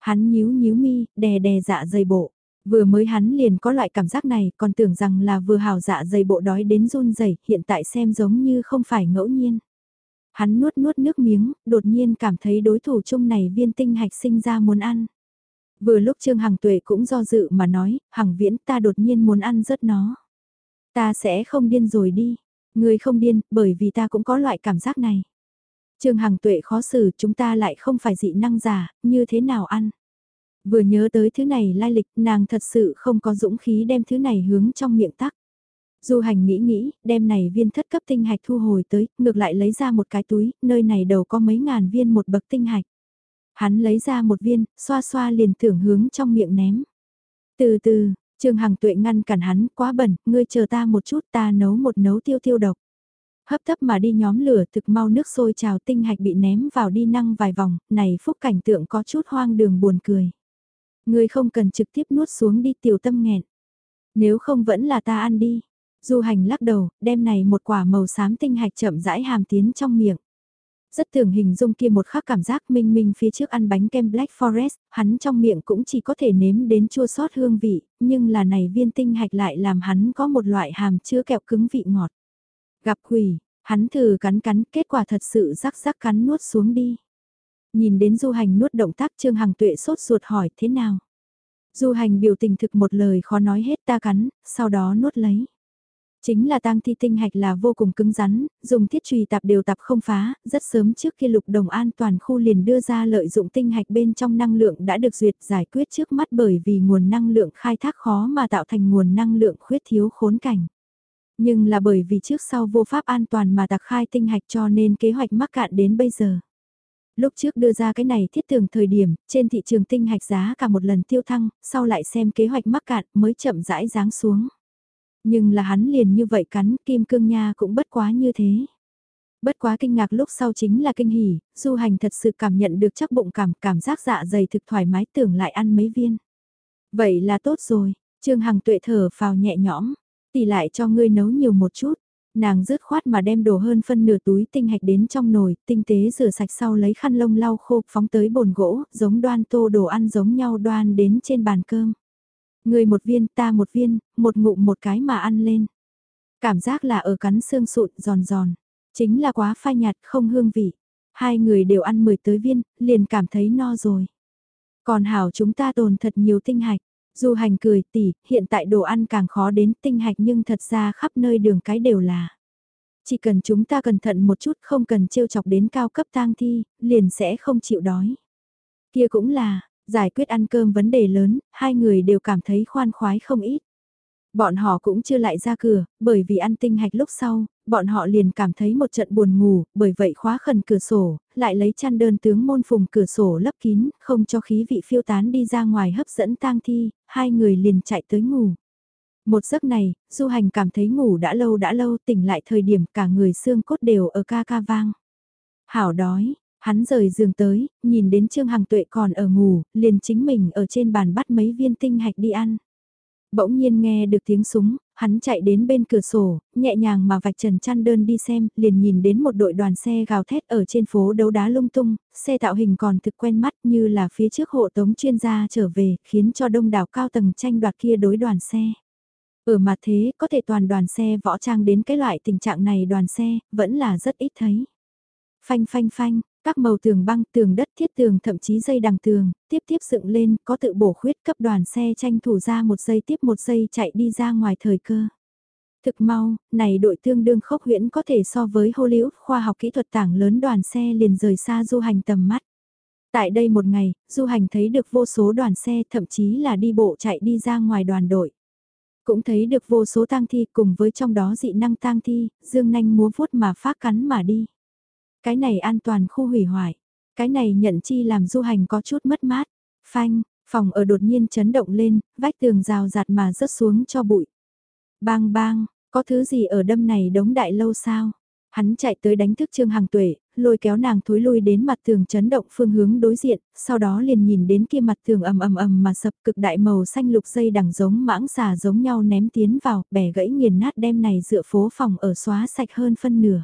Hắn nhíu nhíu mi, đè đè dạ dày bộ. Vừa mới hắn liền có loại cảm giác này, còn tưởng rằng là vừa hào dạ dày bộ đói đến run rẩy hiện tại xem giống như không phải ngẫu nhiên. Hắn nuốt nuốt nước miếng, đột nhiên cảm thấy đối thủ chung này viên tinh hạch sinh ra muốn ăn. Vừa lúc Trương Hằng Tuệ cũng do dự mà nói, Hằng Viễn ta đột nhiên muốn ăn rớt nó. Ta sẽ không điên rồi đi. Người không điên, bởi vì ta cũng có loại cảm giác này. Trương Hằng Tuệ khó xử, chúng ta lại không phải dị năng giả, như thế nào ăn? Vừa nhớ tới thứ này lai lịch, nàng thật sự không có dũng khí đem thứ này hướng trong miệng tắc. Du hành nghĩ nghĩ, đem này viên thất cấp tinh hạch thu hồi tới, ngược lại lấy ra một cái túi, nơi này đầu có mấy ngàn viên một bậc tinh hạch. Hắn lấy ra một viên, xoa xoa liền tưởng hướng trong miệng ném. Từ từ, Trương Hằng Tuệ ngăn cản hắn, quá bẩn, ngươi chờ ta một chút ta nấu một nấu tiêu tiêu độc. Hấp thấp mà đi nhóm lửa thực mau nước sôi trào tinh hạch bị ném vào đi năng vài vòng, này phúc cảnh tượng có chút hoang đường buồn cười. Ngươi không cần trực tiếp nuốt xuống đi tiểu tâm nghẹn. Nếu không vẫn là ta ăn đi. Du hành lắc đầu, đem này một quả màu xám tinh hạch chậm rãi hàm tiến trong miệng. Rất thường hình dung kia một khắc cảm giác minh minh phía trước ăn bánh kem Black Forest, hắn trong miệng cũng chỉ có thể nếm đến chua sót hương vị, nhưng là này viên tinh hạch lại làm hắn có một loại hàm chứa kẹo cứng vị ngọt. Gặp quỷ, hắn thử cắn cắn, kết quả thật sự rắc rắc cắn nuốt xuống đi. Nhìn đến du hành nuốt động tác Trương Hằng Tuệ sốt ruột hỏi thế nào. Du hành biểu tình thực một lời khó nói hết ta cắn, sau đó nuốt lấy. Chính là tang thi tinh hạch là vô cùng cứng rắn, dùng thiết trùy tạp đều tạp không phá, rất sớm trước khi lục đồng an toàn khu liền đưa ra lợi dụng tinh hạch bên trong năng lượng đã được duyệt giải quyết trước mắt bởi vì nguồn năng lượng khai thác khó mà tạo thành nguồn năng lượng khuyết thiếu khốn cảnh. Nhưng là bởi vì trước sau vô pháp an toàn mà tạc khai tinh hạch cho nên kế hoạch mắc cạn đến bây giờ. Lúc trước đưa ra cái này thiết tưởng thời điểm, trên thị trường tinh hạch giá cả một lần tiêu thăng, sau lại xem kế hoạch mắc cạn mới chậm rãi giáng xuống. Nhưng là hắn liền như vậy cắn, kim cương nha cũng bất quá như thế. Bất quá kinh ngạc lúc sau chính là kinh hỉ, du hành thật sự cảm nhận được chắc bụng cảm, cảm giác dạ dày thực thoải mái tưởng lại ăn mấy viên. Vậy là tốt rồi, Trương Hằng tuệ thở phào nhẹ nhõm, tỷ lại cho ngươi nấu nhiều một chút. Nàng rứt khoát mà đem đồ hơn phân nửa túi tinh hạch đến trong nồi, tinh tế rửa sạch sau lấy khăn lông lau khô, phóng tới bồn gỗ, giống đoan tô đồ ăn giống nhau đoan đến trên bàn cơm. Người một viên ta một viên, một ngụm một cái mà ăn lên. Cảm giác là ở cắn xương sụn giòn giòn. Chính là quá phai nhạt không hương vị. Hai người đều ăn mười tới viên, liền cảm thấy no rồi. Còn hảo chúng ta tồn thật nhiều tinh hạch. Du hành cười tỉ, hiện tại đồ ăn càng khó đến tinh hạch nhưng thật ra khắp nơi đường cái đều là. Chỉ cần chúng ta cẩn thận một chút không cần trêu chọc đến cao cấp tang thi, liền sẽ không chịu đói. Kia cũng là, Giải quyết ăn cơm vấn đề lớn, hai người đều cảm thấy khoan khoái không ít. Bọn họ cũng chưa lại ra cửa, bởi vì ăn tinh hạch lúc sau, bọn họ liền cảm thấy một trận buồn ngủ, bởi vậy khóa khẩn cửa sổ, lại lấy chăn đơn tướng môn phùng cửa sổ lấp kín, không cho khí vị phiêu tán đi ra ngoài hấp dẫn tang thi, hai người liền chạy tới ngủ. Một giấc này, du hành cảm thấy ngủ đã lâu đã lâu tỉnh lại thời điểm cả người xương cốt đều ở ca ca vang. Hảo đói, Hắn rời giường tới, nhìn đến Trương Hằng Tuệ còn ở ngủ, liền chính mình ở trên bàn bắt mấy viên tinh hạch đi ăn. Bỗng nhiên nghe được tiếng súng, hắn chạy đến bên cửa sổ, nhẹ nhàng mà vạch trần chăn đơn đi xem, liền nhìn đến một đội đoàn xe gào thét ở trên phố đấu đá lung tung, xe tạo hình còn thực quen mắt như là phía trước hộ tống chuyên gia trở về, khiến cho đông đảo cao tầng tranh đoạt kia đối đoàn xe. Ở mặt thế, có thể toàn đoàn xe võ trang đến cái loại tình trạng này đoàn xe, vẫn là rất ít thấy. Phanh phanh phanh, các màu tường băng, tường đất, thiết tường thậm chí dây đằng tường, tiếp tiếp dựng lên, có tự bổ khuyết cấp đoàn xe tranh thủ ra một giây tiếp một giây chạy đi ra ngoài thời cơ. Thực mau, này đội tương đương khốc huyễn có thể so với Hollywood khoa học kỹ thuật tảng lớn đoàn xe liền rời xa du hành tầm mắt. Tại đây một ngày, du hành thấy được vô số đoàn xe thậm chí là đi bộ chạy đi ra ngoài đoàn đội. Cũng thấy được vô số tang thi cùng với trong đó dị năng tang thi, dương nanh múa vuốt mà phát cắn mà đi. Cái này an toàn khu hủy hoại. Cái này nhận chi làm du hành có chút mất mát. Phanh, phòng ở đột nhiên chấn động lên, vách tường rào rạt mà rớt xuống cho bụi. Bang bang, có thứ gì ở đâm này đống đại lâu sao? Hắn chạy tới đánh thức Trương Hằng Tuệ, lôi kéo nàng thối lui đến mặt tường chấn động phương hướng đối diện, sau đó liền nhìn đến kia mặt tường ầm ầm ầm mà sập cực đại màu xanh lục dây đằng giống mãng xà giống nhau ném tiến vào, bẻ gãy nghiền nát đem này dựa phố phòng ở xóa sạch hơn phân nửa.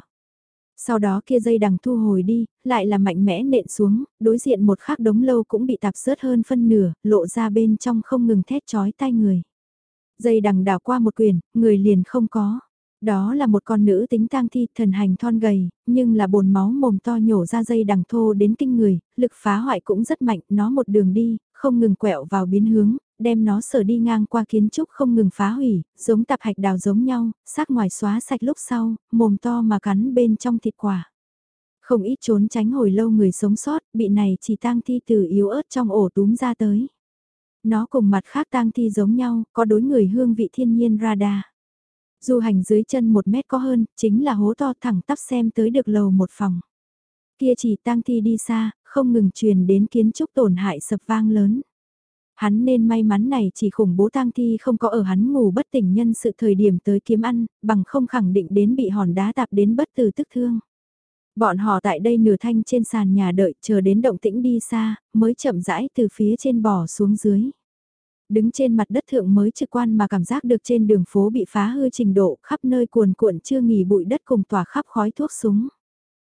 Sau đó kia dây đằng thu hồi đi, lại là mạnh mẽ nện xuống, đối diện một khắc đống lâu cũng bị tạp rớt hơn phân nửa, lộ ra bên trong không ngừng thét chói tai người. Dây đằng đảo qua một quyền, người liền không có. Đó là một con nữ tính tang thi thần hành thon gầy, nhưng là bồn máu mồm to nhổ ra dây đằng thô đến kinh người, lực phá hoại cũng rất mạnh, nó một đường đi, không ngừng quẹo vào biến hướng, đem nó sở đi ngang qua kiến trúc không ngừng phá hủy, giống tạp hạch đào giống nhau, xác ngoài xóa sạch lúc sau, mồm to mà cắn bên trong thịt quả. Không ít trốn tránh hồi lâu người sống sót, bị này chỉ tang thi từ yếu ớt trong ổ túm ra tới. Nó cùng mặt khác tang thi giống nhau, có đối người hương vị thiên nhiên radar. Du hành dưới chân một mét có hơn, chính là hố to thẳng tắp xem tới được lầu một phòng. Kia chỉ tang thi đi xa, không ngừng truyền đến kiến trúc tổn hại sập vang lớn. Hắn nên may mắn này chỉ khủng bố tang thi không có ở hắn ngủ bất tỉnh nhân sự thời điểm tới kiếm ăn, bằng không khẳng định đến bị hòn đá tạp đến bất tử tức thương. Bọn họ tại đây nửa thanh trên sàn nhà đợi chờ đến động tĩnh đi xa, mới chậm rãi từ phía trên bò xuống dưới. Đứng trên mặt đất thượng mới trực quan mà cảm giác được trên đường phố bị phá hư trình độ khắp nơi cuồn cuộn chưa nghỉ bụi đất cùng tỏa khắp khói thuốc súng.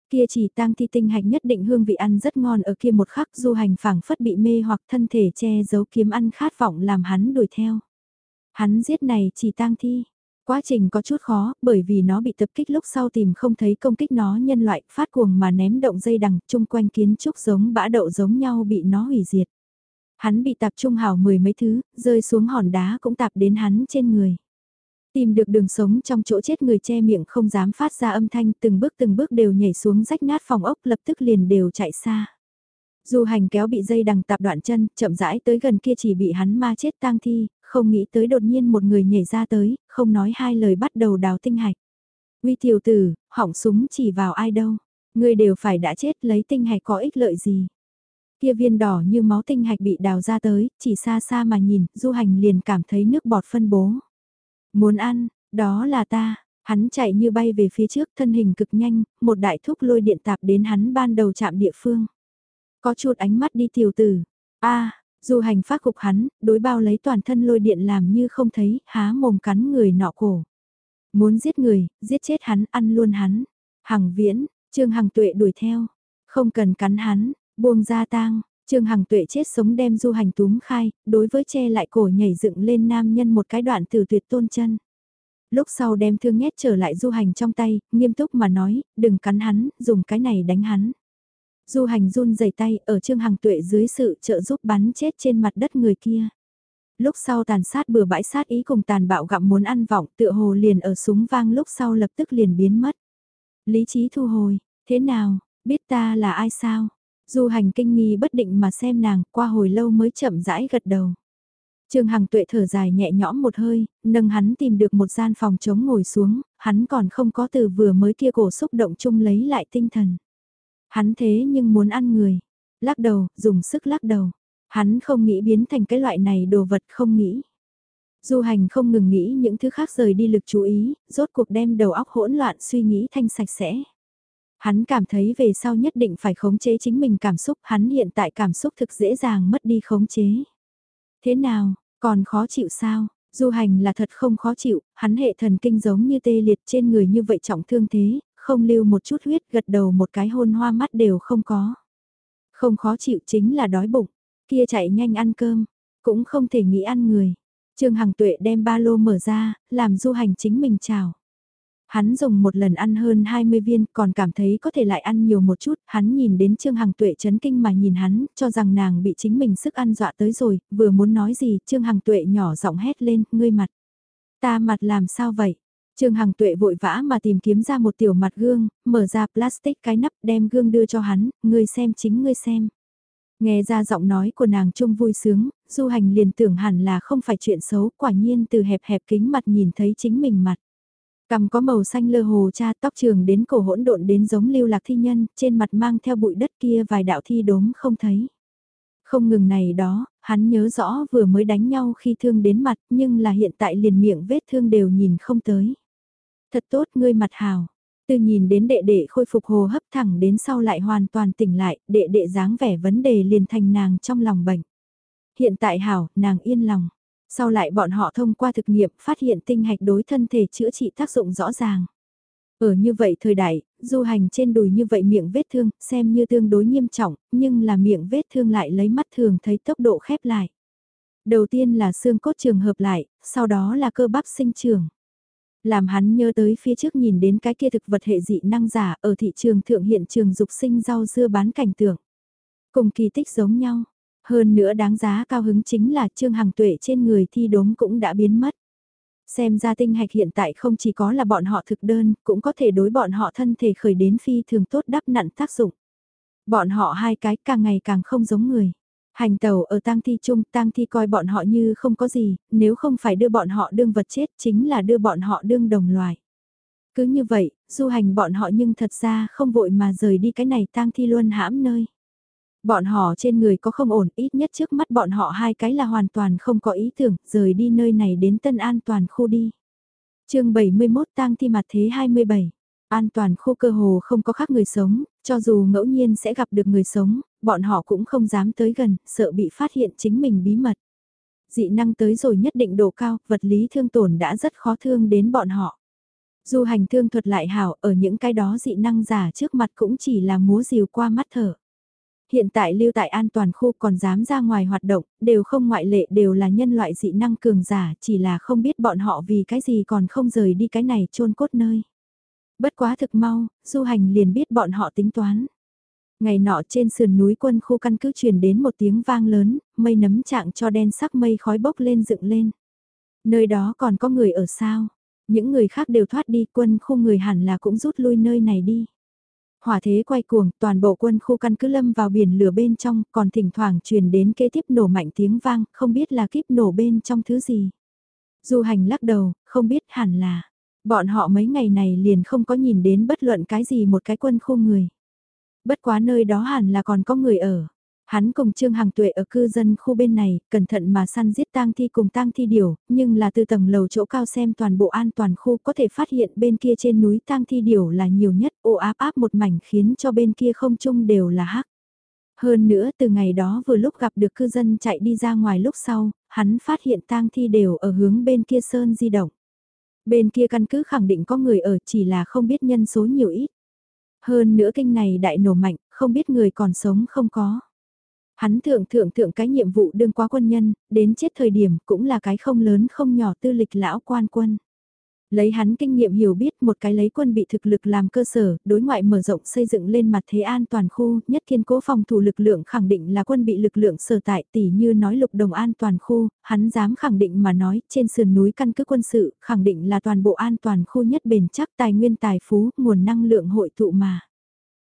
Kia chỉ tang thi tinh hạch nhất định hương vị ăn rất ngon ở kia một khắc du hành phảng phất bị mê hoặc thân thể che giấu kiếm ăn khát vọng làm hắn đuổi theo. Hắn giết này chỉ tang thi. Quá trình có chút khó, bởi vì nó bị tập kích lúc sau tìm không thấy công kích nó nhân loại, phát cuồng mà ném động dây đằng, chung quanh kiến trúc giống bã đậu giống nhau bị nó hủy diệt. Hắn bị tạp trung hào mười mấy thứ, rơi xuống hòn đá cũng tạp đến hắn trên người. Tìm được đường sống trong chỗ chết người che miệng không dám phát ra âm thanh từng bước từng bước đều nhảy xuống rách nát phòng ốc lập tức liền đều chạy xa. Du hành kéo bị dây đằng tạp đoạn chân, chậm rãi tới gần kia chỉ bị hắn ma chết tang thi, không nghĩ tới đột nhiên một người nhảy ra tới, không nói hai lời bắt đầu đào tinh hạch. Uy tiểu tử, hỏng súng chỉ vào ai đâu, người đều phải đã chết lấy tinh hạch có ích lợi gì. Kia viên đỏ như máu tinh hạch bị đào ra tới, chỉ xa xa mà nhìn, du hành liền cảm thấy nước bọt phân bố. Muốn ăn, đó là ta, hắn chạy như bay về phía trước thân hình cực nhanh, một đại thúc lôi điện tạp đến hắn ban đầu chạm địa phương. Có chuột ánh mắt đi tiểu tử, a dù hành phát cục hắn, đối bao lấy toàn thân lôi điện làm như không thấy, há mồm cắn người nọ cổ. Muốn giết người, giết chết hắn, ăn luôn hắn. Hằng viễn, trương hằng tuệ đuổi theo. Không cần cắn hắn, buông ra tang, Trương Hằng tuệ chết sống đem du hành túm khai, đối với che lại cổ nhảy dựng lên nam nhân một cái đoạn từ tuyệt tôn chân. Lúc sau đem thương nhét trở lại du hành trong tay, nghiêm túc mà nói, đừng cắn hắn, dùng cái này đánh hắn. Du hành run rẩy tay ở Trương Hằng tuệ dưới sự trợ giúp bắn chết trên mặt đất người kia. Lúc sau tàn sát bừa bãi sát ý cùng tàn bạo gặm muốn ăn vọng tựa hồ liền ở súng vang lúc sau lập tức liền biến mất. Lý trí thu hồi, thế nào, biết ta là ai sao? Du hành kinh nghi bất định mà xem nàng, qua hồi lâu mới chậm rãi gật đầu. Trương Hằng tuệ thở dài nhẹ nhõm một hơi, nâng hắn tìm được một gian phòng trống ngồi xuống, hắn còn không có từ vừa mới kia cổ xúc động chung lấy lại tinh thần. Hắn thế nhưng muốn ăn người. Lắc đầu, dùng sức lắc đầu. Hắn không nghĩ biến thành cái loại này đồ vật không nghĩ. Du hành không ngừng nghĩ những thứ khác rời đi lực chú ý, rốt cuộc đem đầu óc hỗn loạn suy nghĩ thanh sạch sẽ. Hắn cảm thấy về sau nhất định phải khống chế chính mình cảm xúc, hắn hiện tại cảm xúc thực dễ dàng mất đi khống chế. Thế nào, còn khó chịu sao? Du hành là thật không khó chịu, hắn hệ thần kinh giống như tê liệt trên người như vậy trọng thương thế, không lưu một chút huyết gật đầu một cái hôn hoa mắt đều không có. Không khó chịu chính là đói bụng, kia chạy nhanh ăn cơm, cũng không thể nghĩ ăn người. Trương Hằng Tuệ đem ba lô mở ra, làm du hành chính mình chào. Hắn dùng một lần ăn hơn 20 viên, còn cảm thấy có thể lại ăn nhiều một chút, hắn nhìn đến Trương Hằng Tuệ chấn kinh mà nhìn hắn, cho rằng nàng bị chính mình sức ăn dọa tới rồi, vừa muốn nói gì, Trương Hằng Tuệ nhỏ giọng hét lên, ngươi mặt. Ta mặt làm sao vậy? Trương Hằng Tuệ vội vã mà tìm kiếm ra một tiểu mặt gương, mở ra plastic cái nắp đem gương đưa cho hắn, ngươi xem chính ngươi xem. Nghe ra giọng nói của nàng trung vui sướng, du hành liền tưởng hẳn là không phải chuyện xấu, quả nhiên từ hẹp hẹp kính mặt nhìn thấy chính mình mặt. Cằm có màu xanh lơ hồ cha tóc trường đến cổ hỗn độn đến giống lưu lạc thi nhân, trên mặt mang theo bụi đất kia vài đạo thi đốm không thấy. Không ngừng này đó, hắn nhớ rõ vừa mới đánh nhau khi thương đến mặt nhưng là hiện tại liền miệng vết thương đều nhìn không tới. Thật tốt ngươi mặt hào. Từ nhìn đến đệ đệ khôi phục hồ hấp thẳng đến sau lại hoàn toàn tỉnh lại, đệ đệ dáng vẻ vấn đề liền thành nàng trong lòng bệnh. Hiện tại hảo, nàng yên lòng. Sau lại bọn họ thông qua thực nghiệm phát hiện tinh hạch đối thân thể chữa trị tác dụng rõ ràng. Ở như vậy thời đại, du hành trên đùi như vậy miệng vết thương, xem như tương đối nghiêm trọng, nhưng là miệng vết thương lại lấy mắt thường thấy tốc độ khép lại. Đầu tiên là xương cốt trường hợp lại, sau đó là cơ bắp sinh trường. Làm hắn nhớ tới phía trước nhìn đến cái kia thực vật hệ dị năng giả ở thị trường thượng hiện trường dục sinh rau dưa bán cảnh tượng. Cùng kỳ tích giống nhau. Hơn nữa đáng giá cao hứng chính là Trương Hằng Tuệ trên người thi đốm cũng đã biến mất. Xem ra tinh hạch hiện tại không chỉ có là bọn họ thực đơn, cũng có thể đối bọn họ thân thể khởi đến phi thường tốt đắp nặn tác dụng. Bọn họ hai cái càng ngày càng không giống người. Hành tàu ở tang thi chung, tang thi coi bọn họ như không có gì, nếu không phải đưa bọn họ đương vật chết chính là đưa bọn họ đương đồng loài. Cứ như vậy, du hành bọn họ nhưng thật ra không vội mà rời đi cái này tang thi luôn hãm nơi. Bọn họ trên người có không ổn, ít nhất trước mắt bọn họ hai cái là hoàn toàn không có ý tưởng, rời đi nơi này đến tân an toàn khu đi. chương 71 tang thi mặt thế 27 An toàn khu cơ hồ không có khác người sống, cho dù ngẫu nhiên sẽ gặp được người sống, bọn họ cũng không dám tới gần, sợ bị phát hiện chính mình bí mật. Dị năng tới rồi nhất định độ cao, vật lý thương tổn đã rất khó thương đến bọn họ. Dù hành thương thuật lại hảo, ở những cái đó dị năng giả trước mặt cũng chỉ là múa rìu qua mắt thở. Hiện tại lưu tại an toàn khu còn dám ra ngoài hoạt động, đều không ngoại lệ đều là nhân loại dị năng cường giả, chỉ là không biết bọn họ vì cái gì còn không rời đi cái này chôn cốt nơi. Bất quá thực mau, du hành liền biết bọn họ tính toán. Ngày nọ trên sườn núi quân khu căn cứ truyền đến một tiếng vang lớn, mây nấm trạng cho đen sắc mây khói bốc lên dựng lên. Nơi đó còn có người ở sao? Những người khác đều thoát đi quân khu người hẳn là cũng rút lui nơi này đi. Hỏa thế quay cuồng, toàn bộ quân khu căn cứ lâm vào biển lửa bên trong, còn thỉnh thoảng truyền đến kế tiếp nổ mạnh tiếng vang, không biết là kíp nổ bên trong thứ gì. Du hành lắc đầu, không biết hẳn là, bọn họ mấy ngày này liền không có nhìn đến bất luận cái gì một cái quân khu người. Bất quá nơi đó hẳn là còn có người ở. Hắn cùng Trương Hằng Tuệ ở cư dân khu bên này, cẩn thận mà săn giết tang thi cùng tang thi điều, nhưng là từ tầng lầu chỗ cao xem toàn bộ an toàn khu có thể phát hiện bên kia trên núi tang thi điều là nhiều nhất, ô áp áp một mảnh khiến cho bên kia không chung đều là hắc. Hơn nữa từ ngày đó vừa lúc gặp được cư dân chạy đi ra ngoài lúc sau, hắn phát hiện tang thi đều ở hướng bên kia sơn di động. Bên kia căn cứ khẳng định có người ở chỉ là không biết nhân số nhiều ít. Hơn nữa kinh này đại nổ mạnh, không biết người còn sống không có. Hắn thượng thượng thượng cái nhiệm vụ đương quá quân nhân, đến chết thời điểm cũng là cái không lớn không nhỏ tư lịch lão quan quân. Lấy hắn kinh nghiệm hiểu biết một cái lấy quân bị thực lực làm cơ sở, đối ngoại mở rộng xây dựng lên mặt thế an toàn khu, nhất kiên cố phòng thủ lực lượng khẳng định là quân bị lực lượng sở tại tỷ như nói lục đồng an toàn khu, hắn dám khẳng định mà nói trên sườn núi căn cứ quân sự, khẳng định là toàn bộ an toàn khu nhất bền chắc tài nguyên tài phú, nguồn năng lượng hội tụ mà.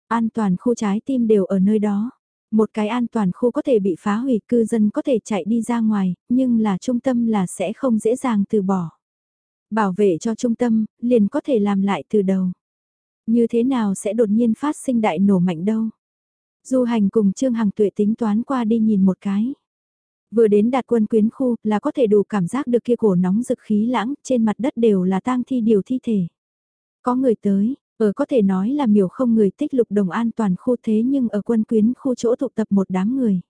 An toàn khu trái tim đều ở nơi đó. Một cái an toàn khu có thể bị phá hủy cư dân có thể chạy đi ra ngoài, nhưng là trung tâm là sẽ không dễ dàng từ bỏ. Bảo vệ cho trung tâm, liền có thể làm lại từ đầu. Như thế nào sẽ đột nhiên phát sinh đại nổ mạnh đâu? Du hành cùng Trương Hằng tuệ tính toán qua đi nhìn một cái. Vừa đến đạt quân quyến khu là có thể đủ cảm giác được kia cổ nóng rực khí lãng, trên mặt đất đều là tang thi điều thi thể. Có người tới, ở có thể nói là miểu không người tích lục đồng an toàn khu thế nhưng ở quân quyến khu chỗ tụ tập một đám người.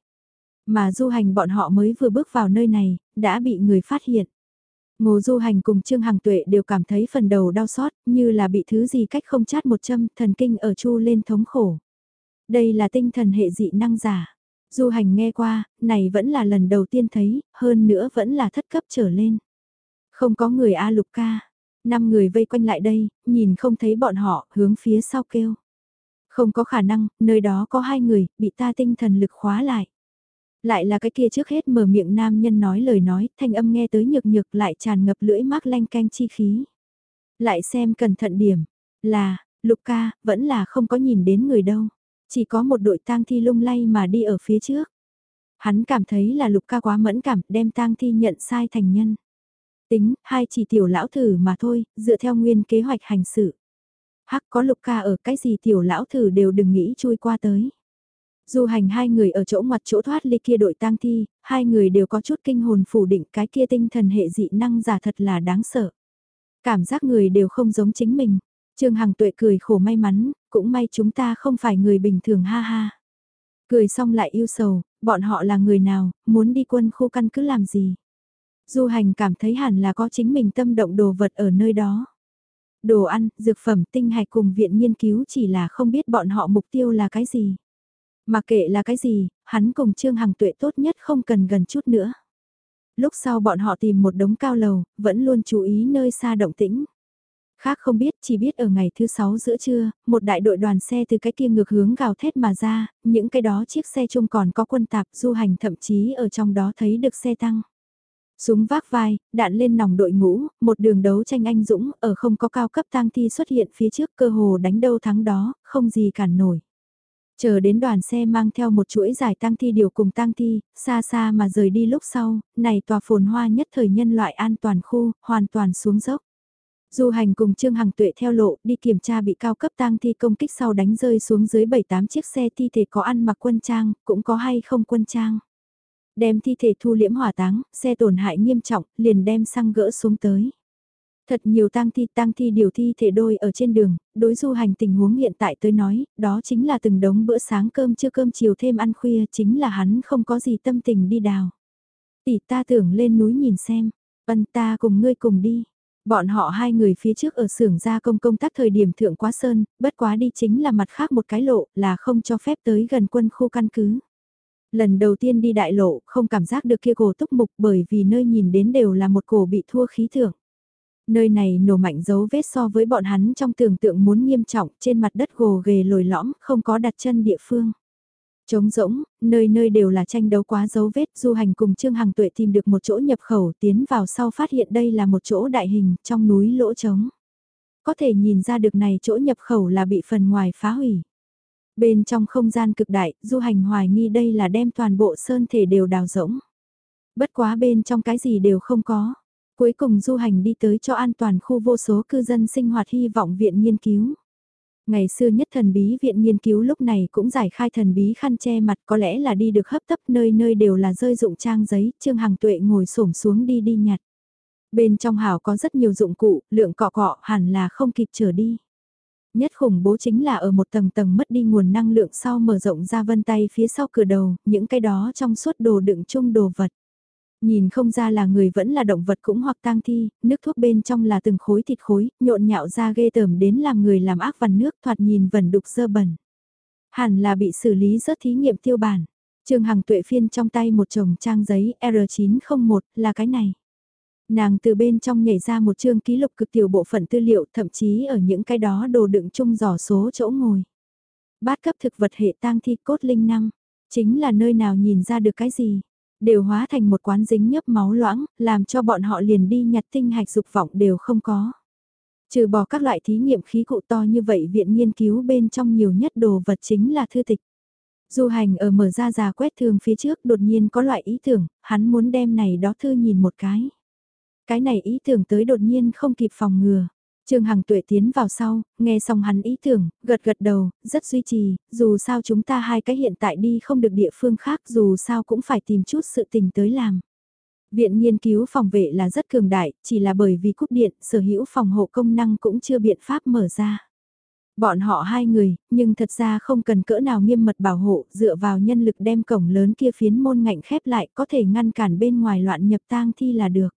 Mà du hành bọn họ mới vừa bước vào nơi này, đã bị người phát hiện. Ngô Du Hành cùng Trương Hằng Tuệ đều cảm thấy phần đầu đau xót, như là bị thứ gì cách không chát một châm, thần kinh ở chu lên thống khổ. Đây là tinh thần hệ dị năng giả. Du Hành nghe qua, này vẫn là lần đầu tiên thấy, hơn nữa vẫn là thất cấp trở lên. Không có người A Lục ca. Năm người vây quanh lại đây, nhìn không thấy bọn họ, hướng phía sau kêu. Không có khả năng, nơi đó có hai người, bị ta tinh thần lực khóa lại. Lại là cái kia trước hết mở miệng nam nhân nói lời nói, thanh âm nghe tới nhược nhược lại tràn ngập lưỡi mác lanh canh chi khí. Lại xem cẩn thận điểm, là, lục ca, vẫn là không có nhìn đến người đâu. Chỉ có một đội tang thi lung lay mà đi ở phía trước. Hắn cảm thấy là lục ca quá mẫn cảm, đem tang thi nhận sai thành nhân. Tính, hai chỉ tiểu lão thử mà thôi, dựa theo nguyên kế hoạch hành sự. Hắc có lục ca ở cái gì tiểu lão thử đều đừng nghĩ chui qua tới. Du hành hai người ở chỗ ngoặt chỗ thoát ly kia đội tang thi, hai người đều có chút kinh hồn phủ định cái kia tinh thần hệ dị năng giả thật là đáng sợ. Cảm giác người đều không giống chính mình. Trương Hằng tuệ cười khổ may mắn, cũng may chúng ta không phải người bình thường ha ha. Cười xong lại yêu sầu, bọn họ là người nào, muốn đi quân khu căn cứ làm gì. Du hành cảm thấy hẳn là có chính mình tâm động đồ vật ở nơi đó. Đồ ăn, dược phẩm, tinh hạch cùng viện nghiên cứu chỉ là không biết bọn họ mục tiêu là cái gì. Mà kệ là cái gì, hắn cùng Trương Hằng tuệ tốt nhất không cần gần chút nữa. Lúc sau bọn họ tìm một đống cao lầu, vẫn luôn chú ý nơi xa động tĩnh. Khác không biết, chỉ biết ở ngày thứ sáu giữa trưa, một đại đội đoàn xe từ cái kia ngược hướng gào thét mà ra, những cái đó chiếc xe chung còn có quân tạp du hành thậm chí ở trong đó thấy được xe tăng. Súng vác vai, đạn lên nòng đội ngũ, một đường đấu tranh anh dũng, ở không có cao cấp tang thi xuất hiện phía trước cơ hồ đánh đâu thắng đó, không gì cản nổi. Chờ đến đoàn xe mang theo một chuỗi dài tang thi điều cùng tang thi, xa xa mà rời đi lúc sau, này tòa phồn hoa nhất thời nhân loại an toàn khu, hoàn toàn xuống dốc. Du hành cùng Trương Hằng Tuệ theo lộ đi kiểm tra bị cao cấp tang thi công kích sau đánh rơi xuống dưới 7-8 chiếc xe thi thể có ăn mặc quân trang, cũng có hay không quân trang. Đem thi thể thu liễm hỏa táng, xe tổn hại nghiêm trọng, liền đem xăng gỡ xuống tới. Thật nhiều tang thi tang thi điều thi thể đôi ở trên đường, đối du hành tình huống hiện tại tới nói, đó chính là từng đống bữa sáng cơm chưa cơm chiều thêm ăn khuya chính là hắn không có gì tâm tình đi đào. Tỷ ta tưởng lên núi nhìn xem, vân ta cùng ngươi cùng đi. Bọn họ hai người phía trước ở xưởng gia công công tác thời điểm thượng quá sơn, bất quá đi chính là mặt khác một cái lộ là không cho phép tới gần quân khu căn cứ. Lần đầu tiên đi đại lộ không cảm giác được kia cổ túc mục bởi vì nơi nhìn đến đều là một cổ bị thua khí thượng. Nơi này nổ mạnh dấu vết so với bọn hắn trong tưởng tượng muốn nghiêm trọng trên mặt đất gồ ghề lồi lõm không có đặt chân địa phương. Trống rỗng, nơi nơi đều là tranh đấu quá dấu vết, du hành cùng Trương Hằng Tuệ tìm được một chỗ nhập khẩu tiến vào sau phát hiện đây là một chỗ đại hình trong núi lỗ trống. Có thể nhìn ra được này chỗ nhập khẩu là bị phần ngoài phá hủy. Bên trong không gian cực đại, du hành hoài nghi đây là đem toàn bộ sơn thể đều đào rỗng. Bất quá bên trong cái gì đều không có. Cuối cùng du hành đi tới cho an toàn khu vô số cư dân sinh hoạt hy vọng viện nghiên cứu. Ngày xưa nhất thần bí viện nghiên cứu lúc này cũng giải khai thần bí khăn che mặt có lẽ là đi được hấp tấp nơi nơi đều là rơi dụng trang giấy, Trương Hằng Tuệ ngồi xổm xuống đi đi nhặt. Bên trong hào có rất nhiều dụng cụ, lượng cọ cọ hẳn là không kịp trở đi. Nhất khủng bố chính là ở một tầng tầng mất đi nguồn năng lượng sau mở rộng ra vân tay phía sau cửa đầu, những cái đó trong suốt đồ đựng chung đồ vật. Nhìn không ra là người vẫn là động vật cũng hoặc tang thi, nước thuốc bên trong là từng khối thịt khối, nhộn nhạo ra ghê tởm đến làm người làm ác vằn nước thoạt nhìn vẩn đục dơ bẩn. Hẳn là bị xử lý rất thí nghiệm tiêu bản. Trường Hằng tuệ phiên trong tay một chồng trang giấy R901 là cái này. Nàng từ bên trong nhảy ra một chương ký lục cực tiểu bộ phận tư liệu thậm chí ở những cái đó đồ đựng chung giỏ số chỗ ngồi. Bát cấp thực vật hệ tang thi cốt linh năng chính là nơi nào nhìn ra được cái gì đều hóa thành một quán dính nhấp máu loãng, làm cho bọn họ liền đi nhặt tinh hạch dục vọng đều không có. Trừ bỏ các loại thí nghiệm khí cụ to như vậy viện nghiên cứu bên trong nhiều nhất đồ vật chính là thư tịch. Du hành ở mở ra già quét thường phía trước đột nhiên có loại ý tưởng, hắn muốn đem này đó thư nhìn một cái. Cái này ý tưởng tới đột nhiên không kịp phòng ngừa. Trương Hằng Tuệ tiến vào sau, nghe xong hắn ý tưởng, gật gật đầu, rất duy trì, dù sao chúng ta hai cái hiện tại đi không được địa phương khác dù sao cũng phải tìm chút sự tình tới làm. Viện nghiên cứu phòng vệ là rất cường đại, chỉ là bởi vì cúp điện, sở hữu phòng hộ công năng cũng chưa biện pháp mở ra. Bọn họ hai người, nhưng thật ra không cần cỡ nào nghiêm mật bảo hộ, dựa vào nhân lực đem cổng lớn kia phiến môn ngạnh khép lại có thể ngăn cản bên ngoài loạn nhập tang thi là được.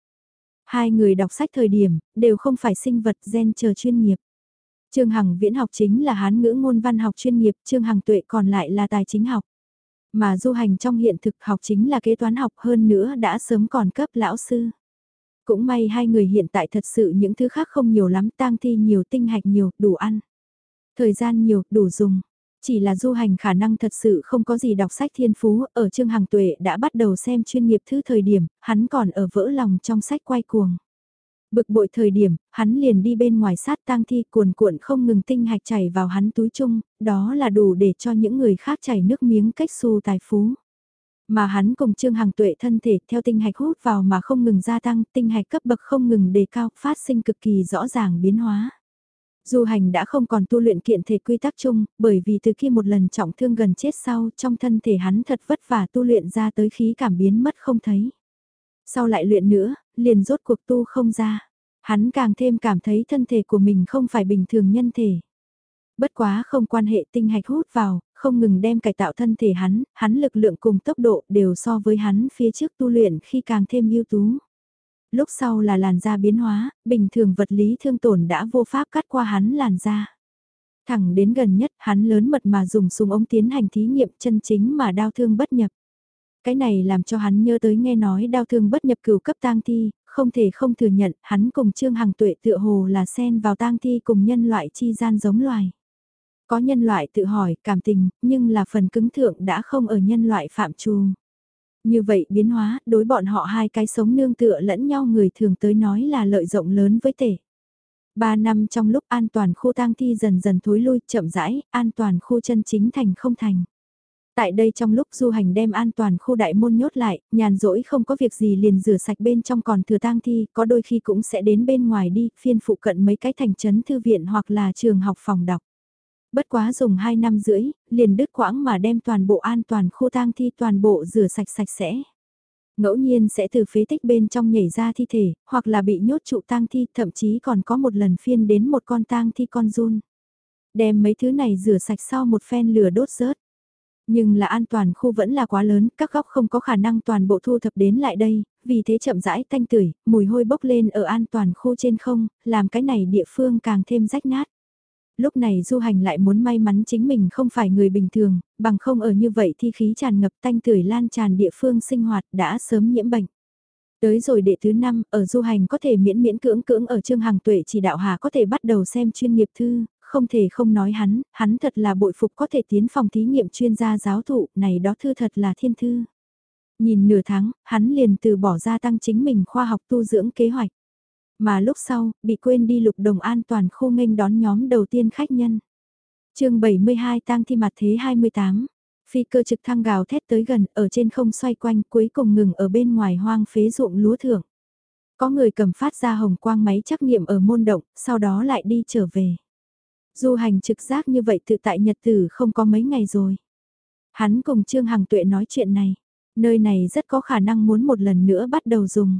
Hai người đọc sách thời điểm, đều không phải sinh vật gen chờ chuyên nghiệp. Trương Hằng viễn học chính là hán ngữ ngôn văn học chuyên nghiệp, Trương Hằng tuệ còn lại là tài chính học. Mà du hành trong hiện thực học chính là kế toán học hơn nữa đã sớm còn cấp lão sư. Cũng may hai người hiện tại thật sự những thứ khác không nhiều lắm, tang thi nhiều, tinh hạch nhiều, đủ ăn. Thời gian nhiều, đủ dùng. Chỉ là du hành khả năng thật sự không có gì đọc sách thiên phú, ở Trương Hằng Tuệ đã bắt đầu xem chuyên nghiệp thư thời điểm, hắn còn ở vỡ lòng trong sách quay cuồng. Bực bội thời điểm, hắn liền đi bên ngoài sát tang thi cuồn cuộn không ngừng tinh hạch chảy vào hắn túi chung, đó là đủ để cho những người khác chảy nước miếng cách xu tài phú. Mà hắn cùng Trương Hằng Tuệ thân thể theo tinh hạch hút vào mà không ngừng gia tăng, tinh hạch cấp bậc không ngừng đề cao, phát sinh cực kỳ rõ ràng biến hóa. Du hành đã không còn tu luyện kiện thể quy tắc chung, bởi vì từ khi một lần trọng thương gần chết sau, trong thân thể hắn thật vất vả tu luyện ra tới khí cảm biến mất không thấy. Sau lại luyện nữa, liền rốt cuộc tu không ra. Hắn càng thêm cảm thấy thân thể của mình không phải bình thường nhân thể. Bất quá không quan hệ tinh hạch hút vào, không ngừng đem cải tạo thân thể hắn, hắn lực lượng cùng tốc độ đều so với hắn phía trước tu luyện khi càng thêm ưu tú. Lúc sau là làn da biến hóa, bình thường vật lý thương tổn đã vô pháp cắt qua hắn làn da. Thẳng đến gần nhất, hắn lớn mật mà dùng súng ống tiến hành thí nghiệm chân chính mà đau thương bất nhập. Cái này làm cho hắn nhớ tới nghe nói đau thương bất nhập cửu cấp tang thi, không thể không thừa nhận, hắn cùng Trương Hằng Tuệ tựa hồ là xen vào tang thi cùng nhân loại chi gian giống loài. Có nhân loại tự hỏi, cảm tình, nhưng là phần cứng thượng đã không ở nhân loại phạm trù. Như vậy biến hóa, đối bọn họ hai cái sống nương tựa lẫn nhau người thường tới nói là lợi rộng lớn với tể. Ba năm trong lúc an toàn khu tang thi dần dần thối lui, chậm rãi, an toàn khu chân chính thành không thành. Tại đây trong lúc du hành đem an toàn khu đại môn nhốt lại, nhàn rỗi không có việc gì liền rửa sạch bên trong còn thừa tang thi, có đôi khi cũng sẽ đến bên ngoài đi, phiên phụ cận mấy cái thành trấn thư viện hoặc là trường học phòng đọc. Bất quá dùng 2 năm rưỡi, liền đứt quãng mà đem toàn bộ an toàn khu tang thi toàn bộ rửa sạch sạch sẽ. Ngẫu nhiên sẽ từ phế tích bên trong nhảy ra thi thể, hoặc là bị nhốt trụ tang thi, thậm chí còn có một lần phiên đến một con tang thi con run. Đem mấy thứ này rửa sạch sau một phen lửa đốt rớt. Nhưng là an toàn khu vẫn là quá lớn, các góc không có khả năng toàn bộ thu thập đến lại đây, vì thế chậm rãi tanh tưởi, mùi hôi bốc lên ở an toàn khu trên không, làm cái này địa phương càng thêm rách nát lúc này du hành lại muốn may mắn chính mình không phải người bình thường, bằng không ở như vậy thì khí tràn ngập tanh tưởi lan tràn địa phương sinh hoạt đã sớm nhiễm bệnh. Tới rồi đệ thứ năm, ở du hành có thể miễn miễn cưỡng cưỡng ở trương hàng tuệ chỉ đạo hà có thể bắt đầu xem chuyên nghiệp thư, không thể không nói hắn, hắn thật là bội phục có thể tiến phòng thí nghiệm chuyên gia giáo thụ, này đó thư thật là thiên thư. Nhìn nửa tháng, hắn liền từ bỏ ra tăng chính mình khoa học tu dưỡng kế hoạch. Mà lúc sau, bị quên đi lục đồng an toàn khu nghênh đón nhóm đầu tiên khách nhân. chương 72 tang thi mặt thế 28. Phi cơ trực thăng gào thét tới gần, ở trên không xoay quanh, cuối cùng ngừng ở bên ngoài hoang phế ruộng lúa thưởng. Có người cầm phát ra hồng quang máy trắc nghiệm ở môn động, sau đó lại đi trở về. Du hành trực giác như vậy tự tại nhật tử không có mấy ngày rồi. Hắn cùng Trương Hằng Tuệ nói chuyện này, nơi này rất có khả năng muốn một lần nữa bắt đầu dùng.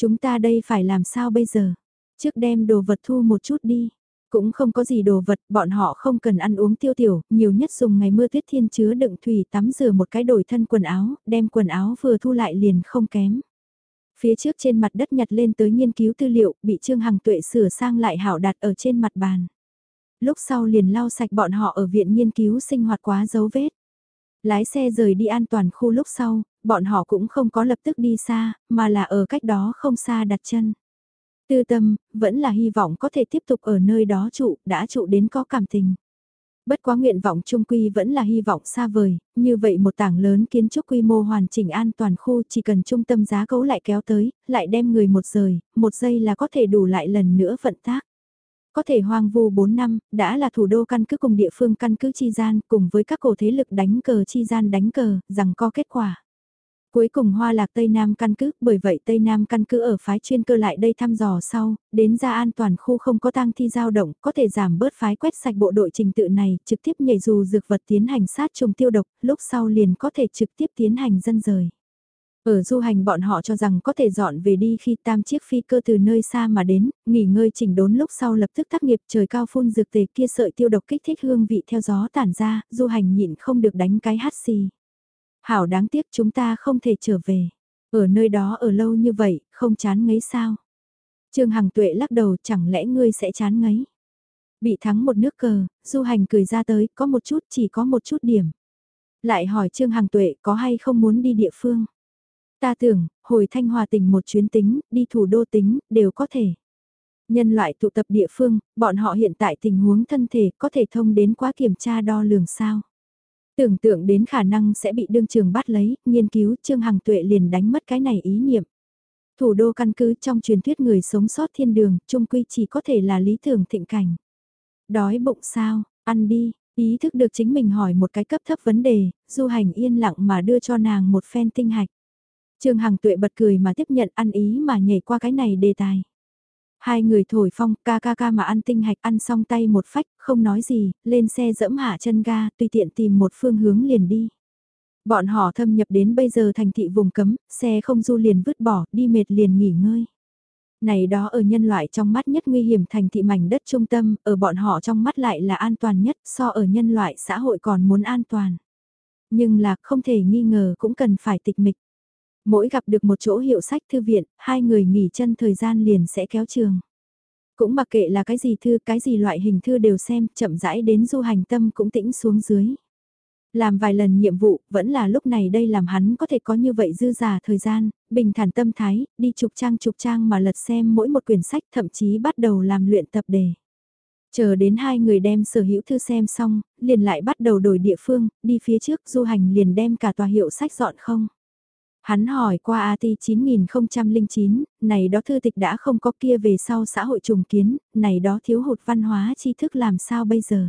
Chúng ta đây phải làm sao bây giờ? Trước đem đồ vật thu một chút đi. Cũng không có gì đồ vật, bọn họ không cần ăn uống tiêu tiểu, nhiều nhất dùng ngày mưa tuyết thiên chứa đựng thủy tắm rửa một cái đổi thân quần áo, đem quần áo vừa thu lại liền không kém. Phía trước trên mặt đất nhặt lên tới nghiên cứu tư liệu, bị Trương Hằng Tuệ sửa sang lại hảo đặt ở trên mặt bàn. Lúc sau liền lau sạch bọn họ ở viện nghiên cứu sinh hoạt quá dấu vết. Lái xe rời đi an toàn khu lúc sau, bọn họ cũng không có lập tức đi xa, mà là ở cách đó không xa đặt chân. Tư tâm, vẫn là hy vọng có thể tiếp tục ở nơi đó trụ, đã trụ đến có cảm tình. Bất quá nguyện vọng trung quy vẫn là hy vọng xa vời, như vậy một tảng lớn kiến trúc quy mô hoàn chỉnh an toàn khu chỉ cần trung tâm giá cấu lại kéo tới, lại đem người một rời, một giây là có thể đủ lại lần nữa vận tác. Có thể hoang vu 4 năm, đã là thủ đô căn cứ cùng địa phương căn cứ chi gian cùng với các cổ thế lực đánh cờ chi gian đánh cờ, rằng có kết quả. Cuối cùng hoa lạc Tây Nam căn cứ, bởi vậy Tây Nam căn cứ ở phái chuyên cơ lại đây thăm dò sau, đến ra an toàn khu không có tang thi dao động, có thể giảm bớt phái quét sạch bộ đội trình tự này, trực tiếp nhảy dù dược vật tiến hành sát trùng tiêu độc, lúc sau liền có thể trực tiếp tiến hành dân rời. Ở du hành bọn họ cho rằng có thể dọn về đi khi tam chiếc phi cơ từ nơi xa mà đến, nghỉ ngơi chỉnh đốn lúc sau lập tức tác nghiệp trời cao phun dược tề kia sợi tiêu độc kích thích hương vị theo gió tản ra, du hành nhịn không được đánh cái hát xì. Hảo đáng tiếc chúng ta không thể trở về. Ở nơi đó ở lâu như vậy, không chán ngấy sao? Trương Hằng Tuệ lắc đầu chẳng lẽ ngươi sẽ chán ngấy? Bị thắng một nước cờ, du hành cười ra tới, có một chút chỉ có một chút điểm. Lại hỏi Trương Hằng Tuệ có hay không muốn đi địa phương? Ta tưởng, hồi Thanh Hòa tỉnh một chuyến tính, đi thủ đô tính, đều có thể. Nhân loại tụ tập địa phương, bọn họ hiện tại tình huống thân thể có thể thông đến quá kiểm tra đo lường sao. Tưởng tượng đến khả năng sẽ bị đương trường bắt lấy, nghiên cứu Trương Hằng Tuệ liền đánh mất cái này ý niệm. Thủ đô căn cứ trong truyền thuyết người sống sót thiên đường, trung quy chỉ có thể là lý tưởng thịnh cảnh. Đói bụng sao, ăn đi, ý thức được chính mình hỏi một cái cấp thấp vấn đề, du hành yên lặng mà đưa cho nàng một phen tinh hạch. Trương Hằng Tuệ bật cười mà tiếp nhận ăn ý mà nhảy qua cái này đề tài. Hai người thổi phong ca ca ca mà ăn tinh hạch ăn xong tay một phách, không nói gì, lên xe dẫm hạ chân ga, tùy tiện tìm một phương hướng liền đi. Bọn họ thâm nhập đến bây giờ thành thị vùng cấm, xe không du liền vứt bỏ, đi mệt liền nghỉ ngơi. Này đó ở nhân loại trong mắt nhất nguy hiểm thành thị mảnh đất trung tâm, ở bọn họ trong mắt lại là an toàn nhất, so ở nhân loại xã hội còn muốn an toàn. Nhưng là không thể nghi ngờ cũng cần phải tịch mịch. Mỗi gặp được một chỗ hiệu sách thư viện, hai người nghỉ chân thời gian liền sẽ kéo trường. Cũng mặc kệ là cái gì thư, cái gì loại hình thư đều xem, chậm rãi đến du hành tâm cũng tĩnh xuống dưới. Làm vài lần nhiệm vụ, vẫn là lúc này đây làm hắn có thể có như vậy dư giả thời gian, bình thản tâm thái, đi chục trang chục trang mà lật xem mỗi một quyển sách thậm chí bắt đầu làm luyện tập đề. Chờ đến hai người đem sở hữu thư xem xong, liền lại bắt đầu đổi địa phương, đi phía trước du hành liền đem cả tòa hiệu sách dọn không. Hắn hỏi qua AT 9009, này đó thư tịch đã không có kia về sau xã hội trùng kiến, này đó thiếu hụt văn hóa tri thức làm sao bây giờ.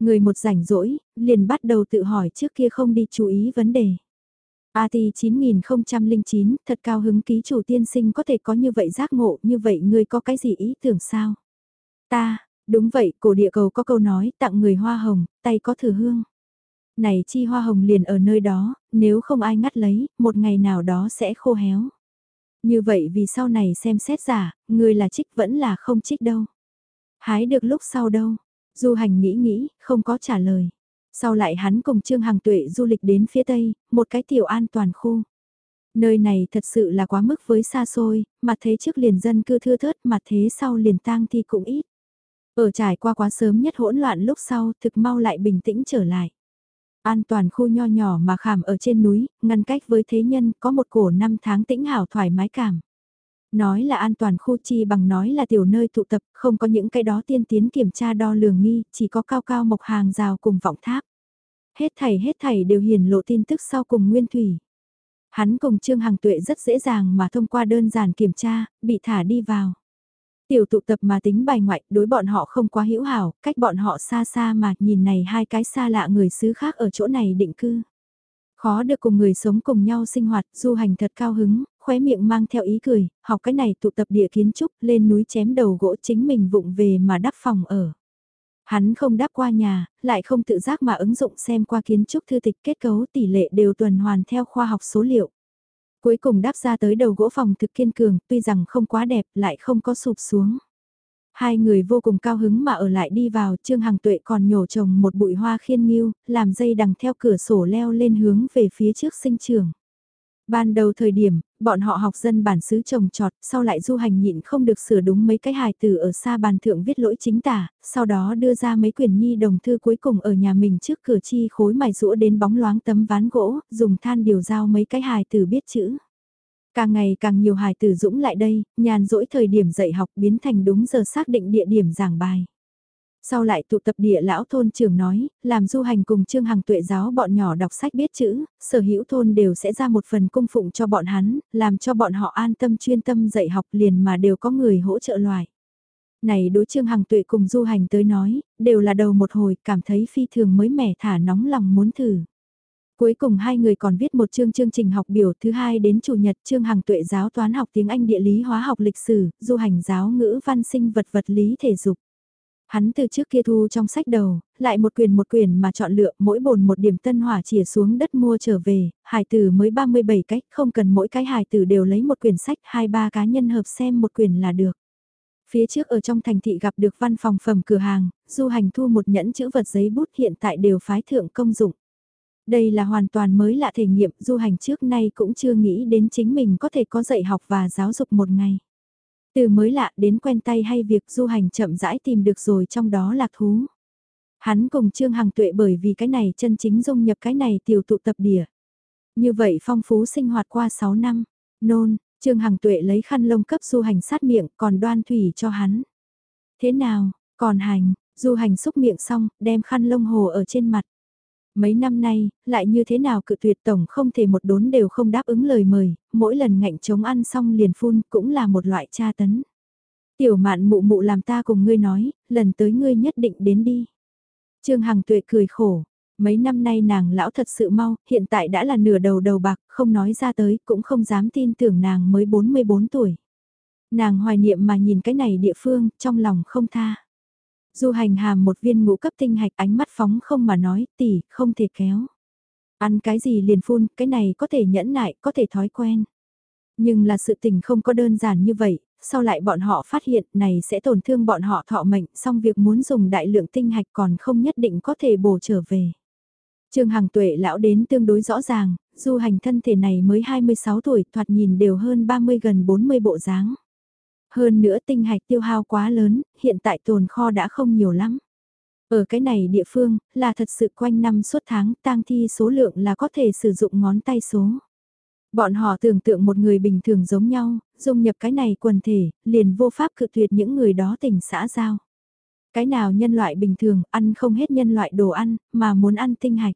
Người một rảnh rỗi, liền bắt đầu tự hỏi trước kia không đi chú ý vấn đề. AT 9009, thật cao hứng ký chủ tiên sinh có thể có như vậy giác ngộ, như vậy người có cái gì ý tưởng sao? Ta, đúng vậy, cổ địa cầu có câu nói, tặng người hoa hồng, tay có thử hương. Này chi hoa hồng liền ở nơi đó, nếu không ai ngắt lấy, một ngày nào đó sẽ khô héo. Như vậy vì sau này xem xét giả, người là trích vẫn là không trích đâu. Hái được lúc sau đâu, Du hành nghĩ nghĩ, không có trả lời. Sau lại hắn cùng Trương Hằng Tuệ du lịch đến phía tây, một cái tiểu an toàn khu. Nơi này thật sự là quá mức với xa xôi, mà thế trước liền dân cư thưa thớt mà thế sau liền tang thi cũng ít. Ở trải qua quá sớm nhất hỗn loạn lúc sau thực mau lại bình tĩnh trở lại. An toàn khu nho nhỏ mà khảm ở trên núi, ngăn cách với thế nhân có một cổ năm tháng tĩnh hảo thoải mái cảm. Nói là an toàn khu chi bằng nói là tiểu nơi tụ tập, không có những cái đó tiên tiến kiểm tra đo lường nghi, chỉ có cao cao mộc hàng rào cùng vọng tháp. Hết thảy hết thảy đều hiển lộ tin tức sau cùng nguyên thủy. Hắn cùng Trương Hằng Tuệ rất dễ dàng mà thông qua đơn giản kiểm tra, bị thả đi vào. Tiểu tụ tập mà tính bài ngoại đối bọn họ không quá hữu hảo, cách bọn họ xa xa mà nhìn này hai cái xa lạ người xứ khác ở chỗ này định cư. Khó được cùng người sống cùng nhau sinh hoạt, du hành thật cao hứng, khóe miệng mang theo ý cười, học cái này tụ tập địa kiến trúc, lên núi chém đầu gỗ chính mình vụng về mà đắp phòng ở. Hắn không đắp qua nhà, lại không tự giác mà ứng dụng xem qua kiến trúc thư tịch kết cấu tỷ lệ đều tuần hoàn theo khoa học số liệu. Cuối cùng đáp ra tới đầu gỗ phòng thực kiên cường, tuy rằng không quá đẹp lại không có sụp xuống. Hai người vô cùng cao hứng mà ở lại đi vào, Trương Hằng Tuệ còn nhổ trồng một bụi hoa khiên nghiêu, làm dây đằng theo cửa sổ leo lên hướng về phía trước sinh trường. Ban đầu thời điểm, bọn họ học dân bản xứ trồng trọt, sau lại du hành nhịn không được sửa đúng mấy cái hài từ ở xa bàn thượng viết lỗi chính tả, sau đó đưa ra mấy quyển nhi đồng thư cuối cùng ở nhà mình trước cửa chi khối mài rũa đến bóng loáng tấm ván gỗ, dùng than điều giao mấy cái hài từ biết chữ. Càng ngày càng nhiều hài tử dũng lại đây, nhàn rỗi thời điểm dạy học biến thành đúng giờ xác định địa điểm giảng bài. Sau lại tụ tập địa lão thôn trưởng nói, làm du hành cùng trương hằng tuệ giáo bọn nhỏ đọc sách biết chữ, sở hữu thôn đều sẽ ra một phần cung phụng cho bọn hắn, làm cho bọn họ an tâm chuyên tâm dạy học liền mà đều có người hỗ trợ loài. Này đối trương hằng tuệ cùng du hành tới nói, đều là đầu một hồi cảm thấy phi thường mới mẻ thả nóng lòng muốn thử. Cuối cùng hai người còn viết một chương chương trình học biểu thứ hai đến chủ nhật chương hàng tuệ giáo toán học tiếng Anh địa lý hóa học lịch sử, du hành giáo ngữ văn sinh vật vật lý thể dục. Hắn từ trước kia thu trong sách đầu, lại một quyền một quyền mà chọn lựa mỗi bồn một điểm tân hỏa chìa xuống đất mua trở về, hài tử mới 37 cách, không cần mỗi cái hài tử đều lấy một quyển sách, hai ba cá nhân hợp xem một quyển là được. Phía trước ở trong thành thị gặp được văn phòng phẩm cửa hàng, du hành thu một nhẫn chữ vật giấy bút hiện tại đều phái thượng công dụng. Đây là hoàn toàn mới lạ thể nghiệm, du hành trước nay cũng chưa nghĩ đến chính mình có thể có dạy học và giáo dục một ngày. Từ mới lạ đến quen tay hay việc du hành chậm rãi tìm được rồi trong đó lạc thú. Hắn cùng Trương Hằng Tuệ bởi vì cái này chân chính dung nhập cái này tiểu tụ tập địa. Như vậy phong phú sinh hoạt qua 6 năm. Nôn, Trương Hằng Tuệ lấy khăn lông cấp du hành sát miệng còn đoan thủy cho hắn. Thế nào, còn hành, du hành xúc miệng xong, đem khăn lông hồ ở trên mặt. Mấy năm nay, lại như thế nào cự tuyệt tổng không thể một đốn đều không đáp ứng lời mời, mỗi lần ngạnh chống ăn xong liền phun cũng là một loại tra tấn. Tiểu mạn mụ mụ làm ta cùng ngươi nói, lần tới ngươi nhất định đến đi. Trương Hằng Tuệ cười khổ, mấy năm nay nàng lão thật sự mau, hiện tại đã là nửa đầu đầu bạc, không nói ra tới, cũng không dám tin tưởng nàng mới 44 tuổi. Nàng hoài niệm mà nhìn cái này địa phương, trong lòng không tha. Du hành hàm một viên ngũ cấp tinh hạch ánh mắt phóng không mà nói, tỷ, không thể kéo. Ăn cái gì liền phun, cái này có thể nhẫn nại, có thể thói quen. Nhưng là sự tình không có đơn giản như vậy, sau lại bọn họ phát hiện này sẽ tổn thương bọn họ thọ mệnh, song việc muốn dùng đại lượng tinh hạch còn không nhất định có thể bổ trở về. Trương Hằng tuệ lão đến tương đối rõ ràng, du hành thân thể này mới 26 tuổi thoạt nhìn đều hơn 30 gần 40 bộ dáng. Hơn nữa tinh hạch tiêu hao quá lớn, hiện tại tồn kho đã không nhiều lắm. Ở cái này địa phương, là thật sự quanh năm suốt tháng tang thi số lượng là có thể sử dụng ngón tay số. Bọn họ tưởng tượng một người bình thường giống nhau, dung nhập cái này quần thể, liền vô pháp cự tuyệt những người đó tỉnh xã giao. Cái nào nhân loại bình thường ăn không hết nhân loại đồ ăn, mà muốn ăn tinh hạch.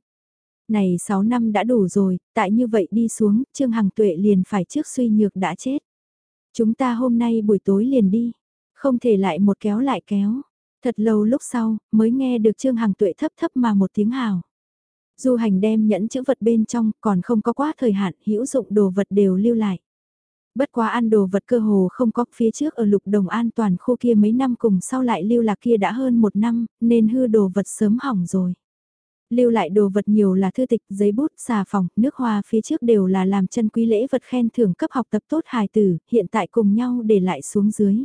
Này 6 năm đã đủ rồi, tại như vậy đi xuống, Trương Hằng Tuệ liền phải trước suy nhược đã chết. Chúng ta hôm nay buổi tối liền đi, không thể lại một kéo lại kéo. Thật lâu lúc sau, mới nghe được Trương Hằng Tuệ thấp thấp mà một tiếng hào. Du hành đem nhẫn chữ vật bên trong, còn không có quá thời hạn, hữu dụng đồ vật đều lưu lại. Bất quá ăn đồ vật cơ hồ không có phía trước ở lục đồng an toàn khu kia mấy năm cùng sau lại lưu lạc kia đã hơn một năm, nên hư đồ vật sớm hỏng rồi. Lưu lại đồ vật nhiều là thư tịch, giấy bút, xà phòng, nước hoa phía trước đều là làm chân quý lễ vật khen thưởng cấp học tập tốt hài tử, hiện tại cùng nhau để lại xuống dưới.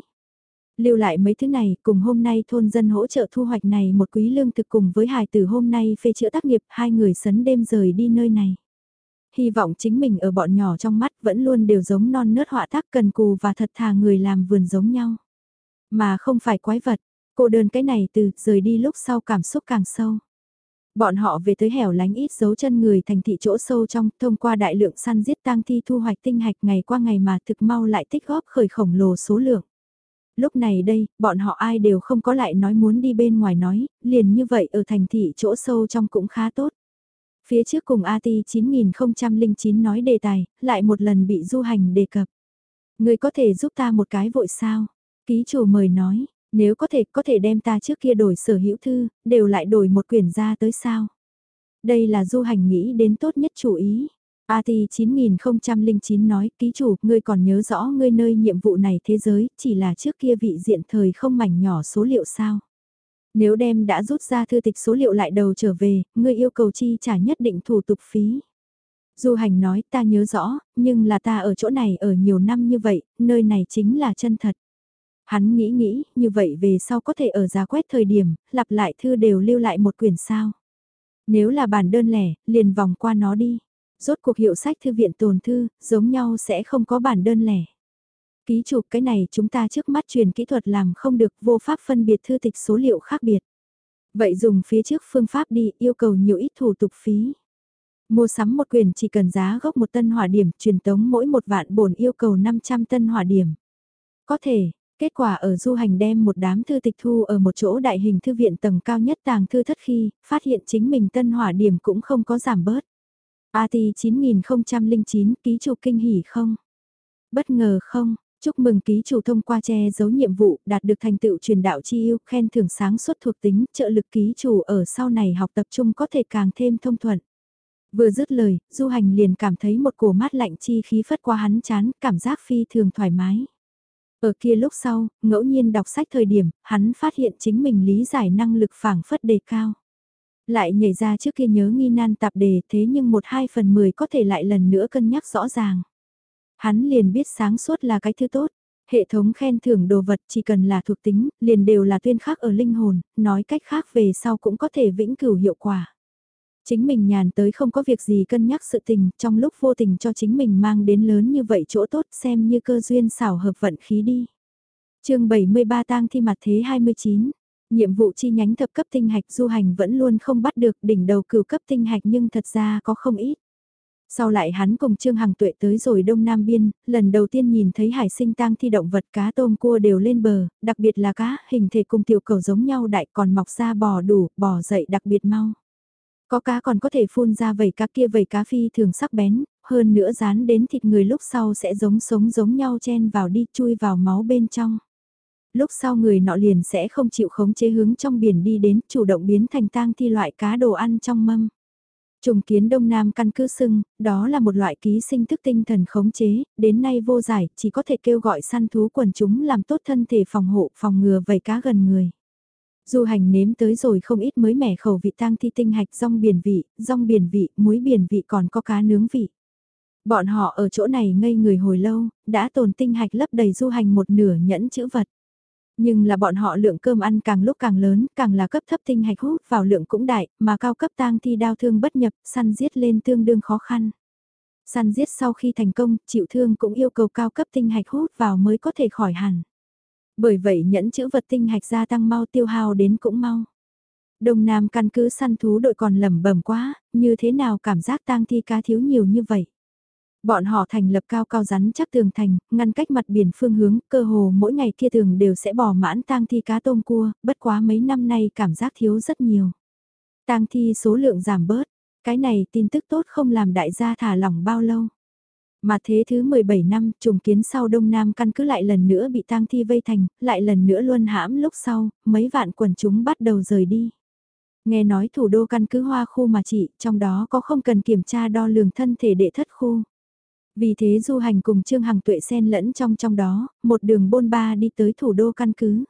Lưu lại mấy thứ này cùng hôm nay thôn dân hỗ trợ thu hoạch này một quý lương thực cùng với hài tử hôm nay phê chữa tác nghiệp hai người sấn đêm rời đi nơi này. Hy vọng chính mình ở bọn nhỏ trong mắt vẫn luôn đều giống non nớt họa tác cần cù và thật thà người làm vườn giống nhau. Mà không phải quái vật, cô đơn cái này từ rời đi lúc sau cảm xúc càng sâu. Bọn họ về tới hẻo lánh ít dấu chân người thành thị chỗ sâu trong, thông qua đại lượng săn giết tang thi thu hoạch tinh hạch ngày qua ngày mà thực mau lại tích góp khởi khổng lồ số lượng. Lúc này đây, bọn họ ai đều không có lại nói muốn đi bên ngoài nói, liền như vậy ở thành thị chỗ sâu trong cũng khá tốt. Phía trước cùng AT 9009 nói đề tài, lại một lần bị du hành đề cập. Người có thể giúp ta một cái vội sao? Ký chủ mời nói, nếu có thể có thể đem ta trước kia đổi sở hữu thư, đều lại đổi một quyển ra tới sao? Đây là du hành nghĩ đến tốt nhất chủ ý. AT 9009 nói, ký chủ, ngươi còn nhớ rõ ngươi nơi nhiệm vụ này thế giới, chỉ là trước kia vị diện thời không mảnh nhỏ số liệu sao? Nếu đem đã rút ra thư tịch số liệu lại đầu trở về, ngươi yêu cầu chi trả nhất định thủ tục phí. Du hành nói ta nhớ rõ, nhưng là ta ở chỗ này ở nhiều năm như vậy, nơi này chính là chân thật. Hắn nghĩ nghĩ, như vậy về sau có thể ở giá quét thời điểm, lặp lại thư đều lưu lại một quyển sao. Nếu là bản đơn lẻ, liền vòng qua nó đi. Rốt cuộc hiệu sách thư viện tồn thư, giống nhau sẽ không có bản đơn lẻ. Ký chụp cái này chúng ta trước mắt truyền kỹ thuật làm không được vô pháp phân biệt thư tịch số liệu khác biệt. Vậy dùng phía trước phương pháp đi yêu cầu nhiều ít thủ tục phí. Mua sắm một quyền chỉ cần giá gốc một tân hỏa điểm, truyền tống mỗi một vạn bổn yêu cầu 500 tân hỏa điểm. Có thể, kết quả ở du hành đem một đám thư tịch thu ở một chỗ đại hình thư viện tầng cao nhất tàng thư thất khi, phát hiện chính mình tân hỏa điểm cũng không có giảm bớt. AT 9009 ký chủ kinh hỉ không? Bất ngờ không? Chúc mừng ký chủ thông qua che giấu nhiệm vụ, đạt được thành tựu truyền đạo chi yêu, khen thưởng sáng suốt thuộc tính, trợ lực ký chủ ở sau này học tập trung có thể càng thêm thông thuận. Vừa dứt lời, du hành liền cảm thấy một cổ mát lạnh chi khí phất qua hắn chán, cảm giác phi thường thoải mái. Ở kia lúc sau, ngẫu nhiên đọc sách thời điểm, hắn phát hiện chính mình lý giải năng lực phảng phất đề cao. Lại nhảy ra trước kia nhớ nghi nan tạp đề thế nhưng một hai phần mười có thể lại lần nữa cân nhắc rõ ràng. Hắn liền biết sáng suốt là cái thứ tốt. Hệ thống khen thưởng đồ vật chỉ cần là thuộc tính, liền đều là tuyên khắc ở linh hồn, nói cách khác về sau cũng có thể vĩnh cửu hiệu quả. Chính mình nhàn tới không có việc gì cân nhắc sự tình, trong lúc vô tình cho chính mình mang đến lớn như vậy chỗ tốt xem như cơ duyên xảo hợp vận khí đi. chương 73 tang thi mặt thế 29, nhiệm vụ chi nhánh thập cấp tinh hạch du hành vẫn luôn không bắt được đỉnh đầu cửu cấp tinh hạch nhưng thật ra có không ít. Sau lại hắn cùng Trương Hằng Tuệ tới rồi Đông Nam Biên, lần đầu tiên nhìn thấy hải sinh tang thi động vật cá tôm cua đều lên bờ, đặc biệt là cá, hình thể cùng tiểu cầu giống nhau đại còn mọc ra bò đủ, bò dậy đặc biệt mau. Có cá còn có thể phun ra vầy cá kia vầy cá phi thường sắc bén, hơn nữa dán đến thịt người lúc sau sẽ giống sống giống nhau chen vào đi chui vào máu bên trong. Lúc sau người nọ liền sẽ không chịu khống chế hướng trong biển đi đến chủ động biến thành tang thi loại cá đồ ăn trong mâm. Trùng kiến Đông Nam căn cứ sưng, đó là một loại ký sinh thức tinh thần khống chế, đến nay vô giải, chỉ có thể kêu gọi săn thú quần chúng làm tốt thân thể phòng hộ, phòng ngừa vầy cá gần người. Du hành nếm tới rồi không ít mới mẻ khẩu vị tang thi tinh hạch rong biển vị, rong biển vị, muối biển vị còn có cá nướng vị. Bọn họ ở chỗ này ngây người hồi lâu, đã tồn tinh hạch lấp đầy du hành một nửa nhẫn chữ vật. Nhưng là bọn họ lượng cơm ăn càng lúc càng lớn, càng là cấp thấp tinh hạch hút vào lượng cũng đại, mà cao cấp tang thi đau thương bất nhập, săn giết lên tương đương khó khăn. Săn giết sau khi thành công, chịu thương cũng yêu cầu cao cấp tinh hạch hút vào mới có thể khỏi hẳn. Bởi vậy nhẫn chữ vật tinh hạch gia tăng mau tiêu hao đến cũng mau. Đông Nam căn cứ săn thú đội còn lẩm bẩm quá, như thế nào cảm giác tang thi cá thiếu nhiều như vậy. Bọn họ thành lập cao cao rắn chắc tường thành, ngăn cách mặt biển phương hướng, cơ hồ mỗi ngày kia tường đều sẽ bỏ mãn tang thi cá tôm cua, bất quá mấy năm nay cảm giác thiếu rất nhiều. Tang thi số lượng giảm bớt, cái này tin tức tốt không làm đại gia thả lỏng bao lâu. Mà thế thứ 17 năm, trùng kiến sau Đông Nam căn cứ lại lần nữa bị tang thi vây thành, lại lần nữa luân hãm lúc sau, mấy vạn quần chúng bắt đầu rời đi. Nghe nói thủ đô căn cứ hoa khu mà chị, trong đó có không cần kiểm tra đo lường thân thể đệ thất khu. Vì thế du hành cùng Trương Hằng tuệ xen lẫn trong trong đó, một đường bôn ba đi tới thủ đô căn cứ.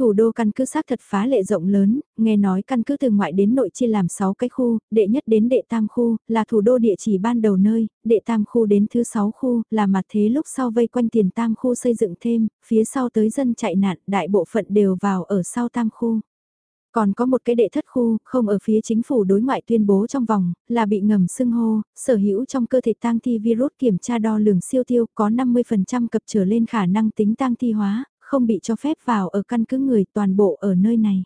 Thủ đô căn cứ xác thật phá lệ rộng lớn, nghe nói căn cứ từ ngoại đến nội chia làm 6 cái khu, đệ nhất đến đệ tam khu, là thủ đô địa chỉ ban đầu nơi, đệ tam khu đến thứ 6 khu, là mặt thế lúc sau vây quanh tiền tam khu xây dựng thêm, phía sau tới dân chạy nạn, đại bộ phận đều vào ở sau tam khu. Còn có một cái đệ thất khu, không ở phía chính phủ đối ngoại tuyên bố trong vòng, là bị ngầm xưng hô, sở hữu trong cơ thể tang thi virus kiểm tra đo lường siêu tiêu có 50% cập trở lên khả năng tính tang thi hóa, không bị cho phép vào ở căn cứ người toàn bộ ở nơi này.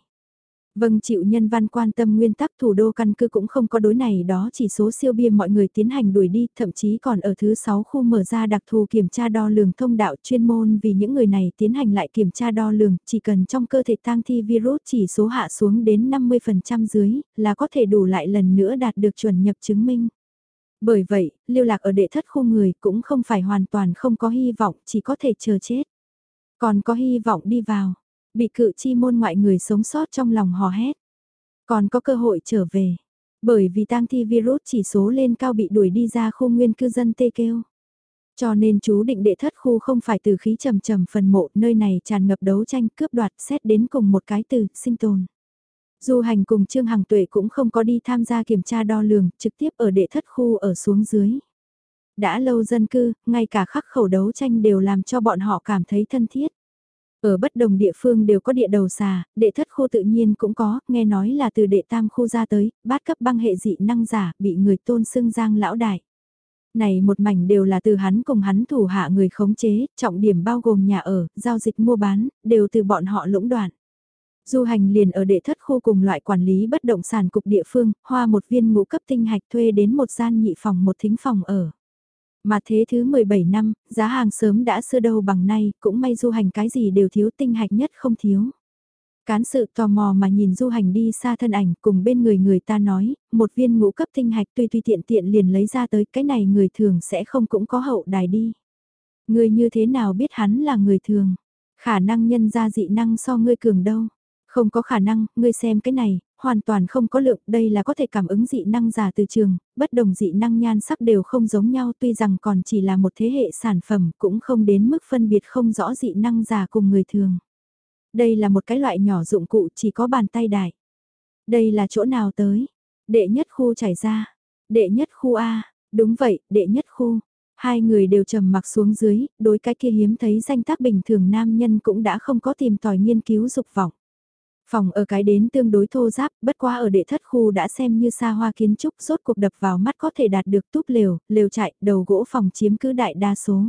Vâng chịu nhân văn quan tâm nguyên tắc thủ đô căn cứ cũng không có đối này đó chỉ số siêu bia mọi người tiến hành đuổi đi, thậm chí còn ở thứ 6 khu mở ra đặc thù kiểm tra đo lường thông đạo chuyên môn vì những người này tiến hành lại kiểm tra đo lường, chỉ cần trong cơ thể tang thi virus chỉ số hạ xuống đến 50% dưới, là có thể đủ lại lần nữa đạt được chuẩn nhập chứng minh. Bởi vậy, lưu lạc ở đệ thất khu người cũng không phải hoàn toàn không có hy vọng, chỉ có thể chờ chết. Còn có hy vọng đi vào bị cự chi môn ngoại người sống sót trong lòng hò hét. Còn có cơ hội trở về, bởi vì tang thi virus chỉ số lên cao bị đuổi đi ra khu nguyên cư dân tê kêu. Cho nên chú định đệ thất khu không phải từ khí trầm trầm phần mộ, nơi này tràn ngập đấu tranh cướp đoạt xét đến cùng một cái từ, sinh tồn. Du hành cùng Trương Hằng Tuệ cũng không có đi tham gia kiểm tra đo lường, trực tiếp ở đệ thất khu ở xuống dưới. Đã lâu dân cư, ngay cả khắc khẩu đấu tranh đều làm cho bọn họ cảm thấy thân thiết. Ở bất đồng địa phương đều có địa đầu xà, đệ thất khu tự nhiên cũng có, nghe nói là từ đệ tam khu ra tới, bát cấp băng hệ dị năng giả, bị người tôn xưng giang lão đại. Này một mảnh đều là từ hắn cùng hắn thủ hạ người khống chế, trọng điểm bao gồm nhà ở, giao dịch mua bán, đều từ bọn họ lũng đoạn. Du hành liền ở đệ thất khu cùng loại quản lý bất động sản cục địa phương, hoa một viên ngũ cấp tinh hạch thuê đến một gian nhị phòng một thính phòng ở. Mà thế thứ 17 năm, giá hàng sớm đã xưa đâu bằng nay, cũng may du hành cái gì đều thiếu tinh hạch nhất không thiếu. Cán sự tò mò mà nhìn du hành đi xa thân ảnh cùng bên người người ta nói, một viên ngũ cấp tinh hạch tuy tuy tiện tiện liền lấy ra tới cái này người thường sẽ không cũng có hậu đài đi. Người như thế nào biết hắn là người thường, khả năng nhân ra dị năng so ngươi cường đâu. Không có khả năng, ngươi xem cái này, hoàn toàn không có lượng, đây là có thể cảm ứng dị năng giả từ trường, bất đồng dị năng nhan sắc đều không giống nhau tuy rằng còn chỉ là một thế hệ sản phẩm cũng không đến mức phân biệt không rõ dị năng giả cùng người thường. Đây là một cái loại nhỏ dụng cụ chỉ có bàn tay đại. Đây là chỗ nào tới? Đệ nhất khu chảy ra. Đệ nhất khu A, đúng vậy, đệ nhất khu. Hai người đều trầm mặc xuống dưới, đối cái kia hiếm thấy danh tác bình thường nam nhân cũng đã không có tìm tòi nghiên cứu dục vọng. Phòng ở cái đến tương đối thô giáp, bất quá ở đệ thất khu đã xem như xa hoa kiến trúc rốt cuộc đập vào mắt có thể đạt được túp lều, lều chạy, đầu gỗ phòng chiếm cứ đại đa số.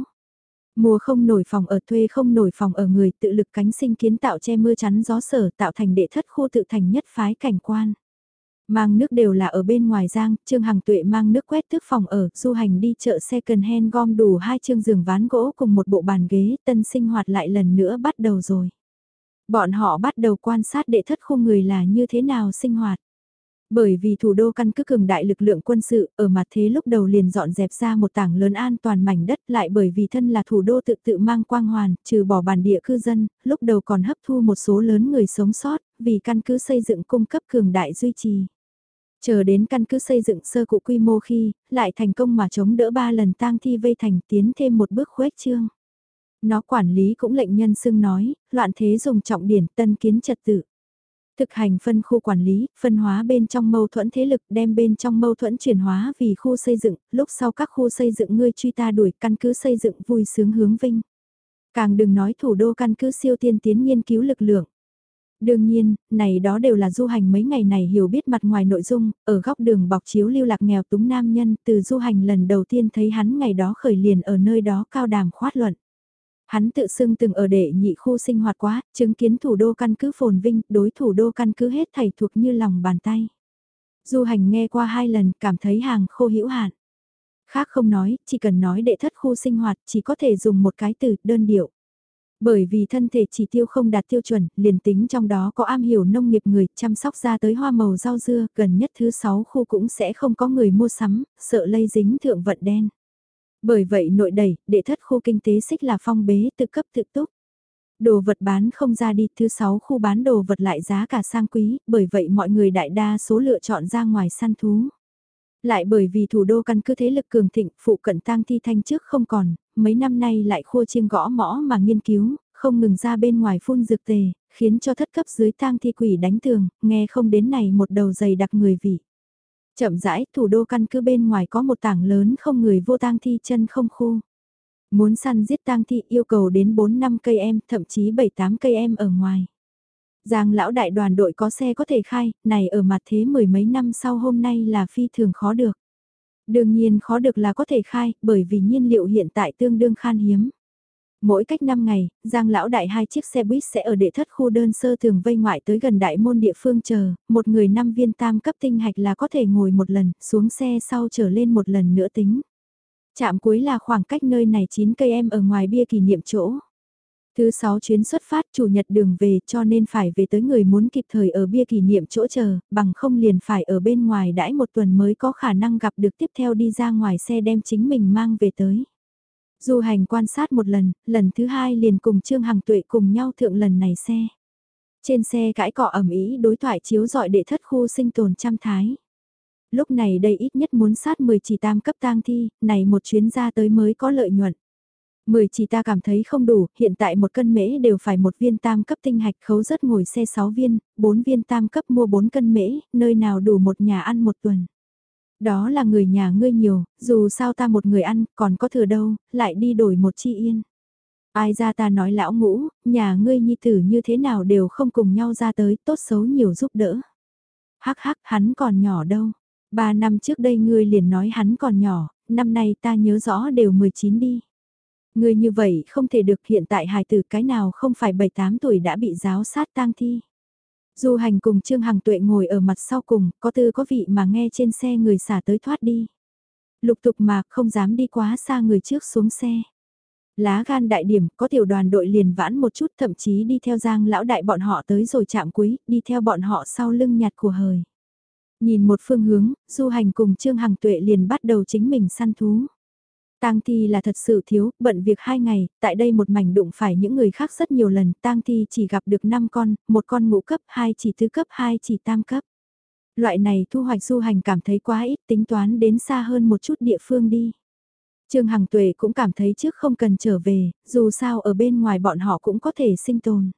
Mùa không nổi phòng ở thuê không nổi phòng ở người tự lực cánh sinh kiến tạo che mưa chắn gió sở tạo thành đệ thất khu tự thành nhất phái cảnh quan. Mang nước đều là ở bên ngoài giang, Trương Hằng Tuệ mang nước quét thức phòng ở, du hành đi chợ second hand gom đủ hai chương giường ván gỗ cùng một bộ bàn ghế, tân sinh hoạt lại lần nữa bắt đầu rồi. Bọn họ bắt đầu quan sát đệ thất khu người là như thế nào sinh hoạt. Bởi vì thủ đô căn cứ cường đại lực lượng quân sự, ở mặt thế lúc đầu liền dọn dẹp ra một tảng lớn an toàn mảnh đất lại bởi vì thân là thủ đô tự tự mang quang hoàn, trừ bỏ bản địa cư dân, lúc đầu còn hấp thu một số lớn người sống sót, vì căn cứ xây dựng cung cấp cường đại duy trì. Chờ đến căn cứ xây dựng sơ cụ quy mô khi, lại thành công mà chống đỡ ba lần tang thi vây thành tiến thêm một bước khuếch trương. Nó quản lý cũng lệnh nhân xưng nói, loạn thế dùng trọng điển tân kiến trật tự. Thực hành phân khu quản lý, phân hóa bên trong mâu thuẫn thế lực đem bên trong mâu thuẫn chuyển hóa vì khu xây dựng, lúc sau các khu xây dựng ngươi truy ta đuổi căn cứ xây dựng vui sướng hướng vinh. Càng đừng nói thủ đô căn cứ siêu tiên tiến nghiên cứu lực lượng. Đương nhiên, này đó đều là du hành mấy ngày này hiểu biết mặt ngoài nội dung, ở góc đường bọc chiếu lưu lạc nghèo túng nam nhân từ du hành lần đầu tiên thấy hắn ngày đó khởi liền ở nơi đó cao đàm khoát luận. Hắn tự xưng từng ở đệ nhị khu sinh hoạt quá, chứng kiến thủ đô căn cứ phồn vinh, đối thủ đô căn cứ hết thảy thuộc như lòng bàn tay. Du hành nghe qua hai lần, cảm thấy hàng khô hữu hạn. Khác không nói, chỉ cần nói đệ thất khu sinh hoạt, chỉ có thể dùng một cái từ, đơn điệu. Bởi vì thân thể chỉ tiêu không đạt tiêu chuẩn, liền tính trong đó có am hiểu nông nghiệp người, chăm sóc ra tới hoa màu rau dưa, gần nhất thứ sáu khu cũng sẽ không có người mua sắm, sợ lây dính thượng vận đen. Bởi vậy nội đẩy, đệ thất khu kinh tế xích là phong bế tự cấp tự túc. Đồ vật bán không ra đi, thứ sáu khu bán đồ vật lại giá cả sang quý, bởi vậy mọi người đại đa số lựa chọn ra ngoài săn thú. Lại bởi vì thủ đô căn cứ thế lực cường thịnh, phụ cận tang thi thanh trước không còn, mấy năm nay lại khua chiêng gõ mõ mà nghiên cứu, không ngừng ra bên ngoài phun dược tề, khiến cho thất cấp dưới tang thi quỷ đánh tường, nghe không đến này một đầu dày đặc người vị. Chậm rãi, thủ đô căn cứ bên ngoài có một tảng lớn không người vô tang thi chân không khu. Muốn săn giết tang thi yêu cầu đến 4-5 cây em, thậm chí 7-8 cây em ở ngoài. Giang lão đại đoàn đội có xe có thể khai, này ở mặt thế mười mấy năm sau hôm nay là phi thường khó được. Đương nhiên khó được là có thể khai, bởi vì nhiên liệu hiện tại tương đương khan hiếm. Mỗi cách 5 ngày, Giang lão đại hai chiếc xe buýt sẽ ở đệ thất khu đơn sơ thường vây ngoại tới gần đại môn địa phương chờ, một người năm viên tam cấp tinh hạch là có thể ngồi một lần, xuống xe sau trở lên một lần nữa tính. Chạm cuối là khoảng cách nơi này 9 cây em ở ngoài bia kỷ niệm chỗ. Thứ 6 chuyến xuất phát chủ nhật đường về cho nên phải về tới người muốn kịp thời ở bia kỷ niệm chỗ chờ, bằng không liền phải ở bên ngoài đãi một tuần mới có khả năng gặp được tiếp theo đi ra ngoài xe đem chính mình mang về tới. Du hành quan sát một lần, lần thứ hai liền cùng Trương Hằng Tuệ cùng nhau thượng lần này xe. Trên xe cãi cọ ẩm ý đối thoại chiếu dọi đệ thất khu sinh tồn trăm thái. Lúc này đây ít nhất muốn sát 10 chỉ tam cấp tang thi, này một chuyến ra tới mới có lợi nhuận. 10 chỉ ta cảm thấy không đủ, hiện tại một cân mễ đều phải một viên tam cấp tinh hạch khấu rất ngồi xe 6 viên, 4 viên tam cấp mua 4 cân mễ, nơi nào đủ một nhà ăn một tuần. Đó là người nhà ngươi nhiều, dù sao ta một người ăn, còn có thừa đâu, lại đi đổi một chi yên. Ai ra ta nói lão ngũ, nhà ngươi nhi tử như thế nào đều không cùng nhau ra tới, tốt xấu nhiều giúp đỡ. Hắc hắc, hắn còn nhỏ đâu. Ba năm trước đây ngươi liền nói hắn còn nhỏ, năm nay ta nhớ rõ đều 19 đi. Ngươi như vậy không thể được hiện tại hài tử cái nào không phải 7-8 tuổi đã bị giáo sát tang thi. Du hành cùng Trương Hằng Tuệ ngồi ở mặt sau cùng, có tư có vị mà nghe trên xe người xả tới thoát đi. Lục tục mà không dám đi quá xa người trước xuống xe. Lá gan đại điểm, có tiểu đoàn đội liền vãn một chút thậm chí đi theo giang lão đại bọn họ tới rồi chạm cuối, đi theo bọn họ sau lưng nhặt của hời. Nhìn một phương hướng, du hành cùng Trương Hằng Tuệ liền bắt đầu chính mình săn thú. Tang thi là thật sự thiếu, bận việc hai ngày, tại đây một mảnh đụng phải những người khác rất nhiều lần, tang thi chỉ gặp được 5 con, một con ngũ cấp, hai chỉ tứ cấp, hai chỉ tam cấp. Loại này thu hoạch du hành cảm thấy quá ít tính toán đến xa hơn một chút địa phương đi. Trương Hằng Tuệ cũng cảm thấy trước không cần trở về, dù sao ở bên ngoài bọn họ cũng có thể sinh tồn.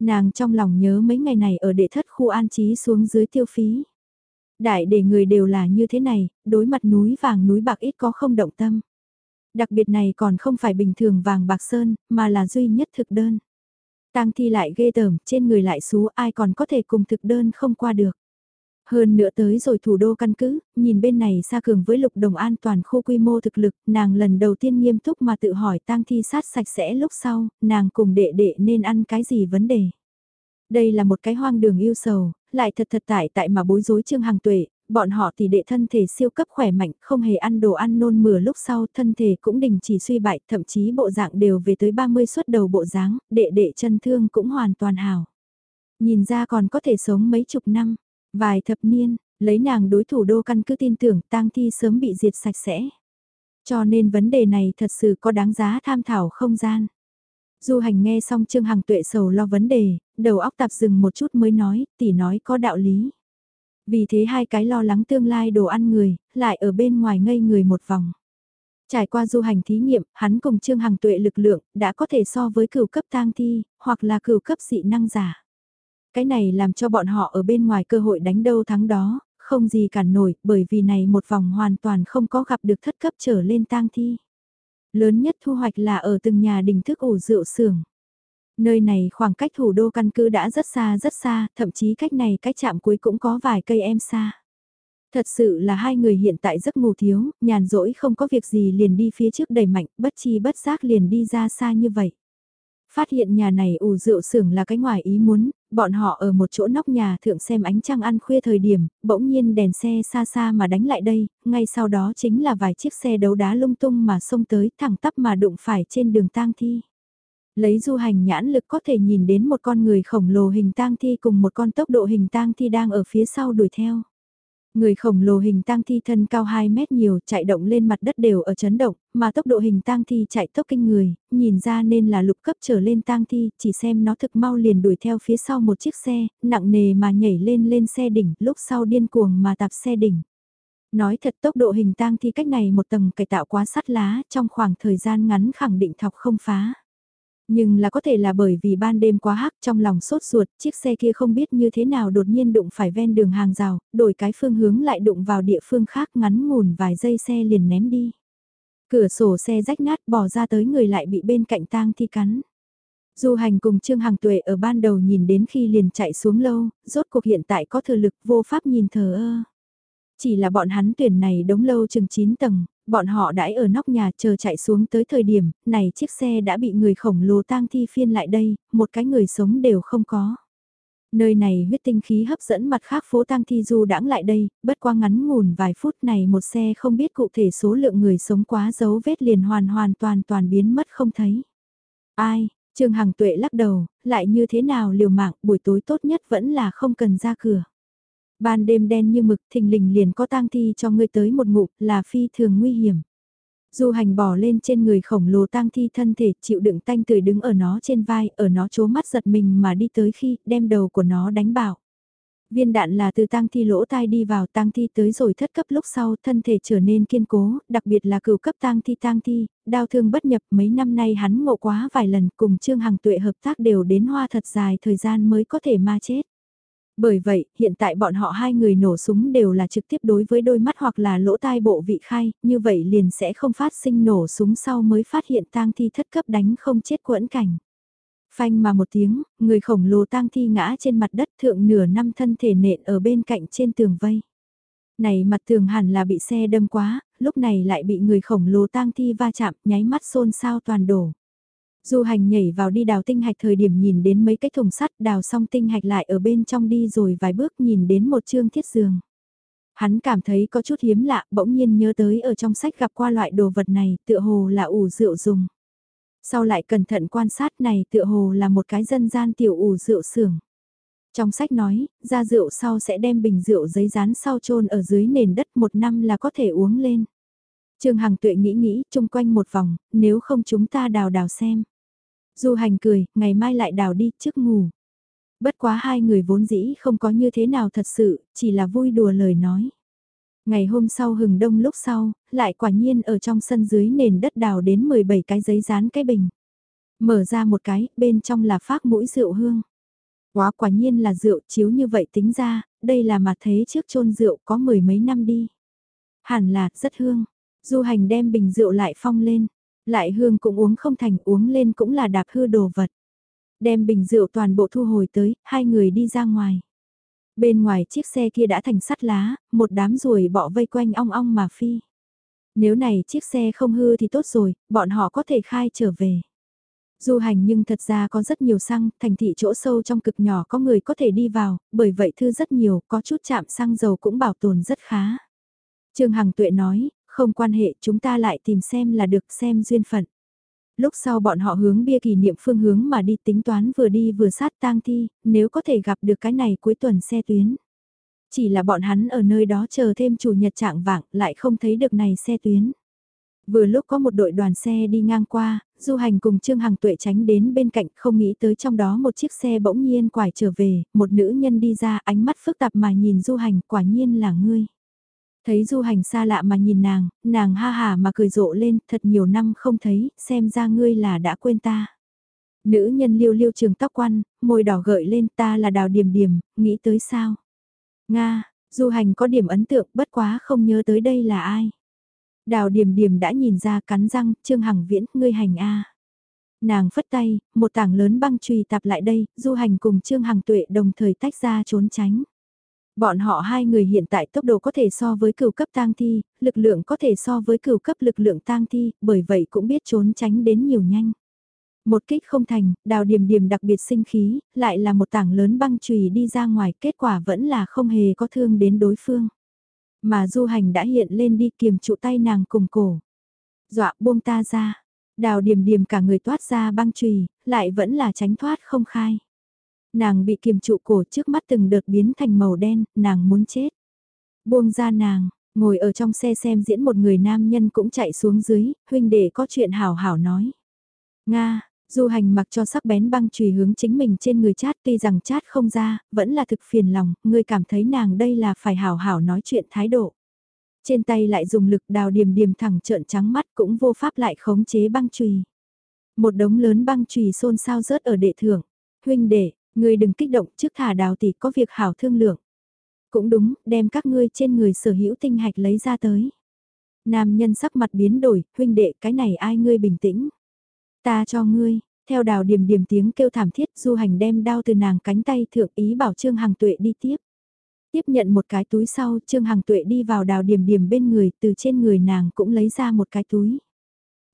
Nàng trong lòng nhớ mấy ngày này ở đệ thất khu an trí xuống dưới tiêu phí. Đại để người đều là như thế này, đối mặt núi vàng núi bạc ít có không động tâm. Đặc biệt này còn không phải bình thường vàng bạc sơn, mà là duy nhất thực đơn. Tang thi lại ghê tởm, trên người lại xú ai còn có thể cùng thực đơn không qua được. Hơn nữa tới rồi thủ đô căn cứ, nhìn bên này xa cường với lục đồng an toàn khu quy mô thực lực, nàng lần đầu tiên nghiêm túc mà tự hỏi tang thi sát sạch sẽ lúc sau, nàng cùng đệ đệ nên ăn cái gì vấn đề. Đây là một cái hoang đường yêu sầu, lại thật thật tại tại mà bối rối Trương Hằng Tuệ, bọn họ tỷ đệ thân thể siêu cấp khỏe mạnh, không hề ăn đồ ăn nôn mửa lúc sau, thân thể cũng đình chỉ suy bại, thậm chí bộ dạng đều về tới 30 suất đầu bộ dáng, đệ đệ chân thương cũng hoàn toàn hảo. Nhìn ra còn có thể sống mấy chục năm, vài thập niên, lấy nàng đối thủ đô căn cứ tin tưởng tang thi sớm bị diệt sạch sẽ. Cho nên vấn đề này thật sự có đáng giá tham thảo không gian. Du hành nghe xong Trương Hằng tuệ sầu lo vấn đề, đầu óc tạp dừng một chút mới nói, tỷ nói có đạo lý. Vì thế hai cái lo lắng tương lai đồ ăn người, lại ở bên ngoài ngây người một vòng. Trải qua du hành thí nghiệm, hắn cùng Trương Hằng tuệ lực lượng, đã có thể so với cửu cấp tang thi, hoặc là cửu cấp dị năng giả. Cái này làm cho bọn họ ở bên ngoài cơ hội đánh đâu thắng đó, không gì cản nổi, bởi vì này một vòng hoàn toàn không có gặp được thất cấp trở lên tang thi. Lớn nhất thu hoạch là ở từng nhà đình thức ủ rượu xưởng. Nơi này khoảng cách thủ đô căn cứ đã rất xa rất xa, thậm chí cách này cách chạm cuối cũng có vài cây em xa. Thật sự là hai người hiện tại giấc ngủ thiếu, nhàn rỗi không có việc gì liền đi phía trước đầy mạnh, bất chi bất giác liền đi ra xa như vậy. Phát hiện nhà này ủ rượu xưởng là cái ngoài ý muốn, bọn họ ở một chỗ nóc nhà thượng xem ánh trăng ăn khuya thời điểm, bỗng nhiên đèn xe xa xa mà đánh lại đây, ngay sau đó chính là vài chiếc xe đấu đá lung tung mà xông tới thẳng tắp mà đụng phải trên đường tang thi. Lấy du hành nhãn lực có thể nhìn đến một con người khổng lồ hình tang thi cùng một con tốc độ hình tang thi đang ở phía sau đuổi theo. Người khổng lồ hình tang thi thân cao 2 mét nhiều chạy động lên mặt đất đều ở chấn động, mà tốc độ hình tang thi chạy tốc kinh người, nhìn ra nên là lục cấp trở lên tang thi, chỉ xem nó thực mau liền đuổi theo phía sau một chiếc xe, nặng nề mà nhảy lên lên xe đỉnh, lúc sau điên cuồng mà tạp xe đỉnh. Nói thật tốc độ hình tang thi cách này một tầng cải tạo quá sắt lá, trong khoảng thời gian ngắn khẳng định thọc không phá. Nhưng là có thể là bởi vì ban đêm quá hắc trong lòng sốt ruột, chiếc xe kia không biết như thế nào đột nhiên đụng phải ven đường hàng rào, đổi cái phương hướng lại đụng vào địa phương khác ngắn ngủn vài giây xe liền ném đi. Cửa sổ xe rách nát bỏ ra tới người lại bị bên cạnh tang thi cắn. Du hành cùng Trương Hằng Tuệ ở ban đầu nhìn đến khi liền chạy xuống lâu, rốt cuộc hiện tại có thừa lực vô pháp nhìn thờ ơ. Chỉ là bọn hắn tuyển này đống lâu chừng 9 tầng, bọn họ đãi ở nóc nhà chờ chạy xuống tới thời điểm, này chiếc xe đã bị người khổng lồ tang thi phiên lại đây, một cái người sống đều không có. Nơi này huyết tinh khí hấp dẫn mặt khác phố tang thi du đãng lại đây, bất qua ngắn ngủn vài phút này một xe không biết cụ thể số lượng người sống quá dấu vết liền hoàn hoàn toàn toàn biến mất không thấy. Ai, Trương Hằng Tuệ lắc đầu, lại như thế nào liều mạng buổi tối tốt nhất vẫn là không cần ra cửa. Ban đêm đen như mực thình lình liền có tang thi cho ngươi tới một ngụm là phi thường nguy hiểm. Du hành bỏ lên trên người khổng lồ tang thi thân thể chịu đựng tanh tươi đứng ở nó trên vai, ở nó chố mắt giật mình mà đi tới khi đem đầu của nó đánh bảo. Viên đạn là từ tang thi lỗ tai đi vào tang thi tới rồi thất cấp lúc sau thân thể trở nên kiên cố, đặc biệt là cửu cấp tang thi tang thi, đau thương bất nhập mấy năm nay hắn ngộ quá vài lần cùng Trương Hằng Tuệ hợp tác đều đến hoa thật dài thời gian mới có thể ma chết. Bởi vậy, hiện tại bọn họ hai người nổ súng đều là trực tiếp đối với đôi mắt hoặc là lỗ tai bộ vị khai, như vậy liền sẽ không phát sinh nổ súng sau mới phát hiện tang thi thất cấp đánh không chết quẫn cảnh. Phanh mà một tiếng, người khổng lồ tang thi ngã trên mặt đất thượng nửa năm thân thể nện ở bên cạnh trên tường vây. Này mặt tường hẳn là bị xe đâm quá, lúc này lại bị người khổng lồ tang thi va chạm, nháy mắt xôn xao toàn đổ. Du hành nhảy vào đi đào tinh hạch thời điểm nhìn đến mấy cái thùng sắt đào xong tinh hạch lại ở bên trong đi rồi vài bước nhìn đến một chương thiết giường. Hắn cảm thấy có chút hiếm lạ, bỗng nhiên nhớ tới ở trong sách gặp qua loại đồ vật này, tựa hồ là ủ rượu dùng. Sau lại cẩn thận quan sát này tựa hồ là một cái dân gian tiểu ủ rượu xưởng. Trong sách nói, ra rượu sau sẽ đem bình rượu giấy rán sau chôn ở dưới nền đất một năm là có thể uống lên. Trương Hằng Tuệ nghĩ nghĩ, chung quanh một vòng, nếu không chúng ta đào đào xem. Du hành cười, ngày mai lại đào đi, trước ngủ. Bất quá hai người vốn dĩ không có như thế nào thật sự, chỉ là vui đùa lời nói. Ngày hôm sau hừng đông lúc sau, lại quả nhiên ở trong sân dưới nền đất đào đến 17 cái giấy dán cái bình. Mở ra một cái, bên trong là phát mũi rượu hương. Quá quả nhiên là rượu chiếu như vậy tính ra, đây là mặt thế trước chôn rượu có mười mấy năm đi. Hẳn là, rất hương. Du hành đem bình rượu lại phong lên, lại hương cũng uống không thành uống lên cũng là đạp hư đồ vật. Đem bình rượu toàn bộ thu hồi tới, hai người đi ra ngoài. Bên ngoài chiếc xe kia đã thành sắt lá, một đám ruồi bọ vây quanh ong ong mà phi. Nếu này chiếc xe không hư thì tốt rồi, bọn họ có thể khai trở về. Du hành nhưng thật ra có rất nhiều xăng, thành thị chỗ sâu trong cực nhỏ có người có thể đi vào, bởi vậy thư rất nhiều, có chút chạm xăng dầu cũng bảo tồn rất khá. Trương Hằng Tuệ nói, không quan hệ chúng ta lại tìm xem là được xem duyên phận. Lúc sau bọn họ hướng bia kỷ niệm phương hướng mà đi tính toán vừa đi vừa sát tang thi, nếu có thể gặp được cái này cuối tuần xe tuyến. Chỉ là bọn hắn ở nơi đó chờ thêm chủ nhật trạng vạng lại không thấy được này xe tuyến. Vừa lúc có một đội đoàn xe đi ngang qua, du hành cùng Trương Hằng Tuệ tránh đến bên cạnh không nghĩ tới trong đó một chiếc xe bỗng nhiên quải trở về, một nữ nhân đi ra ánh mắt phức tạp mà nhìn du hành quả nhiên là ngươi. Thấy du hành xa lạ mà nhìn nàng, nàng ha hà mà cười rộ lên, thật nhiều năm không thấy, xem ra ngươi là đã quên ta. Nữ nhân liêu liêu trường tóc quăn, môi đỏ gợi lên ta là đào điểm điểm, nghĩ tới sao? Nga, du hành có điểm ấn tượng bất quá không nhớ tới đây là ai. Đào điểm điểm đã nhìn ra cắn răng, Trương Hằng Viễn, ngươi hành a. Nàng phất tay, một tảng lớn băng trùy tạp lại đây, du hành cùng Trương Hằng Tuệ đồng thời tách ra trốn tránh. Bọn họ hai người hiện tại tốc độ có thể so với cửu cấp tang thi, lực lượng có thể so với cửu cấp lực lượng tang thi, bởi vậy cũng biết trốn tránh đến nhiều nhanh. Một kích không thành, đào điểm điểm đặc biệt sinh khí, lại là một tảng lớn băng chùy đi ra ngoài, kết quả vẫn là không hề có thương đến đối phương. Mà du hành đã hiện lên đi kiềm trụ tay nàng cùng cổ. Dọa buông ta ra, đào điểm điểm cả người toát ra băng chùy lại vẫn là tránh thoát không khai. Nàng bị kiềm trụ cổ trước mắt từng đợt biến thành màu đen, nàng muốn chết. Buông ra nàng, ngồi ở trong xe xem diễn một người nam nhân cũng chạy xuống dưới, huynh đệ có chuyện hảo hảo nói. Nga, Du hành mặc cho sắc bén băng chùy hướng chính mình trên người chát tuy rằng chát không ra, vẫn là thực phiền lòng, người cảm thấy nàng đây là phải hảo hảo nói chuyện thái độ. Trên tay lại dùng lực đào điểm điểm thẳng trợn trắng mắt cũng vô pháp lại khống chế băng chùy. Một đống lớn băng chùy xôn xao rớt ở đệ thưởng. Huynh đệ, ngươi đừng kích động trước thả đào tỷ có việc hảo thương lượng. Cũng đúng, đem các ngươi trên người sở hữu tinh hạch lấy ra tới. Nam nhân sắc mặt biến đổi, huynh đệ cái này ai ngươi bình tĩnh. Ta cho ngươi, theo đào điểm điểm tiếng kêu thảm thiết du hành đem đao từ nàng cánh tay thượng ý bảo Trương Hằng Tuệ đi tiếp. Tiếp nhận một cái túi sau Trương Hằng Tuệ đi vào đào điểm điểm bên người từ trên người nàng cũng lấy ra một cái túi.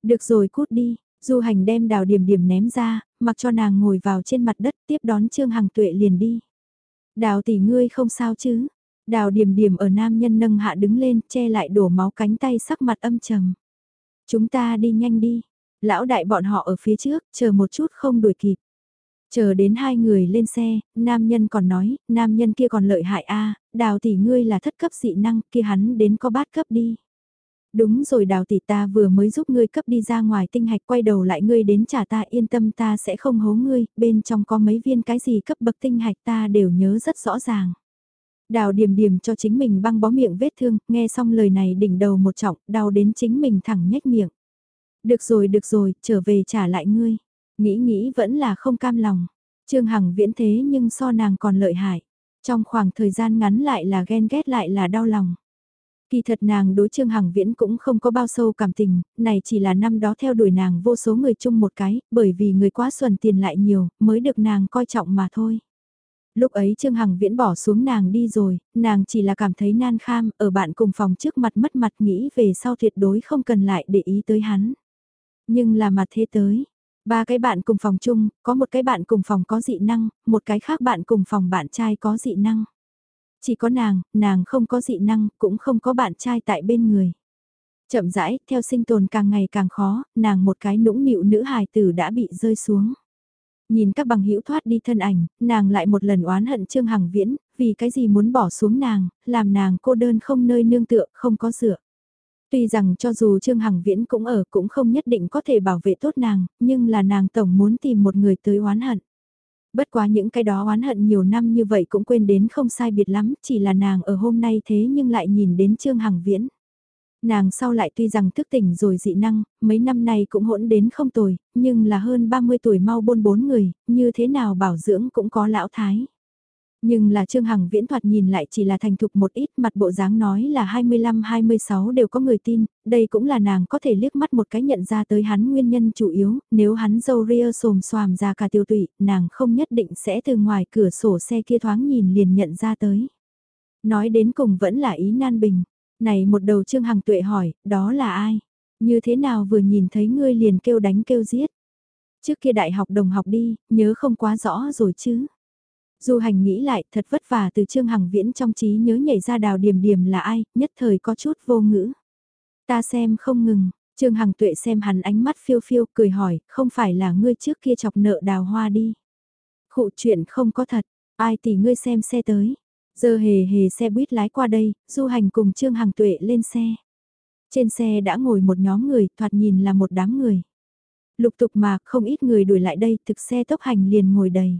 Được rồi cút đi, du hành đem đào điểm điểm ném ra, mặc cho nàng ngồi vào trên mặt đất tiếp đón Trương Hằng Tuệ liền đi. Đào tỷ ngươi không sao chứ? Đào điểm điểm ở nam nhân nâng hạ đứng lên che lại đổ máu cánh tay sắc mặt âm trầm. Chúng ta đi nhanh đi, Lão đại bọn họ ở phía trước, chờ một chút không đuổi kịp. Chờ đến hai người lên xe, nam nhân còn nói, nam nhân kia còn lợi hại a đào tỷ ngươi là thất cấp dị năng, kia hắn đến có bát cấp đi. Đúng rồi đào tỷ ta vừa mới giúp ngươi cấp đi ra ngoài tinh hạch quay đầu lại ngươi đến trả ta yên tâm ta sẽ không hố ngươi, bên trong có mấy viên cái gì cấp bậc tinh hạch ta đều nhớ rất rõ ràng. Đào điểm điểm cho chính mình băng bó miệng vết thương, nghe xong lời này đỉnh đầu một trọng, đau đến chính mình thẳng nhếch miệng. Được rồi được rồi, trở về trả lại ngươi. Nghĩ nghĩ vẫn là không cam lòng. Trương Hằng viễn thế nhưng so nàng còn lợi hại. Trong khoảng thời gian ngắn lại là ghen ghét lại là đau lòng. Kỳ thật nàng đối Trương Hằng Viễn cũng không có bao sâu cảm tình, này chỉ là năm đó theo đuổi nàng vô số người chung một cái, bởi vì người quá xuẩn tiền lại nhiều, mới được nàng coi trọng mà thôi. Lúc ấy Trương Hằng Viễn bỏ xuống nàng đi rồi, nàng chỉ là cảm thấy nan kham, ở bạn cùng phòng trước mặt mất mặt nghĩ về sau tuyệt đối không cần lại để ý tới hắn. Nhưng là mặt thế tới. Ba cái bạn cùng phòng chung, có một cái bạn cùng phòng có dị năng, một cái khác bạn cùng phòng bạn trai có dị năng. Chỉ có nàng, nàng không có dị năng, cũng không có bạn trai tại bên người. Chậm rãi, theo sinh tồn càng ngày càng khó, nàng một cái nũng nịu nữ hài tử đã bị rơi xuống. Nhìn các bằng hữu thoát đi thân ảnh, nàng lại một lần oán hận Trương Hằng Viễn, vì cái gì muốn bỏ xuống nàng, làm nàng cô đơn không nơi nương tựa, không có dựa. Tuy rằng cho dù Trương Hằng Viễn cũng ở cũng không nhất định có thể bảo vệ tốt nàng, nhưng là nàng tổng muốn tìm một người tới oán hận. Bất quá những cái đó oán hận nhiều năm như vậy cũng quên đến không sai biệt lắm, chỉ là nàng ở hôm nay thế nhưng lại nhìn đến Trương Hằng Viễn. Nàng sau lại tuy rằng thức tỉnh rồi dị năng, mấy năm nay cũng hỗn đến không tồi, nhưng là hơn 30 tuổi mau buôn bốn người, như thế nào bảo dưỡng cũng có lão thái. Nhưng là Trương Hằng viễn thoạt nhìn lại chỉ là thành thục một ít mặt bộ dáng nói là 25-26 đều có người tin, đây cũng là nàng có thể liếc mắt một cái nhận ra tới hắn nguyên nhân chủ yếu, nếu hắn dâu ria xồm xoàm ra cả tiêu tụy, nàng không nhất định sẽ từ ngoài cửa sổ xe kia thoáng nhìn liền nhận ra tới. Nói đến cùng vẫn là ý nan bình, này một đầu Trương Hằng tuệ hỏi, đó là ai? Như thế nào vừa nhìn thấy ngươi liền kêu đánh kêu giết? Trước kia đại học đồng học đi, nhớ không quá rõ rồi chứ. Du hành nghĩ lại, thật vất vả từ Trương Hằng Viễn trong trí nhớ nhảy ra đào điểm điểm là ai, nhất thời có chút vô ngữ. Ta xem không ngừng, Trương Hằng Tuệ xem hắn ánh mắt phiêu phiêu cười hỏi, không phải là ngươi trước kia chọc nợ đào hoa đi. Khụ chuyện không có thật, ai tỷ ngươi xem xe tới. Giờ hề hề xe buýt lái qua đây, du hành cùng Trương Hằng Tuệ lên xe. Trên xe đã ngồi một nhóm người, thoạt nhìn là một đám người. Lục tục mà, không ít người đuổi lại đây, thực xe tốc hành liền ngồi đầy.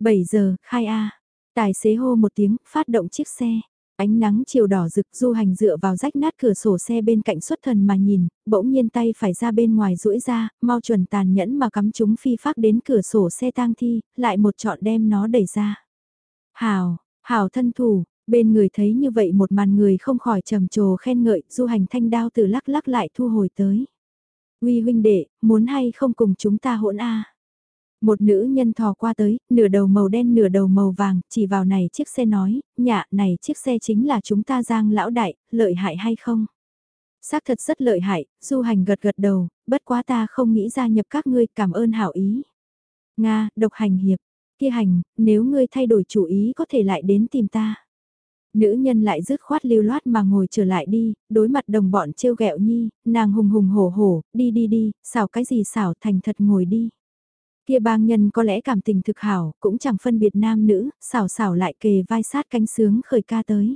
7 giờ, khai A. Tài xế hô một tiếng, phát động chiếc xe. Ánh nắng chiều đỏ rực du hành dựa vào rách nát cửa sổ xe bên cạnh xuất thần mà nhìn, bỗng nhiên tay phải ra bên ngoài duỗi ra, mau chuẩn tàn nhẫn mà cắm chúng phi phát đến cửa sổ xe tang thi, lại một trọn đem nó đẩy ra. Hào, hào thân thủ, bên người thấy như vậy một màn người không khỏi trầm trồ khen ngợi, du hành thanh đao từ lắc lắc lại thu hồi tới. Uy huynh đệ, muốn hay không cùng chúng ta hỗn a một nữ nhân thò qua tới, nửa đầu màu đen nửa đầu màu vàng, chỉ vào này chiếc xe nói, nhạ này chiếc xe chính là chúng ta giang lão đại, lợi hại hay không? Xác thật rất lợi hại, du hành gật gật đầu, bất quá ta không nghĩ gia nhập các ngươi cảm ơn hảo ý. Nga, độc hành hiệp, kia hành, nếu ngươi thay đổi chủ ý có thể lại đến tìm ta. Nữ nhân lại dứt khoát lưu loát mà ngồi trở lại đi, đối mặt đồng bọn trêu ghẹo nhi, nàng hùng hùng hổ hổ, đi đi đi, xảo cái gì xảo thành thật ngồi đi. Kia bang nhân có lẽ cảm tình thực hảo, cũng chẳng phân biệt nam nữ, xảo xảo lại kề vai sát cánh sướng khởi ca tới.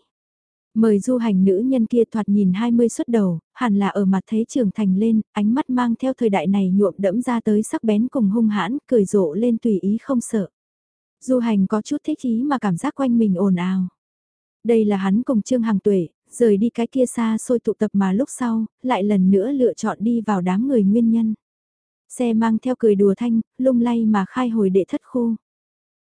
Mời du hành nữ nhân kia thoạt nhìn 20 xuất đầu, hẳn là ở mặt thấy trưởng thành lên, ánh mắt mang theo thời đại này nhuộm đẫm ra tới sắc bén cùng hung hãn, cười rộ lên tùy ý không sợ. Du hành có chút thích ý mà cảm giác quanh mình ồn ào. Đây là hắn cùng Trương Hằng Tuệ, rời đi cái kia xa xôi tụ tập mà lúc sau, lại lần nữa lựa chọn đi vào đám người nguyên nhân. Xe mang theo cười đùa thanh, lung lay mà khai hồi đệ thất khu.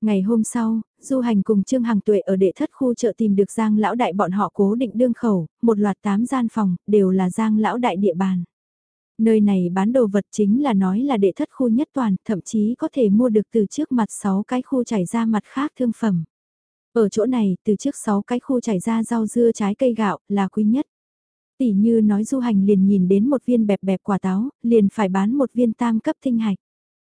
Ngày hôm sau, du hành cùng Trương Hằng Tuệ ở đệ thất khu chợ tìm được Giang Lão Đại bọn họ cố định đương khẩu, một loạt tám gian phòng, đều là Giang Lão Đại địa bàn. Nơi này bán đồ vật chính là nói là đệ thất khu nhất toàn, thậm chí có thể mua được từ trước mặt 6 cái khu chảy ra mặt khác thương phẩm. Ở chỗ này, từ trước 6 cái khu chảy ra rau dưa trái cây gạo, là quý nhất. Tỷ như nói du hành liền nhìn đến một viên bẹp bẹp quả táo, liền phải bán một viên tam cấp tinh hạch.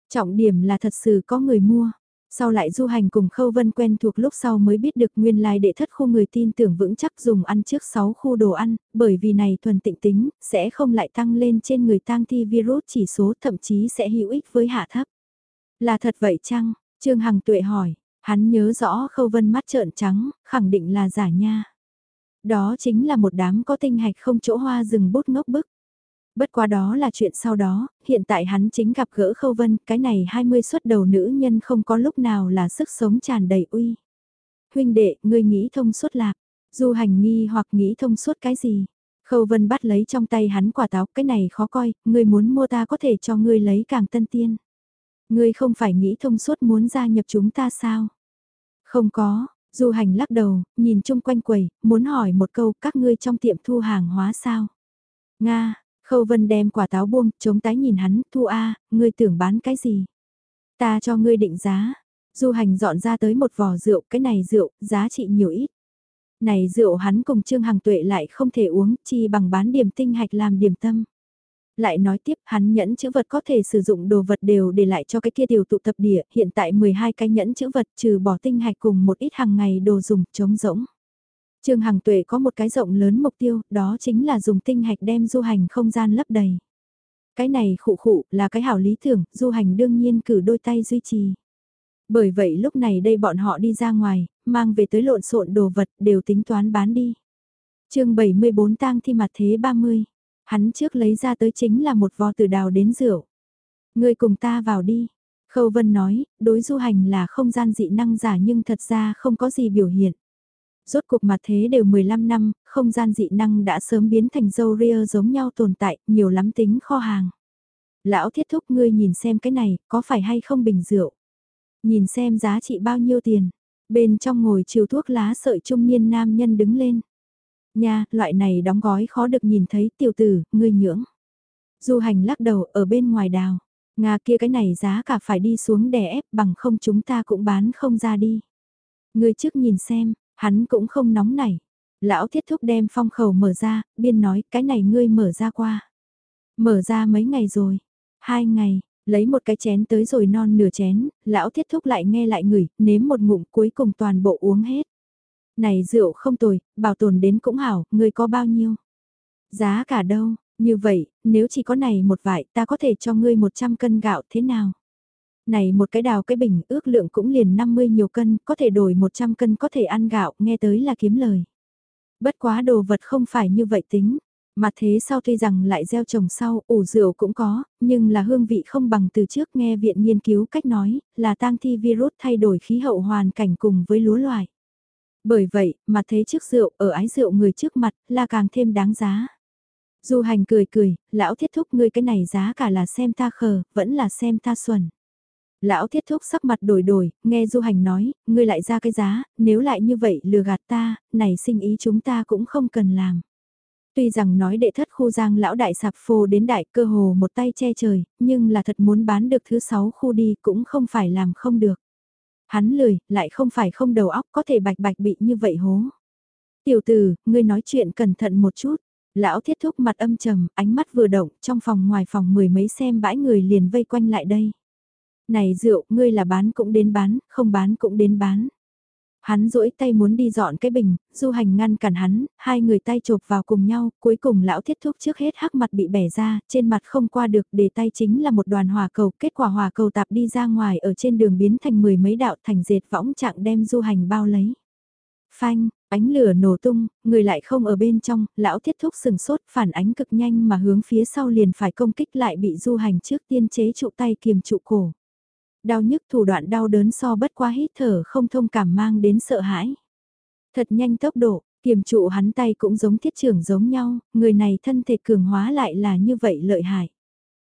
Trọng điểm là thật sự có người mua. Sau lại du hành cùng Khâu Vân quen thuộc lúc sau mới biết được nguyên lai đệ thất khu người tin tưởng vững chắc dùng ăn trước 6 khu đồ ăn, bởi vì này thuần tịnh tính, sẽ không lại tăng lên trên người tang thi virus chỉ số thậm chí sẽ hữu ích với hạ thấp. Là thật vậy chăng? Trương Hằng tuệ hỏi, hắn nhớ rõ Khâu Vân mắt trợn trắng, khẳng định là giả nha. Đó chính là một đám có tinh hạch không chỗ hoa rừng bút ngốc bức. Bất quá đó là chuyện sau đó, hiện tại hắn chính gặp gỡ Khâu Vân, cái này 20 xuất đầu nữ nhân không có lúc nào là sức sống tràn đầy uy. Huynh đệ, ngươi nghĩ thông suốt lạc, du hành nghi hoặc nghĩ thông suốt cái gì? Khâu Vân bắt lấy trong tay hắn quả táo, cái này khó coi, ngươi muốn mua ta có thể cho ngươi lấy càng tân tiên. Ngươi không phải nghĩ thông suốt muốn gia nhập chúng ta sao? Không có, Du hành lắc đầu, nhìn chung quanh quầy, muốn hỏi một câu các ngươi trong tiệm thu hàng hóa sao? Nga, Khâu Vân đem quả táo buông, chống tái nhìn hắn, thu A, ngươi tưởng bán cái gì? Ta cho ngươi định giá. Du hành dọn ra tới một vò rượu, cái này rượu, giá trị nhiều ít. Này rượu hắn cùng Trương Hằng Tuệ lại không thể uống, chi bằng bán điểm tinh hạch làm điểm tâm. Lại nói tiếp hắn nhẫn chữ vật có thể sử dụng đồ vật đều để lại cho cái kia tiểu tụ tập địa, hiện tại 12 cái nhẫn chữ vật trừ bỏ tinh hạch cùng một ít hàng ngày đồ dùng trống rỗng. Trương Hằng Tuệ có một cái rộng lớn mục tiêu, đó chính là dùng tinh hạch đem du hành không gian lấp đầy. Cái này khụ khụ là cái hảo lý tưởng, du hành đương nhiên cử đôi tay duy trì. Bởi vậy lúc này đây bọn họ đi ra ngoài, mang về tới lộn xộn đồ vật đều tính toán bán đi. chương 74 tang thi mặt thế 30 hắn trước lấy ra tới chính là một vò từ đào đến rượu. Người cùng ta vào đi. Khâu Vân nói, đối du hành là không gian dị năng giả nhưng thật ra không có gì biểu hiện. Rốt cuộc mặt thế đều 15 năm, không gian dị năng đã sớm biến thành dâu ria giống nhau tồn tại, nhiều lắm tính kho hàng. Lão thiết thúc ngươi nhìn xem cái này, có phải hay không bình rượu? Nhìn xem giá trị bao nhiêu tiền. Bên trong ngồi chiều thuốc lá sợi trung niên nam nhân đứng lên. Nha, loại này đóng gói khó được nhìn thấy tiểu tử, ngươi nhưỡng. Du hành lắc đầu ở bên ngoài đào. Nga kia cái này giá cả phải đi xuống đè ép bằng không chúng ta cũng bán không ra đi. Ngươi trước nhìn xem, hắn cũng không nóng nảy. Lão thiết thúc đem phong khẩu mở ra, biên nói cái này ngươi mở ra qua. Mở ra mấy ngày rồi? Hai ngày, Lấy một cái chén tới rồi non nửa chén, lão thiết thúc lại nghe lại ngửi, nếm một ngụm cuối cùng toàn bộ uống hết. Này rượu không tồi, bảo tồn đến cũng hảo, người có bao nhiêu? Giá cả đâu, như vậy, nếu chỉ có này một vải ta có thể cho ngươi 100 cân gạo thế nào? Này một cái đào cái bình ước lượng cũng liền 50 nhiều cân, có thể đổi 100 cân có thể ăn gạo, nghe tới là kiếm lời. Bất quá đồ vật không phải như vậy tính, mà thế sau tuy rằng lại gieo trồng sau, ủ rượu cũng có, nhưng là hương vị không bằng từ trước nghe viện nghiên cứu cách nói, là tang thi virus thay đổi khí hậu hoàn cảnh cùng với lúa loài. Bởi vậy, mà thế trước rượu ở ái rượu người trước mặt là càng thêm đáng giá. Du hành cười cười, lão thiết thúc ngươi cái này giá cả là xem ta khờ, vẫn là xem ta xuẩn. Lão thiết thúc sắc mặt đổi đổi, nghe du hành nói, ngươi lại ra cái giá, nếu lại như vậy lừa gạt ta, này sinh ý chúng ta cũng không cần làm. Tuy rằng nói đệ thất khu giang lão đại sạp phô đến đại cơ hồ một tay che trời, nhưng là thật muốn bán được thứ sáu khu đi cũng không phải làm không được. Hắn lười, lại không phải không đầu óc có thể bạch bạch bị như vậy hố. Tiểu tử, ngươi nói chuyện cẩn thận một chút. Lão thiết thúc mặt âm trầm, ánh mắt vừa động, trong phòng ngoài phòng mười mấy xem bãi người liền vây quanh lại đây. Này rượu, ngươi là bán cũng đến bán, không bán cũng đến bán. Hắn duỗi tay muốn đi dọn cái bình, du hành ngăn cản hắn, hai người tay chộp vào cùng nhau, cuối cùng lão thiết thúc trước hết hắc mặt bị bẻ ra, trên mặt không qua được để tay chính là một đoàn hòa cầu, kết quả hòa cầu tạp đi ra ngoài ở trên đường biến thành mười mấy đạo thành dệt võng trạng đem du hành bao lấy. Phanh, ánh lửa nổ tung, người lại không ở bên trong, lão thiết thúc sừng sốt phản ánh cực nhanh mà hướng phía sau liền phải công kích lại bị du hành trước tiên chế trụ tay kiềm trụ cổ. Đau nhức thủ đoạn đau đớn so bất quá hít thở không thông cảm mang đến sợ hãi. Thật nhanh tốc độ, kiềm trụ hắn tay cũng giống thiết trưởng giống nhau, người này thân thể cường hóa lại là như vậy lợi hại.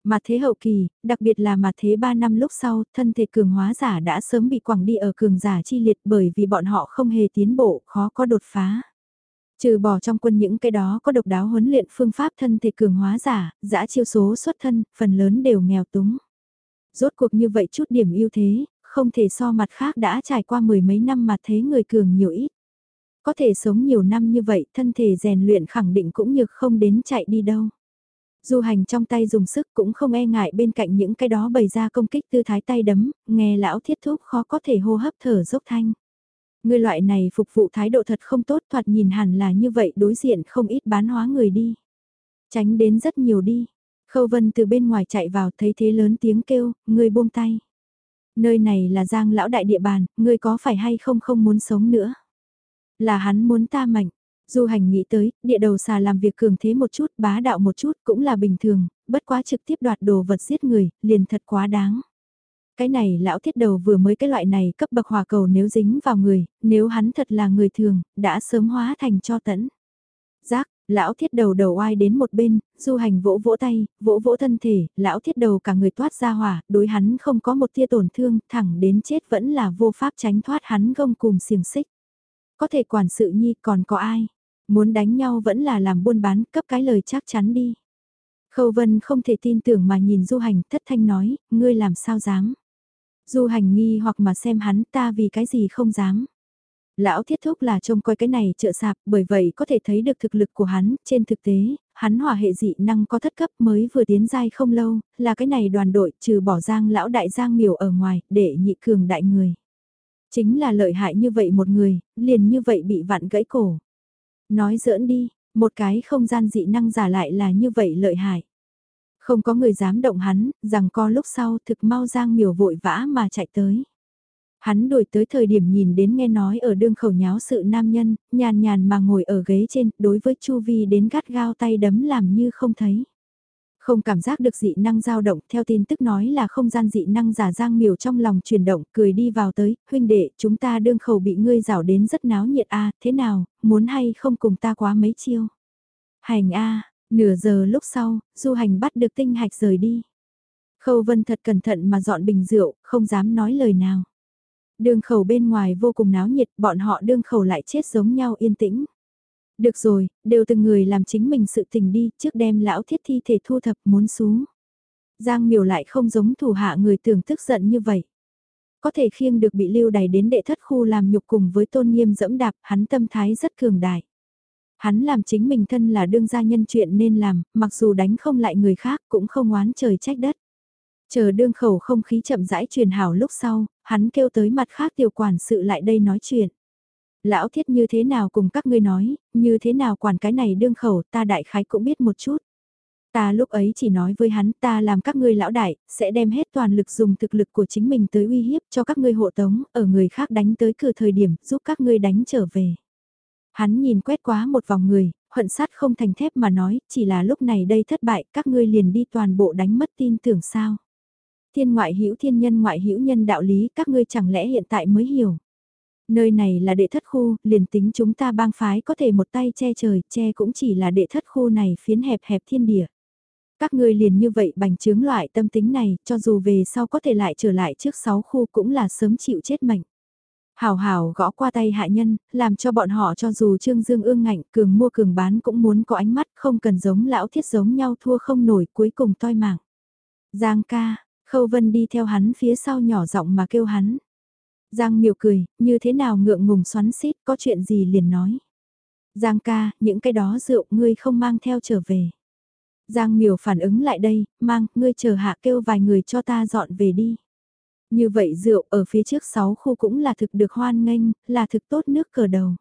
Mà thế hậu kỳ, đặc biệt là mà thế 3 năm lúc sau, thân thể cường hóa giả đã sớm bị quẳng đi ở cường giả chi liệt bởi vì bọn họ không hề tiến bộ, khó có đột phá. Trừ bỏ trong quân những cái đó có độc đáo huấn luyện phương pháp thân thể cường hóa giả, giã chiêu số xuất thân, phần lớn đều nghèo túng. Rốt cuộc như vậy chút điểm ưu thế, không thể so mặt khác đã trải qua mười mấy năm mà thế người cường nhiều ít. Có thể sống nhiều năm như vậy, thân thể rèn luyện khẳng định cũng nhược không đến chạy đi đâu. Du hành trong tay dùng sức cũng không e ngại bên cạnh những cái đó bày ra công kích tư thái tay đấm, nghe lão thiết thúc khó có thể hô hấp thở dốc thanh. Người loại này phục vụ thái độ thật không tốt thoạt nhìn hẳn là như vậy đối diện không ít bán hóa người đi. Tránh đến rất nhiều đi, Khâu Vân từ bên ngoài chạy vào thấy thế lớn tiếng kêu, ngươi buông tay. Nơi này là giang lão đại địa bàn, ngươi có phải hay không không muốn sống nữa. Là hắn muốn ta mạnh. Du hành nghĩ tới, địa đầu xà làm việc cường thế một chút, bá đạo một chút, cũng là bình thường, bất quá trực tiếp đoạt đồ vật giết người, liền thật quá đáng. Cái này lão thiết đầu vừa mới cái loại này cấp bậc hòa cầu nếu dính vào người, nếu hắn thật là người thường, đã sớm hóa thành cho tẫn. Giác, Lão thiết đầu đầu oai đến một bên, du hành vỗ vỗ tay, vỗ vỗ thân thể, lão thiết đầu cả người toát ra hỏa, đối hắn không có một tia tổn thương, thẳng đến chết vẫn là vô pháp tránh thoát hắn gông cùng xiềng xích. Có thể quản sự nhi còn có ai? Muốn đánh nhau vẫn là làm buôn bán, cấp cái lời chắc chắn đi. Khâu Vân không thể tin tưởng mà nhìn Du Hành thất thanh nói, ngươi làm sao dám. Du Hành nghi hoặc mà xem hắn ta vì cái gì không dám. Lão thiết thúc là trông coi cái này trợ sạp, bởi vậy có thể thấy được thực lực của hắn, trên thực tế, hắn hỏa hệ dị năng có thất cấp mới vừa tiến giai không lâu, là cái này đoàn đội trừ bỏ giang lão đại giang miểu ở ngoài, để nhị cường đại người. Chính là lợi hại như vậy một người, liền như vậy bị vặn gãy cổ. Nói giỡn đi, một cái không gian dị năng giả lại là như vậy lợi hại. Không có người dám động hắn, rằng co lúc sau thực mau giang miểu vội vã mà chạy tới. Hắn đuổi tới thời điểm nhìn đến nghe nói ở đương khẩu nháo sự nam nhân, nhàn nhàn mà ngồi ở ghế trên, đối với Chu Vi đến gắt gao tay đấm làm như không thấy. Không cảm giác được dị năng dao động, theo tin tức nói là không gian dị năng giả giang miều trong lòng chuyển động, cười đi vào tới, huynh đệ, chúng ta đương khẩu bị ngươi rảo đến rất náo nhiệt a thế nào, muốn hay không cùng ta quá mấy chiêu. Hành a nửa giờ lúc sau, du hành bắt được tinh hạch rời đi. Khâu vân thật cẩn thận mà dọn bình rượu, không dám nói lời nào. Đường khẩu bên ngoài vô cùng náo nhiệt, bọn họ đương khẩu lại chết giống nhau yên tĩnh. Được rồi, đều từng người làm chính mình sự tình đi, trước đem lão thiết thi thể thu thập muốn xuống. Giang miều lại không giống thủ hạ người tưởng tức giận như vậy. Có thể khiêng được bị lưu đày đến đệ thất khu làm nhục cùng với tôn nghiêm dẫm đạp, hắn tâm thái rất cường đại. Hắn làm chính mình thân là đương gia nhân chuyện nên làm, mặc dù đánh không lại người khác cũng không oán trời trách đất. Chờ đương khẩu không khí chậm rãi truyền hảo lúc sau, hắn kêu tới mặt khác tiểu quản sự lại đây nói chuyện. Lão thiết như thế nào cùng các ngươi nói, như thế nào quản cái này đương khẩu ta đại khái cũng biết một chút. Ta lúc ấy chỉ nói với hắn ta làm các ngươi lão đại, sẽ đem hết toàn lực dùng thực lực của chính mình tới uy hiếp cho các ngươi hộ tống, ở người khác đánh tới cửa thời điểm giúp các ngươi đánh trở về. Hắn nhìn quét quá một vòng người, hận sát không thành thép mà nói, chỉ là lúc này đây thất bại, các ngươi liền đi toàn bộ đánh mất tin tưởng sao. Thiên ngoại hữu thiên nhân ngoại hữu nhân đạo lý, các ngươi chẳng lẽ hiện tại mới hiểu. Nơi này là đệ thất khu, liền tính chúng ta bang phái có thể một tay che trời, che cũng chỉ là đệ thất khu này phiến hẹp hẹp thiên địa. Các ngươi liền như vậy bành trướng loại tâm tính này, cho dù về sau có thể lại trở lại trước sáu khu cũng là sớm chịu chết mệnh. hào hào gõ qua tay hạ nhân, làm cho bọn họ cho dù Trương Dương ương ngạnh, cường mua cường bán cũng muốn có ánh mắt, không cần giống lão thiết giống nhau thua không nổi cuối cùng toi mạng. Giang ca, Khâu Vân đi theo hắn phía sau nhỏ giọng mà kêu hắn. Giang miều cười, như thế nào ngượng ngùng xoắn xít, có chuyện gì liền nói. Giang ca, những cái đó rượu ngươi không mang theo trở về. Giang miều phản ứng lại đây, mang, ngươi chờ hạ kêu vài người cho ta dọn về đi. Như vậy rượu ở phía trước 6 khu cũng là thực được hoan nghênh, là thực tốt nước cờ đầu.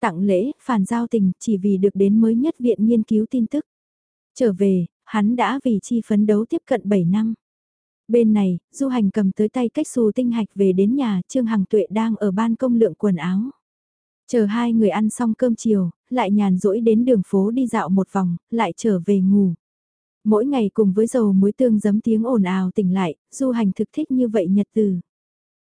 Tặng lễ, phản giao tình, chỉ vì được đến mới nhất viện nghiên cứu tin tức. Trở về, hắn đã vì chi phấn đấu tiếp cận 7 năm. Bên này, du hành cầm tới tay cách xù tinh hạch về đến nhà, Trương Hằng Tuệ đang ở ban công lượng quần áo. Chờ hai người ăn xong cơm chiều, lại nhàn rỗi đến đường phố đi dạo một vòng, lại trở về ngủ. Mỗi ngày cùng với dầu muối tương giấm tiếng ồn ào tỉnh lại, du hành thực thích như vậy nhật từ.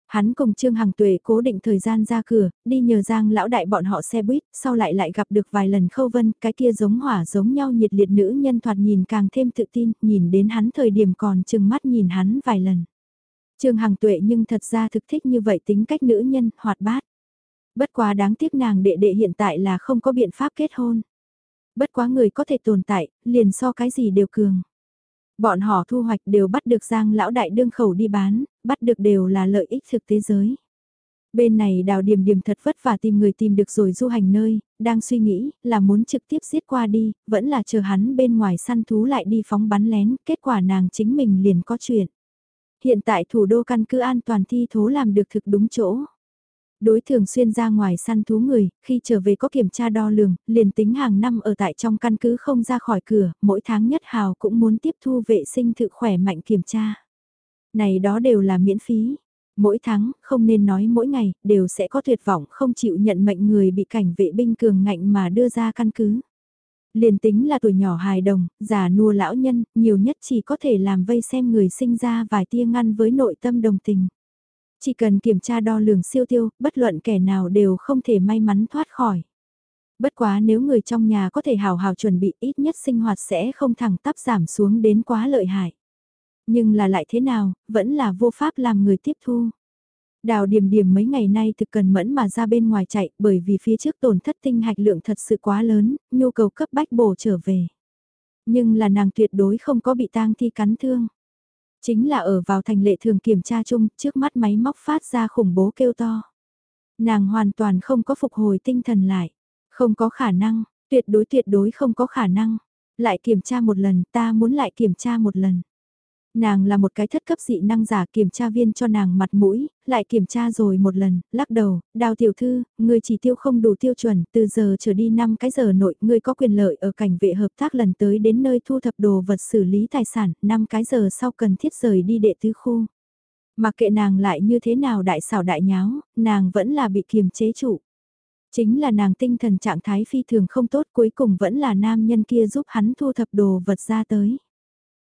Hắn cùng Trương Hằng Tuệ cố định thời gian ra cửa, đi nhờ Giang lão đại bọn họ xe buýt, sau lại lại gặp được vài lần khâu vân, cái kia giống hỏa giống nhau nhiệt liệt nữ nhân thoạt nhìn càng thêm tự tin, nhìn đến hắn thời điểm còn chừng mắt nhìn hắn vài lần. Trương Hằng Tuệ nhưng thật ra thực thích như vậy tính cách nữ nhân, hoạt bát. Bất quá đáng tiếc nàng đệ đệ hiện tại là không có biện pháp kết hôn. Bất quá người có thể tồn tại, liền so cái gì đều cường. Bọn họ thu hoạch đều bắt được Giang lão đại đương khẩu đi bán, bắt được đều là lợi ích thực tế giới. Bên này đào điểm điểm thật vất vả tìm người tìm được rồi du hành nơi, đang suy nghĩ là muốn trực tiếp giết qua đi, vẫn là chờ hắn bên ngoài săn thú lại đi phóng bắn lén, kết quả nàng chính mình liền có chuyện. Hiện tại thủ đô căn cứ an toàn thi thố làm được thực đúng chỗ. Đối thường xuyên ra ngoài săn thú người, khi trở về có kiểm tra đo lường, liền tính hàng năm ở tại trong căn cứ không ra khỏi cửa, mỗi tháng nhất hào cũng muốn tiếp thu vệ sinh thực khỏe mạnh kiểm tra. Này đó đều là miễn phí. Mỗi tháng, không nên nói mỗi ngày, đều sẽ có tuyệt vọng không chịu nhận mệnh người bị cảnh vệ binh cường ngạnh mà đưa ra căn cứ. Liền tính là tuổi nhỏ hài đồng, già nua lão nhân, nhiều nhất chỉ có thể làm vây xem người sinh ra vài tia ngăn với nội tâm đồng tình. Chỉ cần kiểm tra đo lường siêu tiêu, bất luận kẻ nào đều không thể may mắn thoát khỏi. Bất quá nếu người trong nhà có thể hào hào chuẩn bị ít nhất sinh hoạt sẽ không thẳng tắp giảm xuống đến quá lợi hại. Nhưng là lại thế nào, vẫn là vô pháp làm người tiếp thu. Đào điểm điểm mấy ngày nay thực cần mẫn mà ra bên ngoài chạy bởi vì phía trước tổn thất tinh hạch lượng thật sự quá lớn, nhu cầu cấp bách bổ trở về. Nhưng là nàng tuyệt đối không có bị tang thi cắn thương. Chính là ở vào thành lệ thường kiểm tra chung, trước mắt máy móc phát ra khủng bố kêu to. Nàng hoàn toàn không có phục hồi tinh thần lại. Không có khả năng, tuyệt đối tuyệt đối không có khả năng. Lại kiểm tra một lần, ta muốn lại kiểm tra một lần. Nàng là một cái thất cấp dị năng giả kiểm tra viên cho nàng mặt mũi, lại kiểm tra rồi một lần, lắc đầu, đào tiểu thư, người chỉ tiêu không đủ tiêu chuẩn, từ giờ trở đi 5 cái giờ nội, người có quyền lợi ở cảnh vệ hợp tác lần tới đến nơi thu thập đồ vật xử lý tài sản, 5 cái giờ sau cần thiết rời đi đệ tứ khu. Mặc kệ nàng lại như thế nào đại xảo đại nháo, nàng vẫn là bị kiềm chế trụ. Chính là nàng tinh thần trạng thái phi thường không tốt cuối cùng vẫn là nam nhân kia giúp hắn thu thập đồ vật ra tới.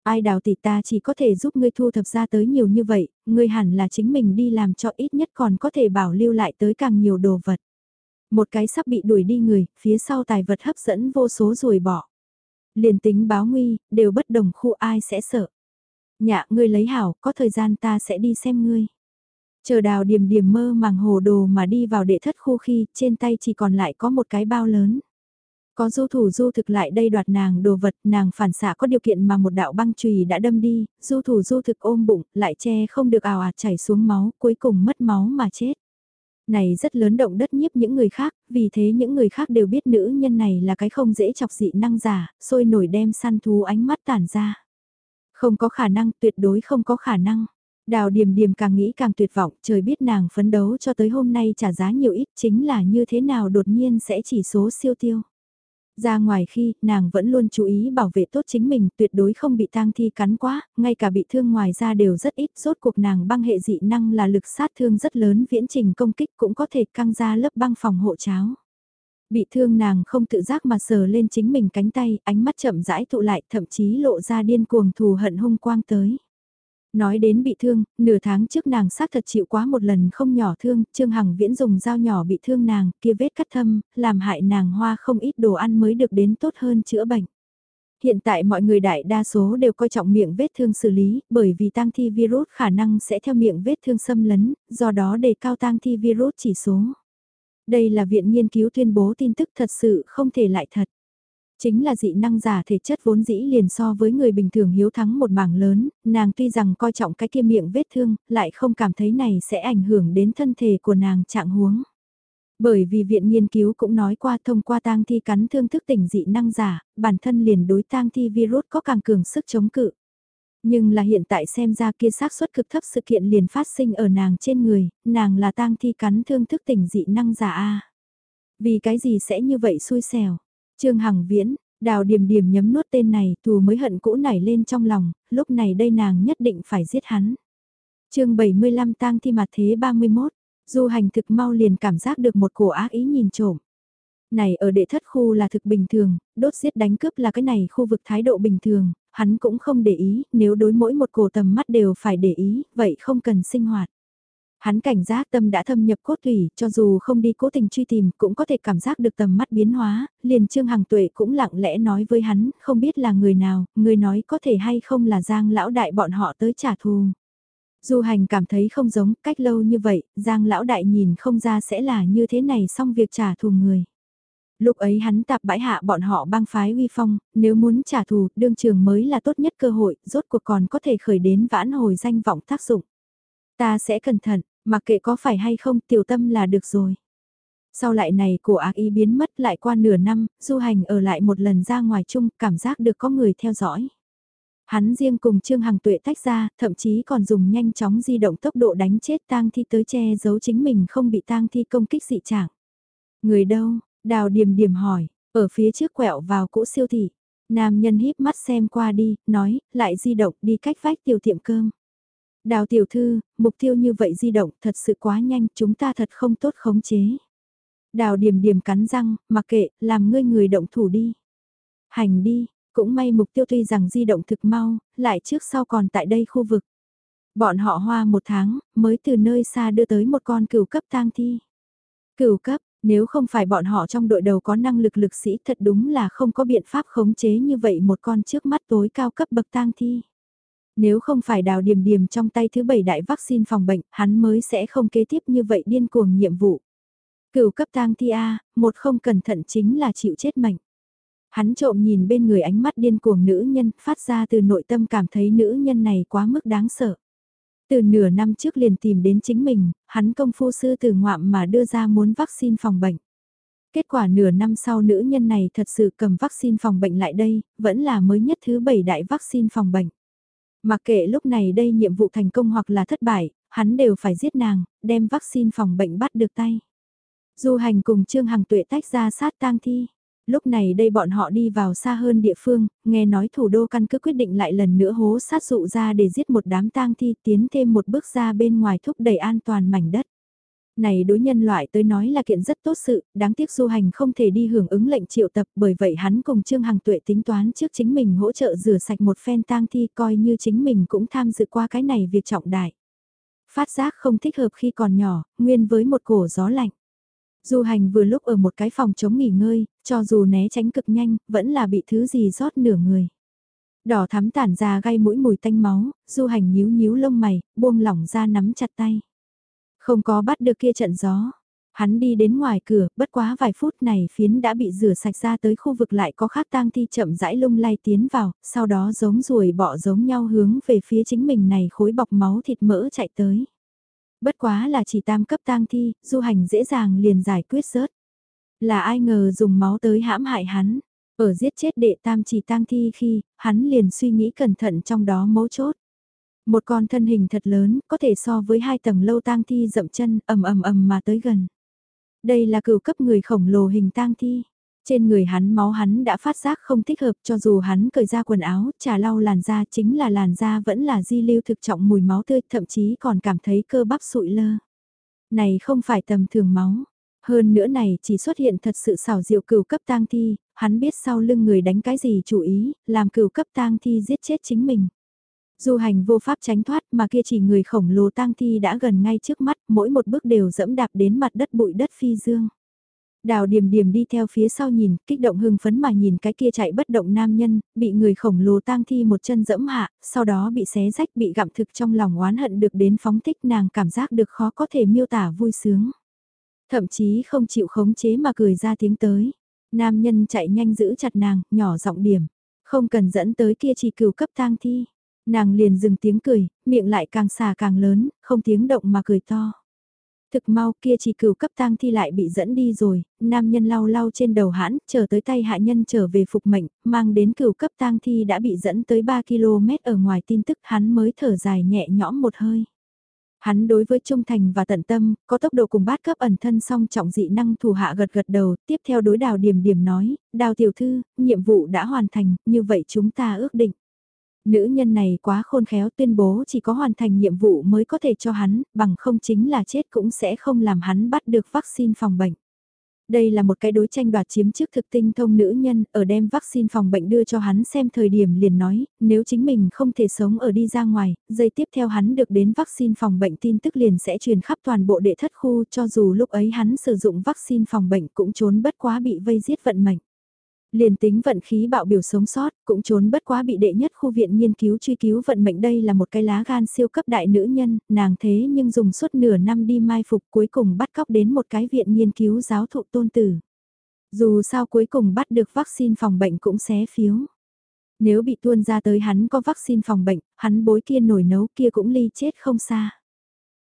Ai đào tỷ ta chỉ có thể giúp ngươi thu thập ra tới nhiều như vậy, ngươi hẳn là chính mình đi làm cho ít nhất còn có thể bảo lưu lại tới càng nhiều đồ vật. Một cái sắp bị đuổi đi người, phía sau tài vật hấp dẫn vô số rồi bỏ. Liền tính báo nguy, đều bất đồng khu ai sẽ sợ. Nhạ ngươi lấy hảo, có thời gian ta sẽ đi xem ngươi. Chờ đào điểm điểm mơ màng hồ đồ mà đi vào đệ thất khu khi trên tay chỉ còn lại có một cái bao lớn. Có du thủ du thực lại đây đoạt nàng đồ vật, nàng phản xạ có điều kiện mà một đạo băng chùy đã đâm đi, du thủ du thực ôm bụng, lại che không được ào ạt chảy xuống máu, cuối cùng mất máu mà chết. Này rất lớn động đất nhiếp những người khác, vì thế những người khác đều biết nữ nhân này là cái không dễ chọc dị năng giả, sôi nổi đem săn thú ánh mắt tản ra. Không có khả năng, tuyệt đối không có khả năng. Đào điềm điềm càng nghĩ càng tuyệt vọng, trời biết nàng phấn đấu cho tới hôm nay trả giá nhiều ít chính là như thế nào đột nhiên sẽ chỉ số siêu tiêu. Ra ngoài khi, nàng vẫn luôn chú ý bảo vệ tốt chính mình, tuyệt đối không bị tang thi cắn quá, ngay cả bị thương ngoài ra đều rất ít, rốt cuộc nàng băng hệ dị năng là lực sát thương rất lớn viễn trình công kích cũng có thể căng ra lớp băng phòng hộ cháo. Bị thương nàng không tự giác mà sờ lên chính mình cánh tay, ánh mắt chậm rãi tụ lại, thậm chí lộ ra điên cuồng thù hận hung quang tới. Nói đến bị thương, nửa tháng trước nàng xác thật chịu quá một lần không nhỏ thương, Trương Hằng Viễn dùng dao nhỏ bị thương nàng, kia vết cắt thâm, làm hại nàng hoa không ít đồ ăn mới được đến tốt hơn chữa bệnh. Hiện tại mọi người đại đa số đều coi trọng miệng vết thương xử lý, bởi vì tang thi virus khả năng sẽ theo miệng vết thương xâm lấn, do đó đề cao tang thi virus chỉ số. Đây là viện nghiên cứu tuyên bố tin tức thật sự không thể lại thật. Chính là dị năng giả thể chất vốn dĩ liền so với người bình thường hiếu thắng một mảng lớn, nàng tuy rằng coi trọng cái kia miệng vết thương, lại không cảm thấy này sẽ ảnh hưởng đến thân thể của nàng trạng huống. Bởi vì viện nghiên cứu cũng nói qua thông qua tang thi cắn thương thức tỉnh dị năng giả, bản thân liền đối tang thi virus có càng cường sức chống cự. Nhưng là hiện tại xem ra kia xác suất cực thấp sự kiện liền phát sinh ở nàng trên người, nàng là tang thi cắn thương thức tỉnh dị năng giả A. Vì cái gì sẽ như vậy xui xẻo? Trương Hằng Viễn, đào điểm điểm nhấm nuốt tên này, thù mới hận cũ nảy lên trong lòng, lúc này đây nàng nhất định phải giết hắn. chương 75 tang thi mặt thế 31, du hành thực mau liền cảm giác được một cổ ác ý nhìn trộm. Này ở đệ thất khu là thực bình thường, đốt giết đánh cướp là cái này khu vực thái độ bình thường, hắn cũng không để ý, nếu đối mỗi một cổ tầm mắt đều phải để ý, vậy không cần sinh hoạt. Hắn cảnh giác tâm đã thâm nhập cốt thủy, cho dù không đi cố tình truy tìm cũng có thể cảm giác được tầm mắt biến hóa, liền Trương Hằng Tuệ cũng lặng lẽ nói với hắn, không biết là người nào, người nói có thể hay không là Giang lão đại bọn họ tới trả thù. Du hành cảm thấy không giống, cách lâu như vậy, Giang lão đại nhìn không ra sẽ là như thế này xong việc trả thù người. Lúc ấy hắn tạp bãi hạ bọn họ băng phái uy phong, nếu muốn trả thù, đương trường mới là tốt nhất cơ hội, rốt cuộc còn có thể khởi đến vãn hồi danh vọng tác dụng. Ta sẽ cẩn thận, mặc kệ có phải hay không tiểu tâm là được rồi. Sau lại này cổ ác ý biến mất lại qua nửa năm, du hành ở lại một lần ra ngoài chung, cảm giác được có người theo dõi. Hắn riêng cùng Trương Hằng Tuệ tách ra, thậm chí còn dùng nhanh chóng di động tốc độ đánh chết tang thi tới che giấu chính mình không bị tang thi công kích dị trạng. Người đâu, đào điểm điểm hỏi, ở phía trước quẹo vào cũ siêu thị. Nam nhân híp mắt xem qua đi, nói, lại di động đi cách vách tiểu tiệm cơm. Đào tiểu thư, mục tiêu như vậy di động thật sự quá nhanh, chúng ta thật không tốt khống chế. Đào điểm điểm cắn răng, mặc kệ, làm ngươi người động thủ đi. Hành đi, cũng may mục tiêu tuy rằng di động thực mau, lại trước sau còn tại đây khu vực. Bọn họ hoa một tháng, mới từ nơi xa đưa tới một con cửu cấp tang thi. Cửu cấp, nếu không phải bọn họ trong đội đầu có năng lực lực sĩ thật đúng là không có biện pháp khống chế như vậy một con trước mắt tối cao cấp bậc tang thi. Nếu không phải đào điểm điểm trong tay thứ bảy đại vaccine phòng bệnh, hắn mới sẽ không kế tiếp như vậy điên cuồng nhiệm vụ. Cửu cấp tang thi A, một không cẩn thận chính là chịu chết mệnh. Hắn trộm nhìn bên người ánh mắt điên cuồng nữ nhân, phát ra từ nội tâm cảm thấy nữ nhân này quá mức đáng sợ. Từ nửa năm trước liền tìm đến chính mình, hắn công phu sư từ ngoạm mà đưa ra muốn vaccine phòng bệnh. Kết quả nửa năm sau nữ nhân này thật sự cầm vaccine phòng bệnh lại đây, vẫn là mới nhất thứ bảy đại vaccine phòng bệnh. Mặc kệ lúc này đây nhiệm vụ thành công hoặc là thất bại, hắn đều phải giết nàng, đem vaccine phòng bệnh bắt được tay. Du hành cùng Trương Hằng Tuệ tách ra sát tang thi. Lúc này đây bọn họ đi vào xa hơn địa phương, nghe nói thủ đô căn cứ quyết định lại lần nữa hố sát dụ ra để giết một đám tang thi tiến thêm một bước ra bên ngoài thúc đẩy an toàn mảnh đất này đối nhân loại tới nói là kiện rất tốt sự, đáng tiếc du hành không thể đi hưởng ứng lệnh triệu tập bởi vậy hắn cùng Trương Hằng Tuệ tính toán trước chính mình hỗ trợ rửa sạch một phen tang thi coi như chính mình cũng tham dự qua cái này việc trọng đại. Phát giác không thích hợp khi còn nhỏ, nguyên với một cổ gió lạnh. Du hành vừa lúc ở một cái phòng chống nghỉ ngơi, cho dù né tránh cực nhanh, vẫn là bị thứ gì rót nửa người. Đỏ thắm tản ra gai mũi mùi tanh máu, du hành nhíu nhíu lông mày, buông lỏng ra nắm chặt tay. Không có bắt được kia trận gió. Hắn đi đến ngoài cửa, bất quá vài phút này phiến đã bị rửa sạch ra tới khu vực lại có khác tang thi chậm rãi lung lay tiến vào, sau đó giống ruồi bọ giống nhau hướng về phía chính mình này khối bọc máu thịt mỡ chạy tới. Bất quá là chỉ tam cấp tang thi, du hành dễ dàng liền giải quyết rớt. Là ai ngờ dùng máu tới hãm hại hắn. Ở giết chết đệ tam chỉ tang thi khi, hắn liền suy nghĩ cẩn thận trong đó mấu chốt. Một con thân hình thật lớn, có thể so với hai tầng lâu tang thi dậm chân, ầm ầm ầm mà tới gần. Đây là cửu cấp người khổng lồ hình tang thi. Trên người hắn máu hắn đã phát giác không thích hợp cho dù hắn cởi ra quần áo, trà lau làn da chính là làn da vẫn là di lưu thực trọng mùi máu tươi, thậm chí còn cảm thấy cơ bắp sụi lơ. Này không phải tầm thường máu. Hơn nữa này chỉ xuất hiện thật sự xảo diệu cửu cấp tang thi, hắn biết sau lưng người đánh cái gì chủ ý, làm cửu cấp tang thi giết chết chính mình. Du hành vô pháp tránh thoát mà kia chỉ người khổng lồ tang thi đã gần ngay trước mắt, mỗi một bước đều dẫm đạp đến mặt đất bụi đất phi dương. Đào điểm điểm đi theo phía sau nhìn, kích động hưng phấn mà nhìn cái kia chạy bất động nam nhân, bị người khổng lồ tang thi một chân dẫm hạ, sau đó bị xé rách bị gặm thực trong lòng oán hận được đến phóng thích nàng cảm giác được khó có thể miêu tả vui sướng. Thậm chí không chịu khống chế mà cười ra tiếng tới. Nam nhân chạy nhanh giữ chặt nàng, nhỏ giọng điểm. Không cần dẫn tới kia chỉ cửu cấp tang thi. Nàng liền dừng tiếng cười, miệng lại càng xà càng lớn, không tiếng động mà cười to. Thực mau kia chỉ cửu cấp tang thi lại bị dẫn đi rồi, nam nhân lau lau trên đầu hãn, chờ tới tay hạ nhân trở về phục mệnh, mang đến cửu cấp tang thi đã bị dẫn tới 3 km ở ngoài tin tức hắn mới thở dài nhẹ nhõm một hơi. Hắn đối với trung thành và tận tâm, có tốc độ cùng bát cấp ẩn thân song trọng dị năng thủ hạ gật gật đầu, tiếp theo đối đào điểm điểm nói, đào tiểu thư, nhiệm vụ đã hoàn thành, như vậy chúng ta ước định. Nữ nhân này quá khôn khéo tuyên bố chỉ có hoàn thành nhiệm vụ mới có thể cho hắn, bằng không chính là chết cũng sẽ không làm hắn bắt được vaccine phòng bệnh. Đây là một cái đối tranh đoạt chiếm trước thực tinh thông nữ nhân, ở đem vaccine phòng bệnh đưa cho hắn xem thời điểm liền nói, nếu chính mình không thể sống ở đi ra ngoài, giây tiếp theo hắn được đến vaccine phòng bệnh tin tức liền sẽ truyền khắp toàn bộ đệ thất khu cho dù lúc ấy hắn sử dụng vaccine phòng bệnh cũng trốn bất quá bị vây giết vận mệnh. Liền tính vận khí bạo biểu sống sót, cũng trốn bất quá bị đệ nhất khu viện nghiên cứu truy cứu vận mệnh đây là một cái lá gan siêu cấp đại nữ nhân, nàng thế nhưng dùng suốt nửa năm đi mai phục cuối cùng bắt cóc đến một cái viện nghiên cứu giáo thụ tôn tử. Dù sao cuối cùng bắt được vaccine phòng bệnh cũng xé phiếu. Nếu bị tuôn ra tới hắn có vaccine phòng bệnh, hắn bối kia nổi nấu kia cũng ly chết không xa.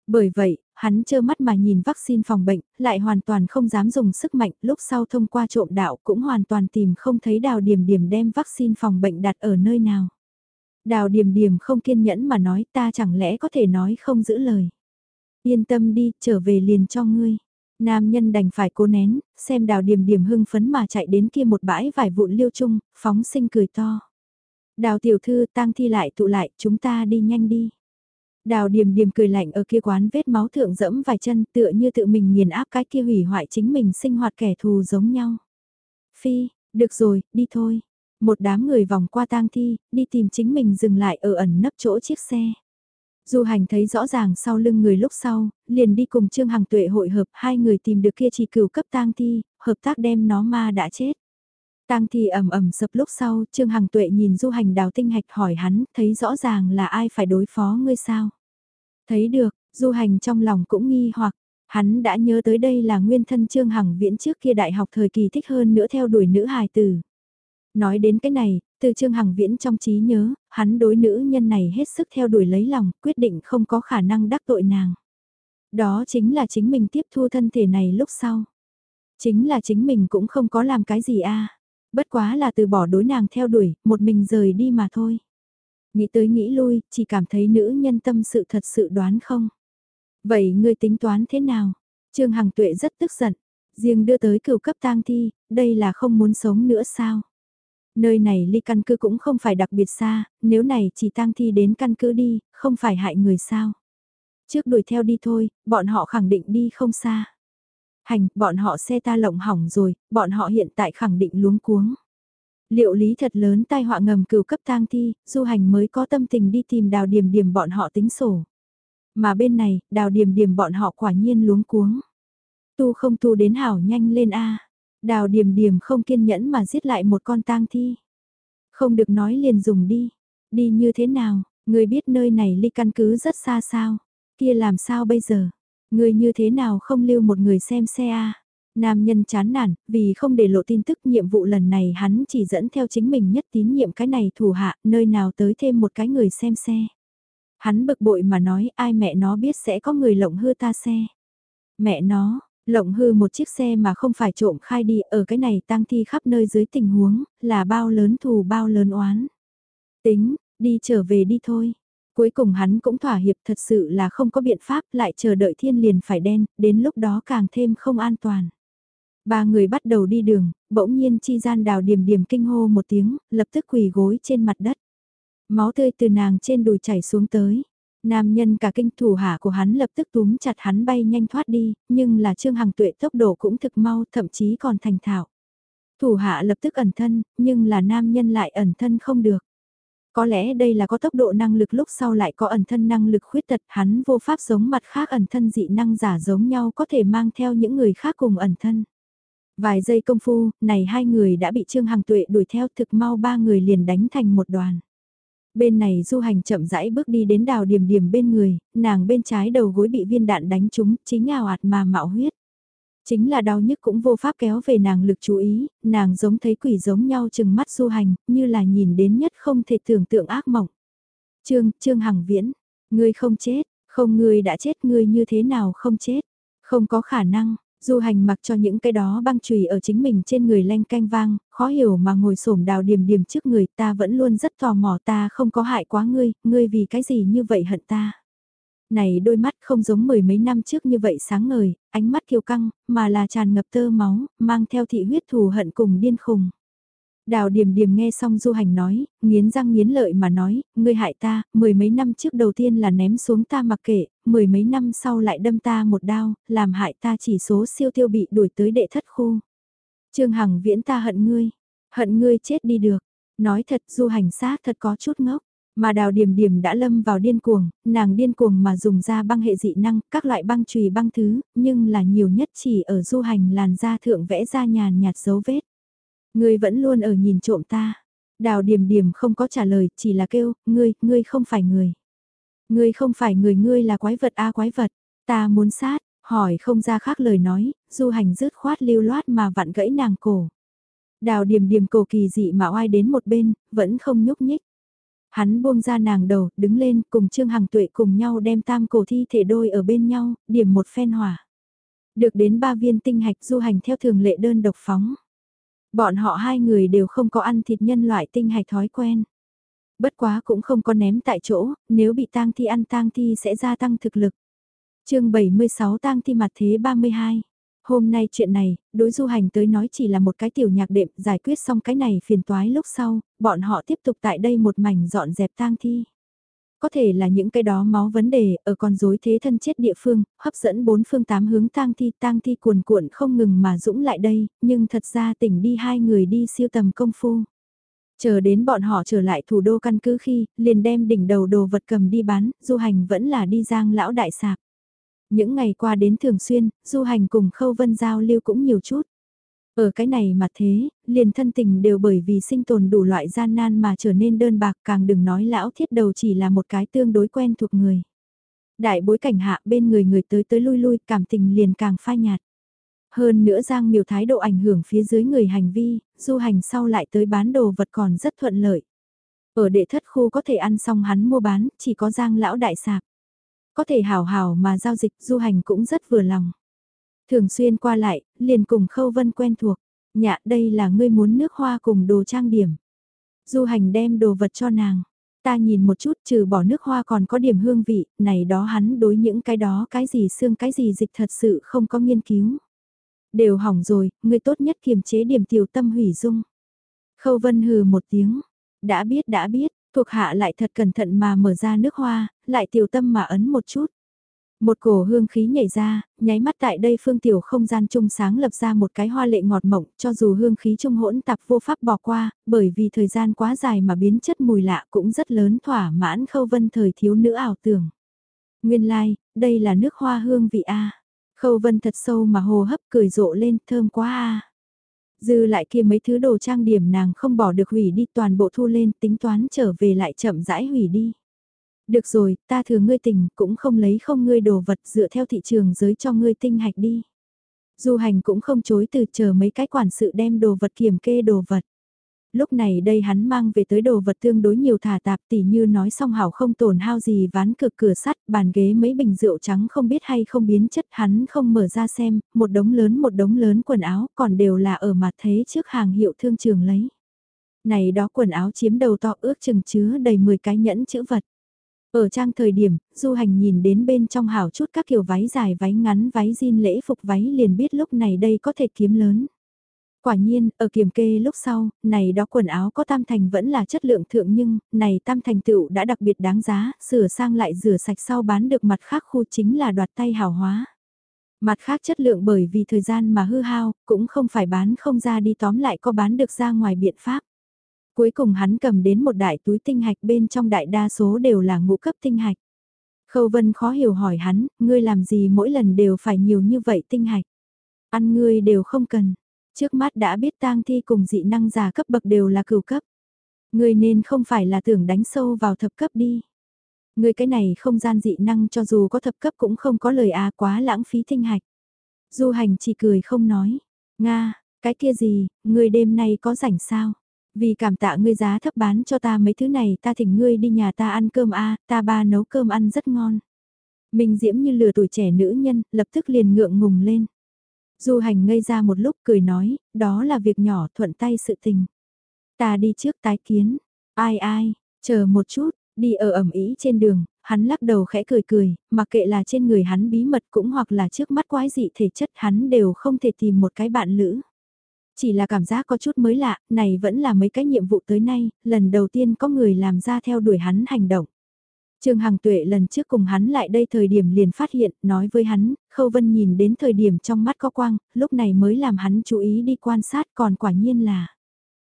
Bởi vậy, hắn trơ mắt mà nhìn vaccine phòng bệnh, lại hoàn toàn không dám dùng sức mạnh, lúc sau thông qua trộm đạo cũng hoàn toàn tìm không thấy đào điểm điểm đem vaccine phòng bệnh đặt ở nơi nào. Đào điểm điểm không kiên nhẫn mà nói ta chẳng lẽ có thể nói không giữ lời. Yên tâm đi, trở về liền cho ngươi. Nam nhân đành phải cố nén, xem đào điểm điểm hưng phấn mà chạy đến kia một bãi vải vụn liêu chung, phóng sinh cười to. Đào tiểu thư tang thi lại tụ lại, chúng ta đi nhanh đi. Đào điềm điềm cười lạnh ở kia quán vết máu thượng dẫm vài chân tựa như tự mình nghiền áp cái kia hủy hoại chính mình sinh hoạt kẻ thù giống nhau. Phi, được rồi, đi thôi. Một đám người vòng qua tang thi, đi tìm chính mình dừng lại ở ẩn nấp chỗ chiếc xe. Du hành thấy rõ ràng sau lưng người lúc sau, liền đi cùng Trương Hằng Tuệ hội hợp hai người tìm được kia chỉ cửu cấp tang thi, hợp tác đem nó ma đã chết. Tang thi ầm ầm sập lúc sau, Trương Hằng Tuệ nhìn Du hành đào tinh hạch hỏi hắn, thấy rõ ràng là ai phải đối phó ngươi sao? Thấy được, du hành trong lòng cũng nghi hoặc, hắn đã nhớ tới đây là nguyên thân Trương Hằng Viễn trước kia đại học thời kỳ thích hơn nữa theo đuổi nữ hài tử. Nói đến cái này, từ Trương Hằng Viễn trong trí nhớ, hắn đối nữ nhân này hết sức theo đuổi lấy lòng, quyết định không có khả năng đắc tội nàng. Đó chính là chính mình tiếp thu thân thể này lúc sau. Chính là chính mình cũng không có làm cái gì a Bất quá là từ bỏ đối nàng theo đuổi, một mình rời đi mà thôi. Nghĩ tới nghĩ lui, chỉ cảm thấy nữ nhân tâm sự thật sự đoán không. Vậy ngươi tính toán thế nào? Trương Hằng Tuệ rất tức giận. Riêng đưa tới cửu cấp tang thi, đây là không muốn sống nữa sao? Nơi này ly căn cứ cũng không phải đặc biệt xa, nếu này chỉ tang thi đến căn cứ đi, không phải hại người sao? Trước đuổi theo đi thôi, bọn họ khẳng định đi không xa. Hành, bọn họ xe ta lộng hỏng rồi, bọn họ hiện tại khẳng định luống cuống. Liệu lý thật lớn tai họa ngầm cửu cấp tang thi, du hành mới có tâm tình đi tìm đào điểm điểm bọn họ tính sổ. Mà bên này, đào điểm điểm bọn họ quả nhiên luống cuống. Tu không tu đến hảo nhanh lên a Đào điểm điểm không kiên nhẫn mà giết lại một con tang thi. Không được nói liền dùng đi. Đi như thế nào, người biết nơi này ly căn cứ rất xa sao. Kia làm sao bây giờ? Người như thế nào không lưu một người xem xe a Nam nhân chán nản, vì không để lộ tin tức nhiệm vụ lần này hắn chỉ dẫn theo chính mình nhất tín nhiệm cái này thủ hạ, nơi nào tới thêm một cái người xem xe. Hắn bực bội mà nói ai mẹ nó biết sẽ có người lộng hư ta xe. Mẹ nó, Lộng hư một chiếc xe mà không phải trộm khai đi ở cái này tang thi khắp nơi dưới tình huống, là bao lớn thù bao lớn oán. Tính, đi trở về đi thôi. Cuối cùng hắn cũng thỏa hiệp thật sự là không có biện pháp lại chờ đợi thiên liền phải đen, đến lúc đó càng thêm không an toàn. Ba người bắt đầu đi đường, bỗng nhiên chi gian đào điểm điểm kinh hô một tiếng, lập tức quỳ gối trên mặt đất. Máu tươi từ nàng trên đùi chảy xuống tới. Nam nhân cả kinh thủ hạ của hắn lập tức túm chặt hắn bay nhanh thoát đi, nhưng là Trương Hằng Tuệ tốc độ cũng thực mau thậm chí còn thành thạo. Thủ hạ lập tức ẩn thân, nhưng là nam nhân lại ẩn thân không được. Có lẽ đây là có tốc độ năng lực lúc sau lại có ẩn thân năng lực khuyết tật hắn vô pháp giống mặt khác ẩn thân dị năng giả giống nhau có thể mang theo những người khác cùng ẩn thân. Vài giây công phu, này hai người đã bị Trương Hằng Tuệ đuổi theo thực mau ba người liền đánh thành một đoàn. Bên này du hành chậm rãi bước đi đến đào điểm điểm bên người, nàng bên trái đầu gối bị viên đạn đánh trúng, chính ào ạt mà mạo huyết. Chính là đau nhức cũng vô pháp kéo về nàng lực chú ý, nàng giống thấy quỷ giống nhau chừng mắt du hành, như là nhìn đến nhất không thể tưởng tượng ác mộng. Trương, Trương Hằng Viễn, ngươi không chết, không ngươi đã chết ngươi như thế nào không chết, không có khả năng, Du hành mặc cho những cái đó băng chùy ở chính mình trên người lanh canh vang, khó hiểu mà ngồi xổm đào điểm điểm trước người ta vẫn luôn rất tò mò ta không có hại quá ngươi, ngươi vì cái gì như vậy hận ta. Này đôi mắt không giống mười mấy năm trước như vậy sáng ngời, ánh mắt kiêu căng, mà là tràn ngập tơ máu, mang theo thị huyết thù hận cùng điên khùng. Đào điểm điểm nghe xong du hành nói, nghiến răng nghiến lợi mà nói, ngươi hại ta, mười mấy năm trước đầu tiên là ném xuống ta mặc kệ, mười mấy năm sau lại đâm ta một đao, làm hại ta chỉ số siêu tiêu bị đuổi tới đệ thất khu. Trương Hằng viễn ta hận ngươi, hận ngươi chết đi được. Nói thật du hành sát thật có chút ngốc. Mà đào điểm điểm đã lâm vào điên cuồng, nàng điên cuồng mà dùng ra băng hệ dị năng, các loại băng chùy băng thứ, nhưng là nhiều nhất chỉ ở du hành làn da thượng vẽ ra nhàn nhạt dấu vết. Ngươi vẫn luôn ở nhìn trộm ta. Đào điểm điểm không có trả lời, chỉ là kêu, ngươi, ngươi không phải người. Ngươi không phải người ngươi là quái vật a quái vật, ta muốn sát, hỏi không ra khác lời nói, du hành rứt khoát lưu loát mà vặn gãy nàng cổ. Đào điểm điểm cổ kỳ dị mà oai đến một bên, vẫn không nhúc nhích. Hắn buông ra nàng đầu, đứng lên cùng Trương Hằng Tuệ cùng nhau đem tam cổ thi thể đôi ở bên nhau, điểm một phen hỏa. Được đến ba viên tinh hạch du hành theo thường lệ đơn độc phóng. Bọn họ hai người đều không có ăn thịt nhân loại tinh hạch thói quen. Bất quá cũng không có ném tại chỗ, nếu bị tang thi ăn tang thi sẽ gia tăng thực lực. chương 76 tang thi mặt thế 32. Hôm nay chuyện này, đối du hành tới nói chỉ là một cái tiểu nhạc đệm giải quyết xong cái này phiền toái lúc sau, bọn họ tiếp tục tại đây một mảnh dọn dẹp tang thi. Có thể là những cái đó máu vấn đề ở con rối thế thân chết địa phương, hấp dẫn bốn phương tám hướng tang thi, tang thi cuồn cuộn không ngừng mà dũng lại đây, nhưng thật ra tỉnh đi hai người đi siêu tầm công phu. Chờ đến bọn họ trở lại thủ đô căn cứ khi, liền đem đỉnh đầu đồ vật cầm đi bán, du hành vẫn là đi giang lão đại sạp. Những ngày qua đến thường xuyên, du hành cùng khâu vân giao lưu cũng nhiều chút. Ở cái này mà thế, liền thân tình đều bởi vì sinh tồn đủ loại gian nan mà trở nên đơn bạc càng đừng nói lão thiết đầu chỉ là một cái tương đối quen thuộc người. Đại bối cảnh hạ bên người người tới tới lui lui cảm tình liền càng phai nhạt. Hơn nữa Giang miều thái độ ảnh hưởng phía dưới người hành vi, du hành sau lại tới bán đồ vật còn rất thuận lợi. Ở đệ thất khu có thể ăn xong hắn mua bán, chỉ có Giang lão đại sạp. Có thể hào hào mà giao dịch du hành cũng rất vừa lòng. Thường xuyên qua lại, liền cùng Khâu Vân quen thuộc. Nhạ đây là ngươi muốn nước hoa cùng đồ trang điểm. Du hành đem đồ vật cho nàng. Ta nhìn một chút trừ bỏ nước hoa còn có điểm hương vị, này đó hắn đối những cái đó cái gì xương cái gì dịch thật sự không có nghiên cứu. Đều hỏng rồi, ngươi tốt nhất kiềm chế điểm tiểu tâm hủy dung. Khâu Vân hừ một tiếng. Đã biết đã biết, thuộc hạ lại thật cẩn thận mà mở ra nước hoa, lại tiểu tâm mà ấn một chút. Một cổ hương khí nhảy ra, nháy mắt tại đây phương tiểu không gian trung sáng lập ra một cái hoa lệ ngọt mộng, cho dù hương khí trung hỗn tạp vô pháp bỏ qua, bởi vì thời gian quá dài mà biến chất mùi lạ cũng rất lớn thỏa mãn khâu vân thời thiếu nữ ảo tưởng. Nguyên lai, like, đây là nước hoa hương vị A. Khâu vân thật sâu mà hồ hấp cười rộ lên thơm quá A. Dư lại kia mấy thứ đồ trang điểm nàng không bỏ được hủy đi toàn bộ thu lên tính toán trở về lại chậm rãi hủy đi. Được rồi, ta thừa ngươi tình, cũng không lấy không ngươi đồ vật dựa theo thị trường giới cho ngươi tinh hạch đi. Du hành cũng không chối từ chờ mấy cái quản sự đem đồ vật kiểm kê đồ vật. Lúc này đây hắn mang về tới đồ vật tương đối nhiều thả tạp tỉ như nói xong hảo không tổn hao gì ván cực cửa sắt, bàn ghế mấy bình rượu trắng không biết hay không biến chất hắn không mở ra xem, một đống lớn một đống lớn quần áo còn đều là ở mặt thế trước hàng hiệu thương trường lấy. Này đó quần áo chiếm đầu to ước chừng chứa đầy 10 cái nhẫn chữ vật. Ở trang thời điểm, du hành nhìn đến bên trong hảo chút các kiểu váy dài váy ngắn váy jean lễ phục váy liền biết lúc này đây có thể kiếm lớn. Quả nhiên, ở kiểm kê lúc sau, này đó quần áo có tam thành vẫn là chất lượng thượng nhưng, này tam thành tựu đã đặc biệt đáng giá, sửa sang lại rửa sạch sau bán được mặt khác khu chính là đoạt tay hào hóa. Mặt khác chất lượng bởi vì thời gian mà hư hao, cũng không phải bán không ra đi tóm lại có bán được ra ngoài biện pháp. Cuối cùng hắn cầm đến một đại túi tinh hạch bên trong đại đa số đều là ngũ cấp tinh hạch. Khâu Vân khó hiểu hỏi hắn, ngươi làm gì mỗi lần đều phải nhiều như vậy tinh hạch. Ăn ngươi đều không cần, trước mắt đã biết tang thi cùng dị năng giả cấp bậc đều là cửu cấp. Ngươi nên không phải là tưởng đánh sâu vào thập cấp đi. Ngươi cái này không gian dị năng cho dù có thập cấp cũng không có lời à quá lãng phí tinh hạch. Du hành chỉ cười không nói. Nga, cái kia gì, ngươi đêm nay có rảnh sao? Vì cảm tạ ngươi giá thấp bán cho ta mấy thứ này ta thỉnh ngươi đi nhà ta ăn cơm a ta ba nấu cơm ăn rất ngon. Minh diễm như lừa tuổi trẻ nữ nhân, lập tức liền ngượng ngùng lên. Du hành ngây ra một lúc cười nói, đó là việc nhỏ thuận tay sự tình. Ta đi trước tái kiến. Ai ai, chờ một chút, đi ở ẩm ý trên đường, hắn lắc đầu khẽ cười cười, mặc kệ là trên người hắn bí mật cũng hoặc là trước mắt quái dị thể chất hắn đều không thể tìm một cái bạn lữ. Chỉ là cảm giác có chút mới lạ, này vẫn là mấy cái nhiệm vụ tới nay, lần đầu tiên có người làm ra theo đuổi hắn hành động. Trương Hằng Tuệ lần trước cùng hắn lại đây thời điểm liền phát hiện, nói với hắn, Khâu Vân nhìn đến thời điểm trong mắt có quang, lúc này mới làm hắn chú ý đi quan sát còn quả nhiên là.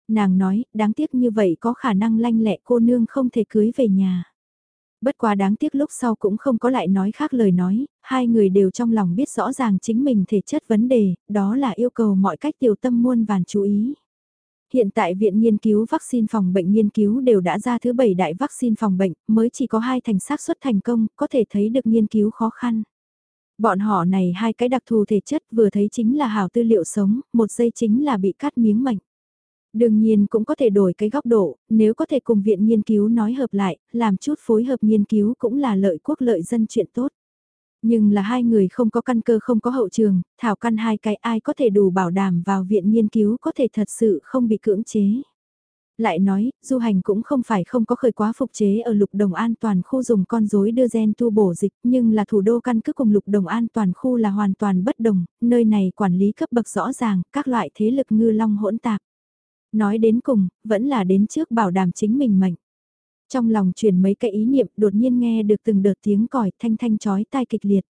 Nàng nói, đáng tiếc như vậy có khả năng lanh lẹ cô nương không thể cưới về nhà. Bất quá đáng tiếc lúc sau cũng không có lại nói khác lời nói, hai người đều trong lòng biết rõ ràng chính mình thể chất vấn đề, đó là yêu cầu mọi cách tiểu tâm muôn vàn chú ý. Hiện tại Viện Nghiên cứu vaccine phòng bệnh nghiên cứu đều đã ra thứ bảy đại vaccine phòng bệnh, mới chỉ có hai thành xác suất thành công, có thể thấy được nghiên cứu khó khăn. Bọn họ này hai cái đặc thù thể chất vừa thấy chính là hào tư liệu sống, một giây chính là bị cắt miếng mảnh Đương nhiên cũng có thể đổi cái góc độ, nếu có thể cùng viện nghiên cứu nói hợp lại, làm chút phối hợp nghiên cứu cũng là lợi quốc lợi dân chuyện tốt. Nhưng là hai người không có căn cơ không có hậu trường, thảo căn hai cái ai có thể đủ bảo đảm vào viện nghiên cứu có thể thật sự không bị cưỡng chế. Lại nói, du hành cũng không phải không có khởi quá phục chế ở lục đồng an toàn khu dùng con rối đưa gen tu bổ dịch, nhưng là thủ đô căn cứ cùng lục đồng an toàn khu là hoàn toàn bất đồng, nơi này quản lý cấp bậc rõ ràng, các loại thế lực ngư long hỗn tạp. Nói đến cùng, vẫn là đến trước bảo đảm chính mình mệnh. Trong lòng truyền mấy cái ý niệm đột nhiên nghe được từng đợt tiếng còi thanh thanh chói tai kịch liệt.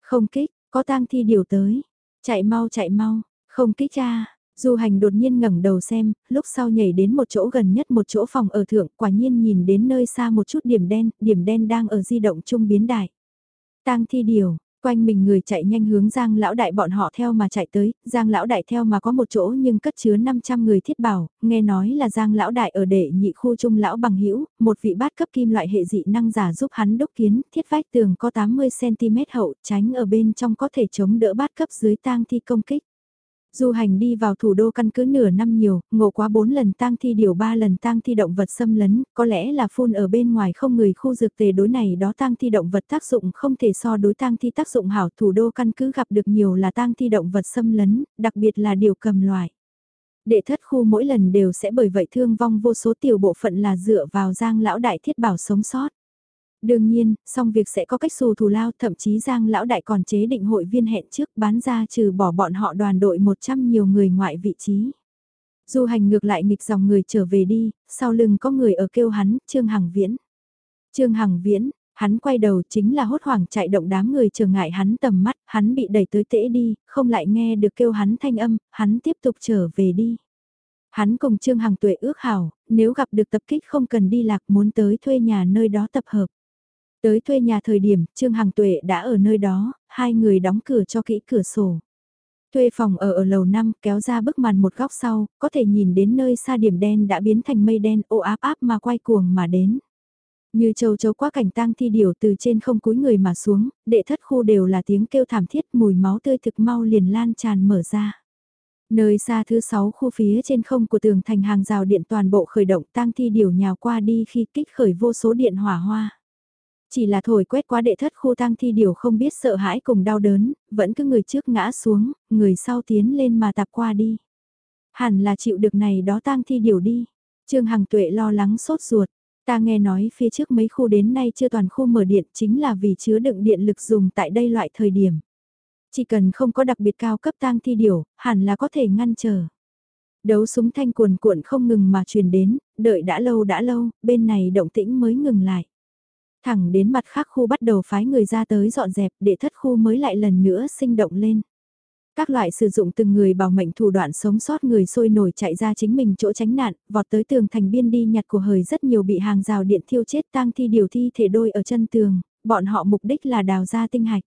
Không kích, có tang thi điều tới. Chạy mau chạy mau, không kích cha. Du hành đột nhiên ngẩng đầu xem, lúc sau nhảy đến một chỗ gần nhất một chỗ phòng ở thượng, quả nhiên nhìn đến nơi xa một chút điểm đen, điểm đen đang ở di động trung biến đại. Tang thi điều, Quanh mình người chạy nhanh hướng Giang lão đại bọn họ theo mà chạy tới, Giang lão đại theo mà có một chỗ nhưng cất chứa 500 người thiết bảo, nghe nói là Giang lão đại ở đệ nhị khu trung lão bằng hữu một vị bát cấp kim loại hệ dị năng giả giúp hắn đúc kiến, thiết vách tường có 80cm hậu, tránh ở bên trong có thể chống đỡ bát cấp dưới tang thi công kích. Du hành đi vào thủ đô căn cứ nửa năm nhiều, ngộ quá 4 lần tang thi điều 3 lần tang thi động vật xâm lấn, có lẽ là phun ở bên ngoài không người khu dược tề đối này đó tang thi động vật tác dụng không thể so đối tang thi tác dụng hảo thủ đô căn cứ gặp được nhiều là tang thi động vật xâm lấn, đặc biệt là điều cầm loài. Đệ thất khu mỗi lần đều sẽ bởi vậy thương vong vô số tiểu bộ phận là dựa vào giang lão đại thiết bảo sống sót. Đương nhiên, xong việc sẽ có cách xù thù lao, thậm chí Giang lão đại còn chế định hội viên hẹn trước bán ra trừ bỏ bọn họ đoàn đội 100 nhiều người ngoại vị trí. Du hành ngược lại nghịch dòng người trở về đi, sau lưng có người ở kêu hắn, Trương Hằng Viễn. Trương Hằng Viễn, hắn quay đầu chính là hốt hoảng chạy động đám người trở ngại hắn tầm mắt, hắn bị đẩy tới tễ đi, không lại nghe được kêu hắn thanh âm, hắn tiếp tục trở về đi. Hắn cùng Trương Hằng Tuệ ước hảo, nếu gặp được tập kích không cần đi lạc muốn tới thuê nhà nơi đó tập hợp. Tới thuê nhà thời điểm, Trương Hằng Tuệ đã ở nơi đó, hai người đóng cửa cho kỹ cửa sổ. Thuê phòng ở ở lầu 5 kéo ra bức màn một góc sau, có thể nhìn đến nơi xa điểm đen đã biến thành mây đen ô áp áp mà quay cuồng mà đến. Như châu chấu quá cảnh tang thi điều từ trên không cúi người mà xuống, đệ thất khu đều là tiếng kêu thảm thiết mùi máu tươi thực mau liền lan tràn mở ra. Nơi xa thứ sáu khu phía trên không của tường thành hàng rào điện toàn bộ khởi động tang thi điều nhào qua đi khi kích khởi vô số điện hỏa hoa. Chỉ là thổi quét qua đệ thất khu tang thi điều không biết sợ hãi cùng đau đớn, vẫn cứ người trước ngã xuống, người sau tiến lên mà tạp qua đi. Hẳn là chịu được này đó tang thi điều đi. Trương Hằng Tuệ lo lắng sốt ruột. Ta nghe nói phía trước mấy khu đến nay chưa toàn khu mở điện chính là vì chứa đựng điện lực dùng tại đây loại thời điểm. Chỉ cần không có đặc biệt cao cấp tang thi điều, hẳn là có thể ngăn trở. Đấu súng thanh cuồn cuộn không ngừng mà truyền đến, đợi đã lâu đã lâu, bên này động tĩnh mới ngừng lại. Thẳng đến mặt khác khu bắt đầu phái người ra tới dọn dẹp để thất khu mới lại lần nữa sinh động lên. Các loại sử dụng từng người bảo mệnh thủ đoạn sống sót người sôi nổi chạy ra chính mình chỗ tránh nạn, vọt tới tường thành biên đi nhặt của hời rất nhiều bị hàng rào điện thiêu chết tang thi điều thi thể đôi ở chân tường, bọn họ mục đích là đào ra tinh hạch.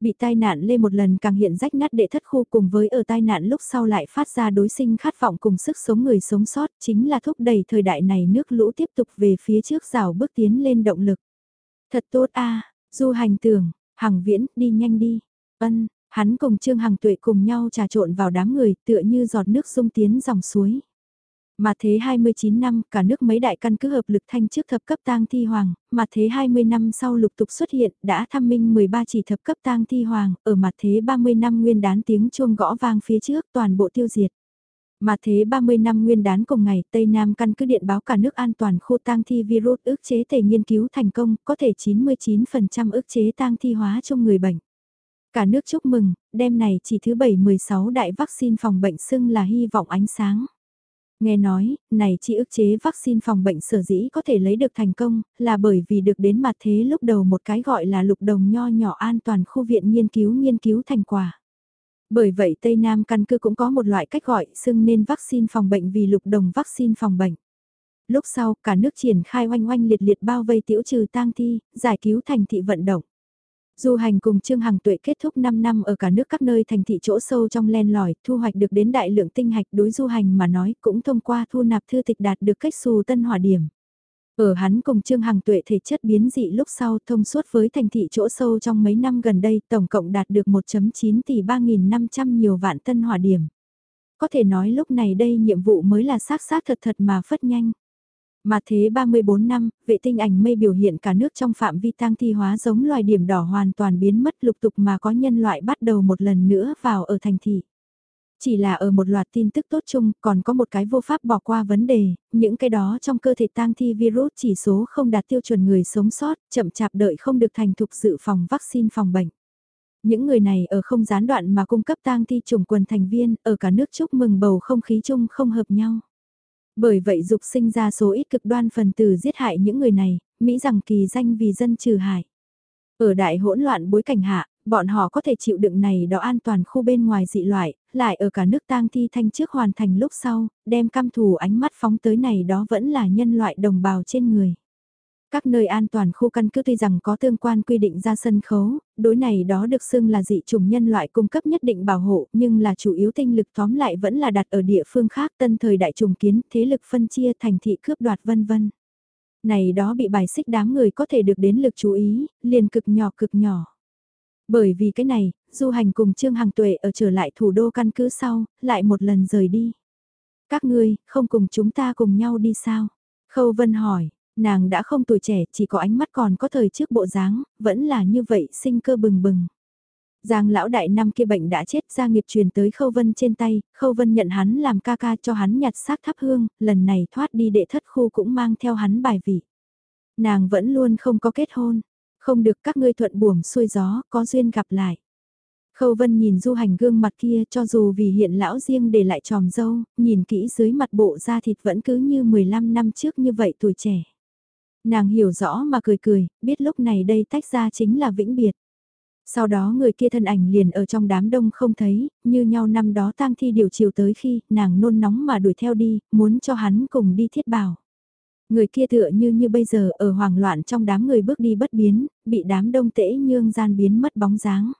Bị tai nạn lê một lần càng hiện rách nát đệ thất khu cùng với ở tai nạn lúc sau lại phát ra đối sinh khát vọng cùng sức sống người sống sót chính là thúc đẩy thời đại này nước lũ tiếp tục về phía trước rào bước tiến lên động lực. Thật tốt a du hành tưởng, hằng viễn, đi nhanh đi. Ân, hắn cùng Trương Hằng Tuệ cùng nhau trà trộn vào đám người tựa như giọt nước sung tiến dòng suối. Mà thế 29 năm, cả nước mấy đại căn cứ hợp lực thanh trước thập cấp tang thi hoàng, mà thế 20 năm sau lục tục xuất hiện, đã thăm minh 13 chỉ thập cấp tang thi hoàng, ở mặt thế 30 năm nguyên đán tiếng chuông gõ vang phía trước toàn bộ tiêu diệt. Mà thế 30 năm nguyên đán cùng ngày, Tây Nam căn cứ điện báo cả nước an toàn khu tang thi virus ức chế thể nghiên cứu thành công, có thể 99% ức chế tang thi hóa trong người bệnh. Cả nước chúc mừng, đêm này chỉ thứ 7-16 đại vaccine phòng bệnh xưng là hy vọng ánh sáng. Nghe nói, này chỉ ức chế vaccine phòng bệnh sở dĩ có thể lấy được thành công, là bởi vì được đến mặt thế lúc đầu một cái gọi là lục đồng nho nhỏ an toàn khu viện nghiên cứu nghiên cứu thành quả. Bởi vậy Tây Nam căn cứ cũng có một loại cách gọi xưng nên vaccine phòng bệnh vì lục đồng vaccine phòng bệnh. Lúc sau, cả nước triển khai oanh oanh liệt liệt bao vây tiểu trừ tang thi, giải cứu thành thị vận động. Du hành cùng Trương Hằng Tuệ kết thúc 5 năm ở cả nước các nơi thành thị chỗ sâu trong len lỏi, thu hoạch được đến đại lượng tinh hạch đối du hành mà nói cũng thông qua thu nạp thư tịch đạt được cách xù tân hỏa điểm. Ở hắn cùng Trương Hằng Tuệ thể chất biến dị lúc sau thông suốt với thành thị chỗ sâu trong mấy năm gần đây tổng cộng đạt được 1.9 tỷ 3.500 nhiều vạn tân hỏa điểm. Có thể nói lúc này đây nhiệm vụ mới là xác xác thật thật mà phất nhanh. Mà thế 34 năm, vệ tinh ảnh mây biểu hiện cả nước trong phạm vi tăng thi hóa giống loài điểm đỏ hoàn toàn biến mất lục tục mà có nhân loại bắt đầu một lần nữa vào ở thành thị. Chỉ là ở một loạt tin tức tốt chung còn có một cái vô pháp bỏ qua vấn đề, những cái đó trong cơ thể tang thi virus chỉ số không đạt tiêu chuẩn người sống sót, chậm chạp đợi không được thành thục dự phòng vaccine phòng bệnh. Những người này ở không gián đoạn mà cung cấp tang thi chủng quần thành viên, ở cả nước chúc mừng bầu không khí chung không hợp nhau. Bởi vậy dục sinh ra số ít cực đoan phần tử giết hại những người này, Mỹ rằng kỳ danh vì dân trừ hại. Ở đại hỗn loạn bối cảnh hạ, bọn họ có thể chịu đựng này đó an toàn khu bên ngoài dị loại, lại ở cả nước tang thi thanh trước hoàn thành lúc sau, đem cam thủ ánh mắt phóng tới này đó vẫn là nhân loại đồng bào trên người. Các nơi an toàn khu căn cứ tuy rằng có tương quan quy định ra sân khấu, đối này đó được xưng là dị chủng nhân loại cung cấp nhất định bảo hộ, nhưng là chủ yếu tinh lực tóm lại vẫn là đặt ở địa phương khác tân thời đại trùng kiến, thế lực phân chia thành thị cướp đoạt vân vân. Này đó bị bài xích đám người có thể được đến lực chú ý, liền cực nhỏ cực nhỏ. Bởi vì cái này, du hành cùng Trương Hằng Tuệ ở trở lại thủ đô căn cứ sau, lại một lần rời đi. Các ngươi, không cùng chúng ta cùng nhau đi sao? Khâu Vân hỏi, nàng đã không tuổi trẻ, chỉ có ánh mắt còn có thời trước bộ dáng, vẫn là như vậy sinh cơ bừng bừng. Giang lão đại năm kia bệnh đã chết gia nghiệp truyền tới Khâu Vân trên tay, Khâu Vân nhận hắn làm ca ca cho hắn nhặt xác thắp hương, lần này thoát đi đệ thất khu cũng mang theo hắn bài vị. Nàng vẫn luôn không có kết hôn, không được các ngươi thuận buồm xuôi gió, có duyên gặp lại. Khâu Vân nhìn du hành gương mặt kia cho dù vì hiện lão riêng để lại tròm dâu, nhìn kỹ dưới mặt bộ da thịt vẫn cứ như 15 năm trước như vậy tuổi trẻ. Nàng hiểu rõ mà cười cười, biết lúc này đây tách ra chính là vĩnh biệt. Sau đó người kia thân ảnh liền ở trong đám đông không thấy, như nhau năm đó tang thi điều chiều tới khi nàng nôn nóng mà đuổi theo đi, muốn cho hắn cùng đi thiết bảo. Người kia tựa như như bây giờ ở hoảng loạn trong đám người bước đi bất biến, bị đám đông tễ nhương gian biến mất bóng dáng.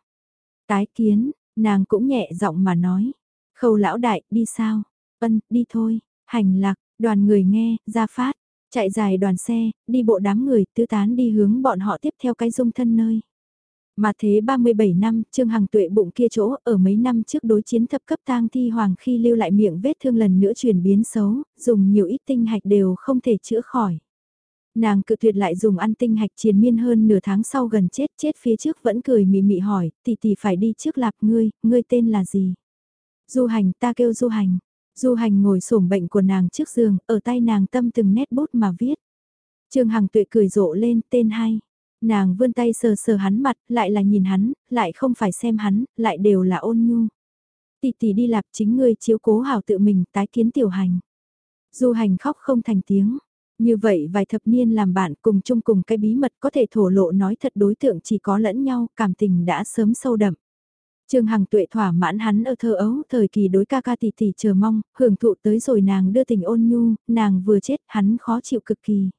Tái kiến, nàng cũng nhẹ giọng mà nói. Khâu lão đại, đi sao? Ân, đi thôi, hành lạc, đoàn người nghe, ra phát, chạy dài đoàn xe, đi bộ đám người tứ tán đi hướng bọn họ tiếp theo cái dung thân nơi. Mà thế 37 năm, Trương Hằng tuệ bụng kia chỗ, ở mấy năm trước đối chiến thập cấp tang thi hoàng khi lưu lại miệng vết thương lần nữa chuyển biến xấu, dùng nhiều ít tinh hạch đều không thể chữa khỏi. Nàng cự tuyệt lại dùng ăn tinh hạch chiến miên hơn nửa tháng sau gần chết, chết phía trước vẫn cười mị mị hỏi, tỷ tỷ phải đi trước lạp ngươi, ngươi tên là gì? Du hành, ta kêu du hành. Du hành ngồi sổm bệnh của nàng trước giường, ở tay nàng tâm từng nét bút mà viết. Trương Hằng tuệ cười rộ lên, tên hay. Nàng vươn tay sờ sờ hắn mặt, lại là nhìn hắn, lại không phải xem hắn, lại đều là ôn nhu. Tỷ tỷ đi lạp chính ngươi chiếu cố hảo tự mình tái kiến tiểu hành. Du hành khóc không thành tiếng. Như vậy vài thập niên làm bạn cùng chung cùng cái bí mật có thể thổ lộ nói thật đối tượng chỉ có lẫn nhau, cảm tình đã sớm sâu đậm. Trương Hằng tuệ thỏa mãn hắn ở thơ ấu, thời kỳ đối ca ca tỷ tỷ chờ mong, hưởng thụ tới rồi nàng đưa tình ôn nhu, nàng vừa chết, hắn khó chịu cực kỳ.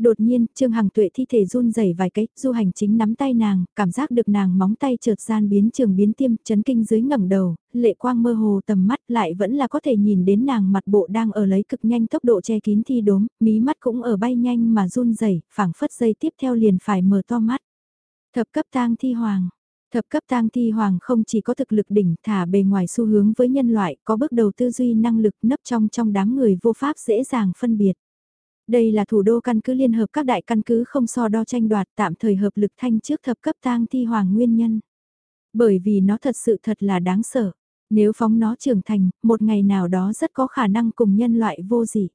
Đột nhiên, Trương Hằng tuệ thi thể run rẩy vài cái, du hành chính nắm tay nàng, cảm giác được nàng móng tay chợt gian biến trường biến tiêm, chấn kinh dưới ngẩng đầu, lệ quang mơ hồ tầm mắt lại vẫn là có thể nhìn đến nàng mặt bộ đang ở lấy cực nhanh tốc độ che kín thi đốm, mí mắt cũng ở bay nhanh mà run rẩy, phảng phất dây tiếp theo liền phải mở to mắt. Thập cấp tang thi hoàng. Thập cấp tang thi hoàng không chỉ có thực lực đỉnh thả bề ngoài xu hướng với nhân loại, có bước đầu tư duy năng lực nấp trong trong đám người vô pháp dễ dàng phân biệt. Đây là thủ đô căn cứ liên hợp các đại căn cứ không so đo tranh đoạt tạm thời hợp lực thanh trước thập cấp tang thi hoàng nguyên nhân. Bởi vì nó thật sự thật là đáng sợ. Nếu phóng nó trưởng thành, một ngày nào đó rất có khả năng cùng nhân loại vô dị.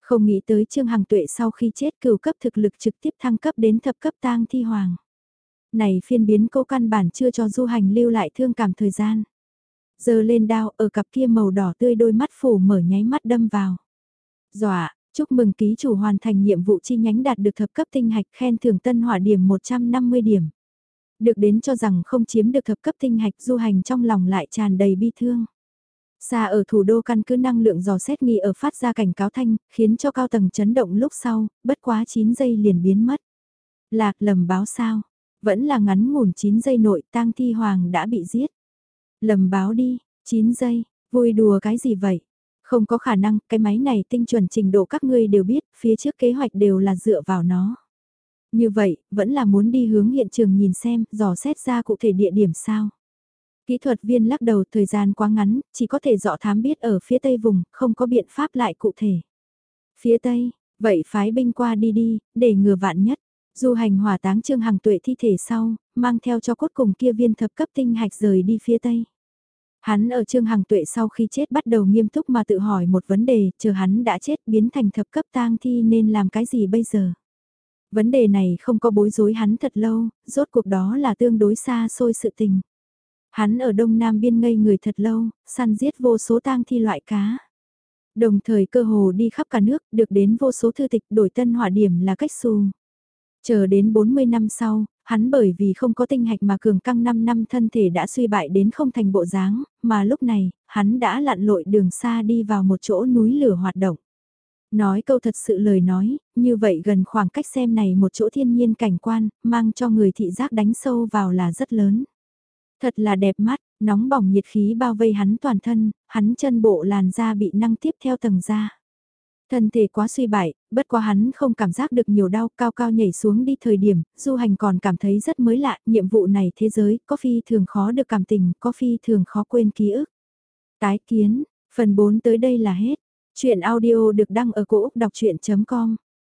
Không nghĩ tới Trương Hằng Tuệ sau khi chết cửu cấp thực lực trực tiếp thăng cấp đến thập cấp tang thi hoàng. Này phiên biến cô căn bản chưa cho du hành lưu lại thương cảm thời gian. Giờ lên đao ở cặp kia màu đỏ tươi đôi mắt phủ mở nháy mắt đâm vào. Dọa, Chúc mừng ký chủ hoàn thành nhiệm vụ chi nhánh đạt được thập cấp tinh hạch khen thưởng tân hỏa điểm 150 điểm. Được đến cho rằng không chiếm được thập cấp tinh hạch du hành trong lòng lại tràn đầy bi thương. Xa ở thủ đô căn cứ năng lượng dò xét nghi ở phát ra cảnh cáo thanh, khiến cho cao tầng chấn động lúc sau, bất quá 9 giây liền biến mất. Lạc lầm báo sao, vẫn là ngắn ngủn 9 giây nội tang thi hoàng đã bị giết. Lầm báo đi, 9 giây, vui đùa cái gì vậy? Không có khả năng, cái máy này tinh chuẩn trình độ các ngươi đều biết, phía trước kế hoạch đều là dựa vào nó. Như vậy, vẫn là muốn đi hướng hiện trường nhìn xem, dò xét ra cụ thể địa điểm sao. Kỹ thuật viên lắc đầu thời gian quá ngắn, chỉ có thể dọ thám biết ở phía tây vùng, không có biện pháp lại cụ thể. Phía tây, vậy phái binh qua đi đi, để ngừa vạn nhất. Du hành hỏa táng trương hàng tuệ thi thể sau, mang theo cho cốt cùng kia viên thập cấp tinh hạch rời đi phía tây. Hắn ở Trương Hằng Tuệ sau khi chết bắt đầu nghiêm túc mà tự hỏi một vấn đề, chờ hắn đã chết biến thành thập cấp tang thi nên làm cái gì bây giờ? Vấn đề này không có bối rối hắn thật lâu, rốt cuộc đó là tương đối xa xôi sự tình. Hắn ở đông nam biên ngây người thật lâu, săn giết vô số tang thi loại cá. Đồng thời cơ hồ đi khắp cả nước, được đến vô số thư tịch đổi tân hỏa điểm là cách xu. Chờ đến 40 năm sau, hắn bởi vì không có tinh hạch mà cường căng 5 năm thân thể đã suy bại đến không thành bộ dáng, mà lúc này, hắn đã lặn lội đường xa đi vào một chỗ núi lửa hoạt động. Nói câu thật sự lời nói, như vậy gần khoảng cách xem này một chỗ thiên nhiên cảnh quan, mang cho người thị giác đánh sâu vào là rất lớn. Thật là đẹp mắt, nóng bỏng nhiệt khí bao vây hắn toàn thân, hắn chân bộ làn da bị năng tiếp theo tầng da. Thân thể quá suy bại, bất quá hắn không cảm giác được nhiều đau cao cao nhảy xuống đi thời điểm, du hành còn cảm thấy rất mới lạ, nhiệm vụ này thế giới, có phi thường khó được cảm tình, có phi thường khó quên ký ức. Tái kiến, phần 4 tới đây là hết. Chuyện audio được đăng ở cổ Úc đọc chuyện.com